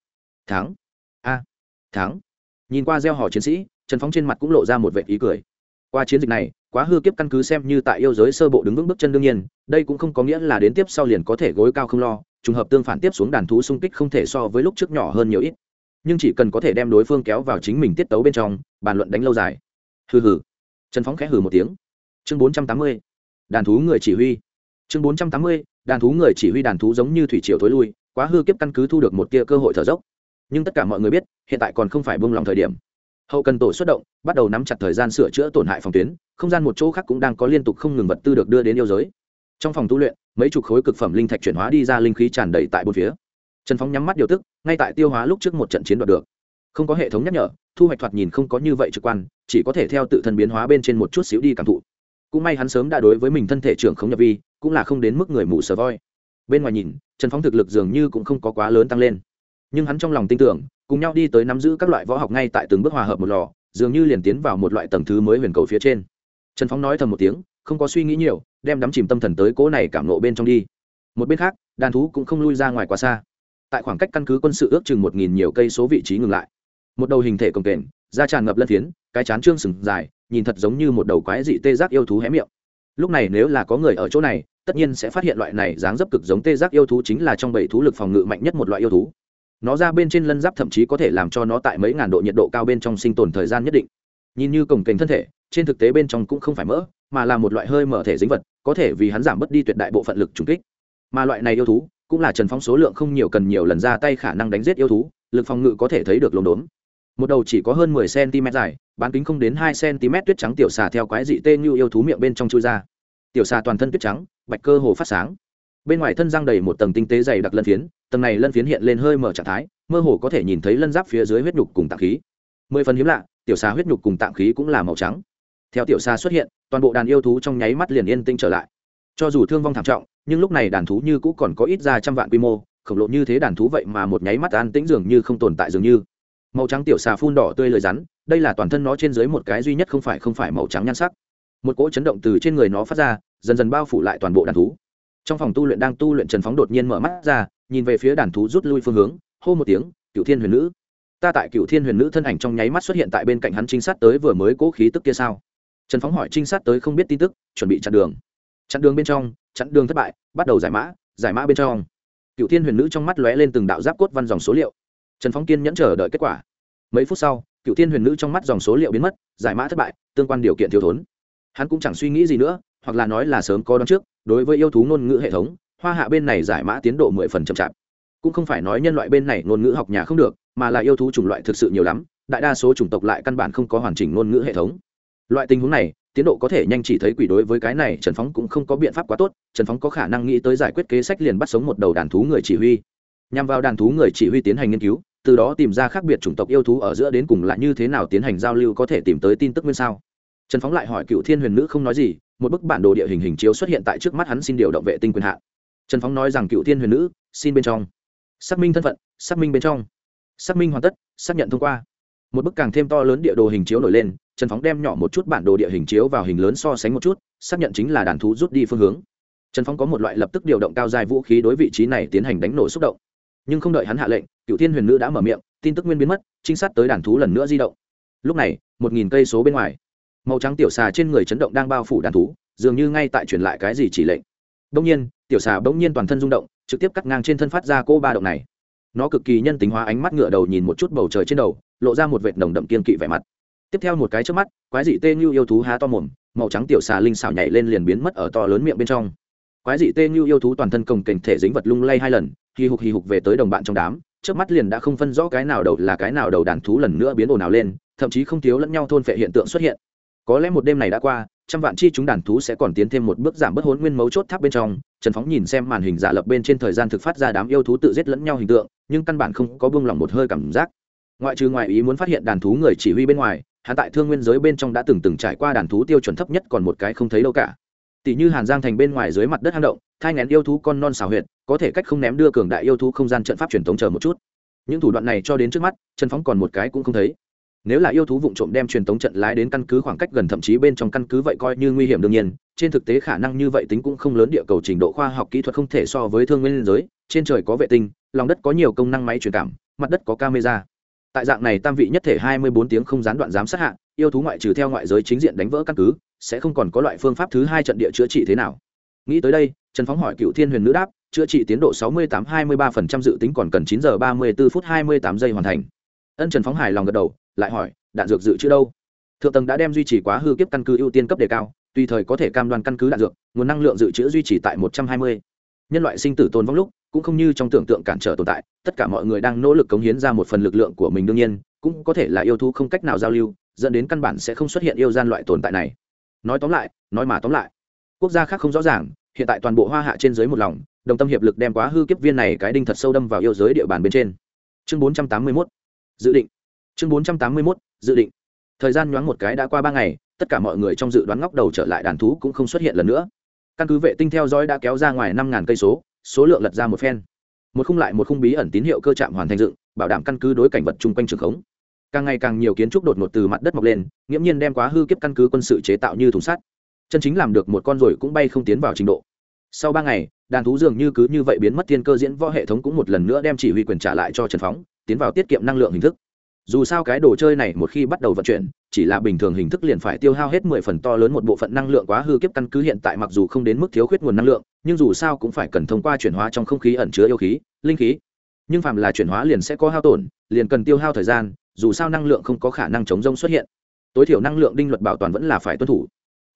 Speaker 1: Thắng. A. Thắng. Nhìn qua gieo hò chiến sĩ, trần phóng trên mặt cũng lộ ra một vệ ý cười. Qua chiến dịch này, quá hư kiếp căn cứ xem như tại yêu giới sơ bộ đứng vững bước chân đương nhiên, đây cũng không có nghĩa là đến tiếp sau liền có thể gối cao không lo, trùng hợp tương phản tiếp xuống đàn thú xung kích không thể so với lúc trước nhỏ hơn nhiều ít. Nhưng chỉ cần có thể đem đối phương kéo vào chính mình tiết tấu bên trong, bàn luận đánh lâu dài. Hừ hừ. Trần phóng khẽ hừ một tiếng. Chương bốn trăm tám mươi đàn thú người chỉ huy. Chương bốn trăm tám mươi, đàn thú người chỉ huy đàn thú giống như thủy triều thối lui, quá hư kiếp căn cứ thu được một tia cơ hội thở dốc. Nhưng tất cả mọi người biết, hiện tại còn không phải bông lòng thời điểm. Hậu cần tổ xuất động, bắt đầu nắm chặt thời gian sửa chữa tổn hại phòng tuyến, không gian một chỗ khác cũng đang có liên tục không ngừng vật tư được đưa đến yêu giới. Trong phòng tu luyện, mấy chục khối cực phẩm linh thạch chuyển hóa đi ra linh khí tràn đầy tại bốn phía. Trần phóng nhắm mắt điều tức, ngay tại tiêu hóa lúc trước một trận chiến đoạt được. Không có hệ thống nhắc nhở, thu hoạch thoạt nhìn không có như vậy trực quan, chỉ có thể theo tự thân biến hóa bên trên một chút xíu đi cảm thụ cũng may hắn sớm đã đối với mình thân thể trưởng không nhập vi, cũng là không đến mức người mù sờ voi. Bên ngoài nhìn, trần phóng thực lực dường như cũng không có quá lớn tăng lên. Nhưng hắn trong lòng tin tưởng, cùng nhau đi tới nắm giữ các loại võ học ngay tại từng bước hòa hợp một lò, dường như liền tiến vào một loại tầng thứ mới huyền cầu phía trên. Trần phóng nói thầm một tiếng, không có suy nghĩ nhiều, đem đắm chìm tâm thần tới cỗ này cảm nộ bên trong đi. Một bên khác, đàn thú cũng không lui ra ngoài quá xa. Tại khoảng cách căn cứ quân sự ước chừng một nghìn nhiều cây số vị trí ngừng lại một đầu hình thể cồng kềnh, da tràn ngập lân phiến, cái chán trương sừng dài, nhìn thật giống như một đầu quái dị tê giác yêu thú hé miệng. Lúc này nếu là có người ở chỗ này, tất nhiên sẽ phát hiện loại này dáng dấp cực giống tê giác yêu thú chính là trong bảy thú lực phòng ngự mạnh nhất một loại yêu thú. Nó ra bên trên lân giáp thậm chí có thể làm cho nó tại mấy ngàn độ nhiệt độ cao bên trong sinh tồn thời gian nhất định. Nhìn như cồng kềnh thân thể, trên thực tế bên trong cũng không phải mỡ, mà là một loại hơi mở thể dính vật, có thể vì hắn giảm bớt đi tuyệt đại bộ phận lực trùng kích. Mà loại này yêu thú, cũng là trần phóng số lượng không nhiều cần nhiều lần ra tay khả năng đánh giết yêu thú, lực phòng ngự có thể thấy được lồn đốn một đầu chỉ có hơn mười cm dài, bán kính không đến hai cm tuyết trắng tiểu xà theo quái dị tê như yêu thú miệng bên trong chui ra. Tiểu xà toàn thân tuyết trắng, bạch cơ hồ phát sáng. Bên ngoài thân răng đầy một tầng tinh tế dày đặc lân phiến, tầng này lân phiến hiện lên hơi mở trạng thái, mơ hồ có thể nhìn thấy lân giáp phía dưới huyết nhục cùng tạng khí. Mười phần hiếm lạ, tiểu xà huyết nhục cùng tạng khí cũng là màu trắng. Theo tiểu xà xuất hiện, toàn bộ đàn yêu thú trong nháy mắt liền yên tĩnh trở lại. Cho dù thương vong thảm trọng, nhưng lúc này đàn thú như cũ còn có ít ra trăm vạn quy mô, khổng lồ như thế đàn thú vậy mà một nháy mắt an tĩnh dường như không tồn tại dường như màu trắng tiểu xà phun đỏ tươi lời rắn, đây là toàn thân nó trên dưới một cái duy nhất không phải không phải màu trắng nhan sắc. Một cỗ chấn động từ trên người nó phát ra, dần dần bao phủ lại toàn bộ đàn thú. Trong phòng tu luyện đang tu luyện trần phóng đột nhiên mở mắt ra, nhìn về phía đàn thú rút lui phương hướng, hô một tiếng, cựu thiên huyền nữ, ta tại cựu thiên huyền nữ thân ảnh trong nháy mắt xuất hiện tại bên cạnh hắn trinh sát tới vừa mới cố khí tức kia sao? Trần phóng hỏi trinh sát tới không biết tin tức, chuẩn bị chặn đường. Chặn đường bên trong, chặn đường thất bại, bắt đầu giải mã giải mã bên trong. Cựu thiên huyền nữ trong mắt lóe lên từng đạo giáp cốt văn dòng số liệu trần phóng kiên nhẫn chờ đợi kết quả. Mấy phút sau, cựu thiên huyền nữ trong mắt dòng số liệu biến mất, giải mã thất bại, tương quan điều kiện thiếu thốn. Hắn cũng chẳng suy nghĩ gì nữa, hoặc là nói là sớm có đón trước, đối với yêu thú ngôn ngữ hệ thống, hoa hạ bên này giải mã tiến độ mười phần chậm chạp. Cũng không phải nói nhân loại bên này ngôn ngữ học nhà không được, mà là yêu thú chủng loại thực sự nhiều lắm, đại đa số chủng tộc lại căn bản không có hoàn chỉnh ngôn ngữ hệ thống. Loại tình huống này, tiến độ có thể nhanh chỉ thấy quỷ đối với cái này, trần phóng cũng không có biện pháp quá tốt, trần phóng có khả năng nghĩ tới giải quyết kế sách liền bắt sống một đầu đàn thú người chỉ huy nhằm vào đàn thú người chỉ huy tiến hành nghiên cứu, từ đó tìm ra khác biệt chủng tộc yêu thú ở giữa đến cùng là như thế nào tiến hành giao lưu có thể tìm tới tin tức nguyên sao. Trần phóng lại hỏi cựu thiên huyền nữ không nói gì, một bức bản đồ địa hình hình chiếu xuất hiện tại trước mắt hắn xin điều động vệ tinh quyền hạn. Trần phóng nói rằng cựu thiên huyền nữ, xin bên trong. Xác minh thân phận, xác minh bên trong. Xác minh hoàn tất, xác nhận thông qua. Một bức càng thêm to lớn địa đồ hình chiếu nổi lên, trần phóng đem nhỏ một chút bản đồ địa hình chiếu vào hình lớn so sánh một chút, xác nhận chính là đàn thú rút đi phương hướng. Trần phóng có một loại lập tức điều động cao dài vũ khí đối vị trí này tiến hành đánh nổ xúc động nhưng không đợi hắn hạ lệnh cựu thiên huyền nữ đã mở miệng, tin tức nguyên biến mất, trinh sát tới đàn thú lần nữa di động. Lúc này, một nghìn cây số bên ngoài, màu trắng tiểu xà trên người chấn động đang bao phủ đàn thú, dường như ngay tại truyền lại cái gì chỉ lệnh. Đông nhiên, tiểu xà bỗng nhiên toàn thân rung động, trực tiếp cắt ngang trên thân phát ra cô ba động này. Nó cực kỳ nhân tính hóa ánh mắt ngựa đầu nhìn một chút bầu trời trên đầu, lộ ra một vệt nồng đậm kiên kỵ vẻ mặt. Tiếp theo một cái trước mắt, quái dị tê như yêu thú há to mồm, màu trắng tiểu xà linh xảo nhảy lên liền biến mất ở to lớn miệng bên trong. Quái dị tê như yêu thú toàn thân cồng kềnh thể dính vật lung lay hai lần hì hục hì hục về tới đồng bạn trong đám trước mắt liền đã không phân rõ cái nào đầu là cái nào đầu đàn thú lần nữa biến ồn ào lên, thậm chí không thiếu lẫn nhau thôn phệ hiện tượng xuất hiện. Có lẽ một đêm này đã qua, trăm vạn chi chúng đàn thú sẽ còn tiến thêm một bước giảm bớt hốn nguyên mấu chốt tháp bên trong. Trần phóng nhìn xem màn hình giả lập bên trên thời gian thực phát ra đám yêu thú tự giết lẫn nhau hình tượng, nhưng căn bản không có buông lỏng một hơi cảm giác. Ngoại trừ ngoại ý muốn phát hiện đàn thú người chỉ huy bên ngoài, hắn tại thương nguyên giới bên trong đã từng từng trải qua đàn thú tiêu chuẩn thấp nhất còn một cái không thấy đâu cả. Tỷ như hàn giang thành bên ngoài dưới mặt đất hang động thai ngén yêu thú con non xào huyệt, có thể cách không ném đưa cường đại yêu thú không gian trận pháp truyền thống chờ một chút. Những thủ đoạn này cho đến trước mắt, trần phóng còn một cái cũng không thấy. Nếu là yêu thú vụ trộm đem truyền tống trận lái đến căn cứ khoảng cách gần thậm chí bên trong căn cứ vậy coi như nguy hiểm đương nhiên, trên thực tế khả năng như vậy tính cũng không lớn, địa cầu trình độ khoa học kỹ thuật không thể so với thương nguyên giới, trên trời có vệ tinh, lòng đất có nhiều công năng máy truyền cảm, mặt đất có camera. Tại dạng này tam vị nhất thể hai mươi bốn tiếng không gián đoạn giám sát hạ, yêu thú ngoại trừ theo ngoại giới chính diện đánh vỡ căn cứ, sẽ không còn có loại phương pháp thứ hai trận địa chữa trị thế nào. Nghĩ tới đây trần phóng hỏi cựu thiên huyền nữ đáp, chữa trị tiến độ sáu mươi tám hai mươi ba phần trăm dự tính còn cần chín giờ ba mươi bốn phút hai mươi tám giây hoàn thành. Ân trần phóng hài lòng gật đầu, lại hỏi, đạn dược dự trữ đâu? Thượng tầng đã đem duy trì quá hư kiếp căn cứ ưu tiên cấp đề cao, tùy thời có thể cam đoan căn cứ đạn dược, nguồn năng lượng dự trữ duy trì tại một trăm hai mươi. Nhân loại sinh tử tồn vong lúc, cũng không như trong tưởng tượng cản trở tồn tại, tất cả mọi người đang nỗ lực cống hiến ra một phần lực lượng của mình đương nhiên, cũng có thể là yêu thú không cách nào giao lưu, dẫn đến căn bản sẽ không xuất hiện yêu gian loại tồn tại này. Nói tóm lại, nói mà tóm lại, quốc gia khác không rõ ràng hiện tại toàn bộ hoa hạ trên dưới một lòng, đồng tâm hiệp lực đem quá hư kiếp viên này cái đinh thật sâu đâm vào yêu giới địa bàn bên trên. Chương bốn trăm tám mươi mốt, dự định. Chương bốn trăm tám mươi mốt, dự định. Thời gian nhoáng một cái đã qua ba ngày, tất cả mọi người trong dự đoán ngóc đầu trở lại đàn thú cũng không xuất hiện lần nữa. Căn cứ vệ tinh theo dõi đã kéo ra ngoài năm ngàn cây số số lượng lật ra một phen. Một khung lại một khung bí ẩn tín hiệu cơ chạm hoàn thành dựng, bảo đảm căn cứ đối cảnh vật chung quanh trường khống. Càng ngày càng nhiều kiến trúc đột ngột từ mặt đất mọc lên, nghiễm nhiên đem quá hư kiếp căn cứ quân sự chế tạo như thùng sắt chân chính làm được một con rồi cũng bay không tiến vào trình độ. Sau ba ngày, đàn thú dường như cứ như vậy biến mất thiên cơ diễn võ hệ thống cũng một lần nữa đem chỉ huy quyền trả lại cho trần phóng, tiến vào tiết kiệm năng lượng hình thức. Dù sao cái đồ chơi này một khi bắt đầu vận chuyển, chỉ là bình thường hình thức liền phải tiêu hao hết mười phần to lớn một bộ phận năng lượng quá hư kiếp căn cứ hiện tại mặc dù không đến mức thiếu khuyết nguồn năng lượng, nhưng dù sao cũng phải cần thông qua chuyển hóa trong không khí ẩn chứa yêu khí, linh khí. Nhưng phàm là chuyển hóa liền sẽ có hao tổn, liền cần tiêu hao thời gian, dù sao năng lượng không có khả năng chống rông xuất hiện. Tối thiểu năng lượng đinh luật bảo toàn vẫn là phải tuân thủ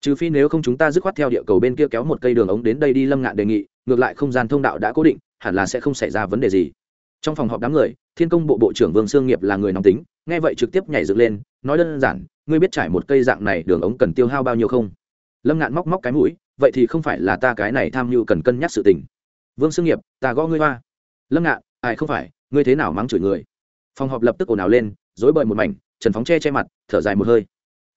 Speaker 1: trừ phi nếu không chúng ta dứt khoát theo địa cầu bên kia kéo một cây đường ống đến đây đi lâm ngạn đề nghị, ngược lại không gian thông đạo đã cố định, hẳn là sẽ không xảy ra vấn đề gì. Trong phòng họp đám người, thiên công bộ bộ trưởng vương sương nghiệp là người nóng tính, nghe vậy trực tiếp nhảy dựng lên, nói đơn giản, ngươi biết trải một cây dạng này đường ống cần tiêu hao bao nhiêu không? Lâm ngạn móc móc cái mũi, vậy thì không phải là ta cái này tham mưu cần cân nhắc sự tình. Vương sương nghiệp, ta gõ ngươi hoa. Lâm ngạn, ai không phải, ngươi thế nào mắng chửi người? Phòng họp lập tức ồn ào lên dối bời một mảnh, trần phóng che che mặt, thở dài một hơi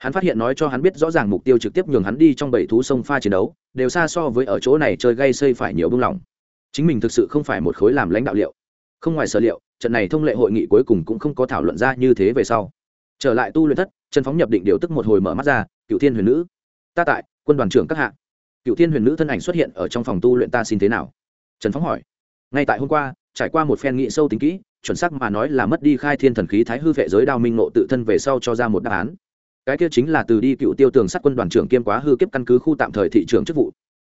Speaker 1: hắn phát hiện nói cho hắn biết rõ ràng mục tiêu trực tiếp nhường hắn đi trong bảy thú sông pha chiến đấu, đều xa so với ở chỗ này chơi gây xây phải nhiều bưng lỏng. Chính mình thực sự không phải một khối làm lãnh đạo liệu. Không ngoài sở liệu, trận này thông lệ hội nghị cuối cùng cũng không có thảo luận ra như thế về sau. Trở lại tu luyện thất, trần phóng nhập định điều tức một hồi mở mắt ra cựu thiên huyền nữ, ta tại, quân đoàn trưởng các hạ. Cựu thiên huyền nữ thân ảnh xuất hiện ở trong phòng tu luyện ta xin thế nào? Trần phóng hỏi. Ngay tại hôm qua, trải qua một phen nghị sâu tính kỹ, chuẩn xác mà nói là mất đi khai thiên thần khí thái hư vệ giới đao minh nộ tự thân về sau cho ra một đáp án cái kia chính là từ đi cựu tiêu tường sát quân đoàn trưởng kiêm quá hư kiếp căn cứ khu tạm thời thị trường chức vụ.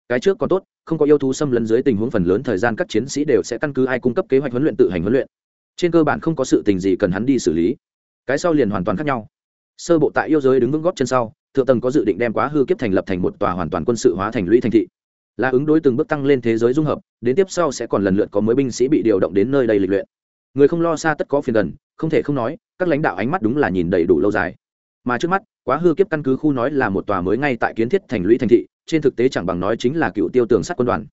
Speaker 1: Cái trước còn tốt, không có yêu thú xâm lấn dưới tình huống phần lớn thời gian các chiến sĩ đều sẽ căn cứ ai cung cấp kế hoạch huấn luyện tự hành huấn luyện. Trên cơ bản không có sự tình gì cần hắn đi xử lý. Cái sau liền hoàn toàn khác nhau. Sơ bộ tại yêu giới đứng vững góp chân sau, thượng tầng có dự định đem quá hư kiếp thành lập thành một tòa hoàn toàn quân sự hóa thành lũy thành thị. Là ứng đối từng bước tăng lên thế giới dung hợp, đến tiếp sau sẽ còn lần lượt có mới binh sĩ bị điều động đến nơi đây lịch luyện. Người không lo xa tất có phiền gần không thể không nói, các lãnh đạo ánh mắt đúng là nhìn đầy đủ lâu dài mà trước mắt, quá hư kiếp căn cứ khu nói là một tòa mới ngay tại kiến thiết thành lũy thành thị, trên thực tế chẳng bằng nói chính là cựu tiêu tường sắt quân đoàn.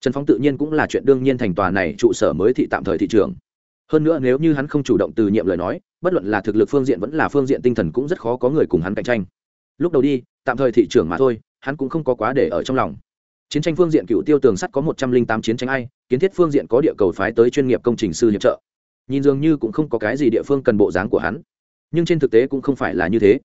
Speaker 1: Trần phong tự nhiên cũng là chuyện đương nhiên thành tòa này trụ sở mới thị tạm thời thị trường. Hơn nữa nếu như hắn không chủ động từ nhiệm lời nói, bất luận là thực lực phương diện vẫn là phương diện tinh thần cũng rất khó có người cùng hắn cạnh tranh. Lúc đầu đi, tạm thời thị trường mà thôi, hắn cũng không có quá để ở trong lòng. Chiến tranh phương diện cựu tiêu tường sắt có một trăm linh tám chiến tranh ai, kiến thiết phương diện có địa cầu phái tới chuyên nghiệp công trình sư hiệp trợ. Nhìn dường như cũng không có cái gì địa phương cần bộ dáng của hắn nhưng trên thực tế cũng không phải là như thế.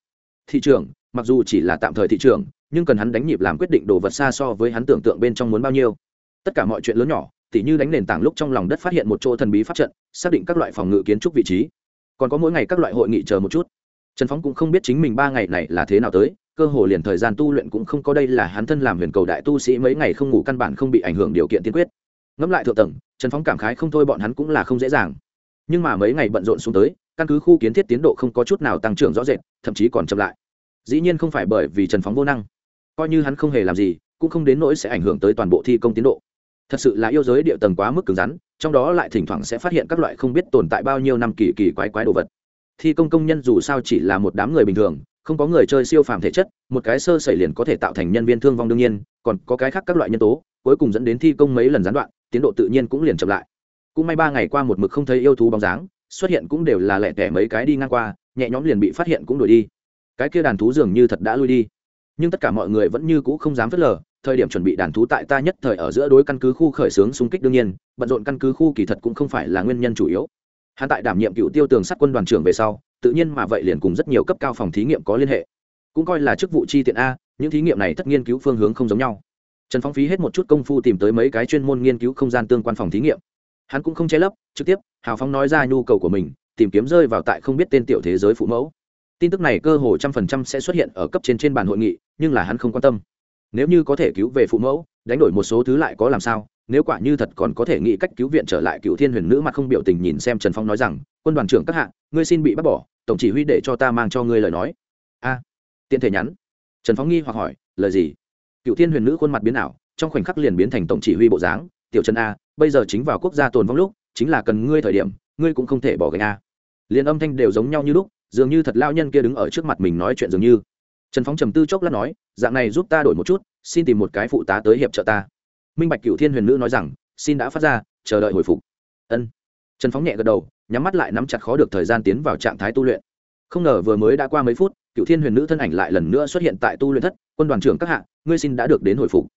Speaker 1: Thị trường, mặc dù chỉ là tạm thời thị trường, nhưng cần hắn đánh nhịp làm quyết định đồ vật xa so với hắn tưởng tượng bên trong muốn bao nhiêu. Tất cả mọi chuyện lớn nhỏ, tỉ như đánh nền tảng lúc trong lòng đất phát hiện một chỗ thần bí pháp trận, xác định các loại phòng ngự kiến trúc vị trí. Còn có mỗi ngày các loại hội nghị chờ một chút. Trần phóng cũng không biết chính mình ba ngày này là thế nào tới, cơ hồ liền thời gian tu luyện cũng không có đây là hắn thân làm huyền cầu đại tu sĩ mấy ngày không ngủ căn bản không bị ảnh hưởng điều kiện tiên quyết. Ngẫm lại thượng tầng, trần phóng cảm khái không thôi bọn hắn cũng là không dễ dàng nhưng mà mấy ngày bận rộn xuống tới, căn cứ khu kiến thiết tiến độ không có chút nào tăng trưởng rõ rệt, thậm chí còn chậm lại. Dĩ nhiên không phải bởi vì trần phóng vô năng, coi như hắn không hề làm gì, cũng không đến nỗi sẽ ảnh hưởng tới toàn bộ thi công tiến độ. Thật sự là yêu giới địa tầng quá mức cứng rắn, trong đó lại thỉnh thoảng sẽ phát hiện các loại không biết tồn tại bao nhiêu năm kỳ kỳ quái quái đồ vật. Thi công công nhân dù sao chỉ là một đám người bình thường, không có người chơi siêu phàm thể chất, một cái sơ xảy liền có thể tạo thành nhân viên thương vong đương nhiên, còn có cái khác các loại nhân tố, cuối cùng dẫn đến thi công mấy lần gián đoạn, tiến độ tự nhiên cũng liền chậm lại cũng may ba ngày qua một mực không thấy yêu thú bóng dáng, xuất hiện cũng đều là lẻ tẻ mấy cái đi ngang qua, nhẹ nhõm liền bị phát hiện cũng đuổi đi. Cái kia đàn thú dường như thật đã lui đi. Nhưng tất cả mọi người vẫn như cũ không dám phớt lờ, thời điểm chuẩn bị đàn thú tại ta nhất thời ở giữa đối căn cứ khu khởi xướng xung kích đương nhiên, bận rộn căn cứ khu kỳ thật cũng không phải là nguyên nhân chủ yếu. Hắn tại đảm nhiệm cựu tiêu tường sát quân đoàn trưởng về sau, tự nhiên mà vậy liền cùng rất nhiều cấp cao phòng thí nghiệm có liên hệ. Cũng coi là chức vụ chi tiện a, những thí nghiệm này tất nghiên cứu phương hướng không giống nhau. Trần phóng phí hết một chút công phu tìm tới mấy cái chuyên môn nghiên cứu không gian tương quan phòng thí nghiệm hắn cũng không che lấp, trực tiếp, hào phóng nói ra nhu cầu của mình, tìm kiếm rơi vào tại không biết tên tiểu thế giới phụ mẫu. Tin tức này cơ hồ trăm phần trăm sẽ xuất hiện ở cấp trên trên bàn hội nghị, nhưng là hắn không quan tâm. Nếu như có thể cứu về phụ mẫu, đánh đổi một số thứ lại có làm sao? Nếu quả như thật còn có thể nghĩ cách cứu viện trở lại cựu thiên huyền nữ mặt không biểu tình nhìn xem trần phong nói rằng, quân đoàn trưởng các hạ, ngươi xin bị bắt bỏ, tổng chỉ huy để cho ta mang cho ngươi lời nói. A, tiện thể nhắn. Trần phong nghi hoặc hỏi, lời gì? Cựu thiên huyền nữ khuôn mặt biến ảo, trong khoảnh khắc liền biến thành tổng chỉ huy bộ dáng tiểu trần a, bây giờ chính vào quốc gia tồn vong lúc, chính là cần ngươi thời điểm, ngươi cũng không thể bỏ gánh a. Liền âm thanh đều giống nhau như lúc, dường như thật lao nhân kia đứng ở trước mặt mình nói chuyện dường như. Trần phóng trầm tư chốc lát nói, dạng này giúp ta đổi một chút, xin tìm một cái phụ tá tới hiệp trợ ta. Minh bạch cựu thiên huyền nữ nói rằng, xin đã phát ra, chờ đợi hồi phục. Ân. Trần phóng nhẹ gật đầu, nhắm mắt lại nắm chặt khó được thời gian tiến vào trạng thái tu luyện. Không ngờ vừa mới đã qua mấy phút cựu thiên huyền nữ thân ảnh lại lần nữa xuất hiện tại tu luyện thất, quân đoàn trưởng các hạng ngươi xin đã được đến hồi phục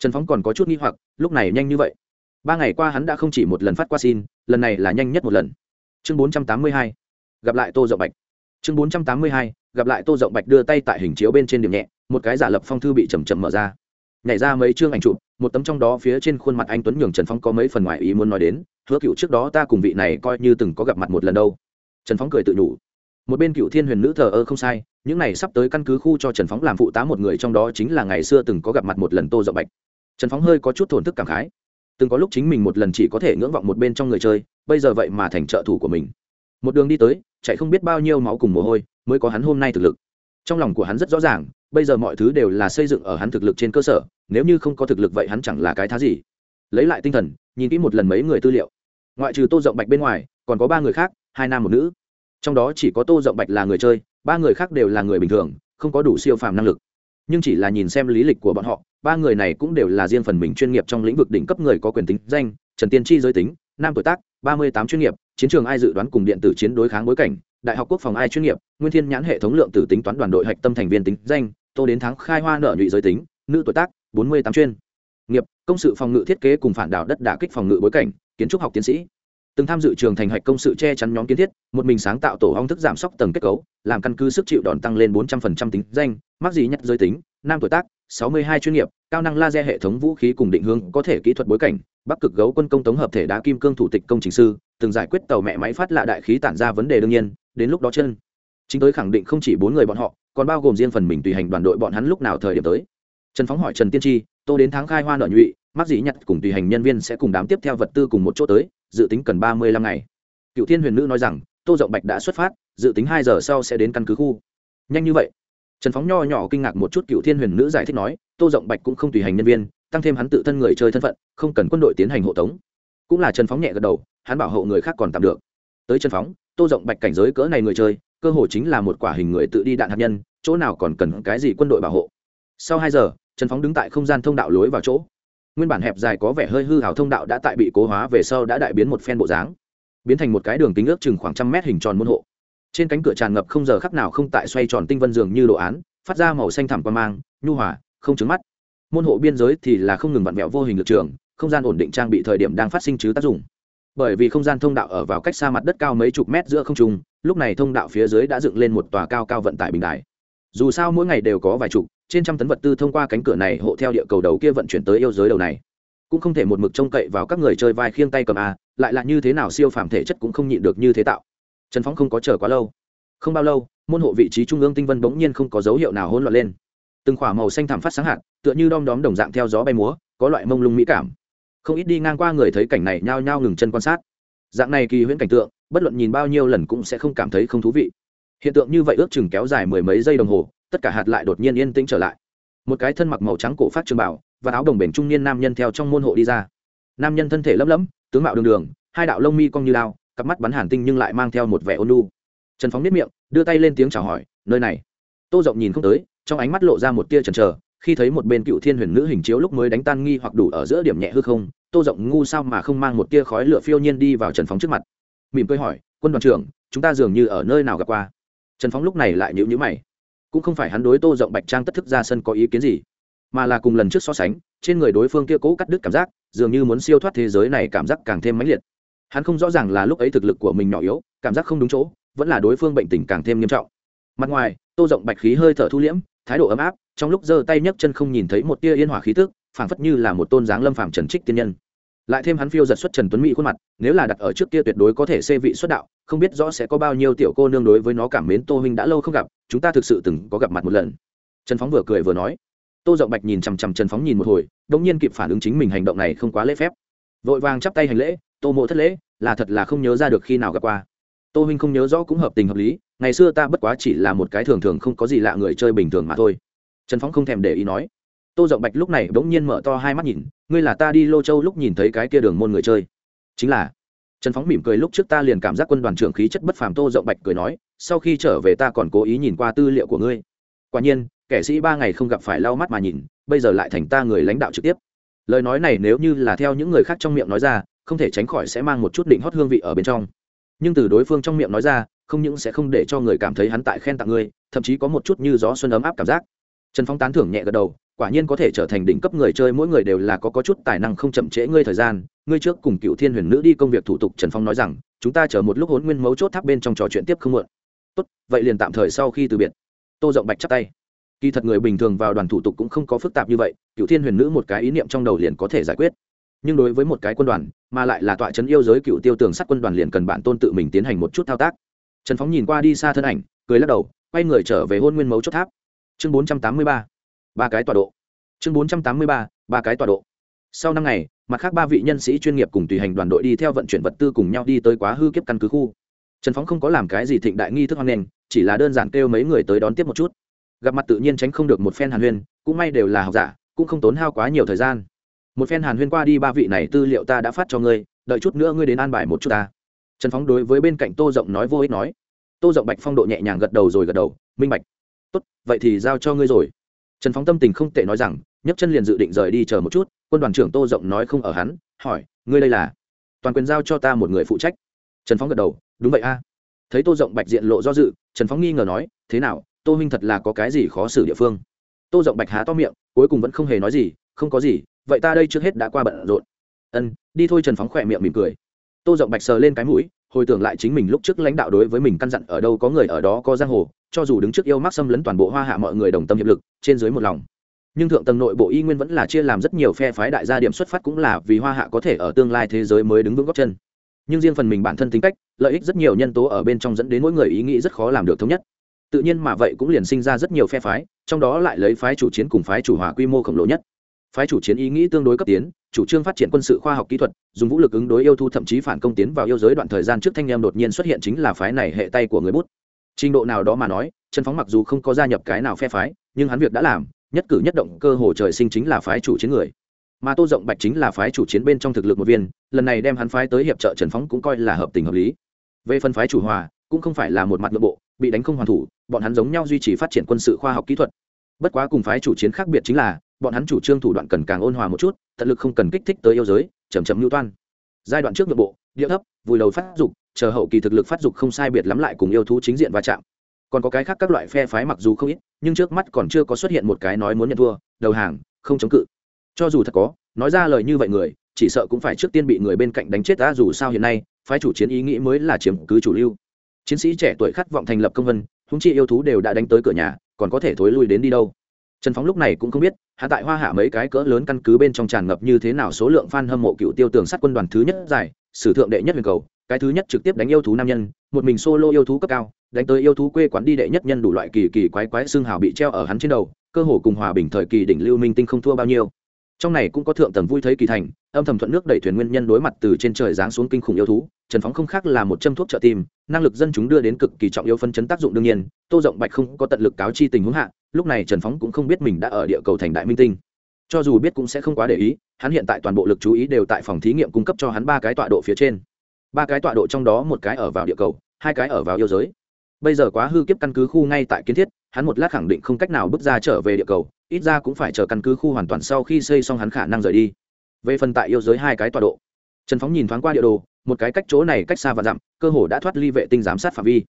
Speaker 1: trần phóng còn có chút nghi hoặc, lúc này nhanh như vậy. Ba ngày qua hắn đã không chỉ một lần phát qua xin, lần này là nhanh nhất một lần. Chương bốn trăm tám mươi hai, gặp lại tô rộng bạch. Chương bốn trăm tám mươi hai, gặp lại tô rộng bạch đưa tay tại hình chiếu bên trên điểm nhẹ, một cái giả lập phong thư bị chầm chậm mở ra. Nhảy ra mấy chương ảnh chụp, một tấm trong đó phía trên khuôn mặt anh tuấn nhường trần phong có mấy phần ngoài ý muốn nói đến, hứa cựu trước đó ta cùng vị này coi như từng có gặp mặt một lần đâu. Trần phong cười tự nhủ. Một bên cựu thiên huyền nữ thờ ơ không sai, những này sắp tới căn cứ khu cho trần phóng làm phụ tá một người trong đó chính là ngày xưa từng có gặp mặt một lần tô rộng bạch trần phóng hơi có chút thổn thức cảm khái. Từng có lúc chính mình một lần chỉ có thể ngưỡng vọng một bên trong người chơi, bây giờ vậy mà thành trợ thủ của mình. Một đường đi tới, chạy không biết bao nhiêu máu cùng mồ hôi, mới có hắn hôm nay thực lực. Trong lòng của hắn rất rõ ràng, bây giờ mọi thứ đều là xây dựng ở hắn thực lực trên cơ sở, nếu như không có thực lực vậy hắn chẳng là cái thá gì. Lấy lại tinh thần, nhìn kỹ một lần mấy người tư liệu. Ngoại trừ tô rộng bạch bên ngoài, còn có ba người khác, hai nam một nữ. Trong đó chỉ có tô rộng bạch là người chơi, ba người khác đều là người bình thường, không có đủ siêu phàm năng lực. Nhưng chỉ là nhìn xem lý lịch của bọn họ ba người này cũng đều là riêng phần mình chuyên nghiệp trong lĩnh vực đỉnh cấp người có quyền tính, danh, trần tiên tri giới tính, nam tuổi tác, ba mươi tám chuyên nghiệp, chiến trường ai dự đoán cùng điện tử chiến đối kháng bối cảnh, đại học quốc phòng ai chuyên nghiệp, nguyên thiên nhãn hệ thống lượng tử tính toán đoàn đội hạch tâm thành viên tính, danh, tô đến tháng khai hoa nợ nhụy giới tính, nữ tuổi tác, bốn mươi tám chuyên nghiệp, công sự phòng ngự thiết kế cùng phản đảo đất đả kích phòng ngự bối cảnh, kiến trúc học tiến sĩ từng tham dự trường thành hạch công sự che chắn nhóm kiến thiết, một mình sáng tạo tổ hong thức giảm sốc tầng kết cấu, làm căn cứ sức chịu đòn tăng lên bốn trăm linh tính danh, mắc gì nhất giới tính, nam tuổi tác, sáu mươi hai chuyên nghiệp, cao năng laser hệ thống vũ khí cùng định hướng có thể kỹ thuật bối cảnh, bắc cực gấu quân công tống hợp thể đá kim cương thủ tịch công trình sư, từng giải quyết tàu mẹ máy phát lạ đại khí tản ra vấn đề đương nhiên, đến lúc đó chân. Chính tới khẳng định không chỉ bốn người bọn họ, còn bao gồm riêng phần mình tùy hành đoàn đội bọn hắn lúc nào thời điểm tới. Trần phóng hỏi trần tiên tri, tô đến tháng khai hoa nợ nhụy, mắc dĩ nhặt cùng tùy hành nhân viên sẽ cùng đám tiếp theo vật tư cùng một chỗ tới dự tính cần ba mươi lăm ngày. Cựu thiên huyền nữ nói rằng, tô rộng bạch đã xuất phát, dự tính hai giờ sau sẽ đến căn cứ khu. Nhanh như vậy. Trần phóng nho nhỏ kinh ngạc một chút cựu thiên huyền nữ giải thích nói, tô rộng bạch cũng không tùy hành nhân viên, tăng thêm hắn tự thân người chơi thân phận, không cần quân đội tiến hành hộ tống. Cũng là trần phóng nhẹ gật đầu, hắn bảo hộ người khác còn tạm được. Tới trần phóng, tô rộng bạch cảnh giới cỡ này người chơi, cơ hồ chính là một quả hình người tự đi đạn hạt nhân, chỗ nào còn cần cái gì quân đội bảo hộ. Sau hai giờ, trần phóng đứng tại không gian thông đạo lối vào chỗ nguyên bản hẹp dài có vẻ hơi hư hào thông đạo đã tại bị cố hóa về sau đã đại biến một phen bộ dáng, biến thành một cái đường kính ước chừng khoảng trăm mét hình tròn môn hộ. Trên cánh cửa tràn ngập không giờ khắc nào không tại xoay tròn tinh vân dường như đồ án, phát ra màu xanh thẳm qua mang, nhu hòa, không trứng mắt. Môn hộ biên giới thì là không ngừng vặn vẹo vô hình lực trường, không gian ổn định trang bị thời điểm đang phát sinh chứ tác dụng. Bởi vì không gian thông đạo ở vào cách xa mặt đất cao mấy chục mét giữa không trung, lúc này thông đạo phía dưới đã dựng lên một tòa cao cao vận tải bình đài. Dù sao mỗi ngày đều có vài chục trên trăm tấn vật tư thông qua cánh cửa này hộ theo địa cầu đầu kia vận chuyển tới yêu giới đầu này. Cũng không thể một mực trông cậy vào các người chơi vai khiêng tay cầm a, lại là như thế nào siêu phàm thể chất cũng không nhịn được như thế tạo. Trần phóng không có chờ quá lâu. Không bao lâu, môn hộ vị trí trung ương tinh vân bỗng nhiên không có dấu hiệu nào hỗn loạn lên. Từng khỏa màu xanh thảm phát sáng hạt, tựa như đom đóm đồng dạng theo gió bay múa, có loại mông lung mỹ cảm. Không ít đi ngang qua người thấy cảnh này nhao nhao ngừng chân quan sát. Dạng này kỳ huyễn cảnh tượng, bất luận nhìn bao nhiêu lần cũng sẽ không cảm thấy không thú vị. Hiện tượng như vậy ước chừng kéo dài mười mấy giây đồng hồ tất cả hạt lại đột nhiên yên tĩnh trở lại. Một cái thân mặc màu trắng cổ phát trường bảo và áo đồng bền trung niên nam nhân theo trong môn hộ đi ra. Nam nhân thân thể lấp lẫm tướng mạo đường đường, hai đạo lông mi cong như lao, cặp mắt bắn hàn tinh nhưng lại mang theo một vẻ ôn lu trần phóng biết miệng, đưa tay lên tiếng chào hỏi, nơi này. Tô rộng nhìn không tới, trong ánh mắt lộ ra một tia trần trờ khi thấy một bên cựu thiên huyền nữ hình chiếu lúc mới đánh tan nghi hoặc đủ ở giữa điểm nhẹ hư không, tô rộng ngu sao mà không mang một tia khói lửa phiêu nhiên đi vào trần phóng trước mặt. Mỉm cười hỏi, quân đoàn trưởng, chúng ta dường như ở nơi nào gặp qua? Trần phóng lúc này lại nhịu nhữ mày cũng không phải hắn đối tô rộng bạch trang tất thức ra sân có ý kiến gì, mà là cùng lần trước so sánh, trên người đối phương kia cố cắt đứt cảm giác, dường như muốn siêu thoát thế giới này cảm giác càng thêm mãnh liệt. Hắn không rõ ràng là lúc ấy thực lực của mình nhỏ yếu, cảm giác không đúng chỗ, vẫn là đối phương bệnh tình càng thêm nghiêm trọng. Mặt ngoài, tô rộng bạch khí hơi thở thu liễm, thái độ ấm áp, trong lúc giơ tay nhấc chân không nhìn thấy một tia yên hỏa khí tức, phảng phất như là một tôn dáng lâm phàm trần trích tiên nhân lại thêm hắn phiêu giật xuất trần tuấn mỹ khuôn mặt, nếu là đặt ở trước kia tuyệt đối có thể xê vị xuất đạo, không biết rõ sẽ có bao nhiêu tiểu cô nương đối với nó cảm mến tô huynh đã lâu không gặp, chúng ta thực sự từng có gặp mặt một lần. Trần phóng vừa cười vừa nói. Tô rộng bạch nhìn chằm chằm trần phóng nhìn một hồi đông nhiên kịp phản ứng chính mình hành động này không quá lễ phép. Vội vàng chắp tay hành lễ, tô mộ thất lễ, là thật là không nhớ ra được khi nào gặp qua. Tô huynh không nhớ rõ cũng hợp tình hợp lý, ngày xưa ta bất quá chỉ là một cái thường thường không có gì lạ người chơi bình thường mà thôi. Trần phóng không thèm để ý nói tô rộng bạch lúc này bỗng nhiên mở to hai mắt nhìn, ngươi là ta đi lô châu lúc nhìn thấy cái kia đường môn người chơi. Chính là. Trần phóng mỉm cười lúc trước ta liền cảm giác quân đoàn trưởng khí chất bất phàm tô rộng bạch cười nói, sau khi trở về ta còn cố ý nhìn qua tư liệu của ngươi. Quả nhiên, kẻ sĩ ba ngày không gặp phải lau mắt mà nhìn, bây giờ lại thành ta người lãnh đạo trực tiếp. Lời nói này nếu như là theo những người khác trong miệng nói ra, không thể tránh khỏi sẽ mang một chút định hót hương vị ở bên trong. Nhưng từ đối phương trong miệng nói ra, không những sẽ không để cho người cảm thấy hắn tại khen tặng ngươi, thậm chí có một chút như gió xuân ấm áp cảm giác. Trần phong tán thưởng nhẹ gật đầu quả nhiên có thể trở thành đỉnh cấp người chơi, mỗi người đều là có có chút tài năng không chậm trễ ngươi thời gian. Ngươi trước cùng cựu thiên huyền nữ đi công việc thủ tục, trần phong nói rằng, chúng ta chờ một lúc hốn nguyên mấu chốt tháp bên trong trò chuyện tiếp không muộn. Tốt, vậy liền tạm thời sau khi từ biệt. Tô rộng bạch chắp tay. Kỳ thật người bình thường vào đoàn thủ tục cũng không có phức tạp như vậy cựu thiên huyền nữ một cái ý niệm trong đầu liền có thể giải quyết. Nhưng đối với một cái quân đoàn, mà lại là tọa trấn yêu giới cựu tiêu tường sắt quân đoàn liền cần bản tôn tự mình tiến hành một chút thao tác. Trần phóng nhìn qua đi xa thân ảnh, cười lắc đầu, quay người trở về hôn nguyên mấu chốt tháp. Chương bốn trăm tám mươi ba ba cái tọa độ. Chương bốn trăm tám mươi ba ba cái tọa độ. Sau năm ngày, mặt khác ba vị nhân sĩ chuyên nghiệp cùng tùy hành đoàn đội đi theo vận chuyển vật tư cùng nhau đi tới quá hư kiếp căn cứ khu. Trần phóng không có làm cái gì thịnh đại nghi thức hoang nền chỉ là đơn giản kêu mấy người tới đón tiếp một chút. Gặp mặt tự nhiên tránh không được một phen hàn huyên, cũng may đều là học giả, cũng không tốn hao quá nhiều thời gian. Một phen hàn huyên qua đi ba vị này tư liệu ta đã phát cho ngươi, đợi chút nữa ngươi đến an bài một chút ta. Trần phóng đối với bên cạnh tô rộng nói vô ích nói. Tô rộng bạch phong độ nhẹ nhàng gật đầu rồi gật đầu, minh bạch. Tốt, vậy thì giao cho ngươi rồi trần phóng tâm tình không tệ nói rằng, nhấc chân liền dự định rời đi chờ một chút, quân đoàn trưởng tô rộng nói không ở hắn, hỏi, ngươi đây là? Toàn quyền giao cho ta một người phụ trách. Trần phóng gật đầu, đúng vậy a. Thấy tô rộng bạch diện lộ do dự, trần phóng nghi ngờ nói, thế nào, tô huynh thật là có cái gì khó xử địa phương? Tô rộng bạch há to miệng, cuối cùng vẫn không hề nói gì, không có gì, vậy ta đây trước hết đã qua bận rộn. Ân, đi thôi. Trần phóng khỏe miệng mỉm cười. Tô rộng bạch sờ lên cái mũi, hồi tưởng lại chính mình lúc trước lãnh đạo đối với mình căn dặn ở đâu có người ở đó có giang hồ cho dù đứng trước yêu mắc xâm lấn toàn bộ hoa hạ mọi người đồng tâm hiệp lực, trên dưới một lòng. Nhưng thượng tầng nội bộ y nguyên vẫn là chia làm rất nhiều phe phái đại gia điểm xuất phát cũng là vì hoa hạ có thể ở tương lai thế giới mới đứng vững góc chân. Nhưng riêng phần mình bản thân tính cách, lợi ích rất nhiều nhân tố ở bên trong dẫn đến mỗi người ý nghĩ rất khó làm được thống nhất. Tự nhiên mà vậy cũng liền sinh ra rất nhiều phe phái, trong đó lại lấy phái chủ chiến cùng phái chủ hòa quy mô khổng lồ nhất. Phái chủ chiến ý nghĩ tương đối cấp tiến, chủ trương phát triển quân sự khoa học kỹ thuật, dùng vũ lực ứng đối yêu thu thậm chí phản công tiến vào yêu giới đoạn thời gian trước thanh em đột nhiên xuất hiện chính là phái này hệ tay của người bút trình độ nào đó mà nói, trần phóng mặc dù không có gia nhập cái nào phe phái, nhưng hắn việc đã làm, nhất cử nhất động, cơ hồ trời sinh chính là phái chủ chiến người. Mà tô rộng bạch chính là phái chủ chiến bên trong thực lực một viên, lần này đem hắn phái tới hiệp trợ trần phóng cũng coi là hợp tình hợp lý. Về phân phái chủ hòa, cũng không phải là một mặt nội bộ, bị đánh không hoàn thủ, bọn hắn giống nhau duy trì phát triển quân sự khoa học kỹ thuật. Bất quá cùng phái chủ chiến khác biệt chính là, bọn hắn chủ trương thủ đoạn cần càng ôn hòa một chút, tận lực không cần kích thích tới yêu giới chầm chầm lưu toan. Giai đoạn trước nội bộ, địa thấp, vùi đầu phát dục chờ hậu kỳ thực lực phát dục không sai biệt lắm lại cùng yêu thú chính diện va chạm. Còn có cái khác các loại phe phái mặc dù không ít, nhưng trước mắt còn chưa có xuất hiện một cái nói muốn nhận thua, đầu hàng, không chống cự. Cho dù thật có, nói ra lời như vậy người, chỉ sợ cũng phải trước tiên bị người bên cạnh đánh chết ta dù sao hiện nay, phái chủ chiến ý nghĩ mới là chiếm cứ chủ lưu. Chiến sĩ trẻ tuổi khát vọng thành lập công vân húng chi yêu thú đều đã đánh tới cửa nhà, còn có thể thối lui đến đi đâu? Trần phóng lúc này cũng không biết hạ tại hoa hạ mấy cái cỡ lớn căn cứ bên trong tràn ngập như thế nào số lượng f a n hâm mộ cựu tiêu tường sát quân đoàn thứ nhất giải, sử thượng đệ nhất huyền cầu cái thứ nhất trực tiếp đánh yêu thú nam nhân, một mình solo yêu thú cấp cao, đánh tới yêu thú quê quán đi đệ nhất nhân đủ loại kỳ kỳ quái quái xương hào bị treo ở hắn trên đầu, cơ hồ cùng hòa bình thời kỳ đỉnh lưu minh tinh không thua bao nhiêu. Trong này cũng có thượng tầng vui thấy kỳ thành, âm thầm thuận nước đẩy thuyền nguyên nhân đối mặt từ trên trời giáng xuống kinh khủng yêu thú, trần phóng không khác là một châm thuốc trợ tim năng lực dân chúng đưa đến cực kỳ trọng yếu phân chấn tác dụng đương nhiên, tô rộng bạch không có tận lực cáo chi tình huống hạ, lúc này trần phóng cũng không biết mình đã ở địa cầu thành đại minh tinh. Cho dù biết cũng sẽ không quá để ý, hắn hiện tại toàn bộ lực chú ý đều tại phòng thí nghiệm cung cấp cho hắn ba cái tọa độ phía trên ba cái tọa độ trong đó một cái ở vào địa cầu, hai cái ở vào yêu giới. Bây giờ quá hư kiếp căn cứ khu ngay tại kiến thiết, hắn một lát khẳng định không cách nào bước ra trở về địa cầu, ít ra cũng phải chờ căn cứ khu hoàn toàn sau khi xây xong hắn khả năng rời đi. Về phần tại yêu giới hai cái tọa độ, trần phóng nhìn thoáng qua địa đồ, một cái cách chỗ này cách xa và dặm, cơ hồ đã thoát ly vệ tinh giám sát phạm vi.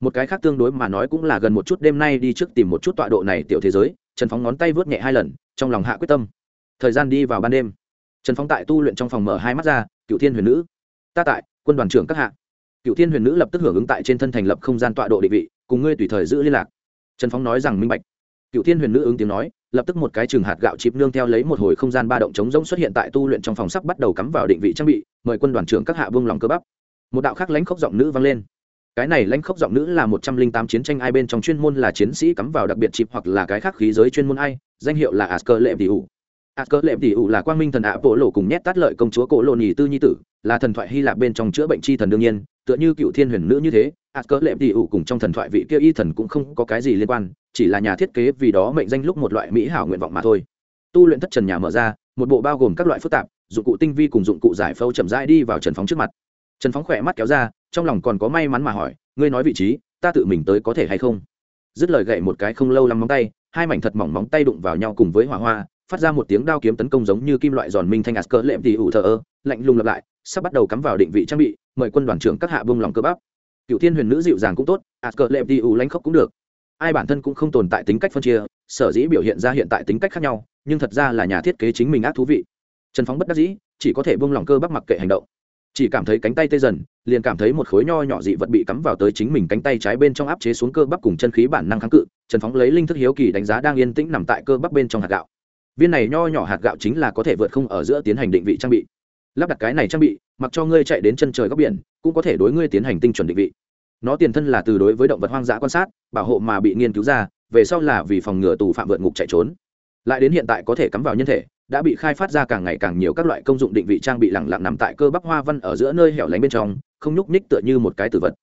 Speaker 1: Một cái khác tương đối mà nói cũng là gần một chút đêm nay đi trước tìm một chút tọa độ này tiểu thế giới, trần phóng ngón tay vớt nhẹ hai lần, trong lòng hạ quyết tâm. Thời gian đi vào ban đêm. Trần phóng tại tu luyện trong phòng mở hai mắt ra, cựu thiên huyền nữ. Ta tại quân đoàn trưởng các hạ. Cựu thiên huyền nữ lập tức hưởng ứng tại trên thân thành lập không gian tọa độ định vị, cùng ngươi tùy thời giữ liên lạc. Trần phóng nói rằng minh bạch. Cựu thiên huyền nữ ứng tiếng nói, lập tức một cái trường hạt gạo chịp nương theo lấy một hồi không gian ba động chống rỗng xuất hiện tại tu luyện trong phòng sắp bắt đầu cắm vào định vị trang bị, mời quân đoàn trưởng các hạ vương lòng cơ bắp. Một đạo khác lãnh khốc giọng nữ vang lên. Cái này lãnh khốc giọng nữ là một trăm linh tám chiến tranh ai bên trong chuyên môn là chiến sĩ cắm vào đặc biệt chịp hoặc là cái khác khí giới chuyên môn ai, danh hiệu là asker lệ tỷ À, ủ asker lệm tỷ ủ là quang minh thần ạ, bộ lộ cùng nhét tát lợi công chúa cổ lộ nhì tư nhi tử, là thần thoại hy lạp bên trong chữa bệnh chi thần đương nhiên, tựa như cựu thiên huyền nữ như thế. À, asker lệm tỷ ủ cùng trong thần thoại vị kia y thần cũng không có cái gì liên quan, chỉ là nhà thiết kế vì đó mệnh danh lúc một loại mỹ hảo nguyện vọng mà thôi. Tu luyện thất trần nhà mở ra, một bộ bao gồm các loại phức tạp, dụng cụ tinh vi cùng dụng cụ giải phẫu chậm rãi đi vào trần phóng trước mặt. Trần phóng khỏe mắt kéo ra, trong lòng còn có may mắn mà hỏi, ngươi nói vị trí, ta tự mình tới có thể hay không? Dứt lời gậy một cái không lâu lắm móng tay, hai mảnh thật mỏng móng tay đụng vào nhau cùng với hỏa hoa phát ra một tiếng đao kiếm tấn công giống như kim loại giòn minh thanh asker lệm thì ủ thờ ơ, lạnh lùng lặp lại, sắp bắt đầu cắm vào định vị trang bị, mời quân đoàn trưởng các hạ bông lòng cơ bắp. Cựu thiên huyền nữ dịu dàng cũng tốt asker lệm thì ủ lanh khóc cũng được. Ai bản thân cũng không tồn tại tính cách phân chia, sở dĩ biểu hiện ra hiện tại tính cách khác nhau, nhưng thật ra là nhà thiết kế chính mình ác thú vị. Trần phóng bất đắc dĩ, chỉ có thể bông lòng cơ bắp mặc kệ hành động. Chỉ cảm thấy cánh tay tê dần, liền cảm thấy một khối nho nhỏ dị vật bị cắm vào tới chính mình cánh tay trái bên trong áp chế xuống cơ bắp cùng chân khí bản năng kháng cự. Trần phóng lấy linh thức hiếu kỳ đánh giá đang yên tĩnh nằm tại cơ bắp bên trong hạt gạo viên này nho nhỏ hạt gạo chính là có thể vượt không ở giữa tiến hành định vị trang bị. Lắp đặt cái này trang bị, mặc cho ngươi chạy đến chân trời góc biển, cũng có thể đối ngươi tiến hành tinh chuẩn định vị. Nó tiền thân là từ đối với động vật hoang dã quan sát, bảo hộ mà bị nghiên cứu ra, về sau là vì phòng ngừa tù phạm vượt ngục chạy trốn. Lại đến hiện tại có thể cắm vào nhân thể, đã bị khai phát ra càng ngày càng nhiều các loại công dụng định vị trang bị lẳng lặng nằm tại cơ bắp hoa văn ở giữa nơi hẻo lánh bên trong, không nhúc ních tựa như một cái tử vật.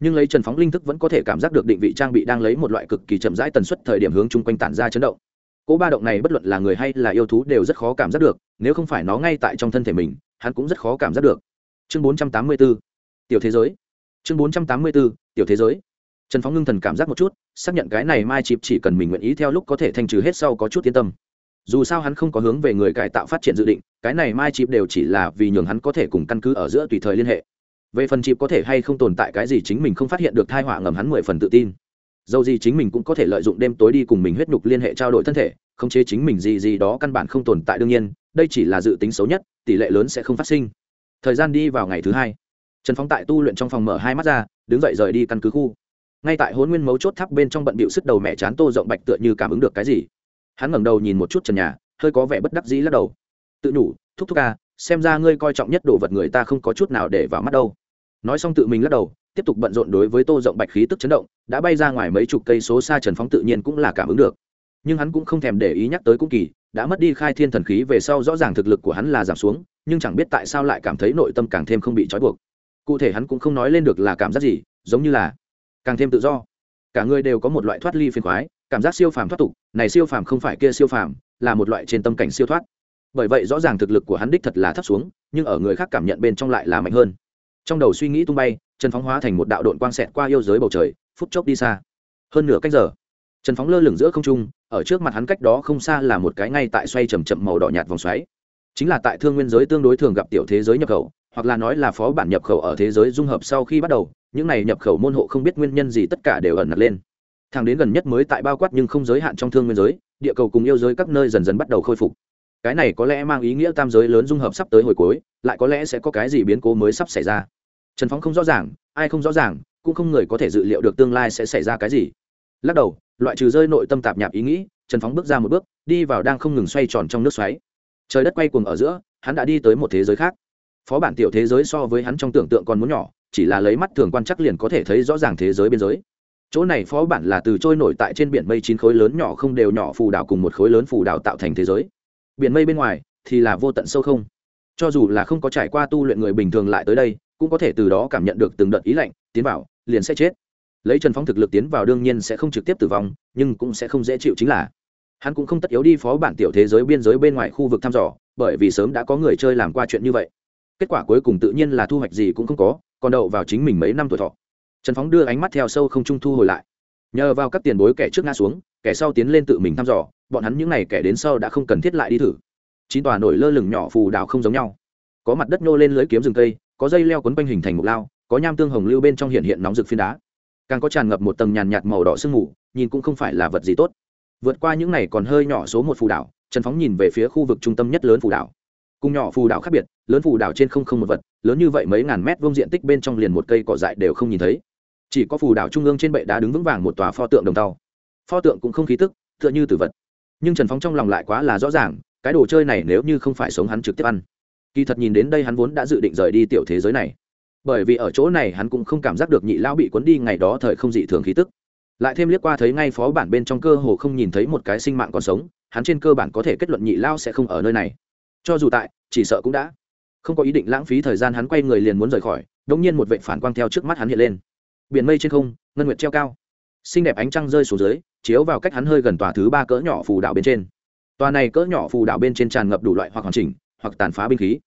Speaker 1: Nhưng lấy trần phóng linh thức vẫn có thể cảm giác được định vị trang bị đang lấy một loại cực kỳ chậm rãi tần suất thời điểm hướng chung quanh tản ra chấn động cỗ ba động này bất luận là người hay là yêu thú đều rất khó cảm giác được, nếu không phải nó ngay tại trong thân thể mình, hắn cũng rất khó cảm giác được. Chương 484 tiểu thế giới. Chương 484 tiểu thế giới. Trần phóng ngưng thần cảm giác một chút, xác nhận cái này mai chịp chỉ cần mình nguyện ý theo lúc có thể thanh trừ hết sau có chút yên tâm. Dù sao hắn không có hướng về người cải tạo phát triển dự định, cái này mai chịp đều chỉ là vì nhường hắn có thể cùng căn cứ ở giữa tùy thời liên hệ. Về phần chịp có thể hay không tồn tại cái gì chính mình không phát hiện được thai họa ngầm hắn mười phần tự tin dầu gì chính mình cũng có thể lợi dụng đêm tối đi cùng mình huyết nhục liên hệ trao đổi thân thể, khống chế chính mình gì gì đó căn bản không tồn tại đương nhiên, đây chỉ là dự tính xấu nhất, tỷ lệ lớn sẽ không phát sinh. Thời gian đi vào ngày thứ hai, trần phóng tại tu luyện trong phòng mở hai mắt ra, đứng dậy rời đi căn cứ khu. Ngay tại hôn nguyên mấu chốt tháp bên trong bận bịu sức đầu mẹ chán tô rộng bạch tựa như cảm ứng được cái gì. Hắn ngẩng đầu nhìn một chút trần nhà, hơi có vẻ bất đắc dĩ lắc đầu. Tự nhủ, thúc thúc ca, xem ra ngươi coi trọng nhất đồ vật người ta không có chút nào để vào mắt đâu nói xong tự mình lắc đầu, tiếp tục bận rộn đối với tô rộng bạch khí tức chấn động, đã bay ra ngoài mấy chục cây số xa trần phóng tự nhiên cũng là cảm ứng được. Nhưng hắn cũng không thèm để ý nhắc tới cũng kỳ, đã mất đi khai thiên thần khí về sau rõ ràng thực lực của hắn là giảm xuống, nhưng chẳng biết tại sao lại cảm thấy nội tâm càng thêm không bị trói buộc. Cụ thể hắn cũng không nói lên được là cảm giác gì, giống như là càng thêm tự do. Cả người đều có một loại thoát ly phiền khoái, cảm giác siêu phàm thoát tục, này siêu phàm không phải kia siêu phàm, là một loại trên tâm cảnh siêu thoát. Bởi vậy rõ ràng thực lực của hắn đích thật là thấp xuống, nhưng ở người khác cảm nhận bên trong lại là mạnh hơn trong đầu suy nghĩ tung bay, trần phóng hóa thành một đạo đội quang xẹt qua yêu giới bầu trời, phút chốc đi xa. Hơn nửa cách giờ, trần phóng lơ lửng giữa không trung, ở trước mặt hắn cách đó không xa là một cái ngay tại xoay chầm chậm màu đỏ nhạt vòng xoáy. Chính là tại thương nguyên giới tương đối thường gặp tiểu thế giới nhập khẩu, hoặc là nói là phó bản nhập khẩu ở thế giới dung hợp sau khi bắt đầu, những này nhập khẩu môn hộ không biết nguyên nhân gì tất cả đều ẩn nặt lên. Thang đến gần nhất mới tại bao quát nhưng không giới hạn trong thương nguyên giới, địa cầu cùng yêu giới các nơi dần dần bắt đầu khôi phục cái này có lẽ mang ý nghĩa tam giới lớn dung hợp sắp tới hồi cuối, lại có lẽ sẽ có cái gì biến cố mới sắp xảy ra. Trần phóng không rõ ràng, ai không rõ ràng, cũng không người có thể dự liệu được tương lai sẽ xảy ra cái gì. Lắc đầu, loại trừ rơi nội tâm tạp nhạp ý nghĩ, trần phóng bước ra một bước, đi vào đang không ngừng xoay tròn trong nước xoáy. Trời đất quay cuồng ở giữa, hắn đã đi tới một thế giới khác. Phó bản tiểu thế giới so với hắn trong tưởng tượng còn muốn nhỏ, chỉ là lấy mắt thường quan chắc liền có thể thấy rõ ràng thế giới biên giới. Chỗ này phó bản là từ trôi nổi tại trên biển mây chín khối lớn nhỏ không đều nhỏ phù đảo cùng một khối lớn phù đảo tạo thành thế giới biển mây bên ngoài thì là vô tận sâu không. Cho dù là không có trải qua tu luyện người bình thường lại tới đây, cũng có thể từ đó cảm nhận được từng đợt ý lạnh, tiến vào, liền sẽ chết. Lấy trần phóng thực lực tiến vào đương nhiên sẽ không trực tiếp tử vong, nhưng cũng sẽ không dễ chịu chính là hắn cũng không tất yếu đi phó bản tiểu thế giới biên giới bên ngoài khu vực thăm dò, bởi vì sớm đã có người chơi làm qua chuyện như vậy. Kết quả cuối cùng tự nhiên là thu hoạch gì cũng không có, còn đậu vào chính mình mấy năm tuổi thọ. Trần phóng đưa ánh mắt theo sâu không trung thu hồi lại. Nhờ vào các tiền bối kẻ trước ngã xuống kẻ sau tiến lên tự mình thăm dò, bọn hắn những n à y kẻ đến sau đã không cần thiết lại đi thử. Chín tòa nổi lơ lửng nhỏ phù đào không giống nhau. Có mặt đất nhô lên lưới kiếm rừng cây, có dây leo quấn quanh hình thành mục lao, có nham tương hồng lưu bên trong hiện hiện nóng rực phiên đá. Càng có tràn ngập một tầng nhàn nhạt màu đỏ sương mù, nhìn cũng không phải là vật gì tốt. Vượt qua những này còn hơi nhỏ số một phù đảo, trần phóng nhìn về phía khu vực trung tâm nhất lớn phù đảo. Cùng nhỏ phù đảo khác biệt, lớn phù đảo trên không không một vật, lớn như vậy mấy ngàn mét vuông diện tích bên trong liền một cây cỏ dại đều không nhìn thấy. Chỉ có phù đảo trung ương trên bệ đá đứng vững vàng một tòa pho tượng đồng tàu pho tượng cũng không khí tức, tựa như tử vật. Nhưng trần phóng trong lòng lại quá là rõ ràng, cái đồ chơi này nếu như không phải sống hắn trực tiếp ăn. Kỳ thật nhìn đến đây hắn vốn đã dự định rời đi tiểu thế giới này. Bởi vì ở chỗ này hắn cũng không cảm giác được nhị lão bị cuốn đi ngày đó thời không dị thường khí tức. Lại thêm liếc qua thấy ngay phó bản bên trong cơ hồ không nhìn thấy một cái sinh mạng còn sống, hắn trên cơ bản có thể kết luận nhị lao sẽ không ở nơi này. Cho dù tại, chỉ sợ cũng đã. Không có ý định lãng phí thời gian hắn quay người liền muốn rời khỏi đ ỗ n g nhiên một vệ phản quang theo trước mắt hắn hiện lên. Biển mây trên không, ngân nguyệt treo cao xinh đẹp ánh trăng rơi xuống dưới, chiếu vào cách hắn hơi gần tòa thứ ba cỡ nhỏ phù đạo bên trên. Tòa này cỡ nhỏ phù đạo bên trên tràn ngập đủ loại hoặc hoàn chỉnh, hoặc tàn phá binh khí.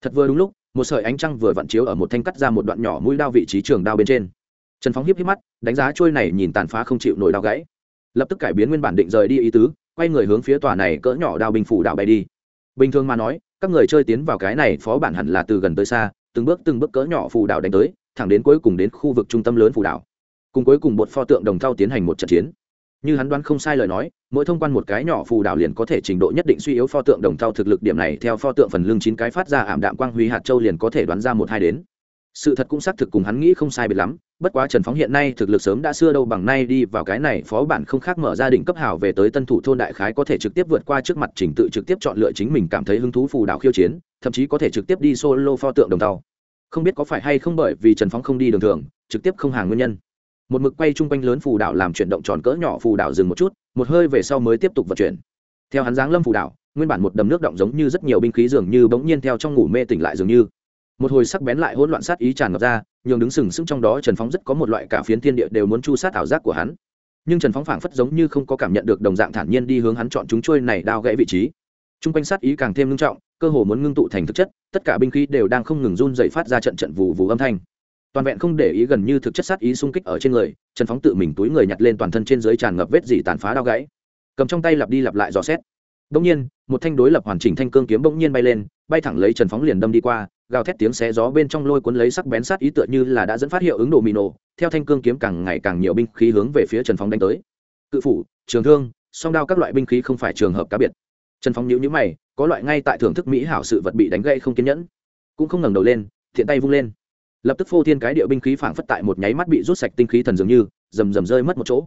Speaker 1: Thật vừa đúng lúc, một sợi ánh trăng vừa vặn chiếu ở một thanh cắt ra một đoạn nhỏ mũi đao vị trí trường đao bên trên. Trần phóng hiếp hiếp mắt, đánh giá trôi này nhìn tàn phá không chịu nổi đao gãy. Lập tức cải biến nguyên bản định rời đi ý tứ, quay người hướng phía tòa này cỡ nhỏ đao binh phủ đạo bay đi. Bình thường mà nói, các người chơi tiến vào cái này phó bản hẳn là từ gần tới xa, từng bước từng bước cỡ nhỏ phù đạo đánh tới, thẳng đến cuối cùng đến khu vực trung tâm lớn phù đạo cùng cuối cùng một pho tượng đồng thau tiến hành một trận chiến. Như hắn đoán không sai lời nói, mỗi thông quan một cái nhỏ phù đảo liền có thể trình độ nhất định suy yếu pho tượng đồng thau thực lực điểm này, theo pho tượng phần lưng chín cái phát ra ảm đạm quang huy hạt châu liền có thể đoán ra một hai đến. Sự thật cũng xác thực cùng hắn nghĩ không sai biệt lắm, bất quá trần phóng hiện nay thực lực sớm đã xưa đâu bằng nay đi vào cái này phó bản không khác mở gia đình cấp hào về tới tân thủ thôn đại khái có thể trực tiếp vượt qua trước mặt trình tự trực tiếp chọn lựa chính mình cảm thấy hứng thú phù đảo khiêu chiến, thậm chí có thể trực tiếp đi solo pho tượng đồng tàu không biết có phải hay không bởi vì trần phóng không đi đường thường, trực tiếp không hàng nguyên nhân một mực quay chung quanh lớn phù đảo làm chuyển động tròn cỡ nhỏ phù đảo dừng một chút, một hơi về sau mới tiếp tục vận chuyển. Theo hắn giáng lâm phù đảo, nguyên bản một đầm nước động giống như rất nhiều binh khí dường như bỗng nhiên theo trong ngủ mê tỉnh lại dường như. Một hồi sắc bén lại hỗn loạn sát ý tràn ngập ra, nhường đứng sừng sững trong đó trần phóng rất có một loại cả phiến thiên địa đều muốn chu sát ảo giác của hắn. Nhưng trần phóng phảng phất giống như không có cảm nhận được đồng dạng thản nhiên đi hướng hắn chọn chúng trôi này đao gãy vị trí. T r u n g quanh sát ý càng thêm ngưng trọng, cơ hồ muốn ngưng tụ thành thực chất, tất cả binh khí đều đang không ngừng run dậy phát ra trận trận vù vù âm thanh toàn vẹn không để ý gần như thực chất sát ý xung kích ở trên người, trần phóng tự mình túi người nhặt lên toàn thân trên dưới tràn ngập vết dỉ tàn phá đao gãy. Cầm trong tay lặp đi lặp lại dò xét. Bỗng nhiên, một thanh đối lập hoàn chỉnh thanh cương kiếm bỗng nhiên bay lên, bay thẳng lấy trần phóng liền đâm đi qua, gào thét tiếng xé gió bên trong lôi cuốn lấy sắc bén sát ý tựa như là đã dẫn phát hiệu ứng đồ mì nổ, theo thanh cương kiếm càng ngày càng nhiều binh khí hướng về phía trần phóng đánh tới. Cự phủ, trường thương, song đao các loại binh khí không phải trường hợp cá biệt. Trần phóng nhíu nhíu mày, có loại ngay tại thưởng thức mỹ hảo sự vật bị đánh gãy không kiên nhẫn. Cũng không ngẩng đầu lên, thiện tay vung lên lập tức phô thiên cái địa binh khí phảng phất tại một nháy mắt bị rút sạch tinh khí thần dường như, rầm rầm rơi mất một chỗ.